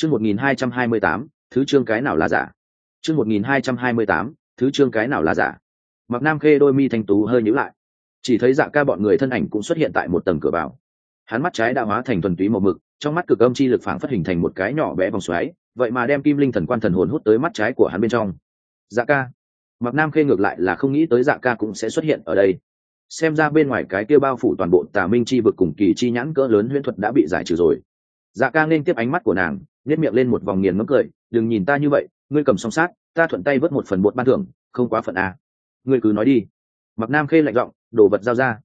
chương một nghìn hai trăm hai mươi tám, thứ chương cái nào là giả? Chương một nghìn hai trăm hai mươi tám, thứ chương cái nào là giả? Mặc nam khê đôi mi thanh tú hơi nhíu lại. Chỉ thấy dạ ca bọn người thân ảnh cũng xuất hiện tại một tầng cửa vào. Hắn mắt trái đã hóa thành thuần túy màu mực, trong mắt cực âm chi lực phảng phất hình thành một cái nhỏ bé vòng xoáy, vậy mà đem kim linh thần quan thần hồn hút tới mắt trái của hắn bên trong. Dạ ca. Mặc nam khê ngược lại là không nghĩ tới dạ ca cũng sẽ xuất hiện ở đây. Xem ra bên ngoài cái kia bao phủ toàn bộ tà minh chi vực cùng kỳ chi nhãn cỡ lớn huyễn thuật đã bị giải trừ rồi. Dạ ca nên tiếp ánh mắt của nàng nhét miệng lên một vòng nghiền ngấm cười, đừng nhìn ta như vậy, ngươi cầm song sát, ta thuận tay vớt một phần bột ban thưởng, không quá phận à. ngươi cứ nói đi. Mặc nam khê lạnh giọng, đồ vật giao ra.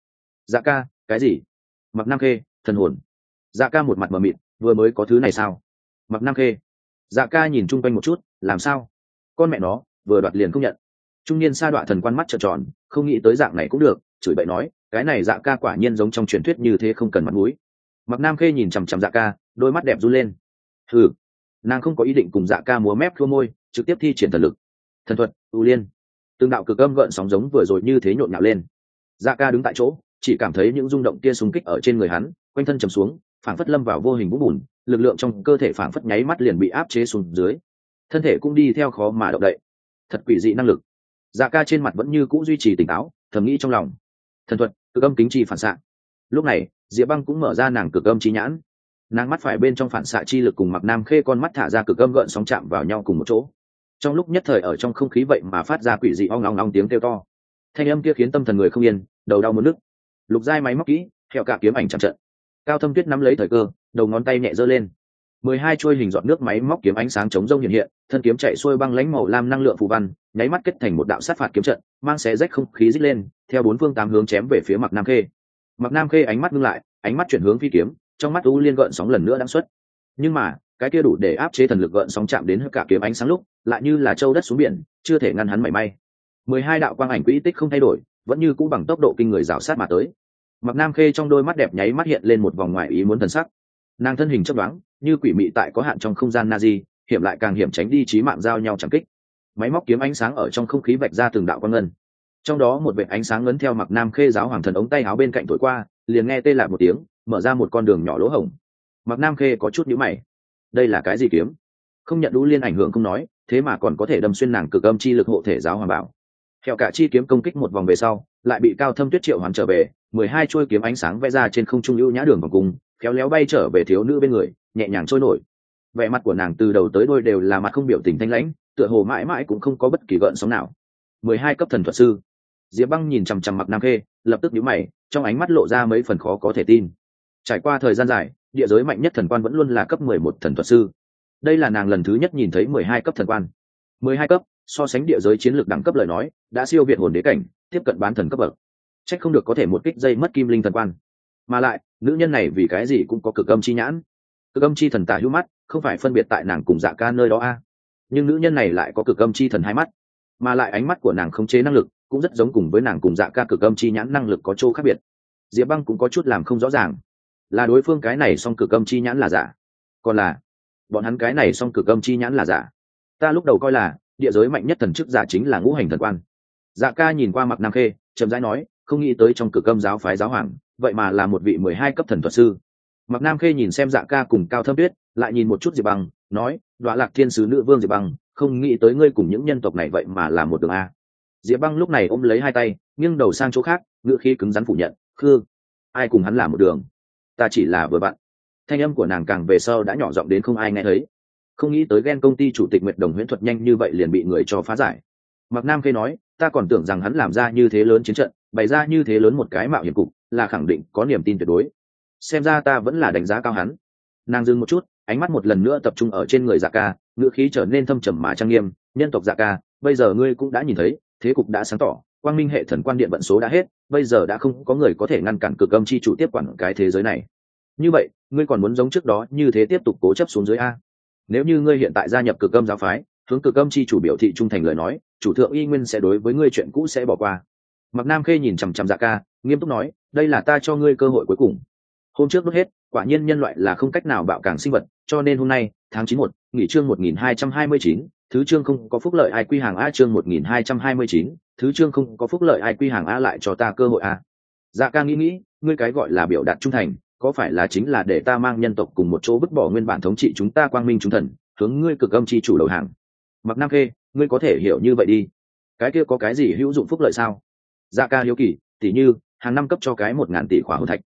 Dạ ca, cái gì? Mặc nam khê, thần hồn. Dạ ca một mặt mờ mịt, vừa mới có thứ này sao? Mặc nam khê dạ ca nhìn chung quanh một chút, làm sao? Con mẹ nó, vừa đoạt liền không nhận. Trung niên sa đọa thần quan mắt trợn tròn, không nghĩ tới dạng này cũng được, chửi bậy nói, cái này dạ ca quả nhiên giống trong truyền thuyết như thế không cần mặt mũi. Mặc nam khê nhìn chằm chằm dạ ca, đôi mắt đẹp run lên hừ. Nàng không có ý định cùng dạ ca múa mép thua môi, trực tiếp thi triển thần lực. Thần thuật, ưu liên. Từng đạo cực âm gợn sóng giống vừa rồi như thế nhộn nhạo lên. Dạ ca đứng tại chỗ, chỉ cảm thấy những rung động kia xung kích ở trên người hắn, quanh thân trầm xuống, phảng phất lâm vào vô hình vũ bùn, lực lượng trong cơ thể phảng phất nháy mắt liền bị áp chế xuống dưới. Thân thể cũng đi theo khó mà động đậy. Thật quỷ dị năng lực. Dạ ca trên mặt vẫn như cũ duy trì tỉnh táo, thầm nghĩ trong lòng. Thần thuật, cực âm kính chi phản xạ. Lúc này, diệp băng cũng mở ra nàng cực âm chi nhãn nàng mắt phải bên trong phản xạ chi lực cùng mặc nam khê con mắt thả ra cực âm gợn sóng chạm vào nhau cùng một chỗ. Trong lúc nhất thời ở trong không khí vậy mà phát ra quỷ dị ong ong ong tiếng kêu to. Thanh âm kia khiến tâm thần người không yên, đầu đau muốn nức lục giai máy móc kỹ theo cả kiếm ảnh chạm trận. Cao thâm tuyết nắm lấy thời cơ, đầu ngón tay nhẹ giơ lên. Mười hai chuôi hình dọn nước máy móc kiếm ánh sáng chống rông hiện hiện, thân kiếm chạy xuôi băng lãnh màu lam năng lượng phù văn, nháy mắt kết thành một đạo sát phạt kiếm trận, mang xé rách không khí dích lên, theo bốn phương tám hướng chém về phía mặc nam khê. Mặc nam khê ánh mắt ngưng lại, ánh mắt chuyển hướng phi kiếm trong mắt u liên gợn sóng lần nữa đang xuất. Nhưng mà, cái kia đủ để áp chế thần lực gợn sóng chạm đến cả kiếm ánh sáng lúc, lại như là châu đất xuống biển, chưa thể ngăn hắn mảy may. Mười hai đạo quang ảnh quỹ tích không thay đổi, vẫn như cũ bằng tốc độ kinh người rào sát mà tới. Mặc nam khê trong đôi mắt đẹp nháy mắt hiện lên một vòng ngoài ý muốn thần sắc. Nàng thân hình chấp đoán như quỷ mị tại có hạn trong không gian na di, hiểm lại càng hiểm tránh đi trí mạng giao nhau chẳng kích. Máy móc kiếm ánh sáng ở trong không khí vạch ra từng đạo quang ngân. Trong đó một vệ ánh sáng ngấn theo mặc nam khê giáo hoàng thần ống tay áo bên cạnh thổi qua, liền nghe tê lại một tiếng mở ra một con đường nhỏ lỗ hổng. Mặc nam khê có chút nhữ mày. Đây là cái gì kiếm? Không nhận đũ liên ảnh hưởng không nói, thế mà còn có thể đâm xuyên nàng cực âm chi lực hộ thể giáo hoàng bảo. Theo cả chi kiếm công kích một vòng về sau, lại bị cao thâm tuyết triệu hoàn trở về, mười hai chuôi kiếm ánh sáng vẽ ra trên không trung ưu nhã đường vòng cùng khéo léo bay trở về thiếu nữ bên người, nhẹ nhàng trôi nổi. Vẻ mặt của nàng từ đầu tới đôi đều là mặt không biểu tình thanh lãnh, tựa hồ mãi mãi cũng không có bất kỳ gợn sóng nào. Mười hai cấp thần thuật sư. Diệp băng nhìn chằm chằm mặc nam khê, lập tức nhíu mày, trong ánh mắt lộ ra mấy phần khó có thể tin trải qua thời gian dài, địa giới mạnh nhất thần quan vẫn luôn là cấp mười một thần thuật sư. Đây là nàng lần thứ nhất nhìn thấy mười hai cấp thần quan. mười hai cấp, so sánh địa giới chiến lược đẳng cấp lời nói, đã siêu việt hồn đế cảnh, tiếp cận bán thần cấp bậc. Trách không được có thể một kích dây mất kim linh thần quan. Mà lại, nữ nhân này vì cái gì cũng có cực âm chi nhãn. Cực âm chi thần tà hữu mắt, không phải phân biệt tại nàng cùng dạ ca nơi đó a. Nhưng nữ nhân này lại có cực âm chi thần hai mắt. Mà lại ánh mắt của nàng không chế năng lực, cũng rất giống cùng với nàng cùng dạ ca cực âm chi nhãn năng lực có chỗ khác biệt. Diệp băng cũng có chút làm không rõ ràng là đối phương cái này song cực âm chi nhãn là giả. Còn là, bọn hắn cái này song cực âm chi nhãn là giả. Ta lúc đầu coi là, địa giới mạnh nhất thần chức giả chính là ngũ hành thần quan. Dạ ca nhìn qua mặc nam khê, chậm rãi nói, không nghĩ tới trong cực âm giáo phái giáo hoàng, vậy mà là một vị mười hai cấp thần thuật sư. Mặc nam khê nhìn xem dạ ca cùng cao thâm tuyết, lại nhìn một chút diệp băng nói, đoạ lạc thiên sứ nữ vương diệp băng không nghĩ tới ngươi cùng những nhân tộc này vậy mà là một đường a. Diệp băng lúc này ôm lấy hai tay, nghiêng đầu sang chỗ khác ngựa khí cứng rắn phủ nhận, khư, ai cùng hắn là một đường? Ta chỉ là vừa bạn. Thanh âm của nàng càng về sau đã nhỏ giọng đến không ai nghe thấy. Không nghĩ tới ghen công ty chủ tịch nguyệt đồng huyễn thuật nhanh như vậy liền bị người cho phá giải. Mặc nam khê nói, ta còn tưởng rằng hắn làm ra như thế lớn chiến trận, bày ra như thế lớn một cái mạo hiểm cục, là khẳng định có niềm tin tuyệt đối. Xem ra ta vẫn là đánh giá cao hắn. Nàng dừng một chút, ánh mắt một lần nữa tập trung ở trên người dạ ca, ngữ khí trở nên thâm trầm mà trang nghiêm. Nhân tộc dạ ca, bây giờ ngươi cũng đã nhìn thấy, thế cục đã sáng tỏ quang minh hệ thần quan điện vận số đã hết, bây giờ đã không có người có thể ngăn cản cực âm chi chủ tiếp quản cái thế giới này. Như vậy, ngươi còn muốn giống trước đó như thế tiếp tục cố chấp xuống dưới a? Nếu như ngươi hiện tại gia nhập cực âm giáo phái, hướng cực âm chi chủ biểu thị trung thành lời nói, chủ thượng y nguyên sẽ đối với ngươi chuyện cũ sẽ bỏ qua. Mặc nam khê nhìn chằm chằm dạ ca, nghiêm túc nói, đây là ta cho ngươi cơ hội cuối cùng. Hôm trước đốt hết, quả nhiên nhân loại là không cách nào bạo càng sinh vật, cho nên hôm nay, tháng chín một, nghỉ chương một nghìn hai trăm hai mươi chín, thứ chương không có phúc lợi ai quy hàng a chương một nghìn hai trăm hai mươi chín thứ chương không có phúc lợi ai quy hàng a lại cho ta cơ hội a. Dạ ca nghĩ nghĩ, ngươi cái gọi là biểu đạt trung thành, có phải là chính là để ta mang nhân tộc cùng một chỗ vứt bỏ nguyên bản thống trị chúng ta quang minh chúng thần, hướng ngươi cực âm chi chủ đầu hàng? Mặc nam khê, ngươi có thể hiểu như vậy đi. Cái kia có cái gì hữu dụng phúc lợi sao? Dạ ca hiếu kỳ tỷ như, hàng năm cấp cho cái một ngàn tỷ khỏa hồn thạch.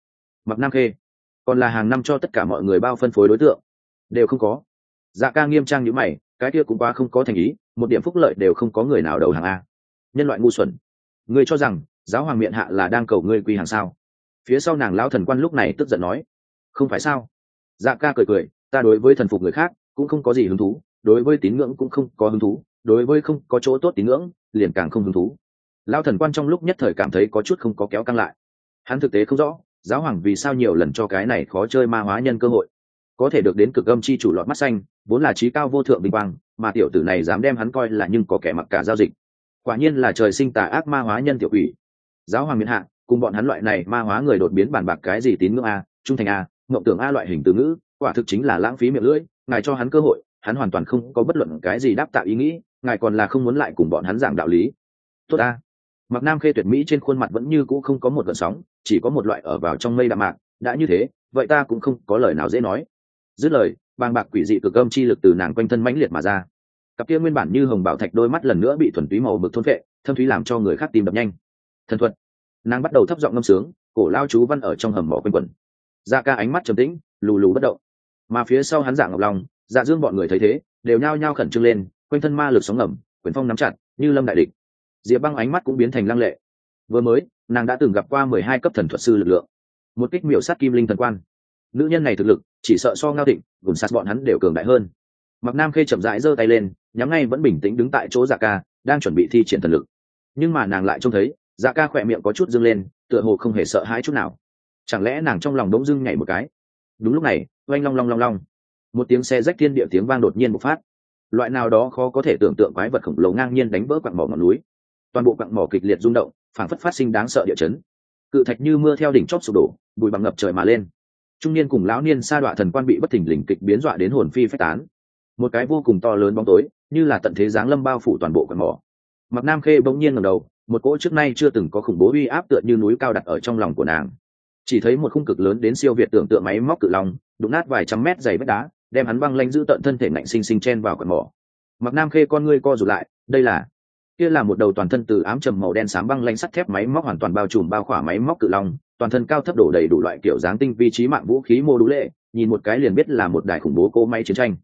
Mặc nam khê, còn là hàng năm cho tất cả mọi người bao phân phối đối tượng? Đều không có. Dạ ca nghiêm trang như mày, cái kia cũng quá không có thành ý, một điểm phúc lợi đều không có người nào đầu hàng a nhân loại ngu xuẩn. Ngươi cho rằng giáo hoàng miệng hạ là đang cầu ngươi quy hàng sao? Phía sau nàng lão thần quan lúc này tức giận nói, không phải sao? Dạ ca cười cười, ta đối với thần phục người khác cũng không có gì hứng thú, đối với tín ngưỡng cũng không có hứng thú, đối với không có chỗ tốt tín ngưỡng liền càng không hứng thú. Lao thần quan trong lúc nhất thời cảm thấy có chút không có kéo căng lại. Hắn thực tế không rõ, giáo hoàng vì sao nhiều lần cho cái này khó chơi ma hóa nhân cơ hội. Có thể được đến cực âm chi chủ lọt mắt xanh, vốn là trí cao vô thượng vinh quang, mà tiểu tử này dám đem hắn coi là nhưng có kẻ mặc cả giao dịch quả nhiên là trời sinh tà ác ma hóa nhân tiểu ủy giáo hoàng miền hạ, cùng bọn hắn loại này ma hóa người đột biến bản bạc cái gì tín ngưỡng a, trung thành a, mộng tưởng a loại hình từ ngữ, quả thực chính là lãng phí miệng lưỡi, ngài cho hắn cơ hội, hắn hoàn toàn không có bất luận cái gì đáp tạo ý nghĩ, ngài còn là không muốn lại cùng bọn hắn giảng đạo lý. Tốt a. Mặc nam khê tuyệt mỹ trên khuôn mặt vẫn như cũ không có một gợn sóng, chỉ có một loại ở vào trong mây đạm mạc, đã như thế, vậy ta cũng không có lời nào dễ nói. Dứt lời, bàng bạc quỷ dị cực âm chi lực từ nàng quanh thân mãnh liệt mà ra cặp kia nguyên bản như hồng bảo thạch đôi mắt lần nữa bị thuần túy màu mực thôn vệ thâm thúy làm cho người khác tìm đập nhanh. Thần thuật. Nàng bắt đầu thấp giọng ngâm sướng, cổ lao chú văn ở trong hầm mỏ quanh quẩn. Da ca ánh mắt trầm tĩnh, lù lù bất động. Mà phía sau hắn dạng ngọc lòng dạ dương bọn người thấy thế, đều nhao nhao khẩn trương lên, quanh thân ma lực sóng ngầm, quyền phong nắm chặt, như lâm đại địch. Diệp băng ánh mắt cũng biến thành lăng lệ. Vừa mới, nàng đã từng gặp qua mười hai cấp thần thuật sư lực lượng. Một kích miểu sát kim linh thần quan. Nữ nhân này thực lực, chỉ sợ so ngao thịnh, gùn sát bọn hắn đều cường đại hơn mặc nam khê chậm rãi giơ tay lên, nhắm ngay vẫn bình tĩnh đứng tại chỗ dạ ca, đang chuẩn bị thi triển thần lực. Nhưng mà nàng lại trông thấy dạ ca khỏe miệng có chút dâng lên, tựa hồ không hề sợ hãi chút nào. Chẳng lẽ nàng trong lòng đống dưng nhảy một cái? Đúng lúc này, oanh long long long long. Một tiếng xe rách thiên địa tiếng vang đột nhiên bộc phát. Loại nào đó khó có thể tưởng tượng quái vật khổng lồ ngang nhiên đánh vỡ quặng mỏ ngọn núi. Toàn bộ quặng mỏ kịch liệt rung động, phảng phất phát sinh đáng sợ địa chấn. Cự thạch như mưa theo đỉnh chóp sụp đổ, bụi bằng ngập trời mà lên. Trung niên cùng lão niên sa đọa thần quan bị bất thình lình kịch biến dọa đến hồn phi phách tán một cái vô cùng to lớn bóng tối, như là tận thế giáng lâm bao phủ toàn bộ quần mỏ. Mặc nam khê bỗng nhiên ngầm đầu, một cỗ trước nay chưa từng có khủng bố uy áp tựa như núi cao đặt ở trong lòng của nàng. Chỉ thấy một khung cực lớn đến siêu việt tưởng tượng máy móc cự long, đụng nát vài trăm mét dày vách đá, đem hắn băng lanh giữ tận thân thể ngạnh sinh sinh chen vào quần mỏ. Mặc nam khê con ngươi co rụt lại, đây là, kia là một đầu toàn thân từ ám trầm màu đen sáng băng lanh sắt thép máy móc hoàn toàn bao trùm bao khỏa máy móc cự long, toàn thân cao thấp đổ đầy đủ loại kiểu dáng tinh vi trí mạng vũ khí mô đũ lệ, nhìn một cái liền biết là một đài khủng bố cỗ máy chiến tranh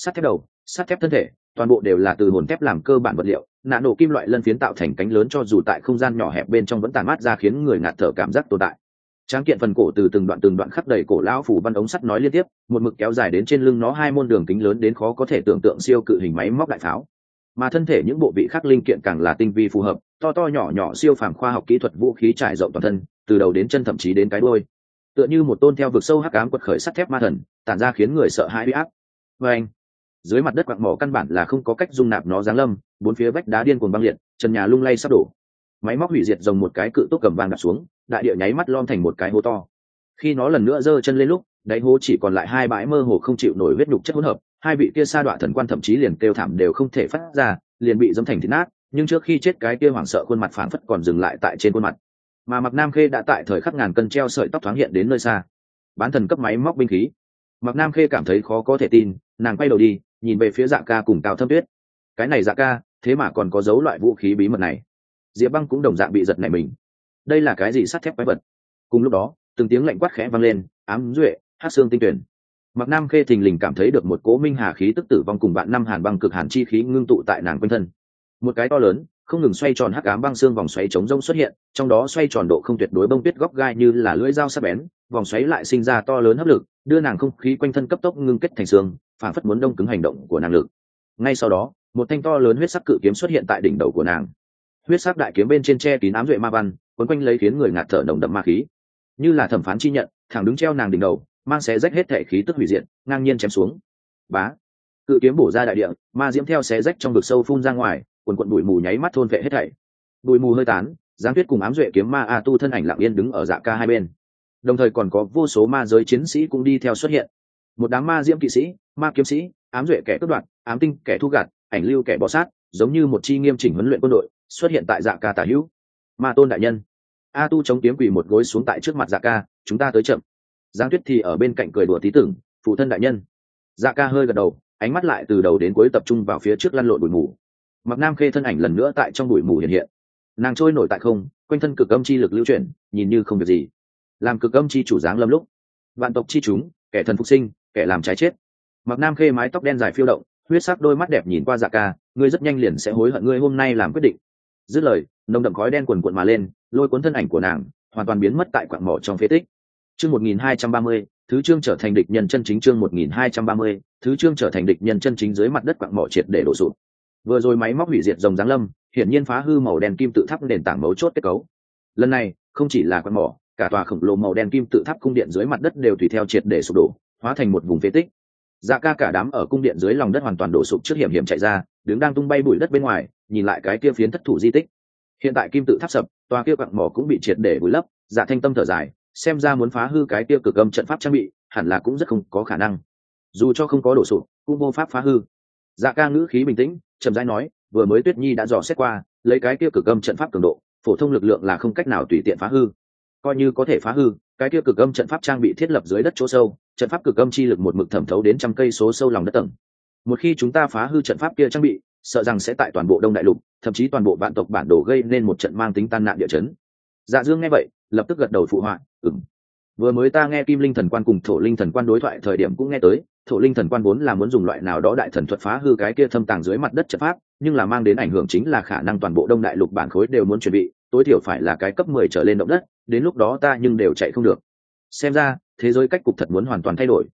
sắt thép đầu, sắt thép thân thể, toàn bộ đều là từ hồn thép làm cơ bản vật liệu. Nạn nổ kim loại lân phiến tạo thành cánh lớn cho dù tại không gian nhỏ hẹp bên trong vẫn tàn mát ra khiến người ngạt thở cảm giác tồn tại. Tráng kiện phần cổ từ từng đoạn từng đoạn khắc đầy cổ lão phủ văn ống sắt nói liên tiếp, một mực kéo dài đến trên lưng nó hai môn đường kính lớn đến khó có thể tưởng tượng siêu cự hình máy móc đại pháo. Mà thân thể những bộ vị khác linh kiện càng là tinh vi phù hợp, to to nhỏ nhỏ siêu phàm khoa học kỹ thuật vũ khí trải rộng toàn thân, từ đầu đến chân thậm chí đến cái đôi tựa như một tôn theo vực sâu hắc ám quật khởi sắt thép ma thần, tản ra khiến người sợ hãi bị áp. Vê anh dưới mặt đất quặng mỏ căn bản là không có cách dung nạp nó giáng lâm, bốn phía vách đá điên cuồng băng liệt trần nhà lung lay sắp đổ. Máy móc hủy diệt dòng một cái cự tốt cầm vàng đặt xuống, đại địa nháy mắt lom thành một cái hố to. Khi nó lần nữa giơ chân lên lúc, đáy hố chỉ còn lại hai bãi mơ hồ không chịu nổi huyết nhục chất hỗn hợp, hai vị kia sa đọa thần quan thậm chí liền kêu thảm đều không thể phát ra, liền bị dâm thành thịt nát, nhưng trước khi chết cái kia hoảng sợ khuôn mặt phảng phất còn dừng lại tại trên khuôn mặt. Mà mặc nam khê đã tại thời khắc ngàn cân treo sợi tóc thoáng hiện đến nơi xa. Bán thần cấp máy móc binh khí. Mặc nam khê cảm thấy khó có thể tin, nàng quay đầu đi nhìn về phía dạ ca cùng cao thâm tuyết. Cái này dạ ca, thế mà còn có dấu loại vũ khí bí mật này. Diệp băng cũng đồng dạng bị giật này mình. Đây là cái gì sắt thép quái vật? Cùng lúc đó, từng tiếng lạnh quát khẽ vang lên, ám duệ, hát xương tinh tuyển. Mặc nam khê thình lình cảm thấy được một cố minh hà khí tức tử vong cùng bạn năm hàn băng cực hàn chi khí ngưng tụ tại nàng quanh thân. Một cái to lớn, không ngừng xoay tròn hắc ám băng xương vòng xoáy chống rông xuất hiện, trong đó xoay tròn độ không tuyệt đối bông tuyết góc gai như là lưỡi dao sắc bén vòng xoáy lại sinh ra to lớn hấp lực, đưa nàng không khí quanh thân cấp tốc ngưng kết thành xương phản phất muốn đông cứng hành động của nàng lực. Ngay sau đó, một thanh to lớn huyết sắc cự kiếm xuất hiện tại đỉnh đầu của nàng. Huyết sắc đại kiếm bên trên tre kín ám duệ ma văn quấn quanh lấy khiến người ngạt thở nồng đậm ma khí. Như là thẩm phán chi nhận, thẳng đứng treo nàng đỉnh đầu, mang xé rách hết thể khí tức hủy diện ngang nhiên chém xuống. Bá! Cự kiếm bổ ra đại địa, ma diễm theo xé rách trong vực sâu phun ra ngoài quần quận bụi mù nháy mắt thôn vệ hết thảy. Bụi mù hơi tán, giáng tuyết cùng ám duệ kiếm ma a tu thân ảnh lặng yên đứng ở dạ ca hai bên đồng thời còn có vô số ma giới chiến sĩ cũng đi theo xuất hiện. Một đám ma diễm kỵ sĩ, ma kiếm sĩ, ám duệ kẻ cướp đoạt, ám tinh kẻ thu gạt, ảnh lưu kẻ bọ sát, giống như một chi nghiêm chỉnh huấn luyện quân đội, xuất hiện tại dạ ca tả hữu. Ma tôn đại nhân, a tu chống kiếm quỳ một gối xuống tại trước mặt dạ ca, chúng ta tới chậm. Giang tuyết thì ở bên cạnh cười đùa tí tưởng, phụ thân đại nhân. Dạ ca hơi gật đầu, ánh mắt lại từ đầu đến cuối tập trung vào phía trước lăn lộn bụi mù. Mặc nam khê thân ảnh lần nữa tại trong bụi mù hiện hiện. Nàng trôi nổi tại không, quanh thân cực âm chi lực lưu chuyển, nhìn như không việc gì làm cực âm chi chủ dáng lâm lúc. Vạn tộc chi chúng, kẻ thần phục sinh, kẻ làm trái chết. Mặc nam khê mái tóc đen dài phiêu động, huyết sắc đôi mắt đẹp nhìn qua dạ ca, ngươi rất nhanh liền sẽ hối hận ngươi hôm nay làm quyết định. Dứt lời, nồng đậm khói đen quần quận mà lên, lôi cuốn thân ảnh của nàng, hoàn toàn biến mất tại quạng mỏ trong phế tích. Chương một nghìn hai trăm ba mươi, thứ trương trở thành địch nhân chân chính chương một nghìn hai trăm ba mươi, thứ trương trở thành địch nhân chân chính dưới mặt đất quạng mỏ triệt để đổ sụp. Vừa rồi máy móc hủy diệt dòng giáng lâm, hiển nhiên phá hư màu đen kim tự tháp nền tảng mấu chốt kết cấu. Lần này, không chỉ là quạng mỏ cả tòa khổng lồ màu đen kim tự tháp cung điện dưới mặt đất đều tùy theo triệt để sụp đổ, hóa thành một vùng phế tích. Dạ ca cả đám ở cung điện dưới lòng đất hoàn toàn đổ sụp trước hiểm hiểm chạy ra, đứng đang tung bay bụi đất bên ngoài, nhìn lại cái kia phiến thất thủ di tích. Hiện tại kim tự tháp sập, tòa kia quặng mỏ cũng bị triệt để vùi lấp dạ thanh tâm thở dài, xem ra muốn phá hư cái kia cực âm trận pháp trang bị, hẳn là cũng rất không có khả năng. Dù cho không có đổ sụp, cũng vô pháp phá hư. Dạ ca ngữ khí bình tĩnh, chậm rãi nói, vừa mới tuyết nhi đã dò xét qua, lấy cái kia cực âm trận pháp cường độ, phổ thông lực lượng là không cách nào tùy tiện phá hư coi như có thể phá hư, cái kia cực âm trận pháp trang bị thiết lập dưới đất chỗ sâu, trận pháp cực âm chi lực một mực thẩm thấu đến trăm cây số sâu lòng đất tầng. Một khi chúng ta phá hư trận pháp kia trang bị, sợ rằng sẽ tại toàn bộ đông đại lục, thậm chí toàn bộ vạn tộc bản đồ gây nên một trận mang tính tan nạn địa chấn. Dạ dương nghe vậy, lập tức gật đầu phụ họa ừng vừa mới ta nghe kim linh thần quan cùng thổ linh thần quan đối thoại thời điểm cũng nghe tới, thổ linh thần quan vốn là muốn dùng loại nào đó đại thần thuật phá hư cái kia thâm tàng dưới mặt đất trận pháp nhưng là mang đến ảnh hưởng chính là khả năng toàn bộ đông đại lục bản khối đều muốn chuẩn bị, tối thiểu phải là cái cấp mười trở lên động đất, đến lúc đó ta nhưng đều chạy không được. Xem ra, thế giới cách cục thật muốn hoàn toàn thay đổi.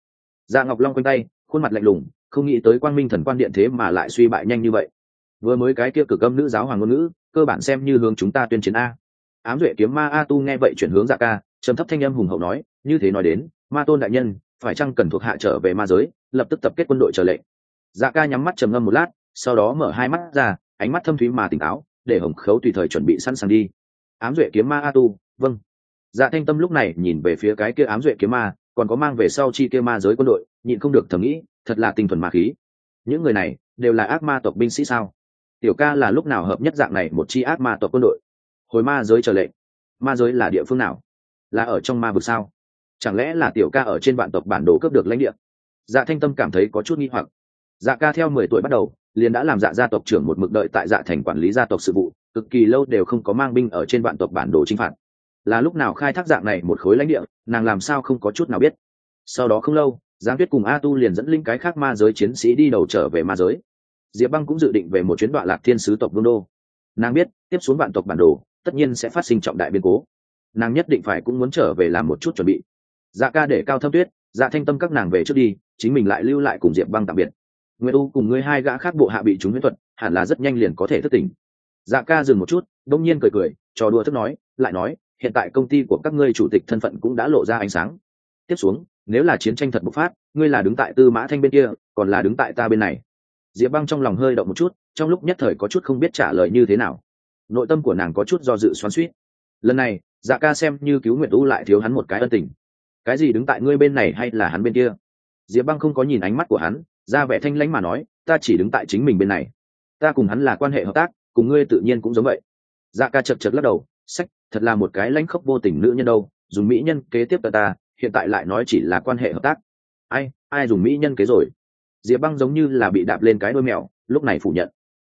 Dạ ngọc long quanh tay, khuôn mặt lạnh lùng, không nghĩ tới quang minh thần quan điện thế mà lại suy bại nhanh như vậy. Vừa mới cái kia cực âm nữ giáo hoàng ngôn ngữ, cơ bản xem như hướng chúng ta tuyên chiến a. Ám duệ kiếm ma a tu nghe vậy chuyển hướng dạ ca, trầm thấp thanh âm hùng hậu nói, như thế nói đến, ma tôn đại nhân, phải chăng cần thuộc hạ trở về ma giới, lập tức tập kết quân đội trở lệnh. Dạ ca nhắm mắt trầm ngâm một lát sau đó mở hai mắt ra, ánh mắt thâm thúy mà tỉnh táo, để hồng khấu tùy thời chuẩn bị sẵn sàng đi. Ám duệ kiếm ma a tu vâng. Dạ thanh tâm lúc này nhìn về phía cái kia ám duệ kiếm ma, còn có mang về sau chi kia ma giới quân đội, nhịn không được thầm nghĩ, thật là tinh thuần ma khí. Những người này đều là ác ma tộc binh sĩ sao? Tiểu ca là lúc nào hợp nhất dạng này một chi ác ma tộc quân đội? Hồi ma giới trở lệnh, ma giới là địa phương nào? Là ở trong ma vực sao? Chẳng lẽ là tiểu ca ở trên vạn tộc bản đồ cướp được lãnh địa? Dạ thanh tâm cảm thấy có chút nghi hoặc. Dạ ca theo mười tuổi bắt đầu liền đã làm dạ gia tộc trưởng một mực đợi tại dạ thành quản lý gia tộc sự vụ, cực kỳ lâu đều không có mang binh ở trên vạn tộc bản đồ chinh phạt. Là lúc nào khai thác dạng này một khối lãnh địa, nàng làm sao không có chút nào biết. Sau đó không lâu giáng tuyết cùng a tu liền dẫn linh cái khác ma giới chiến sĩ đi đầu trở về ma giới. Diệp băng cũng dự định về một chuyến đoạn lạc thiên sứ tộc vương đô. Nàng biết, tiếp xuống vạn tộc bản đồ, tất nhiên sẽ phát sinh trọng đại biến cố. Nàng nhất định phải cũng muốn trở về làm một chút chuẩn bị. Dạ ca để cao thâm tuyết dạ thanh tâm các nàng về trước đi, chính mình lại lưu lại cùng diệp băng tạm biệt nguyễn u cùng ngươi hai gã khác bộ hạ bị chúng huyễn thuật, hẳn là rất nhanh liền có thể thất tình dạ ca dừng một chút, đông nhiên cười cười, trò đùa thức nói, lại nói, hiện tại công ty của các ngươi chủ tịch thân phận cũng đã lộ ra ánh sáng. Tiếp xuống, nếu là chiến tranh thật bộc phát, ngươi là đứng tại tư mã thanh bên kia, còn là đứng tại ta bên này. Diệp băng trong lòng hơi động một chút, trong lúc nhất thời có chút không biết trả lời như thế nào. Nội tâm của nàng có chút do dự xoắn suýt lần này dạ ca xem như cứu nguyệt u lại thiếu hắn một cái ân tình. Cái gì đứng tại ngươi bên này hay là hắn bên kia? Diệp băng không có nhìn ánh mắt của hắn ra vẻ thanh lãnh mà nói, ta chỉ đứng tại chính mình bên này. Ta cùng hắn là quan hệ hợp tác, cùng ngươi tự nhiên cũng giống vậy. Dạ ca chật chật lắc đầu, sách, thật là một cái lãnh khốc vô tình nữ nhân đâu, dùng mỹ nhân kế tiếp ta, hiện tại lại nói chỉ là quan hệ hợp tác. Ai ai dùng mỹ nhân kế rồi? Diệp băng giống như là bị đạp lên cái đôi mèo, lúc này phủ nhận.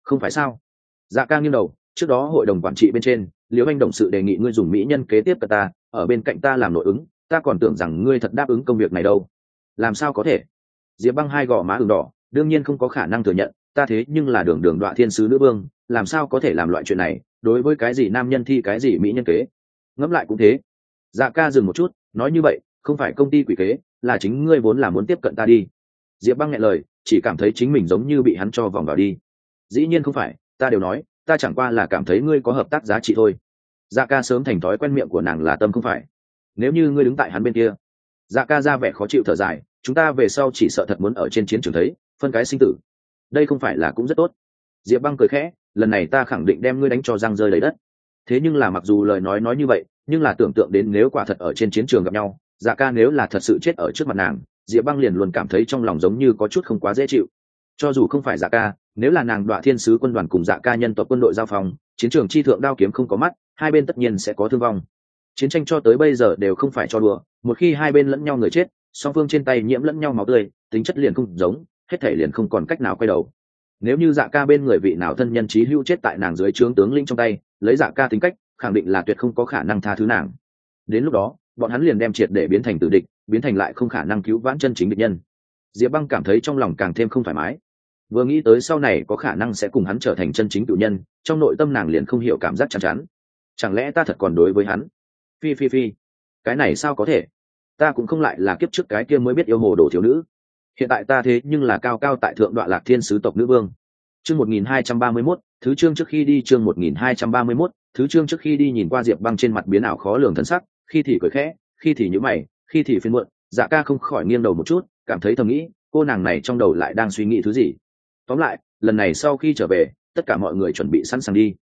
Không phải sao? Dạ ca nghiêng đầu, trước đó hội đồng quản trị bên trên, liễu anh đồng sự đề nghị ngươi dùng mỹ nhân kế tiếp ta, ở bên cạnh ta làm nội ứng, ta còn tưởng rằng ngươi thật đáp ứng công việc này đâu. Làm sao có thể? Diệp băng hai gò má ừng đỏ, đương nhiên không có khả năng thừa nhận, ta thế nhưng là đường đường đoạn thiên sứ nữ vương, làm sao có thể làm loại chuyện này, đối với cái gì nam nhân thi cái gì mỹ nhân kế? Ngẫm lại cũng thế. Dạ ca dừng một chút, nói như vậy, không phải công ty quỷ kế, là chính ngươi vốn là muốn tiếp cận ta đi. Diệp băng nghe lời, chỉ cảm thấy chính mình giống như bị hắn cho vòng vào đi. Dĩ nhiên không phải, ta đều nói, ta chẳng qua là cảm thấy ngươi có hợp tác giá trị thôi. Dạ ca sớm thành thói quen miệng của nàng là tâm không phải. Nếu như ngươi đứng tại hắn bên kia dạ ca ra vẻ khó chịu thở dài chúng ta về sau chỉ sợ thật muốn ở trên chiến trường thấy, phân cái sinh tử. Đây không phải là cũng rất tốt. Diệp băng cười khẽ, lần này ta khẳng định đem ngươi đánh cho răng rơi lấy đất. Thế nhưng là mặc dù lời nói nói như vậy, nhưng là tưởng tượng đến nếu quả thật ở trên chiến trường gặp nhau dạ ca nếu là thật sự chết ở trước mặt nàng, diệp băng liền luôn cảm thấy trong lòng giống như có chút không quá dễ chịu. Cho dù không phải dạ ca, nếu là nàng đọa thiên sứ quân đoàn cùng dạ ca nhân tộc quân đội giao phòng, chiến trường chi thượng đao kiếm không có mắt, hai bên tất nhiên sẽ có thương vong. Chiến tranh cho tới bây giờ đều không phải cho đùa, một khi hai bên lẫn nhau người chết song phương trên tay nhiễm lẫn nhau máu tươi, tính chất liền không giống, hết thể liền không còn cách nào quay đầu. Nếu như dạ ca bên người vị nào thân nhân trí hưu chết tại nàng dưới trướng tướng linh trong tay, lấy dạ ca tính cách, khẳng định là tuyệt không có khả năng tha thứ nàng. Đến lúc đó, bọn hắn liền đem triệt để biến thành tử địch, biến thành lại không khả năng cứu vãn chân chính địch nhân. Diệp băng cảm thấy trong lòng càng thêm không thoải mái. Vừa nghĩ tới sau này có khả năng sẽ cùng hắn trở thành chân chính cựu nhân, trong nội tâm nàng liền không hiểu cảm giác chán chắn chẳng lẽ ta thật còn đối với hắn? Phi phi phi. Cái này sao có thể? Ta cũng không lại là kiếp trước cái kia mới biết yêu hồ đồ thiếu nữ. Hiện tại ta thế nhưng là cao cao tại thượng đoạn lạc thiên sứ tộc nữ vương. Chương một nghìn hai trăm ba mươi mốt, thứ chương trước khi đi chương một nghìn hai trăm ba mươi mốt, thứ chương trước khi đi nhìn qua diệp băng trên mặt biến ảo khó lường thân sắc, khi thì cười khẽ, khi thì nhữ mày, khi thì phiên muộn dạ ca không khỏi nghiêng đầu một chút, cảm thấy thầm nghĩ, cô nàng này trong đầu lại đang suy nghĩ thứ gì. Tóm lại, lần này sau khi trở về, tất cả mọi người chuẩn bị sẵn sàng đi.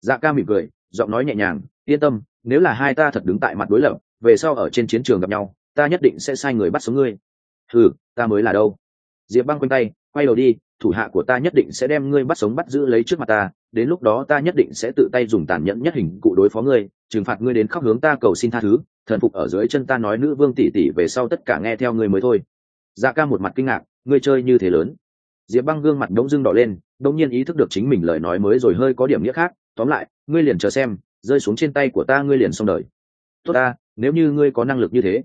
Dạ ca mỉm cười, giọng nói nhẹ nhàng, yên tâm, nếu là hai ta thật đứng tại mặt đối lập, về sau ở trên chiến trường gặp nhau ta nhất định sẽ sai người bắt sống ngươi. Thử ta mới là đâu? Diệp băng quanh tay, quay đầu đi, thủ hạ của ta nhất định sẽ đem ngươi bắt sống bắt giữ lấy trước mặt ta, đến lúc đó ta nhất định sẽ tự tay dùng tàn nhẫn nhất hình cụ đối phó ngươi, trừng phạt ngươi đến khóc hướng ta cầu xin tha thứ, thần phục ở dưới chân ta nói nữ vương tỷ tỷ về sau tất cả nghe theo ngươi mới thôi. Dạ ca một mặt kinh ngạc, ngươi chơi như thế lớn. Diệp băng gương mặt đống dưng đỏ lên, đống nhiên ý thức được chính mình lời nói mới rồi hơi có điểm nghĩa khác, tóm lại, ngươi liền chờ xem, rơi xuống trên tay của ta ngươi liền xong đời. Tốt ta, nếu như ngươi có năng lực như thế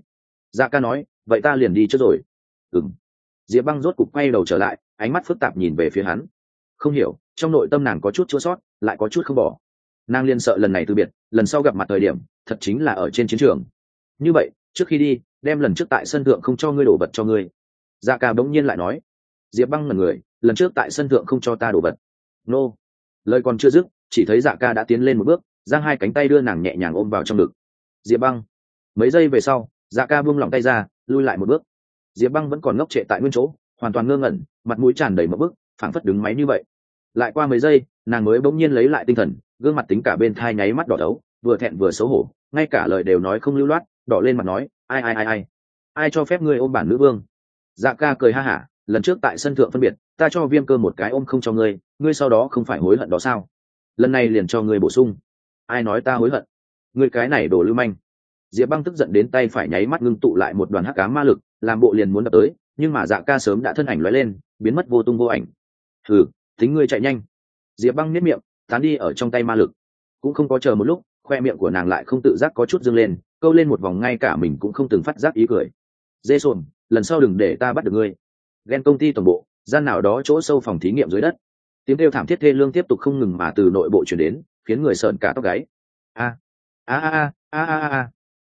dạ ca nói, vậy ta liền đi trước rồi. Ừng diệp băng rốt cục quay đầu trở lại, ánh mắt phức tạp nhìn về phía hắn. Không hiểu, trong nội tâm nàng có chút chua sót, lại có chút không bỏ. Nàng liên sợ lần này từ biệt, lần sau gặp mặt thời điểm, thật chính là ở trên chiến trường. Như vậy, trước khi đi, đem lần trước tại sân thượng không cho ngươi đổ vật cho ngươi. Dạ ca bỗng nhiên lại nói. Diệp băng ngần người, lần trước tại sân thượng không cho ta đổ vật. Nô. Lời còn chưa dứt, chỉ thấy dạ ca đã tiến lên một bước, giang hai cánh tay đưa nàng nhẹ nhàng ôm vào trong ngực. Diệp băng. Mấy giây về sau dạ ca buông lỏng tay ra, lui lại một bước. Diệp băng vẫn còn ngốc trệ tại nguyên chỗ, hoàn toàn ngơ ngẩn, mặt mũi tràn đầy một bức, phảng phất đứng máy như vậy. Lại qua mấy giây, nàng mới bỗng nhiên lấy lại tinh thần, gương mặt tính cả bên thai nháy mắt đỏ đấu vừa thẹn vừa xấu hổ, ngay cả lời đều nói không lưu loát, đỏ lên mặt nói, ai ai ai ai? Ai cho phép ngươi ôm bản nữ vương? Dạ ca cười ha hả, lần trước tại sân thượng phân biệt, ta cho viêm cơ một cái ôm không cho ngươi ngươi sau đó không phải hối hận đó sao? Lần này liền cho ngươi bổ sung. Ai nói ta hối hận? Ngươi cái này đổ lưu manh diệp băng tức giận đến tay phải nháy mắt ngưng tụ lại một đoàn hắc cá ma lực, làm bộ liền muốn đập tới, nhưng mà dạ ca sớm đã thân ảnh lóe lên, biến mất vô tung vô ảnh. Thử tính ngươi chạy nhanh. Diệp băng nếp miệng, tán đi ở trong tay ma lực. Cũng không có chờ một lúc, khoe miệng của nàng lại không tự giác có chút dâng lên, câu lên một vòng ngay cả mình cũng không từng phát giác ý cười. Dê sồn, lần sau đừng để ta bắt được ngươi. Ghen công ty toàn bộ, gian nào đó chỗ sâu phòng thí nghiệm dưới đất. Tiếng kêu thảm thiết thê lương tiếp tục không ngừng mà từ nội bộ chuyển đến, khiến người sợn cả tóc gáy. A a a a a a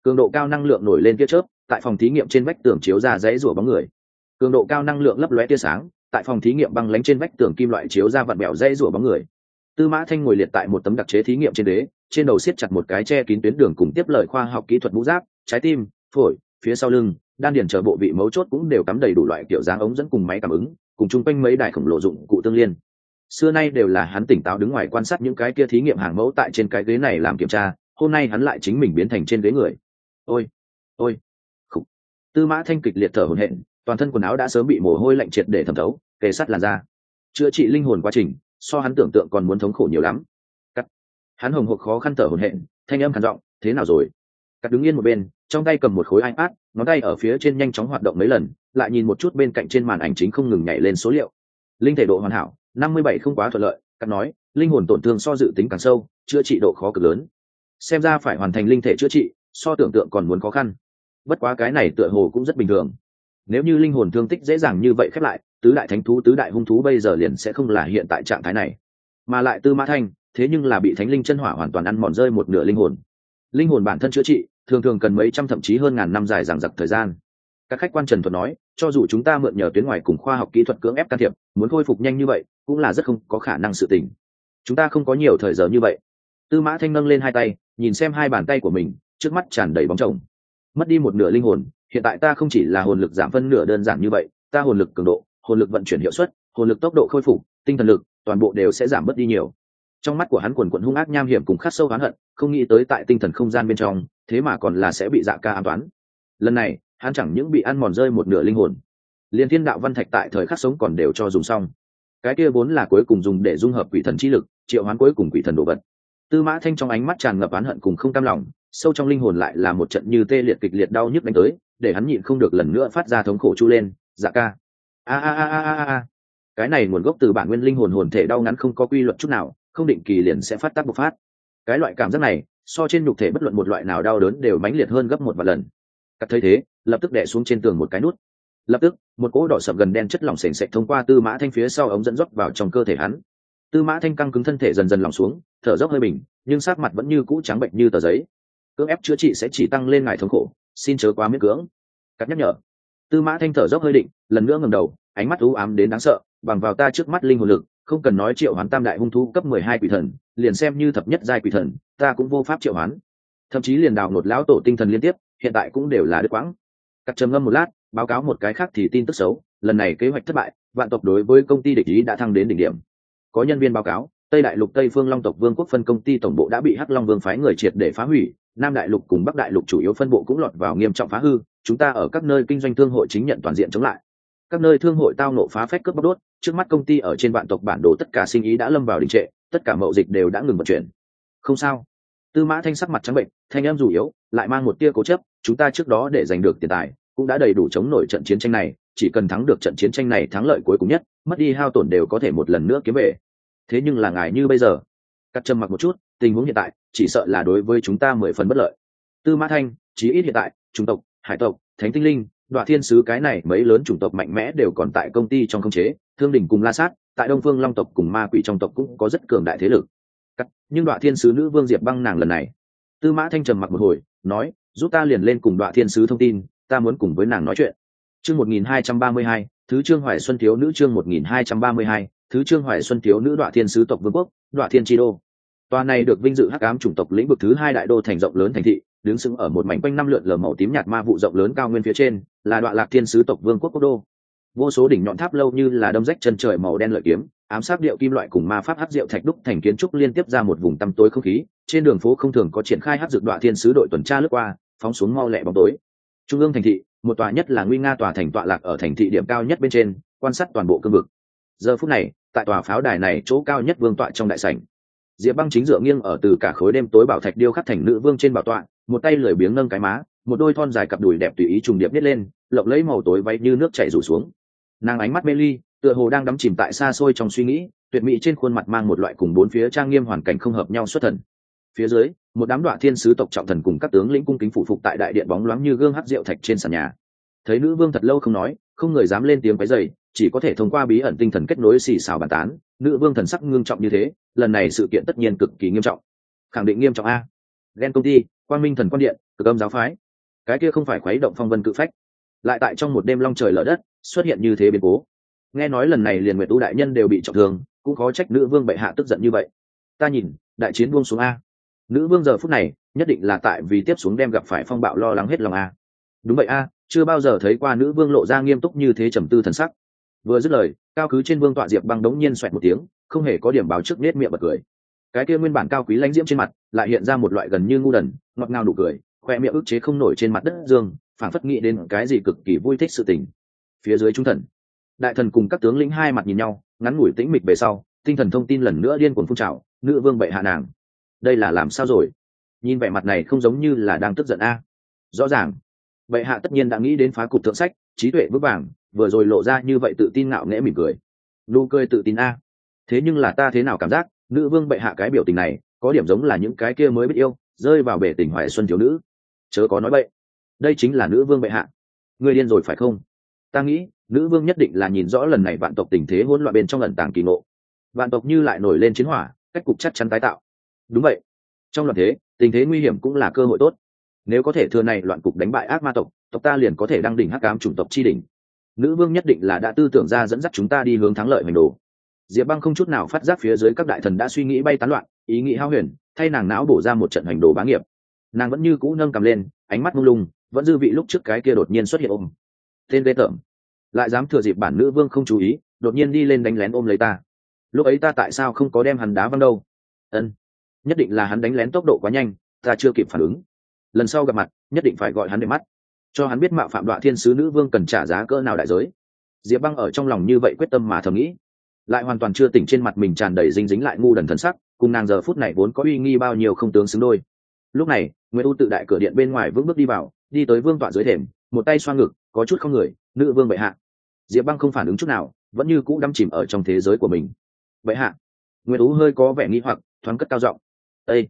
cường độ cao năng lượng nổi lên tia chớp, tại phòng thí nghiệm trên vách tường chiếu ra dãy rủa bóng người. Cường độ cao năng lượng lấp lóe tia sáng, tại phòng thí nghiệm băng lánh trên vách tường kim loại chiếu ra vặn bẹo dãy rủa bóng người. Tư mã thanh ngồi liệt tại một tấm đặc chế thí nghiệm trên đế, trên đầu siết chặt một cái che kín tuyến đường cùng tiếp lời khoa học kỹ thuật mũ giáp, trái tim, phổi, phía sau lưng, đan điền chờ bộ vị mấu chốt cũng đều cắm đầy đủ loại kiểu dáng ống dẫn cùng máy cảm ứng, cùng chung quanh mấy đài khổng lồ dụng cụ tương liên. Xưa nay đều là hắn tỉnh táo đứng ngoài quan sát những cái kia thí nghiệm hàng mẫu tại trên cái ghế này làm kiểm tra, hôm nay hắn lại chính mình biến thành trên ghế người ôi ôi. Khủ. tư mã thanh kịch liệt thở hổn hển, toàn thân quần áo đã sớm bị mồ hôi lạnh triệt để thẩm thấu, kề sắt làn da. Chữa trị linh hồn quá trình, so hắn tưởng tượng còn muốn thống khổ nhiều lắm. Cắt. Hắn hồng hộc khó khăn thở hổn hển, thanh âm khàn giọng, thế nào rồi? Cắt đứng yên một bên, trong tay cầm một khối ipad, ngón tay ở phía trên nhanh chóng hoạt động mấy lần, lại nhìn một chút bên cạnh trên màn ảnh chính không ngừng nhảy lên số liệu. Linh thể độ hoàn hảo, năm mươi bảy không quá thuận lợi, cắt nói, linh hồn tổn thương so dự tính càng sâu, chữa trị độ khó cực lớn. Xem ra phải hoàn thành linh thể chữa trị so tưởng tượng còn muốn khó khăn. Bất quá cái này tựa hồ cũng rất bình thường. Nếu như linh hồn thương tích dễ dàng như vậy khép lại, tứ đại thánh thú, tứ đại hung thú bây giờ liền sẽ không là hiện tại trạng thái này. Mà lại tư mã thanh, thế nhưng là bị thánh linh chân hỏa hoàn toàn ăn mòn rơi một nửa linh hồn. Linh hồn bản thân chữa trị, thường thường cần mấy trăm thậm chí hơn ngàn năm dài dằng dặc thời gian. Các khách quan trần thuật nói, cho dù chúng ta mượn nhờ tuyến ngoài cùng khoa học kỹ thuật cưỡng ép can thiệp, muốn khôi phục nhanh như vậy, cũng là rất không có khả năng sự tình. Chúng ta không có nhiều thời giờ như vậy. Tư mã thanh nâng lên hai tay, nhìn xem hai bàn tay của mình trước mắt tràn đầy bóng chồng. Mất đi một nửa linh hồn, hiện tại ta không chỉ là hồn lực giảm phân nửa đơn giản như vậy, ta hồn lực cường độ, hồn lực vận chuyển hiệu suất, hồn lực tốc độ khôi phục, tinh thần lực, toàn bộ đều sẽ giảm bớt đi nhiều. Trong mắt của hắn quần quận hung ác nham hiểm cùng khát sâu oán hận, không nghĩ tới tại tinh thần không gian bên trong, thế mà còn là sẽ bị dạ ca an toán. Lần này, hắn chẳng những bị ăn mòn rơi một nửa linh hồn, liền thiên đạo văn thạch tại thời khắc sống còn đều cho dùng xong. Cái kia vốn là cuối cùng dùng để dung hợp quỷ thần chi lực, triệu hoán cuối cùng quỷ thần đồ vật. Tư mã thanh trong ánh mắt tràn ngập oán hận cùng không cam lòng sâu trong linh hồn lại là một trận như tê liệt kịch liệt đau nhức đánh tới, để hắn nhịn không được lần nữa phát ra thống khổ chu lên dạ ca. A a a a a a. Cái này nguồn gốc từ bản nguyên linh hồn hồn thể đau ngắn không có quy luật chút nào, không định kỳ liền sẽ phát tác bộc phát. Cái loại cảm giác này, so trên nhục thể bất luận một loại nào đau đớn đều mãnh liệt hơn gấp một vài lần. Cắt thấy thế, lập tức đẻ xuống trên tường một cái nút. Lập tức, một cỗ đỏ sậm gần đen chất lỏng sền sệt thông qua tư mã thanh phía sau ống dẫn dốc vào trong cơ thể hắn. Tư mã thanh căng cứng thân thể dần dần lỏng xuống, thở dốc hơi bình, nhưng sát mặt vẫn như cũ trắng bệnh như tờ giấy cưỡng ép chữa trị sẽ chỉ tăng lên ngài thống khổ, xin chớ quá miễn cưỡng. Cắt nhắc nhở. Tư mã thanh thở dốc hơi định, lần nữa ngầm đầu, ánh mắt u ám đến đáng sợ, bằng vào ta trước mắt linh hồn lực, không cần nói triệu hoán tam đại hung thú cấp mười hai quỷ thần, liền xem như thập nhất giai quỷ thần, ta cũng vô pháp triệu hoán. Thậm chí liền đào nột lão tổ tinh thần liên tiếp, hiện tại cũng đều là đứt quãng. Cắt trầm ngâm một lát, báo cáo một cái khác thì tin tức xấu, lần này kế hoạch thất bại, vạn tộc đối với công ty địch ý đã thăng đến đỉnh điểm. Có nhân viên báo cáo tây đại lục tây phương long tộc vương quốc phân công ty tổng bộ đã bị hắc long vương phái người triệt để phá hủy, nam đại lục cùng bắc đại lục chủ yếu phân bộ cũng lọt vào nghiêm trọng phá hư, chúng ta ở các nơi kinh doanh thương hội chính nhận toàn diện chống lại. Các nơi thương hội tao nộ phá phách cướp bóc đốt, trước mắt công ty ở trên vạn tộc bản đồ tất cả sinh ý đã lâm vào đình trệ, tất cả mậu dịch đều đã ngừng vận chuyển. Không sao. Tư mã thanh sắc mặt trắng bệnh, thanh em dù yếu, lại mang một tia cố chấp, chúng ta trước đó để giành được tiền tài, cũng đã đầy đủ chống nổi trận chiến tranh này, chỉ cần thắng được trận chiến tranh này thắng lợi cuối cùng nhất, mất đi hao tổn đều có thể một lần nữa kiếm về thế nhưng là ngài như bây giờ. Cắt châm mặc một chút tình huống hiện tại chỉ sợ là đối với chúng ta mười phần bất lợi. Tư mã thanh chí ít hiện tại chủng tộc hải tộc thánh tinh linh đoạn thiên sứ cái này mấy lớn chủng tộc mạnh mẽ đều còn tại công ty trong khống chế thương đình cùng la sát tại đông phương long tộc cùng ma quỷ trong tộc cũng có rất cường đại thế lực. Cắt, nhưng đoạn thiên sứ nữ vương diệp băng nàng lần này. Tư mã thanh trầm mặc một hồi nói giúp ta liền lên cùng đoạn thiên sứ thông tin ta muốn cùng với nàng nói chuyện. Chương 1232, thứ trương hoài xuân thiếu nữ chương 1232, thứ trương hoài xuân thiếu nữ đoạn thiên sứ tộc vương quốc đoạn thiên tri đô. Tòa này được vinh dự hắc ám chủng tộc lĩnh vực thứ hai đại đô thành rộng lớn thành thị, đứng sững ở một mảnh quanh năm lượn lờ màu tím nhạt ma vụ rộng lớn cao nguyên phía trên, là đoạn lạc thiên sứ tộc vương quốc quốc đô. Vô số đỉnh nhọn tháp lâu như là đâm rách chân trời màu đen lợi kiếm, ám sát điệu kim loại cùng ma pháp hát diệu thạch đúc thành kiến trúc liên tiếp ra một vùng tăm tối không khí, trên đường phố không thường có triển khai hát dược đoạn thiên sứ đội tuần tra lướt qua, phóng xuống mau lẹ bóng tối. Trung ương thành thị, một tòa nhất là nguy nga tòa thành tọa lạc ở thành thị điểm cao nhất bên trên, quan sát toàn bộ cương vực. Giờ phút này tại tòa pháo đài này chỗ cao nhất vương tọa trong đại sảnh. Diệp băng chính dựa nghiêng ở từ cả khối đêm tối bảo thạch điêu khắc thành nữ vương trên bảo tọa, một tay lười biếng nâng cái má, một đôi thon dài cặp đùi đẹp tùy ý trùng điệp biết lên, lộng lấy màu tối váy như nước chảy rủ xuống. Nàng ánh mắt mê ly, tựa hồ đang đắm chìm tại xa xôi trong suy nghĩ, tuyệt mỹ trên khuôn mặt mang một loại cùng bốn phía trang nghiêm hoàn cảnh không hợp nhau xuất thần. Phía dưới, một đám đoạn thiên sứ tộc trọng thần cùng các tướng lĩnh cung kính phụ phục tại đại điện bóng loáng như gương hắc rượu thạch trên sàn nhà. Thấy nữ vương thật lâu không nói, không người dám lên tiếng quấy dày chỉ có thể thông qua bí ẩn tinh thần kết nối xì xào bàn tán, nữ vương thần sắc ngưng trọng như thế, lần này sự kiện tất nhiên cực kỳ nghiêm trọng. Khẳng định nghiêm trọng a. Ghen công ty quan minh thần quan điện, cực âm giáo phái. Cái kia không phải khuấy động phong vân cự phách. Lại tại trong một đêm long trời lở đất, xuất hiện như thế biến cố. Nghe nói lần này liền nguyệt tu đại nhân đều bị trọng thương, cũng khó trách nữ vương bệ hạ tức giận như vậy. Ta nhìn, đại chiến buông xuống a. Nữ vương giờ phút này, nhất định là tại vì tiếp xuống đem gặp phải phong bạo lo lắng hết lòng a. Đúng vậy a, chưa bao giờ thấy qua nữ vương lộ ra nghiêm túc như thế trầm tư thần sắc vừa dứt lời, cao cứ trên vương tọa diệp băng đống nhiên xoẹt một tiếng, không hề có điểm báo trước nết miệng bật cười. Cái kia nguyên bản cao quý lãnh diễm trên mặt, lại hiện ra một loại gần như ngu đần, ngọt ngào đủ cười, khoe miệng ức chế không nổi trên mặt đất dương phản phất nghĩ đến cái gì cực kỳ vui thích sự tình. Phía dưới trung thần, đại thần cùng các tướng lĩnh hai mặt nhìn nhau, ngắn ngủi tĩnh mịch về sau, tinh thần thông tin lần nữa điên cuồng phun trào, nữ vương bệ hạ nàng. Đây là làm sao rồi? Nhìn vẻ mặt này không giống như là đang tức giận a. Rõ ràng, bệ hạ tất nhiên đã nghĩ đến phá cục thượng sách, trí tuệ vững vàng vừa rồi lộ ra như vậy tự tin ngạo nghễ mỉm cười. Nụ cười tự tin a. Thế nhưng là ta thế nào cảm giác nữ vương bệ hạ cái biểu tình này có điểm giống là những cái kia mới biết yêu rơi vào bể tình hoài xuân thiếu nữ. Chớ có nói vậy, đây chính là nữ vương bệ hạ. Người điên rồi phải không? Ta nghĩ nữ vương nhất định là nhìn rõ lần này vạn tộc tình thế hỗn loạn bên trong lần tàng kỳ ngộ. Vạn tộc như lại nổi lên chiến hỏa cách cục chắc chắn tái tạo. Đúng vậy. Trong loạn thế tình thế nguy hiểm cũng là cơ hội tốt. Nếu có thể thừa này loạn cục đánh bại ác ma tộc tộc ta liền có thể đăng đỉnh hắc cám chủng tộc chi đỉnh nữ vương nhất định là đã tư tưởng ra dẫn dắt chúng ta đi hướng thắng lợi hành đồ. Diệp băng không chút nào phát giác phía dưới các đại thần đã suy nghĩ bay tán loạn, ý nghĩ hao huyền, thay nàng não bổ ra một trận hành đồ bá nghiệp. Nàng vẫn như cũ nâng cầm lên, ánh mắt mông lung, vẫn dư vị lúc trước cái kia đột nhiên xuất hiện ôm. Tên ghê tởm. Lại dám thừa dịp bản nữ vương không chú ý, đột nhiên đi lên đánh lén ôm lấy ta. Lúc ấy ta tại sao không có đem hắn đá văng đâu? Ân. Nhất định là hắn đánh lén tốc độ quá nhanh, ta chưa kịp phản ứng. Lần sau gặp mặt, nhất định phải gọi hắn để mắt cho hắn biết mạo phạm đoạn thiên sứ nữ vương cần trả giá cỡ nào đại giới. Diệp băng ở trong lòng như vậy quyết tâm mà thầm nghĩ, lại hoàn toàn chưa tỉnh trên mặt mình tràn đầy dinh dính lại ngu đần thần sắc, cùng nàng giờ phút này vốn có uy nghi bao nhiêu không tướng xứng đôi. Lúc này nguyễn u tự đại cửa điện bên ngoài vững bước đi vào, đi tới vương tọa dưới thềm, một tay xoa ngực, có chút không người, nữ vương bệ hạ. Diệp băng không phản ứng chút nào, vẫn như cũ đắm chìm ở trong thế giới của mình. Bệ hạ. Nguyễn u hơi có vẻ nghi hoặc, thoáng cất cao giọng ây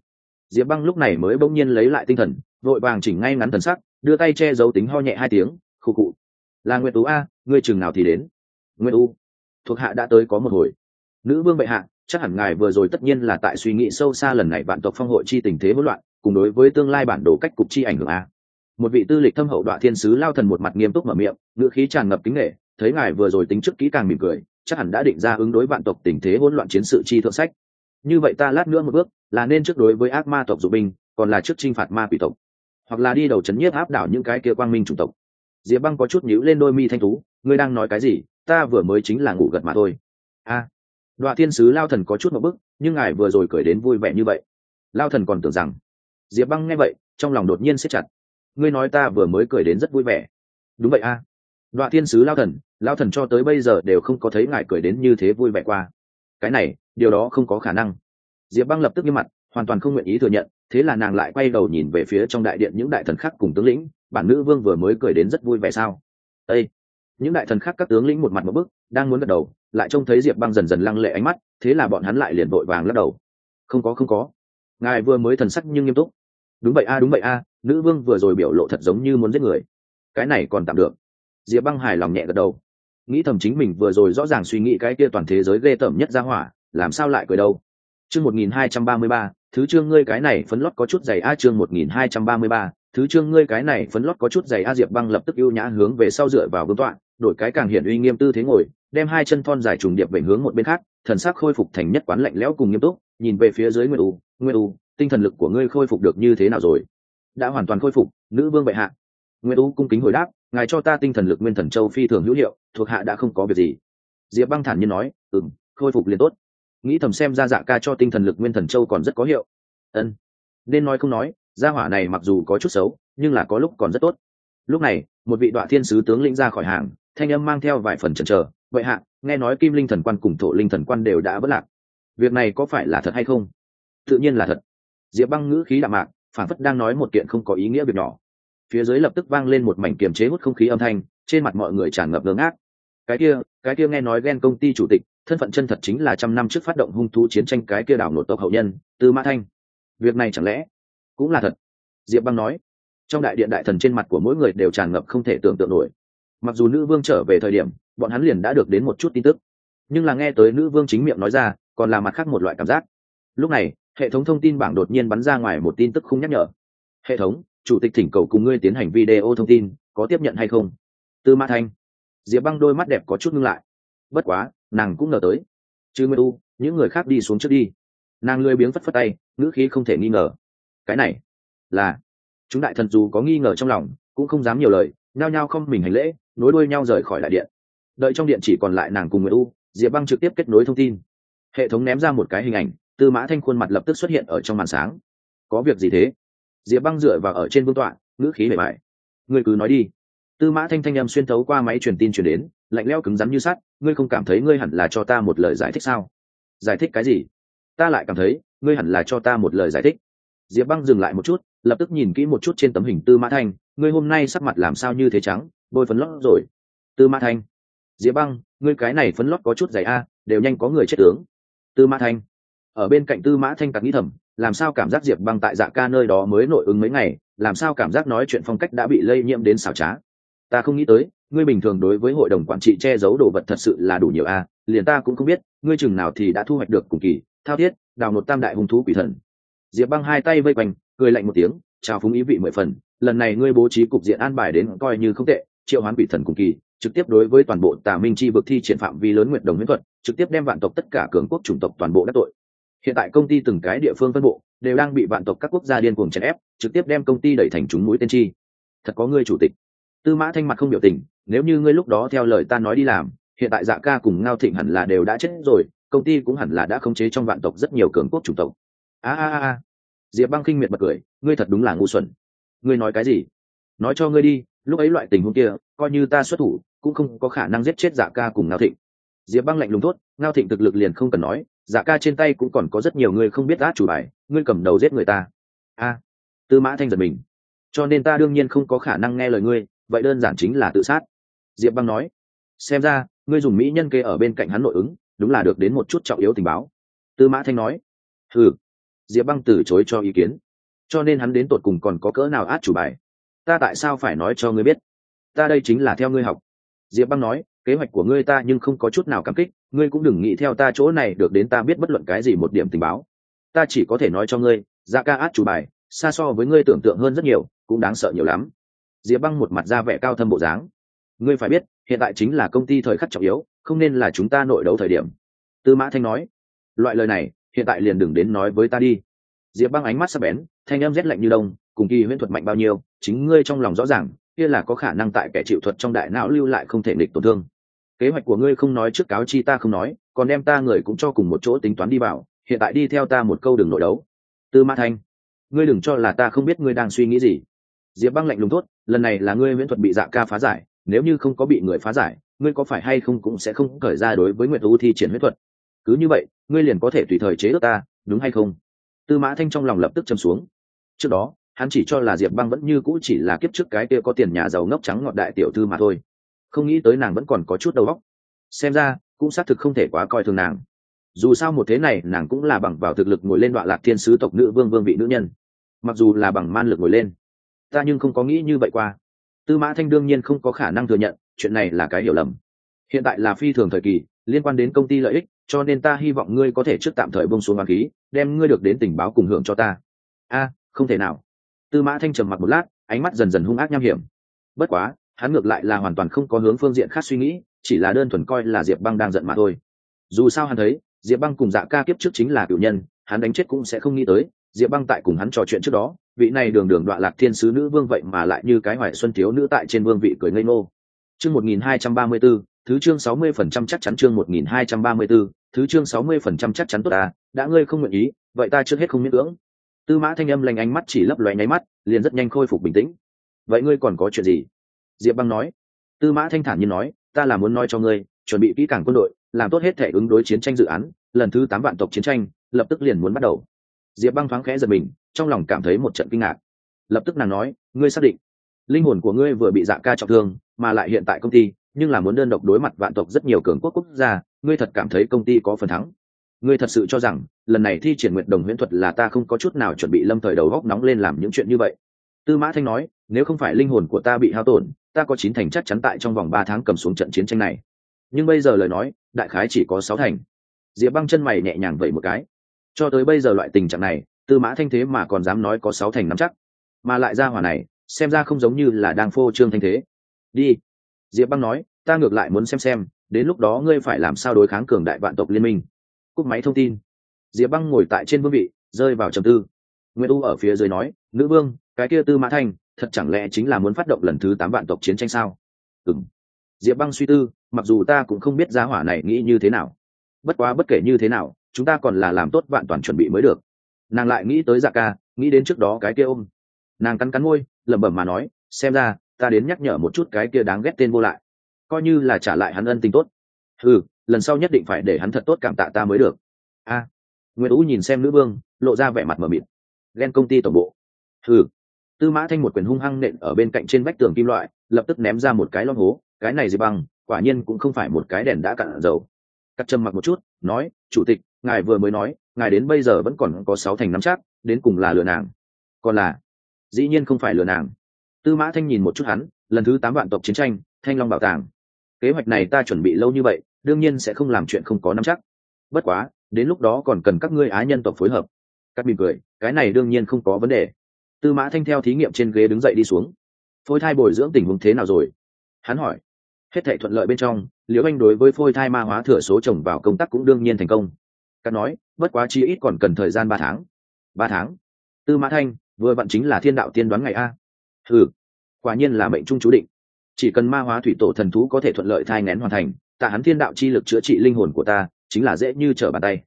diệp băng lúc này mới bỗng nhiên lấy lại tinh thần vội vàng chỉnh ngay ngắn thần sắc, đưa tay che giấu tính ho nhẹ hai tiếng, khụ cụ là nguyệt tú a, ngươi chừng nào thì đến? Nguyệt u thuộc hạ đã tới có một hồi. Nữ vương bệ hạ, chắc hẳn ngài vừa rồi tất nhiên là tại suy nghĩ sâu xa lần này vạn tộc phong hội chi tình thế hỗn loạn, cùng đối với tương lai bản đồ cách cục chi ảnh hưởng a. Một vị tư lịch thâm hậu đoạn thiên sứ lao thần một mặt nghiêm túc mở miệng, ngữ khí tràn ngập kính nghệ thấy ngài vừa rồi tính trước kỹ càng mỉm cười, chắc hẳn đã định ra ứng đối vạn tộc tình thế hỗn loạn chiến sự chi thượng sách. Như vậy ta lát nữa một bước, là nên trước đối với ác ma tộc dụ binh, còn là trước chinh phạt ma quỷ tộc hoặc là đi đầu c h ấ n nhiếp áp đảo những cái kia quang minh chủng tộc. Diệp băng có chút nhíu lên đôi mi thanh tú ngươi đang nói cái gì? Ta vừa mới chính là ngủ gật mà thôi. A. À, đoạn thiên sứ lao thần có chút một bức nhưng ngài vừa rồi cười đến vui vẻ như vậy. Lao thần còn tưởng rằng diệp băng nghe vậy trong lòng đột nhiên siết chặt. Ngươi nói ta vừa mới cười đến rất vui vẻ. Đúng vậy a. À. đoạn thiên sứ lao thần lao thần cho tới bây giờ đều không có thấy ngài cười đến như thế vui vẻ qua. Cái này điều đó không có khả năng. Diệp băng lập tức nghiêm mặt hoàn toàn không nguyện ý thừa nhận thế là nàng lại quay đầu nhìn về phía trong đại điện những đại thần khác cùng tướng lĩnh, bản nữ vương vừa mới cười đến rất vui vẻ sao? Ây những đại thần khác các tướng lĩnh một mặt một bức, đang muốn gật đầu, lại trông thấy diệp băng dần dần lăng lệ ánh mắt, thế là bọn hắn lại liền vội vàng lắc đầu. Không có không có. Ngài vừa mới thần sắc nhưng nghiêm túc. Đúng vậy a, đúng vậy a, nữ vương vừa rồi biểu lộ thật giống như muốn giết người. Cái này còn tạm được. Diệp băng hài lòng nhẹ gật đầu. Nghĩ thầm chính mình vừa rồi rõ ràng suy nghĩ cái kia toàn thế giới ghê tởm nhất ra hỏa, làm sao lại cười đâu? Chương một nghìn hai trăm ba mươi ba, thứ chương ngươi cái này phấn lót có chút dày a chương một nghìn hai trăm ba mươi ba, thứ chương ngươi cái này phấn lót có chút dày a diệp băng lập tức ưu nhã hướng về sau dựa vào vương tọa, đổi cái càng hiển uy nghiêm tư thế ngồi, đem hai chân thon dài trùng điệp về hướng một bên khác, thần sắc khôi phục thành nhất quán lạnh lẽo cùng nghiêm túc, nhìn về phía dưới nguyên u nguyên u, tinh thần lực của ngươi khôi phục được như thế nào rồi? Đã hoàn toàn khôi phục, nữ vương bệ hạ. Nguyên u cung kính hồi đáp, ngài cho ta tinh thần lực nguyên thần châu phi thường hữu hiệu, thuộc hạ đã không có việc gì. Diệp băng thản nhiên nói, ừm, khôi phục liền tốt nghĩ thầm xem ra dạ ca cho tinh thần lực nguyên thần châu còn rất có hiệu. Ân. Nên nói không nói, gia hỏa này mặc dù có chút xấu, nhưng là có lúc còn rất tốt. Lúc này, một vị đoạn thiên sứ tướng lĩnh ra khỏi hàng, thanh âm mang theo vài phần chần chờ. Vậy hạ, nghe nói kim linh thần quan cùng thổ linh thần quan đều đã vất lạc. Việc này có phải là thật hay không? Tự nhiên là thật. Diệp băng ngữ khí đạm mạc phản phất đang nói một kiện không có ý nghĩa việc nhỏ. Phía dưới lập tức vang lên một mảnh kiềm chế hút không khí âm thanh, trên mặt mọi người tràn ngập ngớ ngác. Cái kia cái kia nghe nói ghen công ty chủ tịch thân phận chân thật chính là trăm năm trước phát động hung thú chiến tranh cái kia đảo nổ tộc hậu nhân, tư mã thanh. Việc này chẳng lẽ cũng là thật? Diệp băng nói. Trong đại điện đại thần trên mặt của mỗi người đều tràn ngập không thể tưởng tượng nổi. Mặc dù nữ vương trở về thời điểm, bọn hắn liền đã được đến một chút tin tức. Nhưng là nghe tới nữ vương chính miệng nói ra, còn là mặt khác một loại cảm giác. Lúc này, hệ thống thông tin bảng đột nhiên bắn ra ngoài một tin tức không nhắc nhở. Hệ thống, chủ tịch thỉnh cầu cùng ngươi tiến hành video thông tin, có tiếp nhận hay không? Tư mã thanh. Diệp băng đôi mắt đẹp có chút ngưng lại. Bất quá nàng cũng ngờ tới. Chứ nguyên u, những người khác đi xuống trước đi. Nàng lười biếng phất phất tay, ngữ khí không thể nghi ngờ. Cái này là, chúng đại thần dù có nghi ngờ trong lòng, cũng không dám nhiều lời, nhao nhao không mình hành lễ, nối đuôi nhau rời khỏi đại điện. Đợi trong điện chỉ còn lại nàng cùng người u, diệp băng trực tiếp kết nối thông tin. Hệ thống ném ra một cái hình ảnh, tư mã thanh khuôn mặt lập tức xuất hiện ở trong màn sáng. Có việc gì thế? Diệp băng dựa vào ở trên vương tọa, ngữ khí bề mại. Người cứ nói đi. Tư mã thanh thanh â m xuyên thấu qua máy truyền tin chuyển đến, lạnh leo cứng rắn như sắt ngươi không cảm thấy ngươi hẳn là cho ta một lời giải thích sao? Giải thích cái gì? Ta lại cảm thấy, ngươi hẳn là cho ta một lời giải thích. Diệp băng dừng lại một chút, lập tức nhìn kỹ một chút trên tấm hình tư mã thanh. Ngươi hôm nay sắc mặt làm sao như thế trắng? Bôi phấn lót rồi. Tư mã thanh. Diệp băng, ngươi cái này phấn lót có chút dày a, đều nhanh có người chết tướng. Tư mã thanh. Ở bên cạnh tư mã thanh tặc nghĩ thầm, làm sao cảm giác diệp băng tại dạ ca nơi đó mới nội ứng mấy ngày? Làm sao cảm giác nói chuyện phong cách đã bị lây nhiễm đến xảo trá? Ta không nghĩ tới ngươi bình thường đối với hội đồng quản trị che giấu đồ vật thật sự là đủ nhiều a, liền ta cũng không biết, ngươi chừng nào thì đã thu hoạch được cùng kỳ, thao thiết, đào một tam đại hung thú quỷ thần. Diệp băng hai tay vây quanh, cười lạnh một tiếng, chào phúng ý vị mười phần, lần này ngươi bố trí cục diện an bài đến coi như không tệ, triệu hoán quỷ thần cùng kỳ, trực tiếp đối với toàn bộ tà minh chi vực thi triển phạm vi lớn nguyện đồng huyễn thuật, trực tiếp đem vạn tộc tất cả cường quốc chủng tộc toàn bộ đắc tội. Hiện tại công ty từng cái địa phương phân bộ, đều đang bị vạn tộc các quốc gia điên cuồng chèn ép, trực tiếp đem công ty đẩy thành chúng mũi tên chi. Thật có ngươi chủ tịch tư mã thanh mặt không biểu tình, nếu như ngươi lúc đó theo lời ta nói đi làm, hiện tại dạ ca cùng ngao thịnh hẳn là đều đã chết rồi, công ty cũng hẳn là đã khống chế trong vạn tộc rất nhiều cường quốc chủng tộc. A a a diệp băng khinh miệt bật cười, ngươi thật đúng là ngu xuẩn. Ngươi nói cái gì? Nói cho ngươi đi, lúc ấy loại tình huống kia, coi như ta xuất thủ, cũng không có khả năng giết chết dạ ca cùng ngao thịnh. Diệp băng lạnh lùng tốt ngao thịnh thực lực liền không cần nói dạ ca trên tay cũng còn có rất nhiều người không biết át chủ bài, ngươi cầm đầu giết người ta. A. Tư mã thanh giật mình. Cho nên ta đương nhiên không có khả năng nghe lời ngươi vậy đơn giản chính là tự sát. Diệp băng nói, xem ra, ngươi dùng mỹ nhân kê ở bên cạnh hắn nội ứng, đúng là được đến một chút trọng yếu tình báo. Tư mã thanh nói ừ diệp băng từ chối cho ý kiến. Cho nên hắn đến tột cùng còn có cỡ nào át chủ bài? Ta tại sao phải nói cho ngươi biết? Ta đây chính là theo ngươi học. Diệp băng nói, kế hoạch của ngươi ta nhưng không có chút nào cảm kích, ngươi cũng đừng nghĩ theo ta chỗ này được đến ta biết bất luận cái gì một điểm tình báo. Ta chỉ có thể nói cho ngươi ra ca át chủ bài, xa so với ngươi tưởng tượng hơn rất nhiều, cũng đáng sợ nhiều lắm diệp băng một mặt ra vẻ cao thâm bộ dáng. Ngươi phải biết, hiện tại chính là công ty thời khắc trọng yếu, không nên là chúng ta nội đấu thời điểm. Tư mã thanh nói. Loại lời này, hiện tại liền đừng đến nói với ta đi. Diệp băng ánh mắt sắp bén, thanh em rét lạnh như đông, cùng kỳ huyễn thuật mạnh bao nhiêu, chính ngươi trong lòng rõ ràng, kia là có khả năng tại kẻ chịu thuật trong đại não lưu lại không thể nghịch tổn thương. Kế hoạch của ngươi không nói trước cáo chi ta không nói, còn đem ta người cũng cho cùng một chỗ tính toán đi vào, hiện tại đi theo ta một câu đừng nội đấu. Tư mã thanh. Ngươi đừng cho là ta không biết ngươi đang suy nghĩ gì. Diệp băng lạnh lùng thốt lần này là ngươi miễn thuật bị dạ ca phá giải, nếu như không có bị người phá giải, ngươi có phải hay không cũng sẽ không khởi ra đối với nguyệt u thi triển huyết thuật? Cứ như vậy, ngươi liền có thể tùy thời chế ước ta, đúng hay không? Tư mã thanh trong lòng lập tức châm xuống. Trước đó, hắn chỉ cho là diệp băng vẫn như cũ chỉ là kiếp trước cái kia có tiền nhà giàu ngốc trắng ngọt đại tiểu thư mà thôi. Không nghĩ tới nàng vẫn còn có chút đầu óc. Xem ra, cũng xác thực không thể quá coi thường nàng. Dù sao một thế này, nàng cũng là bằng vào thực lực ngồi lên đoạn lạc thiên sứ tộc nữ vương vương vị nữ nhân. Mặc dù là bằng man lực ngồi lên ta nhưng không có nghĩ như vậy qua. Tư mã thanh đương nhiên không có khả năng thừa nhận, chuyện này là cái hiểu lầm. Hiện tại là phi thường thời kỳ, liên quan đến công ty lợi ích, cho nên ta hy vọng ngươi có thể trước tạm thời bông xuống hoàng khí, đem ngươi được đến tình báo cùng hưởng cho ta. A, không thể nào. Tư mã thanh trầm mặc một lát, ánh mắt dần dần hung ác nham hiểm. Bất quá, hắn ngược lại là hoàn toàn không có hướng phương diện khác suy nghĩ, chỉ là đơn thuần coi là diệp băng đang giận mà thôi. Dù sao hắn thấy, diệp băng cùng dạ ca kiếp trước chính là cựu nhân, hắn đánh chết cũng sẽ không nghĩ tới diệp băng tại cùng hắn trò chuyện trước đó, vị này đường đường đoạn lạc thiên sứ nữ vương vậy mà lại như cái hoài xuân thiếu nữ tại trên vương vị cười ngây ngô. Chương một nghìn hai trăm ba mươi b ố thứ chương sáu mươi phần trăm chắc chắn chương một nghìn hai trăm ba mươi b ố thứ chương sáu mươi phần trăm chắc chắn tốt ta đã ngươi không nguyện ý, vậy ta trước hết không miễn cưỡng. Tư mã thanh âm lành ánh mắt chỉ lấp loé nháy mắt, liền rất nhanh khôi phục bình tĩnh. Vậy ngươi còn có chuyện gì? Diệp băng nói. Tư mã thanh thản như nói, ta là muốn nói cho ngươi, chuẩn bị kỹ càng quân đội, làm tốt hết thể ứng đối chiến tranh dự án, lần thứ tám vạn tộc chiến tranh, lập tức liền muốn bắt đầu diệp băng thoáng khẽ giật mình, trong lòng cảm thấy một trận kinh ngạc. Lập tức nàng nói, ngươi xác định linh hồn của ngươi vừa bị dạ ca trọng thương, mà lại hiện tại công ty, nhưng là muốn đơn độc đối mặt vạn tộc rất nhiều cường quốc quốc gia, ngươi thật cảm thấy công ty có phần thắng. Ngươi thật sự cho rằng, lần này thi triển nguyện đồng huyễn thuật là ta không có chút nào chuẩn bị lâm thời đầu góc nóng lên làm những chuyện như vậy? Tư mã thanh nói, nếu không phải linh hồn của ta bị hao tổn, ta có chín thành chắc chắn tại trong vòng ba tháng cầm xuống trận chiến tranh này. Nhưng bây giờ lời nói, đại khái chỉ có sáu thành. Diệp băng chân mày nhẹ nhàng vậy một cái cho tới bây giờ loại tình trạng này, tư mã thanh thế mà còn dám nói có sáu thành nắm chắc. Mà lại ra hỏa này, xem ra không giống như là đang phô trương thanh thế. Đi. Diệp băng nói, ta ngược lại muốn xem xem, đến lúc đó ngươi phải làm sao đối kháng cường đại vạn tộc liên minh. Cúp máy thông tin. Diệp băng ngồi tại trên vương vị, rơi vào trầm tư. Nguyễn u ở phía dưới nói, nữ vương, cái kia tư mã thanh, thật chẳng lẽ chính là muốn phát động lần thứ tám vạn tộc chiến tranh sao? Ừ m diệp băng suy tư, mặc dù ta cũng không biết giá hỏa này nghĩ như thế nào. Bất quá bất kể như thế nào chúng ta còn là làm tốt vạn toàn chuẩn bị mới được. Nàng lại nghĩ tới dạ ca nghĩ đến trước đó cái kia ôm. Nàng cắn cắn môi lẩm bẩm mà nói xem ra ta đến nhắc nhở một chút cái kia đáng ghét tên vô lại. Coi như là trả lại hắn ân tình tốt. Ừ lần sau nhất định phải để hắn thật tốt cảm tạ ta mới được. A. À, nguyễn ú nhìn xem nữ vương lộ ra vẻ mặt mờ mịt. Ghen công ty tổng bộ. Ừ tư mã thanh một quyền hung hăng nện ở bên cạnh trên vách tường kim loại lập tức ném ra một cái lon hố. Cái này gì bằng quả nhiên cũng không phải một cái đèn đã cạn dầu. Cắt châm mặc một chút nói, chủ tịch, ngài vừa mới nói, ngài đến bây giờ vẫn còn có sáu thành nắm chắc, đến cùng là lừa nàng. Còn là, dĩ nhiên không phải lừa nàng. Tư mã thanh nhìn một chút hắn, lần thứ tám vạn tộc chiến tranh, thanh long bảo tàng. Kế hoạch này ta chuẩn bị lâu như vậy, đương nhiên sẽ không làm chuyện không có nắm chắc. Bất quá, đến lúc đó còn cần các ngươi á nhân tộc phối hợp. Cắt mỉm cười, cái này đương nhiên không có vấn đề. Tư mã thanh theo thí nghiệm trên ghế đứng dậy đi xuống. Phôi thai bồi dưỡng tình huống thế nào rồi? Hắn hỏi. Hết thể thuận lợi bên trong liễu anh đối với phôi thai ma hóa thừa số trồng vào công tác cũng đương nhiên thành công. Cắt nói, bất quá chi ít còn cần thời gian ba tháng. Ba tháng? Tư mã thanh, vừa vặn chính là thiên đạo tiên đoán ngày a. Ừ quả nhiên là mệnh trung chú định. Chỉ cần ma hóa thủy tổ thần thú có thể thuận lợi thai ngén hoàn thành tạ hắn thiên đạo chi lực chữa trị linh hồn của ta chính là dễ như trở bàn tay.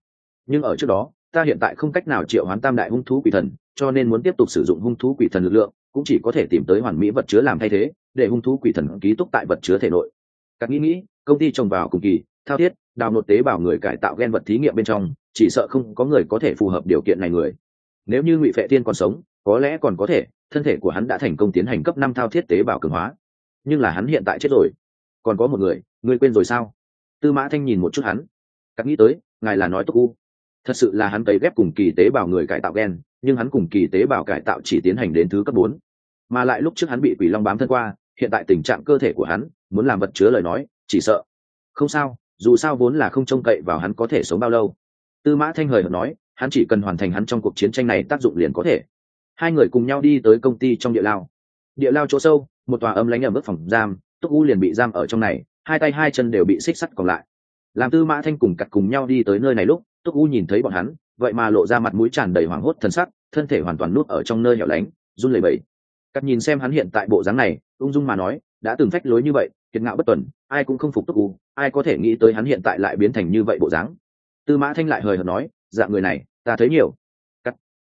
Nhưng ở trước đó, ta hiện tại không cách nào triệu hoán tam đại hung thú quỷ thần, cho nên muốn tiếp tục sử dụng hung thú quỷ thần lực lượng, cũng chỉ có thể tìm tới hoàn mỹ vật chứa làm thay thế, để hung thú quỷ thần ký túc tại vật chứa thể nội. Các nghĩ nghĩ công ty trồng vào cùng kỳ, thao thiết, đào nộp tế bào người cải tạo gen vật thí nghiệm bên trong, chỉ sợ không có người có thể phù hợp điều kiện này người. Nếu như ngụy phệ tiên còn sống, có lẽ còn có thể, thân thể của hắn đã thành công tiến hành cấp năm thao thiết tế bào cường hóa. Nhưng là hắn hiện tại chết rồi. Còn có một người ngươi quên rồi sao? Tư mã thanh nhìn một chút hắn. Cắt nghĩ tới, ngài là nói túc u. Thật sự là hắn cấy ghép cùng kỳ tế bào người cải tạo gen, nhưng hắn cùng kỳ tế bào cải tạo chỉ tiến hành đến thứ cấp bốn. Mà lại lúc trước hắn bị quỷ long bám thân qua, hiện tại tình trạng cơ thể của hắn, muốn làm vật chứa lời nói chỉ sợ. Không sao, dù sao vốn là không trông cậy vào hắn có thể sống bao lâu. Tư mã thanh hời nói, hắn chỉ cần hoàn thành hắn trong cuộc chiến tranh này tác dụng liền có thể. Hai người cùng nhau đi tới công ty trong địa lao. Địa lao chỗ sâu, một tòa âm lánh ở mức phòng giam, túc u liền bị giam ở trong này, hai tay hai chân đều bị xích sắt còn lại. Làm tư mã thanh cùng cặt cùng nhau đi tới nơi này lúc, túc u nhìn thấy bọn hắn, vậy mà lộ ra mặt mũi tràn đầy hoảng hốt thân sắc, thân thể hoàn toàn nuốt ở trong nơi hẻo lánh, run lẩy bẩy. Cắt nhìn xem hắn hiện tại bộ dáng này, ung dung mà nói, đã từng phách lối như vậy kiệt ngạo bất tuần, ai cũng không phục túc u, ai có thể nghĩ tới hắn hiện tại lại biến thành như vậy bộ dáng. Tư mã thanh lại hời hợt nói, dạng người này, ta thấy nhiều. Cắt.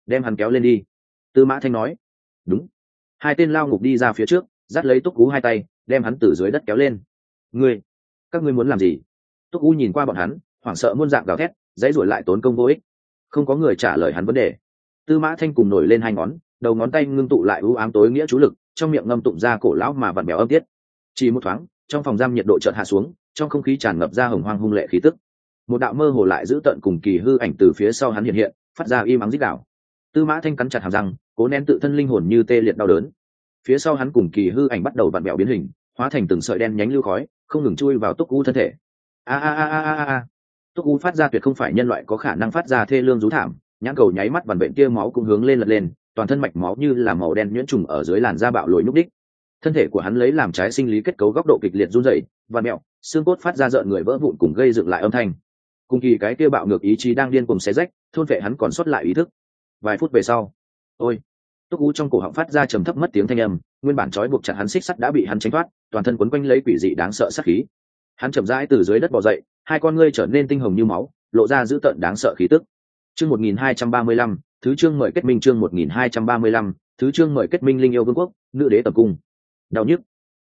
Đem hắn kéo lên đi. Tư mã thanh nói, đúng. Hai tên lao ngục đi ra phía trước, dắt lấy túc cú hai tay, đem hắn từ dưới đất kéo lên. Ngươi, các ngươi muốn làm gì? Túc cú nhìn qua bọn hắn, hoảng sợ muôn dạng gào thét, dãy ruổi lại tốn công vô ích. Không có người trả lời hắn vấn đề. Tư mã thanh cùng nổi lên hai ngón, đầu ngón tay ngưng tụ lại ưu ám tối nghĩa chú lực, trong miệng ngâm tụng ra cổ lão mà vặn béo âm tiết chỉ một thoáng, trong phòng giam nhiệt độ chợt hạ xuống, trong không khí tràn ngập ra hồng hoang hung lệ khí tức. Một đạo mơ hồ lại giữ tận cùng kỳ hư ảnh từ phía sau hắn hiện hiện, phát ra im ắng dích đạo tư mã thanh cắn chặt hàm răng, cố nén tự thân linh hồn như tê liệt đau đớn. Phía sau hắn cùng kỳ hư ảnh bắt đầu vặn bẹo biến hình, hóa thành từng sợi đen nhánh lưu khói, không ngừng chui vào túc u thân thể. A a a a a a túc u phát ra tuyệt không phải nhân loại có khả năng phát ra thê lương rú thảm, nhãn cầu nháy mắt vằn bệnh kia máu cũng hướng lên lật lên, toàn thân mạch máu như là màu đen nhuyễn trùng ở dưới làn da bạo lồi núc đích thân thể của hắn lấy làm trái sinh lý kết cấu góc độ kịch liệt run rẩy, và mẹo, xương cốt phát ra rợn người vỡ vụn cùng gây dựng lại âm thanh. Cùng kỳ cái kia bạo ngược ý chí đang điên cùng xé rách, thôn vệ hắn còn sót lại ý thức. Vài phút về sau, ôi, túc u trong cổ họng phát ra trầm thấp mất tiếng thanh âm, nguyên bản trói buộc chặt hắn xích sắt đã bị hắn tránh thoát, toàn thân quấn quanh lấy quỷ dị đáng sợ sắc khí. Hắn chậm rãi từ dưới đất bò dậy, hai con ngươi trở nên tinh hồng như máu, lộ ra dữ tợn đáng sợ khí tức. Chương một nghìn hai trăm ba mươi lăm, thứ chương mời kết minh chương một nghìn hai trăm ba mươi lăm, thứ chương mời kết minh linh yêu vương quốc, nữ đế tập cung đau nhức.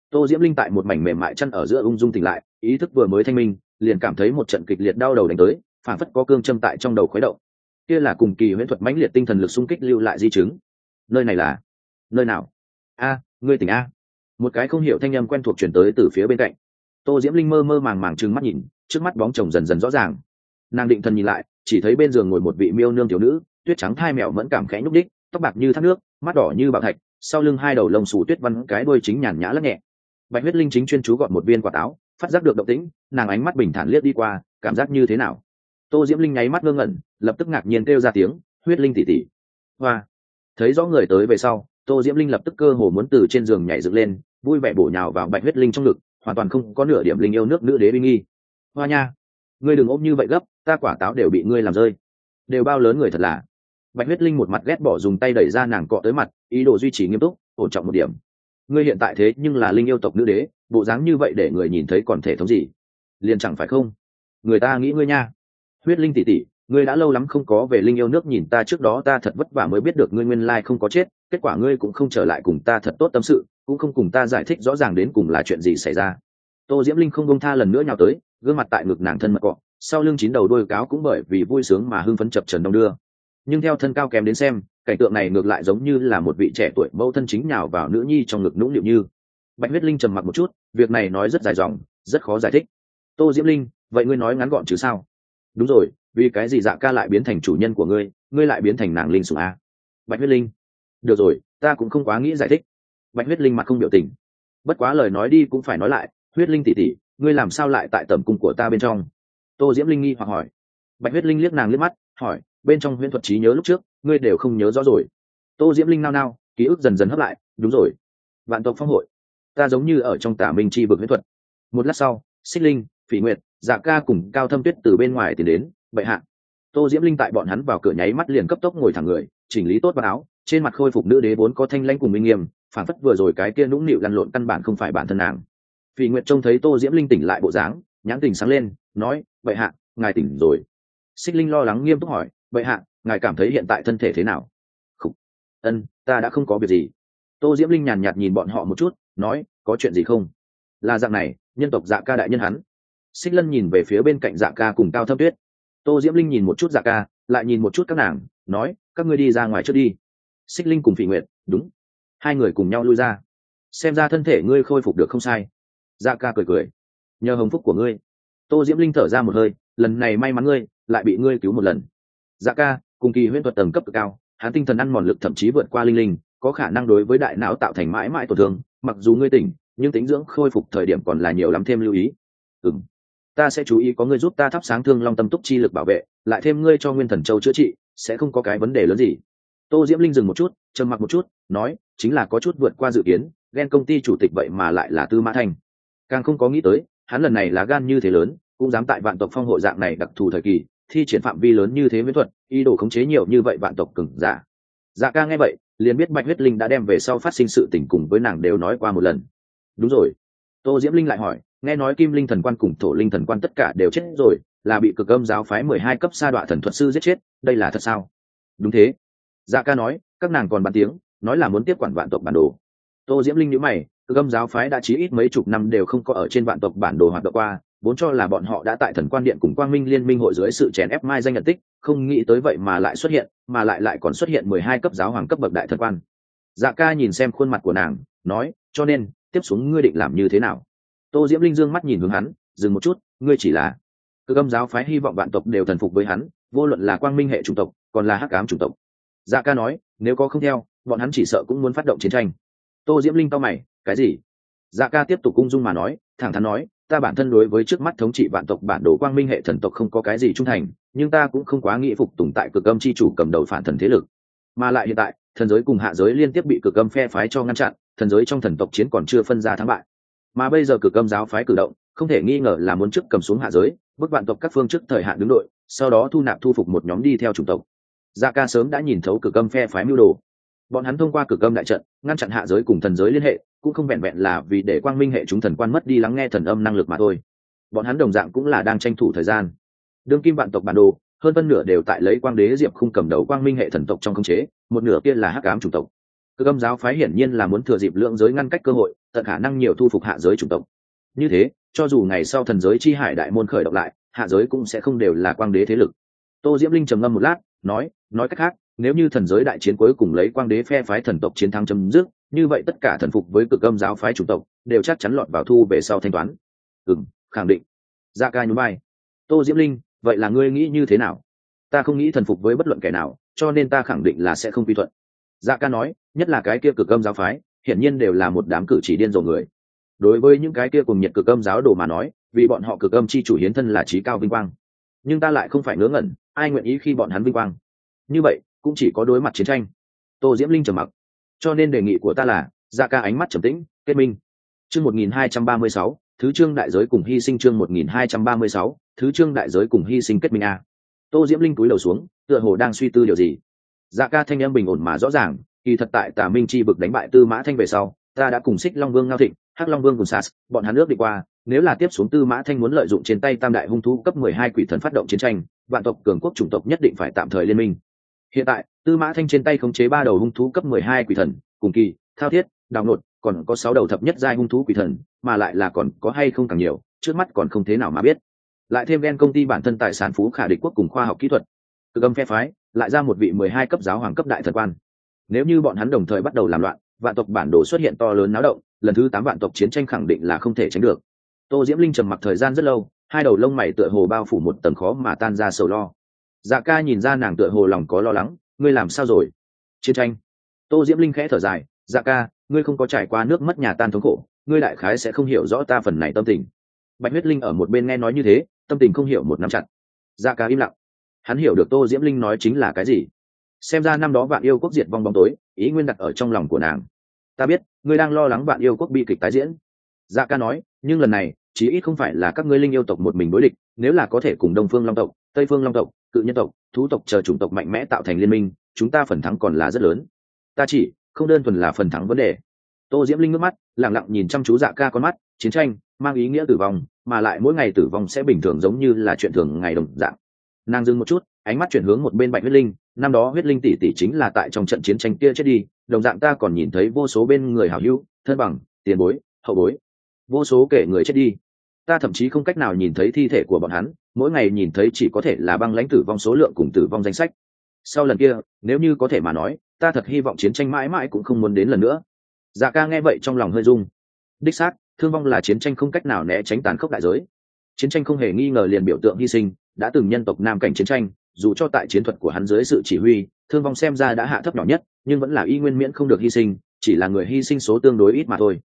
Tô diễm linh tại một mảnh mềm mại chăn ở giữa ung dung tỉnh lại, ý thức vừa mới thanh minh, liền cảm thấy một trận kịch liệt đau đầu đánh tới phản phất có cương châm tại trong đầu khuấy động. Kia là cùng kỳ huyễn thuật mãnh liệt tinh thần lực xung kích lưu lại di chứng. Nơi này là? Nơi nào? A, ngươi tỉnh a. Một cái không hiểu thanh âm quen thuộc chuyển tới từ phía bên cạnh. Tô diễm linh mơ mơ màng màng trừng mắt nhìn, trước mắt bóng chồng dần dần rõ ràng. Nàng định thần nhìn lại, chỉ thấy bên giường ngồi một vị miêu nương thiếu nữ, tuyết trắng thai mèo mẫn cảm khẽ nhúc đích tóc bạc như thác nước, mắt đỏ như bạo thạch sau lưng hai đầu lông xù tuyết văn cái đuôi chính nhàn nhã lắc nhẹ. Bạch huyết linh chính chuyên chú gọn một viên quả táo, phát giác được động tĩnh, nàng ánh mắt bình thản liếc đi qua, cảm giác như thế nào? Tô diễm linh nháy mắt ngơ ngẩn, lập tức ngạc nhiên kêu ra tiếng, huyết linh tỉ tỉ hoa. Thấy rõ người tới về sau, tô diễm linh lập tức cơ hồ muốn từ trên giường nhảy dựng lên, vui vẻ bổ nhào vào bạch huyết linh trong ngực, hoàn toàn không có nửa điểm linh yêu nước nữ đế uy nghi. Hoa nha, ngươi đừng ôm như vậy gấp, ta quả táo đều bị ngươi làm rơi. Đều bao lớn người thật là bạch huyết linh một mặt ghét bỏ dùng tay đẩy ra nàng cọ tới mặt, ý đồ duy trì nghiêm túc, ổn trọng một điểm. Ngươi hiện tại thế nhưng là linh yêu tộc nữ đế, bộ dáng như vậy để người nhìn thấy còn thể thống gì? Liền chẳng phải không? Người ta nghĩ ngươi nha. Huyết linh tỷ tỷ, ngươi đã lâu lắm không có về linh yêu nước nhìn ta trước đó, ta thật vất vả mới biết được ngươi nguyên lai không có chết, kết quả ngươi cũng không trở lại cùng ta thật tốt tâm sự, cũng không cùng ta giải thích rõ ràng đến cùng là chuyện gì xảy ra. Tô diễm linh không bông tha lần nữa nhào tới, gương mặt tại ngực nàng thân mật cọ, sau lưng chín đầu đôi cáo cũng bởi vì vui sướng mà hưng phấn chập trần đông đưa nhưng theo thân cao kém đến xem, cảnh tượng này ngược lại giống như là một vị trẻ tuổi mâu thân chính nhào vào nữ nhi trong ngực nũng nịu như. Bạch huyết linh trầm mặc một chút, việc này nói rất dài dòng, rất khó giải thích. Tô diễm linh, vậy ngươi nói ngắn gọn chứ sao? Đúng rồi, vì cái gì dạ ca lại biến thành chủ nhân của ngươi ngươi lại biến thành nàng linh sủng a? Bạch huyết linh, được rồi, ta cũng không quá nghĩ giải thích. Bạch huyết linh mặt không biểu tình. Bất quá lời nói đi cũng phải nói lại, huyết linh tỉ tỉ ngươi làm sao lại tại tầm cung của ta bên trong? Tô diễm linh nghi hoặc hỏi. Bạch huyết linh liếc nàng liếc mắt, hỏi bên trong huyễn thuật trí nhớ lúc trước, ngươi đều không nhớ rõ rồi. Tô diễm linh nao nao, ký ức dần dần hấp lại, đúng rồi. Vạn tộc phong hội. Ta giống như ở trong tả minh chi vực huyễn thuật. Một lát sau, xích linh, phỉ nguyệt dạ ca cùng cao thâm tuyết từ bên ngoài tìm đến, bệ hạ. Tô diễm linh tại bọn hắn vào cửa nháy mắt liền cấp tốc ngồi thẳng người, chỉnh lý tốt vào áo, trên mặt khôi phục nữ đế vốn có thanh lãnh cùng minh nghiêm, phản phất vừa rồi cái kia nũng nịu lăn lộn căn bản không phải bản thân nàng. Phỉ nguyệt trông thấy tô diễm linh tỉnh lại bộ dáng, nhãn tình sáng lên, nói, bệ hạ, ngài tỉnh rồi. Xích linh lo lắng nghiêm túc hỏi bệ hạ, ngài cảm thấy hiện tại thân thể thế nào? Khủ. ân, ta đã không có việc gì. Tô diễm linh nhàn nhạt nhìn bọn họ một chút, nói, có chuyện gì không? Là dạng này, nhân tộc dạ ca đại nhân hắn. Xích lân nhìn về phía bên cạnh dạ ca cùng cao thâm tuyết. Tô diễm linh nhìn một chút dạ ca, lại nhìn một chút các nàng, nói, các ngươi đi ra ngoài trước đi. Xích linh cùng phỉ nguyện đúng. Hai người cùng nhau lui ra. Xem ra thân thể ngươi khôi phục được không sai. Dạ ca cười cười. Nhờ hồng phúc của ngươi. Tô diễm linh thở ra một hơi, lần này may mắn ngươi, lại bị ngươi cứu một lần dạ ca, cùng kỳ huyễn thuật tầng cấp cực cao, hắn tinh thần ăn mòn lực thậm chí vượt qua linh linh, có khả năng đối với đại não tạo thành mãi mãi tổn thương, mặc dù ngươi tỉnh, nhưng tính dưỡng khôi phục thời điểm còn là nhiều lắm thêm lưu ý. Ừng ta sẽ chú ý có ngươi giúp ta thắp sáng thương long tâm túc chi lực bảo vệ, lại thêm ngươi cho nguyên thần châu chữa trị, sẽ không có cái vấn đề lớn gì. Tô diễm linh dừng một chút, trầm mặc một chút, nói, chính là có chút vượt qua dự kiến, ghen công ty chủ tịch vậy mà lại là tư mã thanh. Càng không có nghĩ tới, hắn lần này là gan như thế lớn, cũng dám tại vạn tộc phong hội dạng này đặc thù thời kỳ thi triển phạm vi lớn như thế viễn thuật, ý đồ khống chế nhiều như vậy vạn tộc cừng giả. Dạ ca nghe vậy, liền biết bạch huyết linh đã đem về sau phát sinh sự tình cùng với nàng đều nói qua một lần. Đúng rồi. Tô diễm linh lại hỏi, nghe nói kim linh thần quan cùng thổ linh thần quan tất cả đều chết rồi, là bị cực âm giáo phái mười hai cấp sa đọa thần thuật sư giết chết, đây là thật sao? Đúng thế. Dạ ca nói, các nàng còn bàn tiếng, nói là muốn tiếp quản vạn tộc bản đồ. Tô diễm linh nhữ mày, cực âm giáo phái đã chí ít mấy chục năm đều không có ở trên vạn tộc bản đồ hoạt động qua vốn cho là bọn họ đã tại thần quan điện cùng quang minh liên minh hội dưới sự chèn ép mai danh nhận tích, không nghĩ tới vậy mà lại xuất hiện, mà lại lại còn xuất hiện mười hai cấp giáo hoàng cấp bậc đại thần quan. Dạ ca nhìn xem khuôn mặt của nàng, nói, cho nên, tiếp xuống ngươi định làm như thế nào? Tô diễm linh dương mắt nhìn hướng hắn, dừng một chút, ngươi chỉ là cơ âm giáo phái hy vọng vạn tộc đều thần phục với hắn, vô luận là quang minh hệ chủng tộc, còn là hắc ám chủng tộc. Dạ ca nói, nếu có không theo, bọn hắn chỉ sợ cũng muốn phát động chiến tranh. Tô diễm linh to mày, cái gì? Dạ ca tiếp tục cung dung mà nói, thẳng thắn nói ta bản thân đối với trước mắt thống trị vạn tộc, bản đồ quang minh hệ thần tộc không có cái gì trung thành, nhưng ta cũng không quá nghĩ phục tùng tại cực âm c h i chủ cầm đầu phản thần thế lực. Mà lại hiện tại, thần giới cùng hạ giới liên tiếp bị cực âm phe phái cho ngăn chặn, thần giới trong thần tộc chiến còn chưa phân ra thắng bại. Mà bây giờ cực âm giáo phái cử động, không thể nghi ngờ là muốn trước cầm xuống hạ giới bức vạn tộc các phương trước thời hạn đứng đội, sau đó thu nạp thu phục một nhóm đi theo chủng tộc. Gia ca sớm đã nhìn thấu cực âm phe phái mưu đồ bọn hắn thông qua cực âm đại trận, ngăn chặn hạ giới cùng thần giới liên hệ, cũng không vẹn vẹn là vì để quang minh hệ chúng thần quan mất đi lắng nghe thần âm năng lực mà thôi. Bọn hắn đồng dạng cũng là đang tranh thủ thời gian. Đương kim vạn tộc bản đồ, hơn phân nửa đều tại lấy quang đế diệp khung cầm đầu quang minh hệ thần tộc trong khống chế, một nửa kia là hắc ám chủng tộc. Cơ âm giáo phái hiển nhiên là muốn thừa dịp lượng giới ngăn cách cơ hội, tận khả năng nhiều thu phục hạ giới chủng tộc. Như thế, cho dù ngày sau thần giới chi hải đại môn khởi động lại, hạ giới cũng sẽ không đều là quang đế thế lực. Tô diễm linh trầm ngâm một lát, nói nói cách khác nếu như thần giới đại chiến cuối cùng lấy quang đế phe phái thần tộc chiến thắng chấm dứt, như vậy tất cả thần phục với cực âm giáo phái chủng tộc đều chắc chắn lọt vào thu về sau thanh toán. Ừ khẳng định. Gia ca nhún vai. Tô diễm linh, vậy là ngươi nghĩ như thế nào? Ta không nghĩ thần phục với bất luận kẻ nào, cho nên ta khẳng định là sẽ không quy thuận. Dạ ca nói, nhất là cái kia cực âm giáo phái, hiển nhiên đều là một đám cử chỉ điên rồ người. Đối với những cái kia cùng nhiệt cực âm giáo đồ mà nói, vì bọn họ cực âm chi chủ hiến thân là trí cao vinh quang. Nhưng ta lại không phải ngớ ngẩn, ai nguyện ý khi bọn hắn vinh quang? Như vậy cũng chỉ có đối mặt chiến tranh. Tô diễm linh trầm mặc. Cho nên đề nghị của ta là dạ ca ánh mắt trầm tĩnh, kết minh. Chương một nghìn hai trăm ba mươi sáu, thứ trương đại giới cùng hy sinh chương một nghìn hai trăm ba mươi sáu, thứ trương đại giới cùng hy sinh kết minh a. Tô diễm linh cúi đầu xuống, tựa hồ đang suy tư điều gì. Dạ ca thanh em bình ổn mà rõ ràng, kỳ thật tại tả minh chi vực đánh bại tư mã thanh về sau, ta đã cùng xích long vương ngao thịnh, hắc long vương cùng sas, bọn hắn nước đi qua, nếu là tiếp xuống tư mã thanh muốn lợi dụng trên tay tam đại hung thú cấp mười hai quỷ thần phát động chiến tranh, vạn tộc cường quốc chủng tộc nhất định phải tạm thời liên minh hiện tại, tư mã thanh trên tay khống chế ba đầu hung thú cấp mười hai quỷ thần, cùng kỳ, thao thiết, đào nột, còn có sáu đầu thập nhất giai hung thú quỷ thần, mà lại là còn có hay không càng nhiều, trước mắt còn không thế nào mà biết. Lại thêm ghen công ty bản thân tài sản phú khả địch quốc cùng khoa học kỹ thuật. Cực âm phe phái, lại ra một vị mười hai cấp giáo hoàng cấp đại thần quan. Nếu như bọn hắn đồng thời bắt đầu làm loạn, vạn tộc bản đồ xuất hiện to lớn náo động, lần thứ tám vạn tộc chiến tranh khẳng định là không thể tránh được. Tô diễm linh trầm mặc thời gian rất lâu, hai đầu lông mày tựa hồ bao phủ một tầng khó mà tan ra sầu lo dạ ca nhìn ra nàng tựa hồ lòng có lo lắng, ngươi làm sao rồi? Chiến tranh. Tô diễm linh khẽ thở dài dạ ca, ngươi không có trải qua nước mất nhà tan thống khổ, ngươi đại khái sẽ không hiểu rõ ta phần này tâm tình. Bạch huyết linh ở một bên nghe nói như thế, tâm tình không hiểu một năm chặt. Dạ ca im lặng. Hắn hiểu được tô diễm linh nói chính là cái gì. Xem ra năm đó vạn yêu quốc diệt vong bóng tối, ý nguyên đặt ở trong lòng của nàng. Ta biết, ngươi đang lo lắng vạn yêu quốc bi kịch tái diễn. Dạ ca nói, nhưng lần này, chí ít không phải là các ngươi linh yêu tộc một mình đối địch, nếu là có thể cùng đông phương long tộc, tây phương long tộc cự nhân tộc, thú tộc chờ chủng tộc mạnh mẽ tạo thành liên minh, chúng ta phần thắng còn là rất lớn. Ta chỉ, không đơn thuần là phần thắng vấn đề. Tô diễm linh nước mắt lẳng lặng nhìn chăm chú dạ ca con mắt, chiến tranh, mang ý nghĩa tử vong, mà lại mỗi ngày tử vong sẽ bình thường giống như là chuyện thường ngày đồng dạng. Nàng dừng một chút, ánh mắt chuyển hướng một bên bạch huyết linh, năm đó huyết linh tỷ tỷ chính là tại trong trận chiến tranh kia chết đi, đồng dạng ta còn nhìn thấy vô số bên người hảo hữu, thân bằng, tiền bối, hậu bối. Vô số kể người chết đi ta thậm chí không cách nào nhìn thấy thi thể của bọn hắn, mỗi ngày nhìn thấy chỉ có thể là băng lãnh tử vong số lượng cùng tử vong danh sách. Sau lần kia, nếu như có thể mà nói, ta thật hy vọng chiến tranh mãi mãi cũng không muốn đến lần nữa. Dạ ca nghe vậy trong lòng hơi rung. Đích xác, thương vong là chiến tranh không cách nào né tránh tàn khốc đại giới. Chiến tranh không hề nghi ngờ liền biểu tượng hy sinh, đã từng nhân tộc nam cảnh chiến tranh, dù cho tại chiến thuật của hắn dưới sự chỉ huy, thương vong xem ra đã hạ thấp nhỏ nhất, nhưng vẫn là y nguyên miễn không được hy sinh, chỉ là người hy sinh số tương đối ít mà thôi.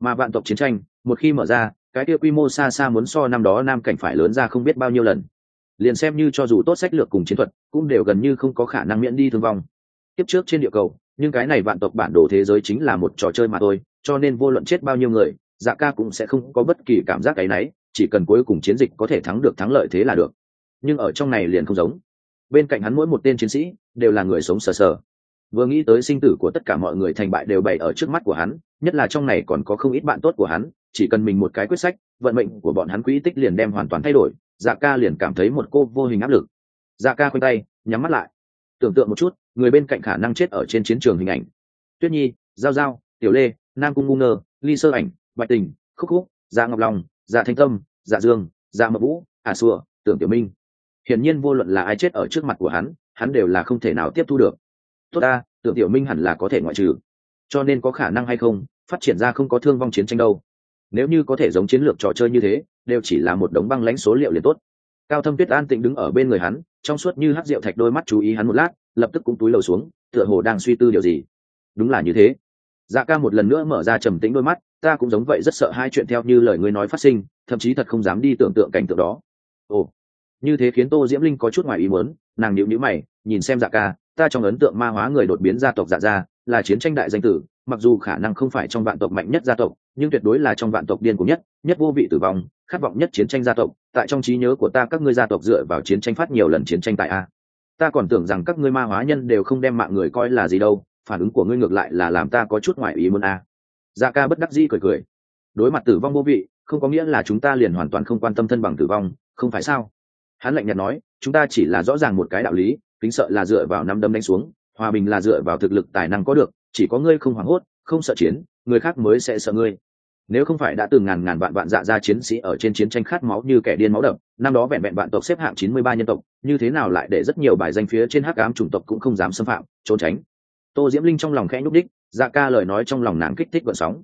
Mà vạn tộc chiến tranh, một khi mở ra cái kia quy mô xa xa muốn so năm đó nam cảnh phải lớn ra không biết bao nhiêu lần. Liền xem như cho dù tốt sách lược cùng chiến thuật, cũng đều gần như không có khả năng miễn đi thương vong. Tiếp trước trên địa cầu, nhưng cái này vạn tộc bản đồ thế giới chính là một trò chơi mà thôi, cho nên vô luận chết bao nhiêu người dạ ca cũng sẽ không có bất kỳ cảm giác cái náy chỉ cần cuối cùng chiến dịch có thể thắng được thắng lợi thế là được. Nhưng ở trong này liền không giống. Bên cạnh hắn mỗi một tên chiến sĩ, đều là người sống sờ sờ. Vừa nghĩ tới sinh tử của tất cả mọi người thành bại đều bày ở trước mắt của hắn, nhất là trong này còn có không ít bạn tốt của hắn chỉ cần mình một cái quyết sách, vận mệnh của bọn hắn quỹ tích liền đem hoàn toàn thay đổi. Dạ ca liền cảm thấy một cô vô hình áp lực. Dạ ca khoanh tay, nhắm mắt lại. Tưởng tượng một chút, người bên cạnh khả năng chết ở trên chiến trường hình ảnh. Tuyết nhi, giao giao, tiểu lê, nam cung ngu ngơ, ly sơ ảnh, bạch tình, khúc khúc dạ ngọc long dạ thanh tâm dạ dương dạ mập vũ à xua, tưởng tiểu minh. Hiển nhiên vô luận là ai chết ở trước mặt của hắn hắn đều là không thể nào tiếp thu được. Tốt ta, tưởng tiểu minh hẳn là có thể ngoại trừ. Cho nên có khả năng hay không, phát triển ra không có thương vong chiến tranh đâu nếu như có thể giống chiến lược trò chơi như thế, đều chỉ là một đống băng lãnh số liệu liền tốt. Cao thâm tuyết an tĩnh đứng ở bên người hắn, trong suốt như hát rượu thạch đôi mắt chú ý hắn một lát, lập tức cũng túi lầu xuống, tựa hồ đang suy tư điều gì. Đúng là như thế. Dạ ca một lần nữa mở ra trầm tĩnh đôi mắt, ta cũng giống vậy rất sợ hai chuyện theo như lời ngươi nói phát sinh, thậm chí thật không dám đi tưởng tượng cảnh tượng đó. Ồ, như thế khiến tô diễm linh có chút ngoài ý muốn, nàng nhịu nhữ mày, nhìn xem dạ ca, ta trong ấn tượng ma hóa người đột biến gia tộc dạ gia, là chiến tranh đại danh tử mặc dù khả năng không phải trong vạn tộc mạnh nhất gia tộc, nhưng tuyệt đối là trong vạn tộc điên cùng nhất nhất vô vị tử vong, khát vọng nhất chiến tranh gia tộc. Tại trong trí nhớ của ta, các ngươi gia tộc dựa vào chiến tranh phát nhiều lần chiến tranh tại a. Ta còn tưởng rằng các ngươi ma hóa nhân đều không đem mạng người coi là gì đâu, phản ứng của ngươi ngược lại là làm ta có chút ngoại ý muốn a. Dạ ca bất đắc dĩ cười cười. Đối mặt tử vong vô vị, không có nghĩa là chúng ta liền hoàn toàn không quan tâm thân bằng tử vong, không phải sao? Hắn lạnh nhạt nói, chúng ta chỉ là rõ ràng một cái đạo lý, kính sợ là dựa vào năm đâm đánh xuống, hòa bình là dựa vào thực lực tài năng có được chỉ có ngươi không hoảng hốt, không sợ chiến, người khác mới sẽ sợ ngươi. Nếu không phải đã từng ngàn ngàn vạn vạn dạ ra chiến sĩ ở trên chiến tranh khát máu như kẻ điên máu đậm năm đó vẹn vẹn vạn tộc xếp hạng chín mươi ba nhân tộc, như thế nào lại để rất nhiều bài danh phía trên hắc ám chủng tộc cũng không dám xâm phạm, trốn tránh. Tô diễm linh trong lòng khẽ nhúc đích dạ ca lời nói trong lòng nàng kích thích vận sóng.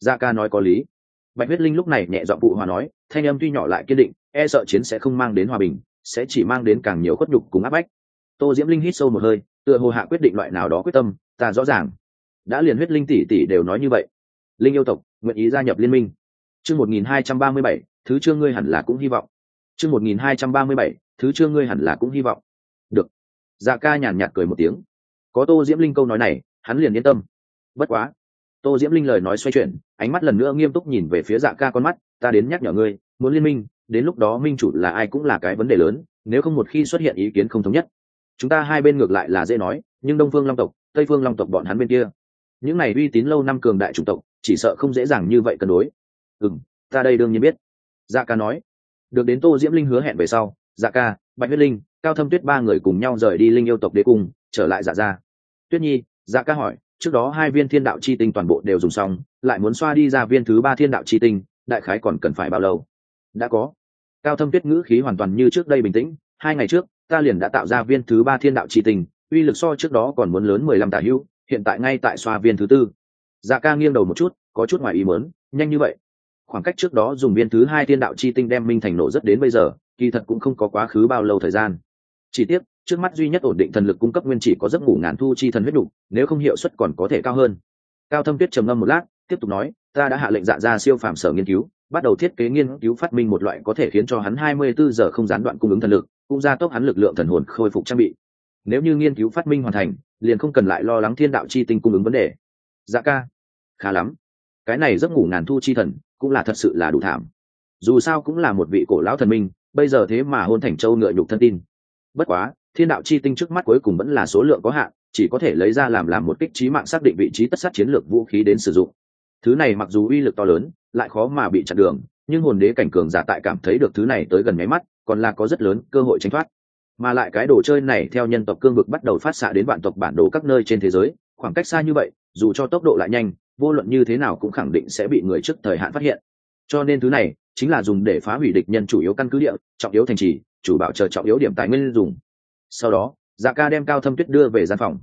Dạ ca nói có lý. Bạch huyết linh lúc này nhẹ dọn phụ hòa nói, thanh âm tuy nhỏ lại kiên định e sợ chiến sẽ không mang đến hòa bình, sẽ chỉ mang đến càng nhiều khuất nhục cùng áp bách. Tô diễm linh hít sâu một hơi, tựa hồ hạ quyết định loại nào đó quyết tâm, ta rõ ràng đã liền huyết linh tỷ tỷ đều nói như vậy. Linh yêu tộc, nguyện ý gia nhập liên minh. Chương một nghìn hai trăm ba mươi bảy, thứ chương ngươi hẳn là cũng hy vọng. Chương một nghìn hai trăm ba mươi bảy, thứ chương ngươi hẳn là cũng hy vọng. Được. Dạ ca nhàn nhạt cười một tiếng. Có tô diễm linh câu nói này, hắn liền yên tâm. Bất quá. Tô diễm linh lời nói xoay chuyển, ánh mắt lần nữa nghiêm túc nhìn về phía dạ ca con mắt, ta đến nhắc nhở ngươi, muốn liên minh, đến lúc đó minh chủ là ai cũng là cái vấn đề lớn, nếu không một khi xuất hiện ý kiến không thống nhất. Chúng ta hai bên ngược lại là dễ nói, nhưng đông phương long tộc, tây phương long tộc bọn hắn bên kia những này uy tín lâu năm cường đại chủng tộc, chỉ sợ không dễ dàng như vậy cân đối. Ừ m ta đây đương nhiên biết. Dạ ca nói. Được đến tô diễm linh hứa hẹn về sau dạ ca, bạch huyết linh, cao thâm tuyết ba người cùng nhau rời đi linh yêu tộc đế cung, trở lại dạ ra tuyết nhi dạ ca hỏi, trước đó hai viên thiên đạo chi tinh toàn bộ đều dùng xong, lại muốn xoa đi ra viên thứ ba thiên đạo chi tinh, đại khái còn cần phải bao lâu? Đã có. Cao thâm tuyết ngữ khí hoàn toàn như trước đây bình tĩnh, hai ngày trước, ta liền đã tạo ra viên thứ ba thiên đạo chi tinh, uy lực so trước đó còn muốn lớn mười lăm tả hữu hiện tại ngay tại xoa viên thứ tư. Dạ ca nghiêng đầu một chút có chút ngoài ý mớn nhanh như vậy. Khoảng cách trước đó dùng viên thứ hai thiên đạo chi tinh đem minh thành nổ rất đến bây giờ kỳ thật cũng không có quá khứ bao lâu thời gian. Chỉ tiếc trước mắt duy nhất ổn định thần lực cung cấp nguyên chỉ có giấc ngủ ngàn thu chi thần huyết đủ, nếu không hiệu suất còn có thể cao hơn. Cao thâm tuyết trầm ngâm một lát tiếp tục nói ta đã hạ lệnh dạ ra siêu phàm sở nghiên cứu bắt đầu thiết kế nghiên cứu phát minh một loại có thể khiến cho hắn 24 giờ không gián đoạn cung ứng thần lực cũng gia tốc hắn lực lượng thần hồn khôi phục trang bị nếu như nghiên cứu phát minh hoàn thành, liền không cần lại lo lắng thiên đạo chi tinh cung ứng vấn đề. Dạ ca, khá lắm. Cái này giấc ngủ ngàn thu chi thần, cũng là thật sự là đủ thảm. Dù sao cũng là một vị cổ lão thần minh, bây giờ thế mà hôn thành châu ngựa nhục thân tin. Bất quá, thiên đạo chi tinh trước mắt cuối cùng vẫn là số lượng có hạn, chỉ có thể lấy ra làm làm một kích trí mạng xác định vị trí tất sát chiến lược vũ khí đến sử dụng. Thứ này mặc dù uy lực to lớn, lại khó mà bị chặn đường, nhưng hồn đế cảnh cường giả tại cảm thấy được thứ này tới gần máy mắt, còn là có rất lớn cơ hội tránh thoát mà lại cái đồ chơi này theo nhân tộc cương vực bắt đầu phát xạ đến vạn tộc bản đồ các nơi trên thế giới, khoảng cách xa như vậy, dù cho tốc độ lại nhanh, vô luận như thế nào cũng khẳng định sẽ bị người trước thời hạn phát hiện. Cho nên thứ này chính là dùng để phá hủy địch nhân chủ yếu căn cứ địa, trọng yếu thành trì, chủ bảo chờ trọng yếu điểm tài nguyên dùng. Sau đó dạ ca đem cao thâm tuyết đưa về gian phòng.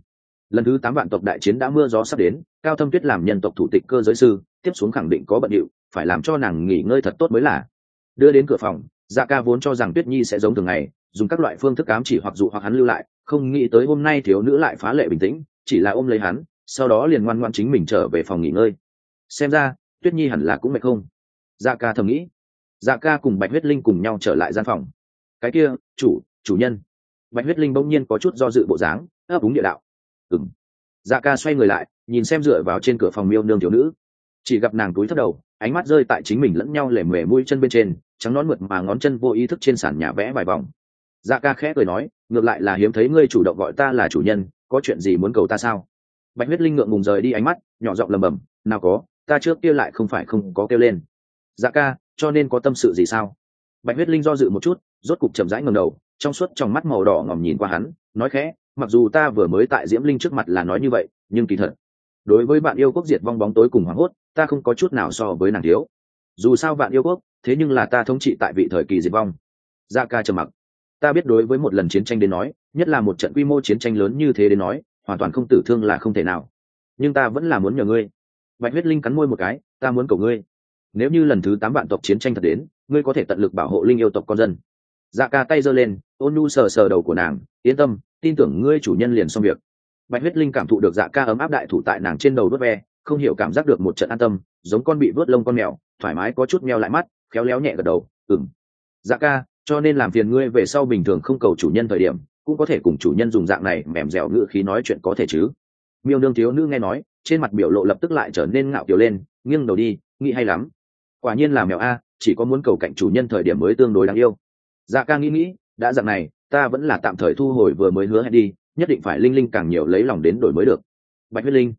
Lần thứ tám vạn tộc đại chiến đã mưa gió sắp đến, cao thâm tuyết làm nhân tộc thủ tịch cơ giới sư, tiếp xuống khẳng định có bận điệu, phải làm cho nàng nghỉ ngơi thật tốt mới là. Đưa đến cửa phòng dạ ca vốn cho rằng tuyết nhi sẽ giống thường ngày dùng các loại phương thức ám chỉ hoặc dụ hoặc hắn lưu lại, không nghĩ tới hôm nay thiếu nữ lại phá lệ bình tĩnh, chỉ là ôm lấy hắn, sau đó liền ngoan ngoan chính mình trở về phòng nghỉ ngơi. Xem ra, tuyết nhi hẳn là cũng mệt không? Dạ ca thầm nghĩ. Dạ ca cùng bạch huyết linh cùng nhau trở lại gian phòng. Cái kia, chủ chủ nhân. Bạch huyết linh bỗng nhiên có chút do dự bộ dáng, ấp úng địa đạo. Ừng dạ ca xoay người lại, nhìn xem dựa vào trên cửa phòng miêu nương thiếu nữ. Chỉ gặp nàng túi thấp đầu, ánh mắt rơi tại chính mình lẫn nhau lể mề mũi chân bên trên, trắng nón mượt mà ngón chân vô ý thức trên sàn nhà vẽ vài vòng dạ ca khẽ cười nói, ngược lại là hiếm thấy ngươi chủ động gọi ta là chủ nhân, có chuyện gì muốn cầu ta sao? Bạch huyết linh ngượng ngùng rời đi ánh mắt, nhỏ giọng lầm bầm, nào có, ta trước kia lại không phải không có kêu lên. Dạ ca, cho nên có tâm sự gì sao? Bạch huyết linh do dự một chút, rốt cục chậm rãi ngầm đầu, trong suốt trong mắt màu đỏ ngòm nhìn qua hắn, nói khẽ, mặc dù ta vừa mới tại diễm linh trước mặt là nói như vậy, nhưng kỳ thật, đối với bạn yêu quốc diệt vong bóng tối cùng hoảng hốt, ta không có chút nào so với nàng thiếu. Dù sao bạn yêu quốc, thế nhưng là ta thống trị tại vị thời kỳ diệt vong. Dạ ca trầm mặc ta biết đối với một lần chiến tranh đến nói, nhất là một trận quy mô chiến tranh lớn như thế đến nói, hoàn toàn không tử thương là không thể nào. Nhưng ta vẫn là muốn nhờ ngươi. Bạch huyết linh cắn môi một cái, ta muốn cầu ngươi, nếu như lần thứ tám vạn tộc chiến tranh thật đến, ngươi có thể tận lực bảo hộ linh yêu tộc con dân. Dạ ca tay giơ lên, ôn nu sờ sờ đầu của nàng, yên tâm, tin tưởng ngươi chủ nhân liền xong việc. Bạch huyết linh cảm thụ được dạ ca ấm áp đại thủ tại nàng trên đầu đốt ve, không hiểu cảm giác được một trận an tâm, giống con bị vớt lông con mèo, thoải mái có chút meo lại mắt, khéo léo nhẹ gật đầu ừng dạ ca cho nên làm phiền ngươi về sau bình thường không cầu chủ nhân thời điểm, cũng có thể cùng chủ nhân dùng dạng này mềm dẻo ngựa khí nói chuyện có thể chứ. Miêu nương thiếu nữ nghe nói, trên mặt biểu lộ lập tức lại trở nên ngạo kiểu lên, nghiêng đầu đi, nghĩ hay lắm. Quả nhiên là mèo a, chỉ có muốn cầu cạnh chủ nhân thời điểm mới tương đối đáng yêu. Dạ ca nghĩ nghĩ, đã dạng này, ta vẫn là tạm thời thu hồi vừa mới hứa hẹn đi, nhất định phải linh linh càng nhiều lấy lòng đến đổi mới được. Bạch huyết linh,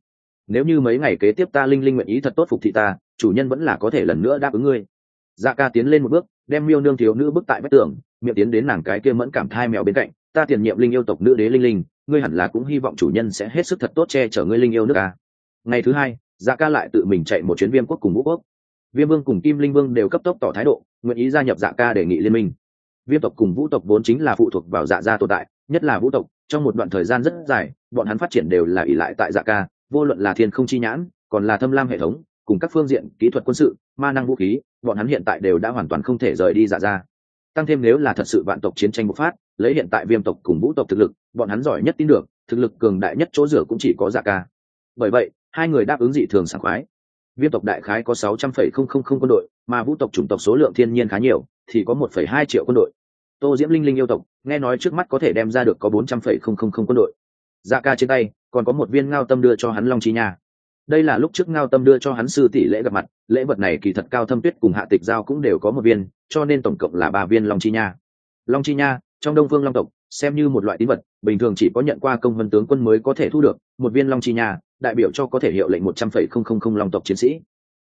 nếu như mấy ngày kế tiếp ta linh linh nguyện ý thật tốt phục thị ta, chủ nhân vẫn là có thể lần nữa đáp ứng ngươi. Dạ ca tiến lên một bước đem miêu nương thiếu nữ bước tại vách tường, miệng tiến đến nàng cái kia mẫn cảm thai mèo bên cạnh, ta tiền nhiệm linh yêu tộc nữ đế linh linh, ngươi hẳn là cũng hy vọng chủ nhân sẽ hết sức thật tốt che chở ngươi linh yêu nước ca ngày thứ hai dạ ca lại tự mình chạy một chuyến viêm quốc cùng vũ quốc. Viêm vương cùng kim linh vương đều cấp tốc tỏ thái độ, nguyện ý gia nhập dạ ca đề nghị liên minh. Viêm tộc cùng vũ tộc vốn chính là phụ thuộc vào dạ gia tồn tại, nhất là vũ tộc, trong một đoạn thời gian rất dài, bọn hắn phát triển đều là ỉ lại tại dạ ca, vô luận là thiên không chi nhãn, còn là thâm lam hệ thống cùng các phương diện kỹ thuật quân sự, ma năng vũ khí, bọn hắn hiện tại đều đã hoàn toàn không thể rời đi dạ ra tăng thêm nếu là thật sự vạn tộc chiến tranh bộc phát, lấy hiện tại viêm tộc cùng vũ tộc thực lực, bọn hắn giỏi nhất tin được, thực lực cường đại nhất chỗ rửa cũng chỉ có dạ ca. Bởi vậy, hai người đáp ứng dị thường sảng khoái. Viêm tộc đại khái có sáu trăm phẩy không không không quân đội, mà vũ tộc chủng tộc số lượng thiên nhiên khá nhiều, thì có một phẩy hai triệu quân đội. Tô diễm linh linh yêu tộc, nghe nói trước mắt có thể đem ra được có bốn trăm phẩy không không không quân đội. Dạ ca trên tay, còn có một viên ngao tâm đưa cho hắn long chi nha đây là lúc trước ngao tâm đưa cho hắn sư tỷ lễ gặp mặt, lễ vật này kỳ thật cao thâm tuyết cùng hạ tịch giao cũng đều có một viên, cho nên tổng cộng là ba viên long chi nha. Long chi nha, trong đông phương long tộc, xem như một loại tín vật, bình thường chỉ có nhận qua công vân tướng quân mới có thể thu được, một viên long chi nha, đại biểu cho có thể hiệu lệnh một trăm phẩy không không không long tộc chiến sĩ.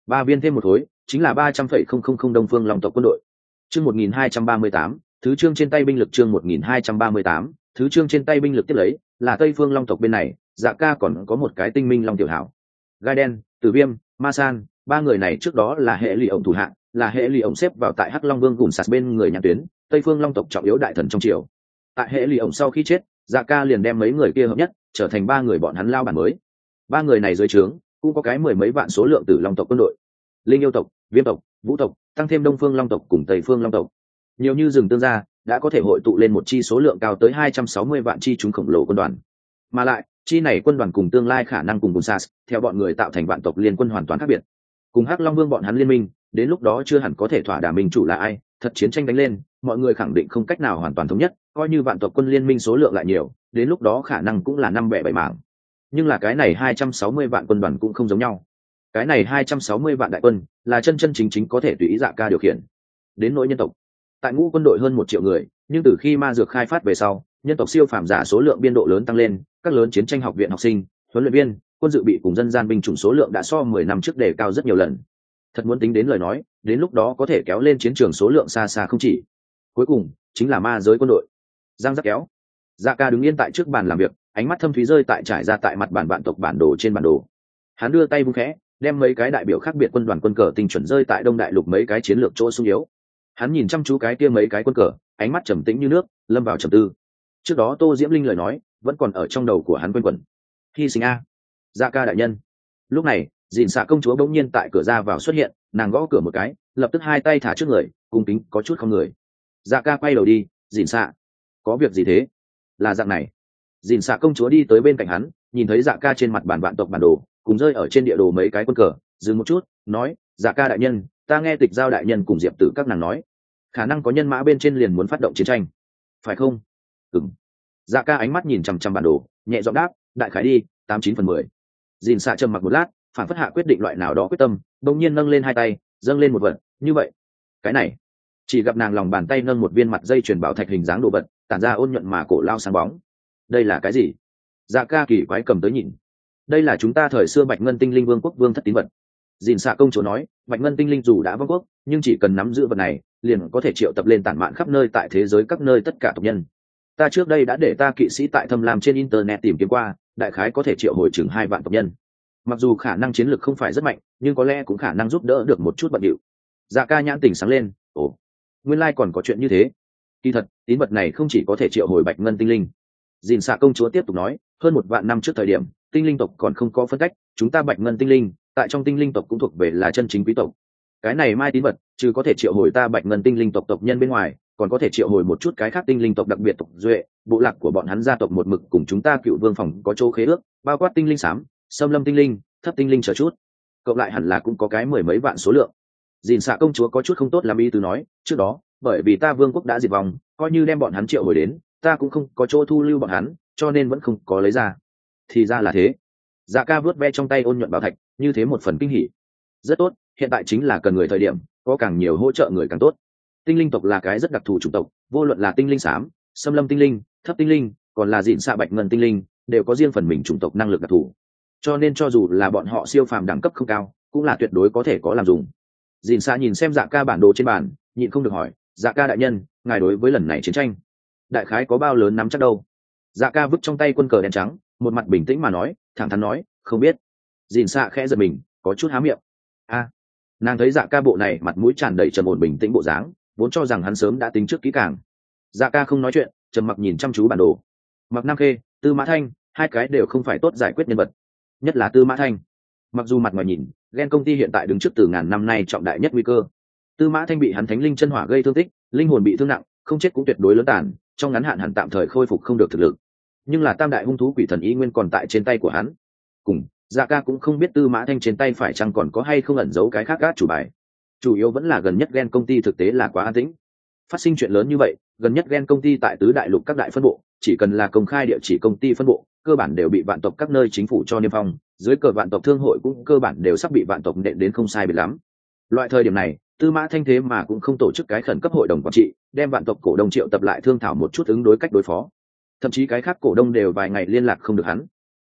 Ba viên thêm một khối, chính là ba trăm phẩy không không không đông phương long tộc quân đội. Chương một nghìn hai trăm ba mươi tám, thứ chương trên tay binh lực chương một nghìn hai trăm ba mươi tám, thứ chương trên tay binh lực tiếp lấy, là tây phương long tộc bên này dạ ca còn có một cái tinh minh long tiểu hảo gai đen, tử viêm, ma san, ba người này trước đó là hệ lụy ổng thủ hạng, là hệ lụy ổng xếp vào tại hắc long vương cùng sạt bên người nhãn tuyến, tây phương long tộc trọng yếu đại thần trong triều. Tại hệ lụy ổng sau khi chết dạ ca liền đem mấy người kia hợp nhất, trở thành ba người bọn hắn lao bản mới. Ba người này dưới trướng, cũng có cái mười mấy vạn số lượng tử long tộc quân đội. Linh yêu tộc, viêm tộc, vũ tộc, tăng thêm đông phương long tộc cùng tây phương long tộc. Nhiều như rừng tương gia, đã có thể hội tụ lên một chi số lượng cao tới hai trăm sáu mươi vạn chi chúng khổng lồ quân đoàn. Mà lại chi này quân đoàn cùng tương lai khả năng cùng cùng sas theo bọn người tạo thành vạn tộc liên quân hoàn toàn khác biệt. Cùng hắc long vương bọn hắn liên minh, đến lúc đó chưa hẳn có thể thỏa đà minh chủ là ai, thật chiến tranh đánh lên, mọi người khẳng định không cách nào hoàn toàn thống nhất, coi như vạn tộc quân liên minh số lượng lại nhiều, đến lúc đó khả năng cũng là năm bẻ bảy mảng. Nhưng là cái này hai trăm sáu mươi vạn quân đoàn cũng không giống nhau. Cái này hai trăm sáu mươi vạn đại quân là chân chân chính chính có thể tùy ý dạ ca điều khiển. Đến nỗi nhân tộc. Tại ngũ quân đội hơn một triệu người, nhưng từ khi ma dược khai phát về sau, nhân tộc siêu phàm giả số lượng biên độ lớn tăng lên các lớn chiến tranh học viện học sinh, huấn luyện viên, quân dự bị cùng dân gian binh chủng số lượng đã so mười năm trước đề cao rất nhiều lần. Thật muốn tính đến lời nói, đến lúc đó có thể kéo lên chiến trường số lượng xa xa không chỉ. Cuối cùng, chính là ma giới quân đội. Giang giác kéo. Dạ ca đứng yên tại trước bàn làm việc, ánh mắt thâm thúy rơi tại trải ra tại mặt bản vạn tộc bản đồ trên bản đồ. Hắn đưa tay vung khẽ, đem mấy cái đại biểu khác biệt quân đoàn quân cờ tình chuẩn rơi tại đông đại lục mấy cái chiến lược chỗ sung yếu. Hắn nhìn chăm chú cái kia mấy cái quân cờ, ánh mắt trầm tĩnh như nước, lâm vào trầm tư. Trước đó tô diễm linh lời nói vẫn còn ở trong đầu của hắn quanh quẩn. Hy sinh a. Dạ ca đại nhân. Lúc này, dìn xạ công chúa bỗng nhiên tại cửa ra vào xuất hiện, nàng gõ cửa một cái, lập tức hai tay thả trước người, cung kính, có chút không người. Dạ ca quay đầu đi, dìn xạ, có việc gì thế? Là dạng này. Dìn xạ công chúa đi tới bên cạnh hắn, nhìn thấy dạ ca trên mặt bản vạn tộc bản đồ, cùng rơi ở trên địa đồ mấy cái quân cờ, dừng một chút, nói dạ ca đại nhân, ta nghe tịch giao đại nhân cùng diệp tử các nàng nói, khả năng có nhân mã bên trên liền muốn phát động chiến tranh. Phải không? Ừng dạ ca ánh mắt nhìn chằm chằm bản đồ, nhẹ giọng đáp, đại khái đi, tám chín phần mười. Dìn xạ trầm mặc một lát, phản phất hạ quyết định loại nào đó quyết tâm bỗng nhiên nâng lên hai tay, dâng lên một vật, như vậy, cái này. Chỉ gặp nàng lòng bàn tay nâng một viên mặt dây chuyền bảo thạch hình dáng đồ vật, tản ra ôn nhuận mà cổ lao sáng bóng. Đây là cái gì? Dạ ca kỳ quái cầm tới nhìn. Đây là chúng ta thời xưa bạch ngân tinh linh vương quốc vương thất tín vật. Dìn xạ công chúa nói, bạch ngân tinh linh dù đã vương quốc, nhưng chỉ cần nắm giữ vật này, liền có thể triệu tập lên tản mạn khắp nơi tại thế giới các nơi tất cả tộc nhân ta trước đây đã để ta kỵ sĩ tại thâm lam trên internet tìm kiếm qua, đại khái có thể triệu hồi chừng hai vạn tộc nhân. Mặc dù khả năng chiến lược không phải rất mạnh, nhưng có lẽ cũng khả năng giúp đỡ được một chút bận điệu. Dạ ca nhãn tỉnh sáng lên, ồ, nguyên lai、like、còn có chuyện như thế. Kỳ thật, tín vật này không chỉ có thể triệu hồi bạch ngân tinh linh. Dìn xạ công chúa tiếp tục nói, hơn một vạn năm trước thời điểm, tinh linh tộc còn không có phân cách, chúng ta bạch ngân tinh linh, tại trong tinh linh tộc cũng thuộc về là chân chính quý tộc. Cái này mai tín vật chứ có thể triệu hồi ta bạch ngân tinh linh tộc tộc nhân bên ngoài còn có thể triệu hồi một chút cái khác tinh linh tộc đặc biệt tộc duệ, bộ lạc của bọn hắn gia tộc một mực cùng chúng ta cựu vương phòng có chỗ khế ước, bao quát tinh linh xám xâm lâm tinh linh, thấp tinh linh chờ chút. Cộng lại hẳn là cũng có cái mười mấy vạn số lượng. Dìn xạ công chúa có chút không tốt làm ý từ nói, trước đó, bởi vì ta vương quốc đã diệt vong, coi như đem bọn hắn triệu hồi đến, ta cũng không có chỗ thu lưu bọn hắn, cho nên vẫn không có lấy ra. Thì ra là thế. Dạ ca vớt ve trong tay ôn nhuận bảo thạch, như thế một phần kinh hỉ. Rất tốt, hiện tại chính là cần người thời điểm, có càng nhiều hỗ trợ người càng tốt tinh linh tộc là cái rất đặc thù chủng tộc, vô luận là tinh linh xám, xâm lâm tinh linh, thấp tinh linh, còn là dịn xạ bạch ngân tinh linh, đều có riêng phần mình chủng tộc năng lực đặc thù. Cho nên cho dù là bọn họ siêu phàm đẳng cấp không cao, cũng là tuyệt đối có thể có làm dùng. Dịn xạ nhìn xem dạ ca bản đồ trên bàn, nhịn không được hỏi dạ ca đại nhân, ngài đối với lần này chiến tranh, đại khái có bao lớn nắm chắc đâu? Dạ ca vứt trong tay quân cờ đen trắng, một mặt bình tĩnh mà nói, thẳng thắn nói, không biết. Dìn xạ khẽ giật mình, có chút há miệng. A. Nàng thấy dạ ca bộ này mặt mũi tràn đầy trầm ổn bình tĩnh bộ dáng vốn cho rằng hắn sớm đã tính trước kỹ càng. Dạ ca không nói chuyện, trầm mặc nhìn chăm chú bản đồ. Mặc nam khê, tư mã thanh, hai cái đều không phải tốt giải quyết nhân vật. Nhất là tư mã thanh. Mặc dù mặt ngoài nhìn, ghen công ty hiện tại đứng trước từ ngàn năm nay trọng đại nhất nguy cơ. Tư mã thanh bị hắn thánh linh chân hỏa gây thương tích, linh hồn bị thương nặng, không chết cũng tuyệt đối lớn tàn, trong ngắn hạn hẳn tạm thời khôi phục không được thực lực. Nhưng là tam đại hung thú quỷ thần ý nguyên còn tại trên tay của hắn. Cùng dạ ca cũng không biết tư mã thanh trên tay phải chăng còn có hay không ẩn giấu cái khác gác chủ bài chủ yếu vẫn là gần nhất ghen công ty thực tế là quá an tĩnh. Phát sinh chuyện lớn như vậy, gần nhất ghen công ty tại tứ đại lục các đại phân bộ, chỉ cần là công khai địa chỉ công ty phân bộ, cơ bản đều bị vạn tộc các nơi chính phủ cho niêm phong, dưới cờ vạn tộc thương hội cũng cơ bản đều sắp bị vạn tộc nện đến không sai biệt lắm. Loại thời điểm này, tư mã thanh thế mà cũng không tổ chức cái khẩn cấp hội đồng quản trị, đem vạn tộc cổ đông triệu tập lại thương thảo một chút ứng đối cách đối phó. Thậm chí cái khác cổ đông đều vài ngày liên lạc không được hắn.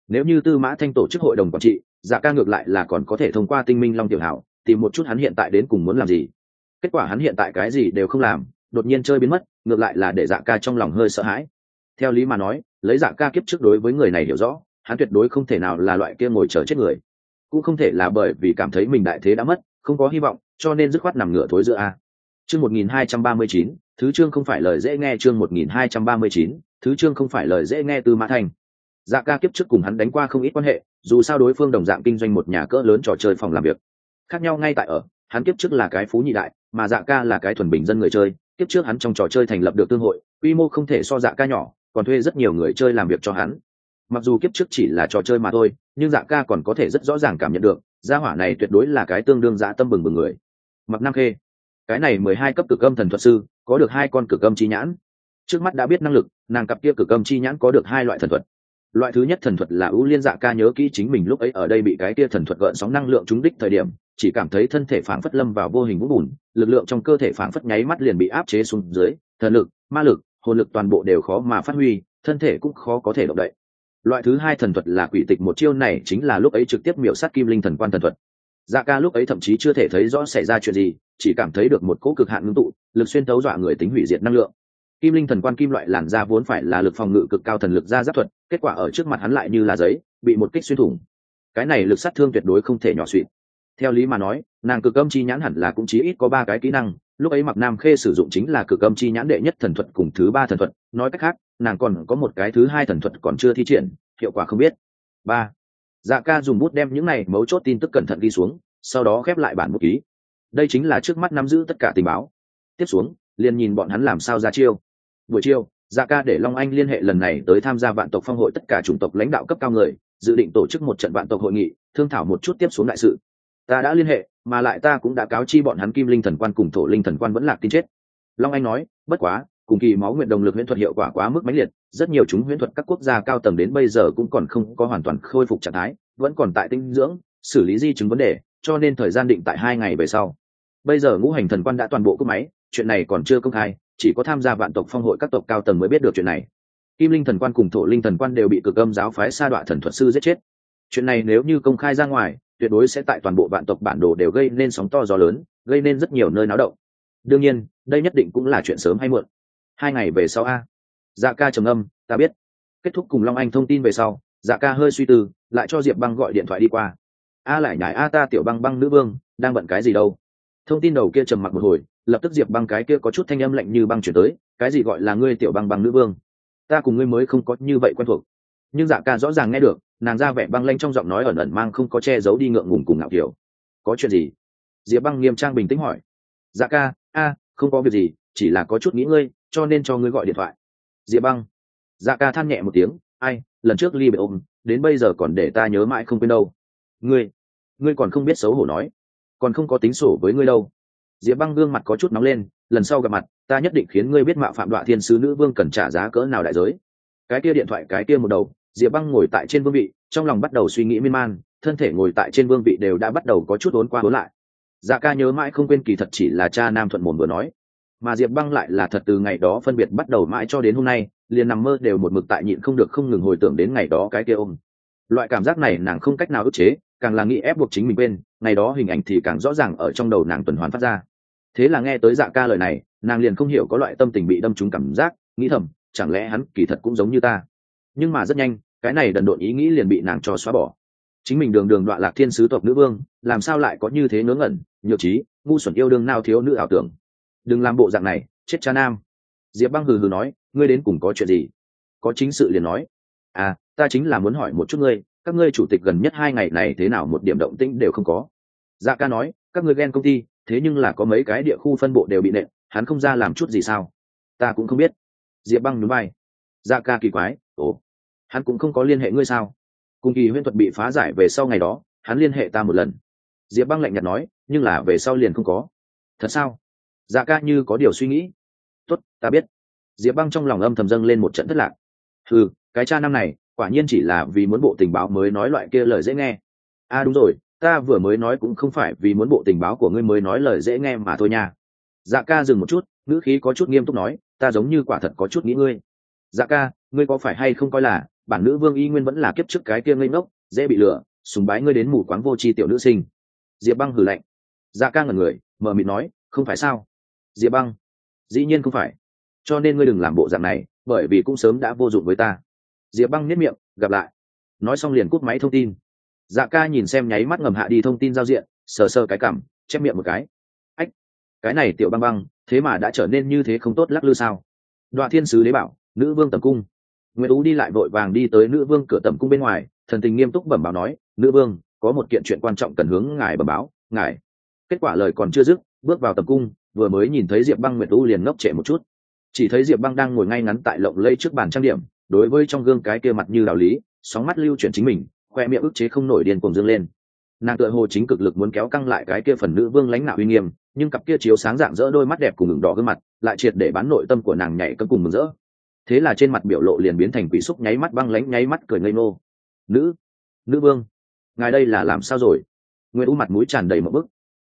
Nếu như tư mã thanh tổ chức hội đồng quản trị giả ca ngược lại là còn có thể thông qua tinh minh long tiểu hảo tìm một chút hắn hiện tại đến cùng muốn làm gì. Kết quả hắn hiện tại cái gì đều không làm, đột nhiên chơi biến mất, ngược lại là để dạ ca trong lòng hơi sợ hãi. Theo lý mà nói, lấy dạ ca kiếp trước đối với người này hiểu rõ, hắn tuyệt đối không thể nào là loại kia ngồi chờ chết người. Cũng không thể là bởi vì cảm thấy mình đại thế đã mất, không có hy vọng, cho nên dứt khoát nằm ngửa thối giữa a. Chương một nghìn hai trăm ba mươi chín, thứ chương không phải lời dễ nghe chương một nghìn hai trăm ba mươi chín, thứ chương không phải lời dễ nghe từ mã thành. Dạ ca kiếp trước cùng hắn đánh qua không ít quan hệ, dù sao đối phương đồng dạng kinh doanh một nhà cỡ lớn trò chơi phòng làm việc khác nhau ngay tại ở, hắn kiếp trước là cái phú nhị đại, mà dạ ca là cái thuần bình dân người chơi, kiếp trước hắn trong trò chơi thành lập được tương hội, quy mô không thể so dạ ca nhỏ, còn thuê rất nhiều người chơi làm việc cho hắn. Mặc dù kiếp trước chỉ là trò chơi mà thôi, nhưng dạ ca còn có thể rất rõ ràng cảm nhận được, gia hỏa này tuyệt đối là cái tương đương dạ tâm bừng bừng người. Mặc nam khê, cái này mười hai cấp cực âm thần thuật sư, có được hai con cực âm chi nhãn. Trước mắt đã biết năng lực, nàng cặp kia cực âm chi nhãn có được hai loại thần thuật. Loại thứ nhất thần thuật là ưu liên dạ ca nhớ kỹ chính mình lúc ấy ở đây bị cái kia thần thuật gợn sóng năng lượng trúng đích thời điểm chỉ cảm thấy thân thể phảng phất lâm vào vô hình vũ bùn, lực lượng trong cơ thể phảng phất nháy mắt liền bị áp chế xuống dưới, thần lực, ma lực, hồn lực toàn bộ đều khó mà phát huy, thân thể cũng khó có thể động đậy. Loại thứ hai thần thuật là quỷ tịch một chiêu này chính là lúc ấy trực tiếp miểu sát kim linh thần quan thần thuật. Dạ ca lúc ấy thậm chí chưa thể thấy rõ xảy ra chuyện gì, chỉ cảm thấy được một cỗ cực hạn ngưng tụ, lực xuyên tấu dọa người tính hủy diệt năng lượng. Kim linh thần quan kim loại làn da vốn phải là lực phòng ngự cực cao thần lực ra giáp thuật, kết quả ở trước mặt hắn lại như là giấy, bị một kích xuyên thủng. Cái này lực sát thương tuyệt đối không thể nhỏ suỵt theo lý mà nói, nàng cực âm chi nhãn hẳn là cũng chí ít có ba cái kỹ năng, lúc ấy mặc nam khê sử dụng chính là cực âm chi nhãn đệ nhất thần thuật cùng thứ ba thần thuật, nói cách khác, nàng còn có một cái thứ hai thần thuật còn chưa thi triển, hiệu quả không biết. Ba. Dạ ca dùng bút đem những này mấu chốt tin tức cẩn thận ghi xuống, sau đó khép lại bản bút ký. Đây chính là trước mắt nắm giữ tất cả tình báo. Tiếp xuống, liền nhìn bọn hắn làm sao ra chiêu. Buổi chiều dạ ca để long anh liên hệ lần này tới tham gia vạn tộc phong hội tất cả chủng tộc lãnh đạo cấp cao người, dự định tổ chức một trận vạn tộc hội nghị, thương thảo một chút tiếp xuống đại sự ta đã liên hệ, mà lại ta cũng đã cáo chi bọn hắn kim linh thần quan cùng thổ linh thần quan vẫn lạc tin chết. Long anh nói, bất quá, cùng kỳ máu nguyện đồng lực huyễn thuật hiệu quả quá mức mãnh liệt, rất nhiều chúng huyễn thuật các quốc gia cao tầng đến bây giờ cũng còn không có hoàn toàn khôi phục trạng thái, vẫn còn tại tinh dưỡng, xử lý di chứng vấn đề, cho nên thời gian định tại hai ngày về sau. Bây giờ ngũ hành thần quan đã toàn bộ cúp máy, chuyện này còn chưa công khai, chỉ có tham gia vạn tộc phong hội các tộc cao tầng mới biết được chuyện này. Kim linh thần quan cùng thổ linh thần quan đều bị cực âm giáo phái sa đoạn thần thuật sư giết chết. Chuyện này nếu như công khai ra ngoài tuyệt đối sẽ tại toàn bộ vạn tộc bản đồ đều gây nên sóng to gió lớn, gây nên rất nhiều nơi náo động. Đương nhiên, đây nhất định cũng là chuyện sớm hay muộn. Hai ngày về sau a. Dạ ca trầm âm ta biết. Kết thúc cùng long anh thông tin về sau dạ ca hơi suy tư, lại cho diệp băng gọi điện thoại đi qua. A lại nhải a ta tiểu băng băng nữ vương, đang bận cái gì đâu? Thông tin đầu kia trầm mặc một hồi, lập tức diệp băng cái kia có chút thanh âm lạnh như băng chuyển tới, cái gì gọi là ngươi tiểu băng băng nữ vương? Ta cùng ngươi mới không có như vậy quen thuộc. Nhưng dạ ca rõ ràng nghe được nàng ra vẻ băng lanh trong giọng nói ẩn ẩn mang không có che giấu đi ngượng ngùng cùng ngạo kiểu. Có chuyện gì? Diệp băng nghiêm trang bình tĩnh hỏi. Dạ ca, a, không có việc gì, chỉ là có chút nghĩ ngươi cho nên cho ngươi gọi điện thoại. Diệp băng dạ ca than nhẹ một tiếng, ai, lần trước ly bị ôm, đến bây giờ còn để ta nhớ mãi không quên đâu. Ngươi ngươi còn không biết xấu hổ nói, còn không có tính sổ với ngươi đâu. Diệp băng gương mặt có chút nóng lên, lần sau gặp mặt, ta nhất định khiến ngươi biết mạo phạm đoạn thiên sứ nữ vương cần trả giá cỡ nào đại giới. Cái kia điện thoại, cái kia một đầu diệp băng ngồi tại trên vương vị, trong lòng bắt đầu suy nghĩ miên man, thân thể ngồi tại trên vương vị đều đã bắt đầu có chút ốn qua ốn lại. Dạ ca nhớ mãi không quên kỳ thật chỉ là cha nam thuận mồm vừa nói. Mà diệp băng lại là thật từ ngày đó phân biệt bắt đầu mãi cho đến hôm nay, liền nằm mơ đều một mực tại nhịn không được không ngừng hồi tưởng đến ngày đó cái kia ôm. Loại cảm giác này nàng không cách nào ức chế, càng là nghĩ ép buộc chính mình quên, ngày đó hình ảnh thì càng rõ ràng ở trong đầu nàng tuần hoàn phát ra. Thế là nghe tới dạ ca lời này, nàng liền không hiểu có loại tâm tình bị đâm trúng cảm giác, nghĩ thầm, chẳng lẽ hắn kỳ thật cũng giống như ta. Nhưng mà rất nhanh cái này đần độn ý nghĩ liền bị nàng cho xóa bỏ. Chính mình đường đường đoạn lạc thiên sứ tộc nữ vương, làm sao lại có như thế ngớ ngẩn, nhược trí, ngu xuẩn yêu đương nao thiếu nữ ảo tưởng. Đừng làm bộ dạng này, chết cha nam. Diệp băng hừ hừ nói, ngươi đến cùng có chuyện gì? Có chính sự liền nói. À ta chính là muốn hỏi một chút ngươi, các ngươi chủ tịch gần nhất hai ngày này thế nào một điểm động tĩnh đều không có? Dạ ca nói, các ngươi ghen công ty, thế nhưng là có mấy cái địa khu phân bộ đều bị nện, hắn không ra làm chút gì sao? Ta cũng không biết. Diệp băng núi bay dạ ca kỳ quái, ồ hắn cũng không có liên hệ ngươi sao? Cùng kỳ huyễn thuật bị phá giải về sau ngày đó, hắn liên hệ ta một lần. Diệp băng lạnh nhạt nói, nhưng là về sau liền không có. Thật sao? Dạ ca như có điều suy nghĩ. Tốt, ta biết. Diệp băng trong lòng âm thầm dâng lên một trận thất lạc. Ừ cái cha năm này, quả nhiên chỉ là vì muốn bộ tình báo mới nói loại kia lời dễ nghe. À đúng rồi, ta vừa mới nói cũng không phải vì muốn bộ tình báo của ngươi mới nói lời dễ nghe mà thôi nha. Dạ ca dừng một chút, ngữ khí có chút nghiêm túc nói, ta giống như quả thật có chút nghĩ ngươi. Dạ ca, ngươi có phải hay không coi là bản nữ vương y nguyên vẫn là kiếp trước cái kia ngây ngốc, dễ bị lừa, sùng bái ngươi đến mù quáng vô tri tiểu nữ sinh. Diệp băng hử lạnh. Dạ ca ngẩn người mờ mịt nói, không phải sao? Diệp băng, dĩ nhiên không phải. Cho nên ngươi đừng làm bộ dạng này, bởi vì cũng sớm đã vô dụng với ta. Diệp băng nhất miệng, gặp lại. Nói xong liền cúp máy thông tin. Dạ ca nhìn xem nháy mắt ngầm hạ đi thông tin giao diện, sờ sờ cái cảm, chép miệng một cái. Ách, cái này tiểu băng băng, thế mà đã trở nên như thế không tốt lắc lư sao? Đoạn thiên sứ đế bảo, nữ vương tầm cung nguyễn tú đi lại vội vàng đi tới nữ vương cửa tầm cung bên ngoài, thần tình nghiêm túc bẩm báo nói, nữ vương, có một kiện chuyện quan trọng cần hướng ngài bẩm báo, ngài. Kết quả lời còn chưa dứt, bước vào tầm cung, vừa mới nhìn thấy diệp băng nguyệt u liền ngốc trệ một chút. Chỉ thấy diệp băng đang ngồi ngay ngắn tại lộng lây trước bàn trang điểm, đối với trong gương cái kia mặt như đạo lý, sóng mắt lưu chuyển chính mình, khoe miệng ức chế không nổi điên cuồng dương lên. Nàng tựa hồ chính cực lực muốn kéo căng lại cái kia phần nữ vương lãnh nạo uy nghiêm, nhưng cặp kia chiếu sáng dạng dỡ đôi mắt đẹp cùng ngừng đỏ gương mặt, lại triệt để bán nội tâm của nàng nhảy cấm cùng mừng rỡ thế là trên mặt biểu lộ liền biến thành quỷ xúc nháy mắt băng lánh nháy mắt cười ngây ngô. Nữ nữ vương, ngài đây là làm sao rồi? Nguyễn u mặt mũi tràn đầy một bức.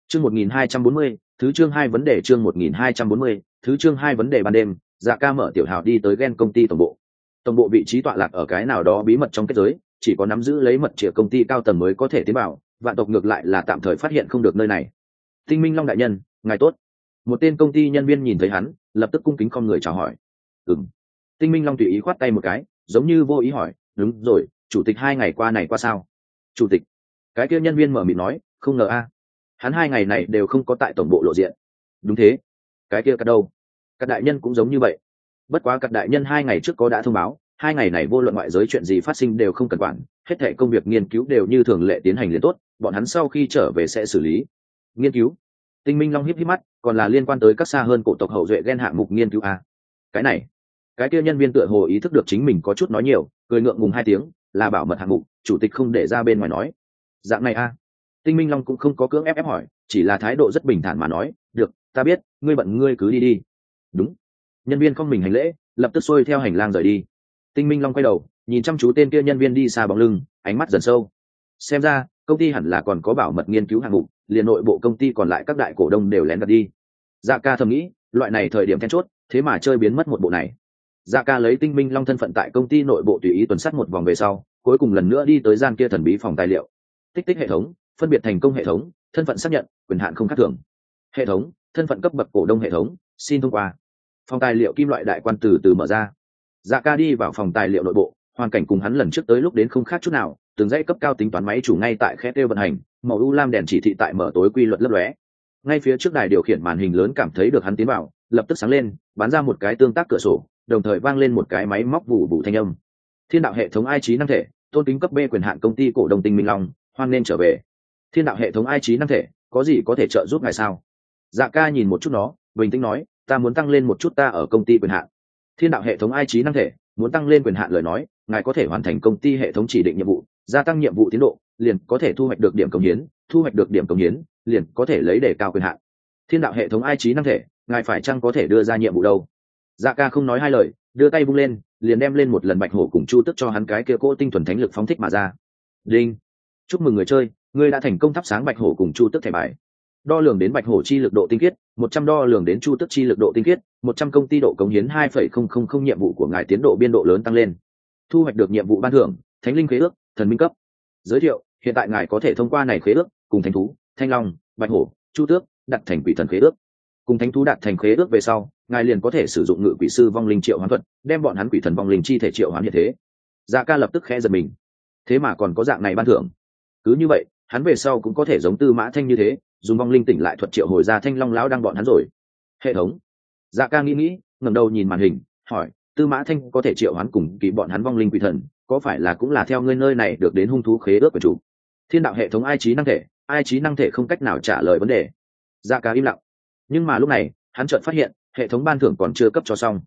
Chương một nghìn hai trăm bốn mươi, thứ chương hai vấn đề chương một nghìn hai trăm bốn mươi, thứ chương hai vấn đề ban đêm dạ ca mở tiểu hào đi tới ghen công ty tổng bộ. Tổng bộ vị trí tọa lạc ở cái nào đó bí mật trong kết giới, chỉ có nắm giữ lấy mật chĩa công ty cao tầng mới có thể tiến bảo vạn tộc ngược lại là tạm thời phát hiện không được nơi này. Tinh minh long đại nhân, ngài tốt. Một tên công ty nhân viên nhìn thấy hắn, lập tức cung kính con người chào hỏi. Ừng tinh minh long tùy ý khoát tay một cái, giống như vô ý hỏi, đúng rồi, chủ tịch hai ngày qua này qua sao? Chủ tịch. Cái kia nhân viên mở mịt nói, không ngờ a, hắn hai ngày này đều không có tại tổng bộ lộ diện. Đúng thế, cái kia cắt đâu? Các đại nhân cũng giống như vậy. Bất quá các đại nhân hai ngày trước có đã thông báo, hai ngày này vô luận ngoại giới chuyện gì phát sinh đều không cần quản, hết thể công việc nghiên cứu đều như thường lệ tiến hành liền tốt, bọn hắn sau khi trở về sẽ xử lý. Nghiên cứu? Tinh minh long híp híp mắt, còn là liên quan tới các xa hơn cổ tộc hậu duệ ghen hạng mục nghiên cứu a. Cái này cái kia nhân viên tựa hồ ý thức được chính mình có chút nói nhiều, cười ngượng ngùng hai tiếng, là bảo mật hạng mục, chủ tịch không để ra bên ngoài nói. Dạng này a? Tinh minh long cũng không có cưỡng ép ép hỏi, chỉ là thái độ rất bình thản mà nói, được, ta biết, ngươi bận ngươi cứ đi đi. Đúng. Nhân viên không mình hành lễ, lập tức xuôi theo hành lang rời đi. Tinh minh long quay đầu, nhìn chăm chú tên kia nhân viên đi xa bóng lưng, ánh mắt dần sâu. Xem ra, công ty hẳn là còn có bảo mật nghiên cứu hạng mục, liền nội bộ công ty còn lại các đại cổ đông đều lén đặt đi. Dạ ca thầm nghĩ, loại này thời điểm then chốt, thế mà chơi biến mất một bộ này dạ ca lấy tinh minh long thân phận tại công ty nội bộ tùy ý tuần sát một vòng về sau, cuối cùng lần nữa đi tới gian kia thần bí phòng tài liệu. Tích tích hệ thống, phân biệt thành công hệ thống, thân phận xác nhận, quyền hạn không khác thường. Hệ thống, thân phận cấp bậc cổ đông hệ thống, xin thông qua. Phòng tài liệu kim loại đại quan từ từ mở ra. Dạ ca đi vào phòng tài liệu nội bộ, hoàn cảnh cùng hắn lần trước tới lúc đến không khác chút nào từng dãy cấp cao tính toán máy chủ ngay tại khe tiêu vận hành, màu u lam đèn chỉ thị tại mở tối quy luật lấp lóe. Ngay phía trước đài điều khiển màn hình lớn cảm thấy được hắn tiến vào, lập tức sáng lên, bắn ra một cái tương tác cửa sổ đồng thời vang lên một cái máy móc vụ vụ thanh âm. Thiên đạo hệ thống ai trí năng thể, tôn kính cấp b quyền hạn công ty cổ đông tinh minh long, hoan nên trở về. Thiên đạo hệ thống ai trí năng thể, có gì có thể trợ giúp ngài sao? Dạ ca nhìn một chút nó, bình tĩnh nói, ta muốn tăng lên một chút ta ở công ty quyền hạn. Thiên đạo hệ thống ai trí năng thể, muốn tăng lên quyền hạn lời nói, ngài có thể hoàn thành công ty hệ thống chỉ định nhiệm vụ, gia tăng nhiệm vụ tiến độ, liền có thể thu hoạch được điểm công hiến, thu hoạch được điểm công hiến, liền có thể lấy để cao quyền hạn. Thiên đạo hệ thống ai trí năng thể, ngài phải chăng có thể đưa ra nhiệm vụ đâu? Dạ ca không nói hai lời, đưa tay vung lên, liền đem lên một lần bạch hổ cùng chu tức cho hắn cái kia cỗ tinh thuần thánh lực phóng thích mà ra. Đinh! Chúc mừng người chơi, ngươi đã thành công thắp sáng bạch hổ cùng chu tức thẻ bài. Đo lường đến bạch hổ chi lực độ tinh khiết, một trăm đo lường đến chu tức chi lực độ tinh khiết, một trăm công ty độ cống hiến hai phẩy không không không nhiệm vụ của ngài tiến độ biên độ lớn tăng lên. Thu hoạch được nhiệm vụ ban thưởng, thánh linh khế ước, thần minh cấp. Giới thiệu, hiện tại ngài có thể thông qua này khế ước, cùng thánh thú, thanh long, bạch hổ, chu tước, đặt thành quỷ thần khế ước. Cùng thánh thú đạt thành khế ước về sau ngài liền có thể sử dụng ngự quỷ sư vong linh triệu hoán thuật, đem bọn hắn quỷ thần vong linh chi thể triệu hoán như thế. Dạ ca lập tức khẽ giật mình. Thế mà còn có dạng này ban thưởng. Cứ như vậy, hắn về sau cũng có thể giống tư mã thanh như thế, dùng vong linh tỉnh lại thuật triệu hồi ra thanh long lão đang bọn hắn rồi. Hệ thống. Dạ ca nghĩ nghĩ, ngẩng đầu nhìn màn hình, hỏi, tư mã thanh có thể triệu hoán cùng kỳ bọn hắn vong linh quỷ thần, có phải là cũng là theo ngươi nơi này được đến hung thú khế ước của chủ? Thiên đạo hệ thống ai trí năng thể, ai trí năng thể không cách nào trả lời vấn đề. Dạ ca im lặng. Nhưng mà lúc này, hắn chợt phát hiện hệ thống ban thưởng còn chưa cấp cho xong.